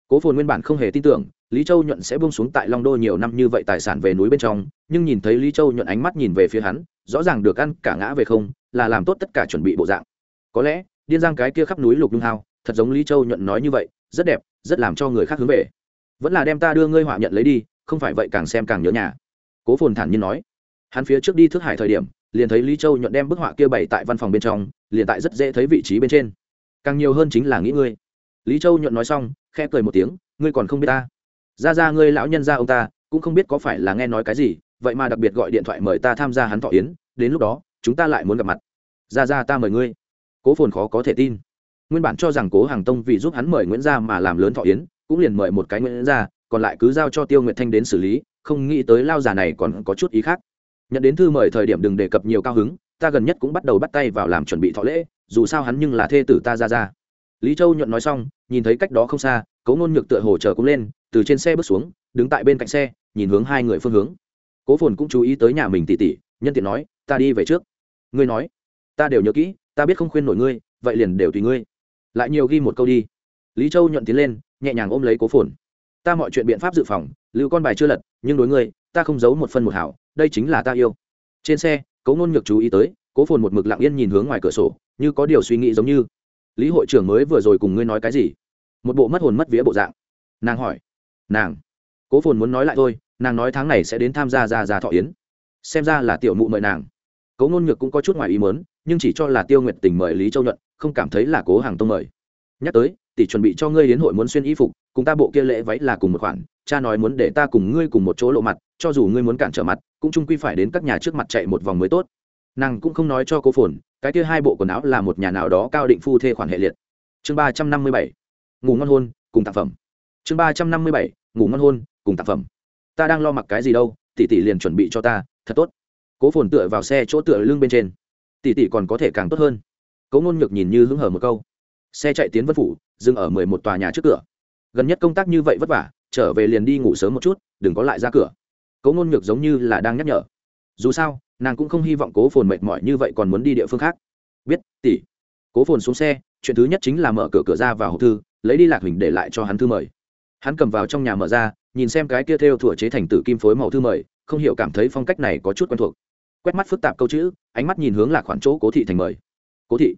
Cố phồn nguyên bản không hề tin tưởng lý châu nhuận sẽ buông xuống tại long đô nhiều năm như vậy tài sản về núi bên trong, nhưng nhìn thấy lý châu nhuận ánh mắt nhìn về phía hắn, rõ ràng được ăn cả ngã về không, là làm tốt tất cả chuẩn bị bộ dạng. Có lẽ, điên giang cái kia khắp núi lục nhung hao, thật giống lý châu nhuận nói như vậy, rất đẹp, rất làm cho người khác hướng về. Vẫn là đem ta đưa ngươi họa nhận lấy đi, không phải vậy càng xem càng nhớ nhà. Cố phồn thản nhiên nói. Hắn phía trước đi thức hải thời điểm, liền thấy lý châu nhuận đem bức họa kia bày tại văn phòng bên trong, liền tại rất dễ thấy vị trí bên trên. Càng nhiều hơn chính là nghĩ ngươi. Lý châu nhuận nói xong, khẽ cười một tiếng, ngươi còn không biết ta ra ra ngươi lão nhân ra ông ta, cũng không biết có phải là nghe nói cái gì, vậy mà đặc biệt gọi điện thoại mời ta tham gia hắn thọ yến, đến lúc đó, chúng ta lại muốn gặp mặt. Ra ra ta mời ngươi. Cố phồn khó có thể tin. Nguyên bản cho rằng cố hàng tông vì giúp hắn mời nguyễn gia mà làm lớn thọ yến, cũng liền mời một cái nguyễn gia, còn lại cứ giao cho tiêu nguyệt thanh đến xử lý, không nghĩ tới lao già này còn có chút ý khác. Nhận đến thư mời thời điểm đừng đề cập nhiều cao hứng, ta gần nhất cũng bắt đầu bắt tay vào làm chuẩn bị thọ lễ, dù sao hắn nhưng là thê tử ta ra ra. Lý châu nhuận nói xong, nhìn thấy cách đó không xa, cấu ngôn nhược tựa hồ chờ cũng lên từ trên xe bước xuống, đứng tại bên cạnh xe, nhìn hướng hai người phương hướng. Cố phồn cũng chú ý tới nhà mình tỉ tỉ nhân tiện nói, ta đi về trước. Ngươi nói, ta đều nhớ kỹ, ta biết không khuyên nổi ngươi, vậy liền đều tùy ngươi. Lại nhiều ghi một câu đi. Lý châu nhuận tiến lên, nhẹ nhàng ôm lấy cố phồn. Ta mọi chuyện biện pháp dự phòng, lưu con bài chưa lật, nhưng đối ngươi, ta không giấu một phân một hảo, đây chính là ta yêu. Trên xe, cố ngôn nhược chú ý tới, cố phồn một mực lặng yên nhìn hướng ngoài cửa sổ, như có điều suy nghĩ giống như, lý hội trưởng mới vừa rồi cùng ngươi nói cái gì? Một bộ mất hồn mất vía bộ dạng. Nàng hỏi nàng. Cố phồn muốn nói lại thôi, nàng nói tháng này sẽ đến tham gia ra ra thọ yến. Xem ra là tiểu mụ mời nàng. Cố ngôn nhược cũng có chút ngoài ý mớn nhưng chỉ cho là tiêu nguyệt tình mời lý châu nhuận, không cảm thấy là cố hàng tông mời. Nhắc tới, tỷ chuẩn bị cho ngươi đến hội muốn xuyên y phục, cùng ta bộ kia lễ váy là cùng một khoản, cha nói muốn để ta cùng ngươi cùng một chỗ lộ mặt, cho dù ngươi muốn cản trở mặt, cũng chung quy phải đến các nhà trước mặt chạy một vòng mới tốt. Nàng cũng không nói cho cô phồn, cái kia hai bộ quần áo là một nhà nào đó cao định phu thê khoản hệ liệt. Chương ba trăm năm mươi bảy, ngủ ngon hôn, cùng tác phẩm. Chương ba trăm năm mươi bảy ngủ ngon hôn, cùng tác phẩm. Ta đang lo mặc cái gì đâu, tỷ tỷ liền chuẩn bị cho ta, thật tốt. Cố phồn tựa vào xe chỗ tựa lưng bên trên. Tỷ tỷ còn có thể càng tốt hơn. Cố ngôn nhược nhìn như hứng hở một câu. Xe chạy tiến vân phủ, dừng ở mười một tòa nhà trước cửa. Gần nhất công tác như vậy vất vả, trở về liền đi ngủ sớm một chút, đừng có lại ra cửa. Cố ngôn nhược giống như là đang nhắc nhở. Dù sao, nàng cũng không hy vọng cố phồn mệt mỏi như vậy còn muốn đi địa phương khác. Biết, tỷ. Cố phồn xuống xe, chuyện thứ nhất chính là mở cửa cửa ra vào hộp thư, lấy đi lạc huỳnh để lại cho hắn thư mời hắn cầm vào trong nhà mở ra, nhìn xem cái kia theo thủa chế thành tử kim phối màu thư mời, không hiểu cảm thấy phong cách này có chút quen thuộc. Quét mắt phức tạp câu chữ, ánh mắt nhìn hướng lạc khoản chỗ cố thị thành mời. Cố thị.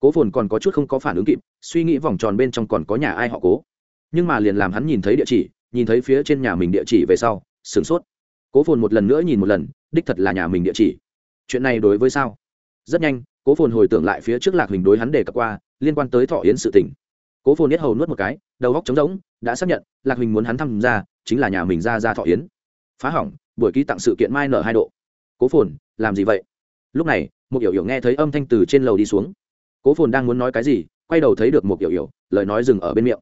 Cố phồn còn có chút không có phản ứng kịp, suy nghĩ vòng tròn bên trong còn có nhà ai họ cố. Nhưng mà liền làm hắn nhìn thấy địa chỉ, nhìn thấy phía trên nhà mình địa chỉ về sau, sửng sốt. Cố phồn một lần nữa nhìn một lần, đích thật là nhà mình địa chỉ. Chuyện này đối với sao? Rất nhanh, cố phồn hồi tưởng lại phía trước lạc hình đối hắn đề cập qua, liên quan tới thọ yến sự tình cố phồn nhất hầu nuốt một cái, đầu góc trống rỗng, đã xác nhận, lạc huỳnh muốn hắn tham gia chính là nhà mình ra ra thọ yến. Phá hỏng, buổi ký tặng sự kiện mai nở hai độ. Cố phồn, làm gì vậy? Lúc này một yểu yểu nghe thấy âm thanh từ trên lầu đi xuống. Cố phồn đang muốn nói cái gì, quay đầu thấy được một yểu yểu lời nói dừng ở bên miệng.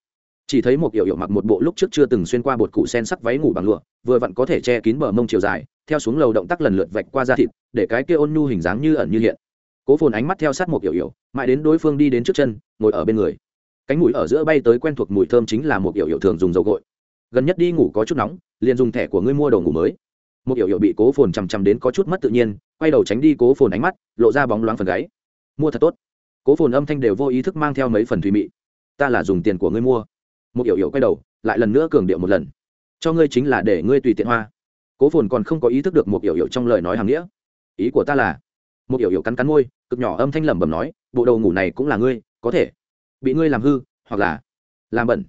Chỉ thấy một yểu yểu mặc một bộ lúc trước chưa từng xuyên qua bột cụ sen sắc váy ngủ bằng lụa, vừa vặn có thể che kín bờ mông chiều dài, theo xuống lầu động tác lần lượt vạch qua da thịt, để cái kia ôn nhu hình dáng như ẩn như hiện. Cố phồn ánh mắt theo sát một yểu yểu mãi đến đối phương đi đến trước chân, ngồi ở bên người cánh mũi ở giữa bay tới quen thuộc mùi thơm chính là một yểu yểu thường dùng dầu gội. Gần nhất đi ngủ có chút nóng, liền dùng thẻ của ngươi mua đồ ngủ mới. Một yểu yểu bị cố phồn chằm chằm đến có chút mất tự nhiên, quay đầu tránh đi cố phồn ánh mắt, lộ ra bóng loáng phần gáy. Mua thật tốt. Cố phồn âm thanh đều vô ý thức mang theo mấy phần thùy mị. Ta là dùng tiền của ngươi mua. Một yểu yểu quay đầu, lại lần nữa cường điệu một lần. Cho ngươi chính là để ngươi tùy tiện hoa. Cố phồn còn không có ý thức được một yểu yểu trong lời nói hàng nghĩa. Ý của ta là, một yểu yểu cắn cắn môi, cực nhỏ âm thanh lẩm bẩm nói, bộ đầu ngủ này cũng là ngươi, có thể bị ngươi làm hư, hoặc là làm bẩn.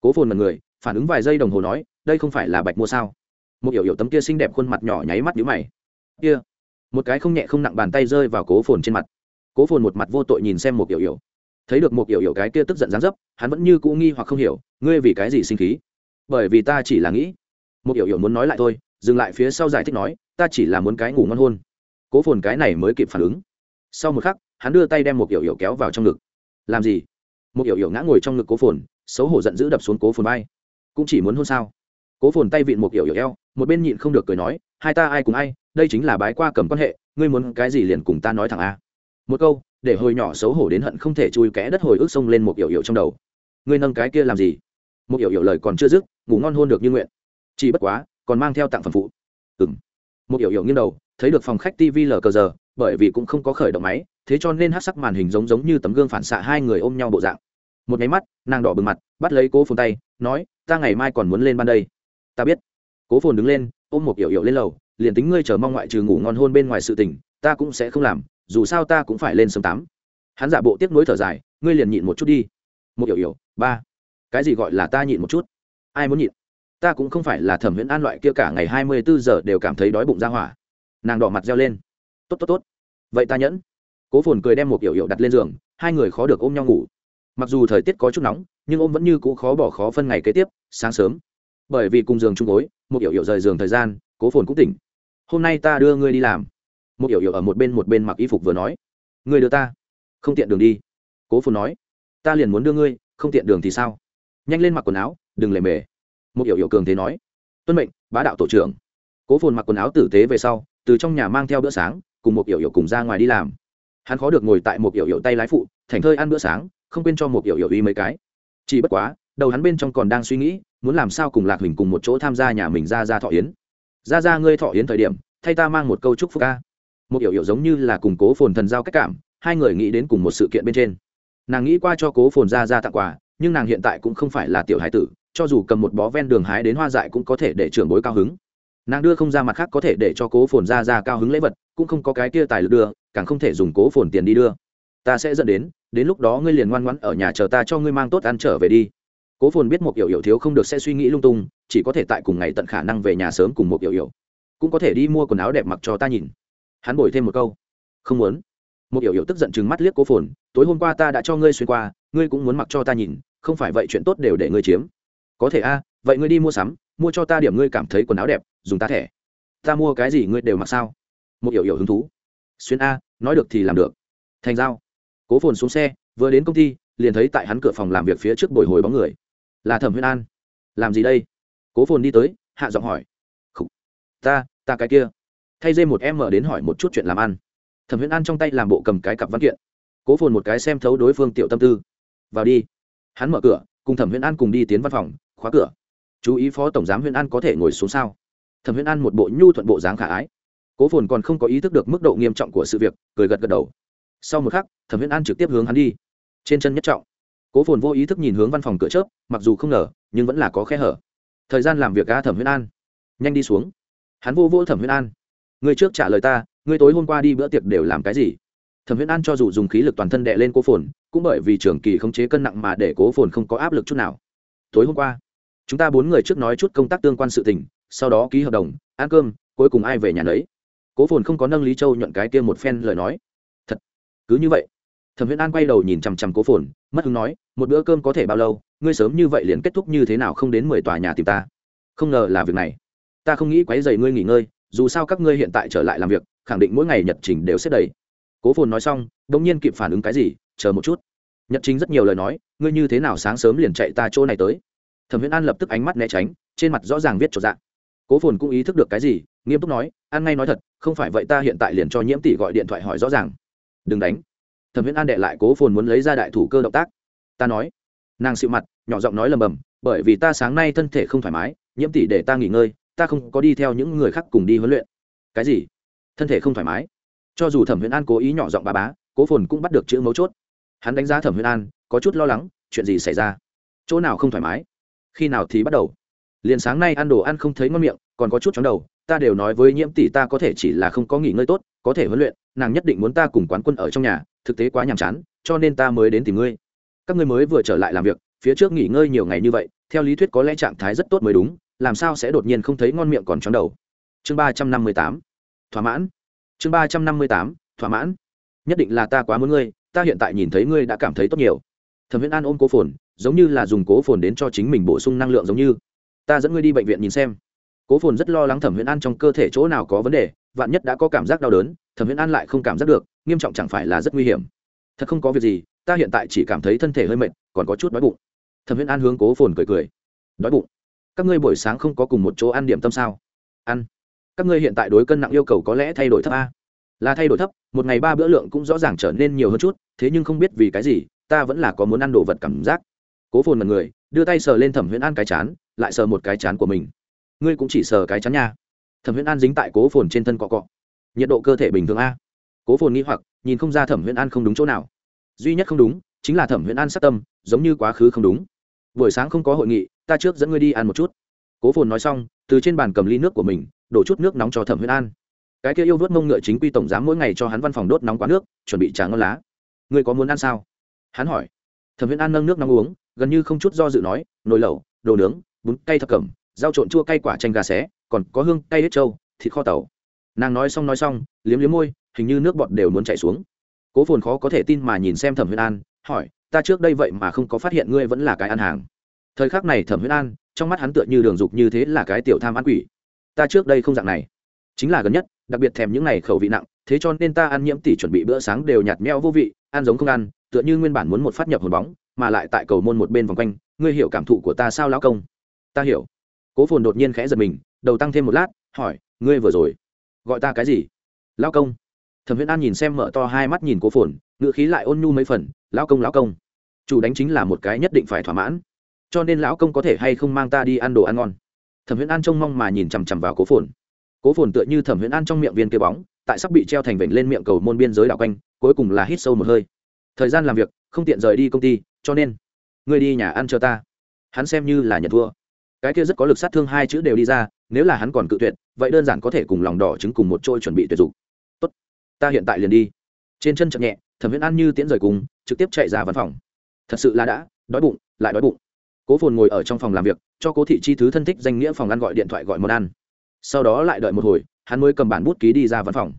Cố phồn mật người phản ứng vài giây đồng hồ nói, đây không phải là bạch mua sao? Một hiểu hiểu tấm kia xinh đẹp khuôn mặt nhỏ nháy mắt nhíu mày. Kia, một cái không nhẹ không nặng bàn tay rơi vào cố phồn trên mặt. Cố phồn một mặt vô tội nhìn xem một hiểu hiểu. Thấy được một hiểu hiểu cái kia tức giận dáng dấp, hắn vẫn như cũ nghi hoặc không hiểu, ngươi vì cái gì sinh khí? Bởi vì ta chỉ là nghĩ. Một hiểu hiểu muốn nói lại thôi, dừng lại phía sau giải thích nói, ta chỉ là muốn cái ngủ ngon hôn cố phồn cái này mới kịp phản ứng. Sau một khắc, hắn đưa tay đem một hiểu hiểu kéo vào trong ngực. Làm gì? Một hiểu hiểu ngã ngồi trong ngực cố phồn, xấu hổ giận dữ đập xuống cố phồn bay cũng chỉ muốn hôn sao? Cố phồn tay vịn một hiểu hiểu eo, một bên nhịn không được cười nói, hai ta ai cùng ai, đây chính là bái qua cầm quan hệ, ngươi muốn cái gì liền cùng ta nói thẳng a. Một câu, để hồi nhỏ xấu hổ đến hận không thể chui kẽ đất hồi ức sông lên một hiểu hiểu trong đầu. Ngươi nâng cái kia làm gì? Một hiểu hiểu lời còn chưa dứt, ngủ ngon hôn được như nguyện. Chỉ bất quá, còn mang theo tặng phẩm phụ. Ừng một hiểu hiểu nghiêng đầu, thấy được phòng khách tv lờ cờ giờ, bởi vì cũng không có khởi động máy, thế cho nên hát sắc màn hình giống giống như tấm gương phản xạ hai người ôm nhau bộ dạng một nháy mắt, nàng đỏ bừng mặt, bắt lấy cố phồn tay, nói, ta ngày mai còn muốn lên ban đây. Ta biết. Cố phồn đứng lên, ôm một yểu yểu lên lầu, liền tính ngươi chờ mong ngoại trừ ngủ ngon hôn bên ngoài sự tình, ta cũng sẽ không làm, dù sao ta cũng phải lên sớm tám. Hắn giả bộ tiếc nuối thở dài, ngươi liền nhịn một chút đi. Một yểu yểu ba, cái gì gọi là ta nhịn một chút? Ai muốn nhịn? Ta cũng không phải là thẩm huyễn an loại kia cả ngày hai mươi bốn giờ đều cảm thấy đói bụng ra hỏa. Nàng đỏ mặt reo lên, tốt tốt tốt, vậy ta nhẫn. Cố phồn cười đem một yểu yểu đặt lên giường, hai người khó được ôm nhau ngủ mặc dù thời tiết có chút nóng, nhưng ôm vẫn như cũ khó bỏ khó phân ngày kế tiếp, sáng sớm. Bởi vì cùng giường chung gối, một yểu yểu rời giường thời gian, cố phồn cũng tỉnh. Hôm nay ta đưa ngươi đi làm. Một yểu yểu ở một bên một bên mặc y phục vừa nói. Ngươi đưa ta. Không tiện đường đi. Cố phồn nói. Ta liền muốn đưa ngươi, không tiện đường thì sao? Nhanh lên mặc quần áo, đừng lề mề. Một yểu yểu cường thế nói. Tuân mệnh, bá đạo tổ trưởng. Cố phồn mặc quần áo tử tế về sau, từ trong nhà mang theo bữa sáng, cùng một yểu yểu cùng ra ngoài đi làm. Hắn khó được ngồi tại một yểu yểu tay lái phụ, thành thơi ăn bữa sáng không quên cho một yểu yểu y mấy cái. Chỉ bất quá, đầu hắn bên trong còn đang suy nghĩ, muốn làm sao cùng lạc huỳnh cùng một chỗ tham gia nhà mình ra ra thọ yến. Ra ra ngươi thọ yến thời điểm, thay ta mang một câu chúc phúc ca. Một yểu yểu giống như là củng cố phồn thần giao cách cảm, hai người nghĩ đến cùng một sự kiện bên trên. Nàng nghĩ qua cho cố phồn ra ra tặng quà, nhưng nàng hiện tại cũng không phải là tiểu hải tử, cho dù cầm một bó ven đường hái đến hoa dại cũng có thể để trưởng bối cao hứng. Nàng đưa không ra mặt khác có thể để cho cố phồn ra ra cao hứng lễ vật, cũng không có cái kia tài lực đưa, càng không thể dùng cố phồn tiền đi đưa. Ta sẽ dẫn đến đến lúc đó ngươi liền ngoan ngoãn ở nhà chờ ta cho ngươi mang tốt ăn trở về đi. Cố phồn biết một yểu yểu thiếu không được sẽ suy nghĩ lung tung, chỉ có thể tại cùng ngày tận khả năng về nhà sớm cùng một yểu yểu cũng có thể đi mua quần áo đẹp mặc cho ta nhìn. Hắn bồi thêm một câu. Không muốn. Một yểu yểu tức giận chừng mắt liếc cố phồn, tối hôm qua ta đã cho ngươi xuyên qua, ngươi cũng muốn mặc cho ta nhìn, không phải vậy chuyện tốt đều để ngươi chiếm. Có thể a, vậy ngươi đi mua sắm, mua cho ta điểm ngươi cảm thấy quần áo đẹp, dùng ta thẻ. Ta mua cái gì ngươi đều mặc sao? Một yểu yểu hứng thú. Xuyên a, nói được thì làm được. Thành giao cố phồn xuống xe, vừa đến công ty, liền thấy tại hắn cửa phòng làm việc phía trước bồi hồi bóng người. Là thẩm huyên an. Làm gì đây? Cố phồn đi tới, hạ giọng hỏi. Khủ. ta ta cái kia. Thay dê một em mở đến hỏi một chút chuyện làm ăn. Thẩm huyên an trong tay làm bộ cầm cái cặp văn kiện. Cố phồn một cái xem thấu đối phương tiểu tâm tư. Vào đi. Hắn mở cửa, cùng thẩm huyên an cùng đi tiến văn phòng, khóa cửa. Chú ý phó tổng giám huyên an có thể ngồi xuống sao? Thẩm huyên an một bộ nhu thuận bộ dáng khả ái. Cố phồn còn không có ý thức được mức độ nghiêm trọng của sự việc, cười gật gật đầu sau một khắc, thẩm huyễn an trực tiếp hướng hắn đi. Trên chân nhất trọng, cố phồn vô ý thức nhìn hướng văn phòng cửa chớp, mặc dù không ngờ, nhưng vẫn là có khe hở. Thời gian làm việc ca thẩm huyễn an. Nhanh đi xuống. Hắn vô vô thẩm huyễn an. Người trước trả lời ta, người tối hôm qua đi bữa tiệc đều làm cái gì? Thẩm huyễn an cho dù dùng khí lực toàn thân đệ lên cố phồn, cũng bởi vì trường kỳ khống chế cân nặng mà để cố phồn không có áp lực chút nào. Tối hôm qua, chúng ta bốn người trước nói chút công tác tương quan sự tình, sau đó ký hợp đồng, ăn cơm, cuối cùng ai về nhà nấy. Cố phồn không có nâng lý châu nhuận cái kia một phen lời nói cứ như vậy, thẩm viễn an quay đầu nhìn chằm chằm cố phồn, mất hứng nói, một bữa cơm có thể bao lâu? Ngươi sớm như vậy liền kết thúc như thế nào không đến mười tòa nhà tìm ta? Không ngờ là việc này. Ta không nghĩ quấy dày ngươi nghỉ ngơi, dù sao các ngươi hiện tại trở lại làm việc, khẳng định mỗi ngày nhật trình đều xếp đầy. Cố phồn nói xong đ ỗ n g nhiên kịp phản ứng cái gì, chờ một chút. Nhật trình rất nhiều lời nói, ngươi như thế nào sáng sớm liền chạy ta chỗ này tới? Thẩm viễn an lập tức ánh mắt né tránh, trên mặt rõ ràng viết trọn dạng. Cố phồn cũng ý thức được cái gì, nghiêm túc nói, an ngay nói thật, không phải vậy ta hiện tại liền cho nhiễm tỷ gọi điện thoại hỏi rõ ràng đừng đánh. Thẩm viễn an đệ lại cố phồn muốn lấy ra đại thủ cơ động tác. Ta nói. Nàng xịu mặt, nhỏ giọng nói lầm bầm, bởi vì ta sáng nay thân thể không thoải mái, nhiễm tỷ để ta nghỉ ngơi, ta không có đi theo những người khác cùng đi huấn luyện. Cái gì? Thân thể không thoải mái? Cho dù thẩm viễn an cố ý nhỏ giọng bà bá, cố phồn cũng bắt được chữ mấu chốt. Hắn đánh giá thẩm viễn an, có chút lo lắng, chuyện gì xảy ra? Chỗ nào không thoải mái? Khi nào thì bắt đầu? Liền sáng nay ăn đồ ăn không thấy ngon miệng, còn có chút chóng đầu, ta đều nói với nhiễm tỷ ta có thể chỉ là không có nghỉ ngơi tốt có thể huấn luyện, nàng nhất định muốn ta cùng quán quân ở trong nhà, thực tế quá nhàm chán, cho nên ta mới đến tìm ngươi. Các ngươi mới vừa trở lại làm việc, phía trước nghỉ ngơi nhiều ngày như vậy, theo lý thuyết có lẽ trạng thái rất tốt mới đúng, làm sao sẽ đột nhiên không thấy ngon miệng còn chóng đầu. Chương ba trăm năm mươi tám, thỏa mãn. Chương ba trăm năm mươi tám, thỏa mãn. Nhất định là ta quá muốn ngươi, ta hiện tại nhìn thấy ngươi đã cảm thấy tốt nhiều. Thẩm viễn an ôm cố phồn, giống như là dùng cố phồn đến cho chính mình bổ sung năng lượng giống như. Ta dẫn ngươi đi bệnh viện nhìn xem. Cố phồn rất lo lắng thẩm viễn an trong cơ thể chỗ nào có vấn đề vạn nhất đã có cảm giác đau đớn, thẩm huyễn an lại không cảm giác được, nghiêm trọng chẳng phải là rất nguy hiểm. Thật không có việc gì, ta hiện tại chỉ cảm thấy thân thể hơi mệt, còn có chút đói bụng. Thẩm huyễn an hướng cố phồn cười cười. Đói bụng? Các ngươi buổi sáng không có cùng một chỗ ăn điểm tâm sao? Ăn. Các ngươi hiện tại đối cân nặng yêu cầu có lẽ thay đổi thấp a. Là thay đổi thấp, một ngày ba bữa lượng cũng rõ ràng trở nên nhiều hơn chút, thế nhưng không biết vì cái gì, ta vẫn là có muốn ăn đồ vật cảm giác. Cố phồn mật người đưa tay sờ lên thẩm huyễn an cái chán, lại sờ một cái chán của mình. Ngươi cũng chỉ sờ cái chán nha thẩm huyễn an dính tại cố phồn trên thân cọ cọ. Nhiệt độ cơ thể bình thường a. Cố phồn nghĩ hoặc, nhìn không ra thẩm huyễn an không đúng chỗ nào. Duy nhất không đúng, chính là thẩm huyễn an sát tâm, giống như quá khứ không đúng. Buổi sáng không có hội nghị, ta trước dẫn ngươi đi ăn một chút. Cố phồn nói xong, từ trên bàn cầm ly nước của mình, đổ chút nước nóng cho thẩm huyễn an. Cái kia yêu vớt mông ngựa chính quy tổng giám mỗi ngày cho hắn văn phòng đốt nóng quá nước, chuẩn bị trà ngon lá. Ngươi có muốn ăn sao? Hắn hỏi. Thẩm huyễn an nâng nước nóng uống, gần như không chút do dự nói, nồi lẩu, đồ nướng, bún cay thập cẩm, rau trộn chua cay quả chanh gà xé còn có hương cay hết trâu, thịt kho tàu. Nàng nói xong nói xong, liếm liếm môi, hình như nước bọt đều muốn chảy xuống. Cố phồn khó có thể tin mà nhìn xem thẩm huyền an, hỏi, ta trước đây vậy mà không có phát hiện ngươi vẫn là cái ăn hàng. Thời khắc này thẩm huyễn an, trong mắt hắn tựa như đường dục như thế là cái tiểu tham ăn quỷ. Ta trước đây không dạng này, chính là gần nhất, đặc biệt thèm những này khẩu vị nặng, thế cho nên ta ăn nhiễm tỷ chuẩn bị bữa sáng đều nhạt meo vô vị, ăn giống không ăn, tựa như nguyên bản muốn một phát nhập hồn bóng, mà lại tại cầu môn một bên vòng quanh, ngươi hiểu cảm thụ của ta sao lão công? Ta hiểu cố phồn đột nhiên khẽ giật mình, đầu tăng thêm một lát, hỏi, ngươi vừa rồi gọi ta cái gì? Lão công. Thẩm Huyễn an nhìn xem mở to hai mắt nhìn cố phồn ngựa khí lại ôn nhu mấy phần, lão công lão công, chủ đánh chính là một cái nhất định phải thỏa mãn, cho nên lão công có thể hay không mang ta đi ăn đồ ăn ngon? Thẩm Huyễn an trông mong mà nhìn chằm chằm vào cố phồn. Cố phồn tựa như thẩm Huyễn an trong miệng viên kia bóng, tại sắp bị treo thành vệnh lên miệng cầu môn biên giới đảo quanh, cuối cùng là hít sâu một hơi. Thời gian làm việc, không tiện rời đi công ty, cho nên ngươi đi nhà ăn chờ ta. Hắn xem như là nhận thua cái kia rất có lực sát thương hai chữ đều đi ra, nếu là hắn còn cự tuyệt, vậy đơn giản có thể cùng lòng đỏ trứng cùng một trôi chuẩn bị tuyệt dục. Tốt, ta hiện tại liền đi. Trên chân chậm nhẹ, thẩm viễn ăn như tiễn rời cùng, trực tiếp chạy ra văn phòng. Thật sự là đã, đói bụng, lại đói bụng. Cố phồn ngồi ở trong phòng làm việc, cho cố thị chi thứ thân thích danh nghĩa phòng ăn gọi điện thoại gọi món ăn. Sau đó lại đợi một hồi, hắn mới cầm bản bút ký đi ra văn phòng.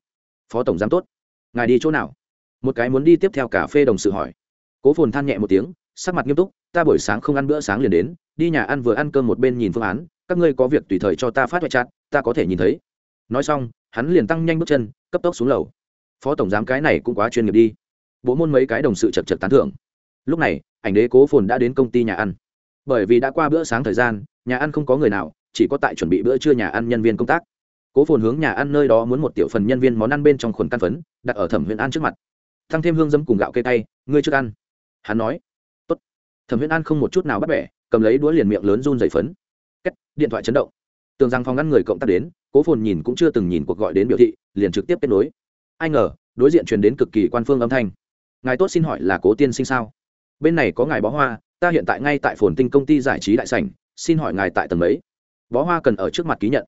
Phó tổng giám tốt. Ngài đi chỗ nào? Một cái muốn đi tiếp theo cà phê đồng sự hỏi. Cố phồn than nhẹ một tiếng sắc mặt nghiêm túc, ta buổi sáng không ăn bữa sáng liền đến, đi nhà ăn vừa ăn cơm một bên nhìn phương án, các ngươi có việc tùy thời cho ta phát hoại chặt ta có thể nhìn thấy. Nói xong, hắn liền tăng nhanh bước chân, cấp tốc xuống lầu. Phó tổng giám cái này cũng quá chuyên nghiệp đi. Bố môn mấy cái đồng sự chật chật tán thưởng. Lúc này, ảnh đế cố phồn đã đến công ty nhà ăn. Bởi vì đã qua bữa sáng thời gian, nhà ăn không có người nào, chỉ có tại chuẩn bị bữa trưa nhà ăn nhân viên công tác. Cố phồn hướng nhà ăn nơi đó muốn một tiểu phần nhân viên món ăn bên trong khuẩn căn phấn, đặt ở thẩm huyện ăn trước mặt. Thăng thêm hương dâm cùng gạo cây tay ngươi trước ăn. Hắn nói thẩm Huyễn An không một chút nào bắt bẻ cầm lấy đũa liền miệng lớn run dày phấn. Kết, điện thoại chấn động. Tường rằng phòng ngăn người cộng tác đến cố phồn nhìn cũng chưa từng nhìn cuộc gọi đến biểu thị liền trực tiếp kết nối. Ai ngờ đối diện truyền đến cực kỳ quan phương âm thanh. Ngài tốt xin hỏi là cố tiên sinh sao? Bên này có ngài bó hoa ta hiện tại ngay tại phồn tinh công ty giải trí đại sảnh xin hỏi ngài tại tầng mấy? Bó hoa cần ở trước mặt ký nhận.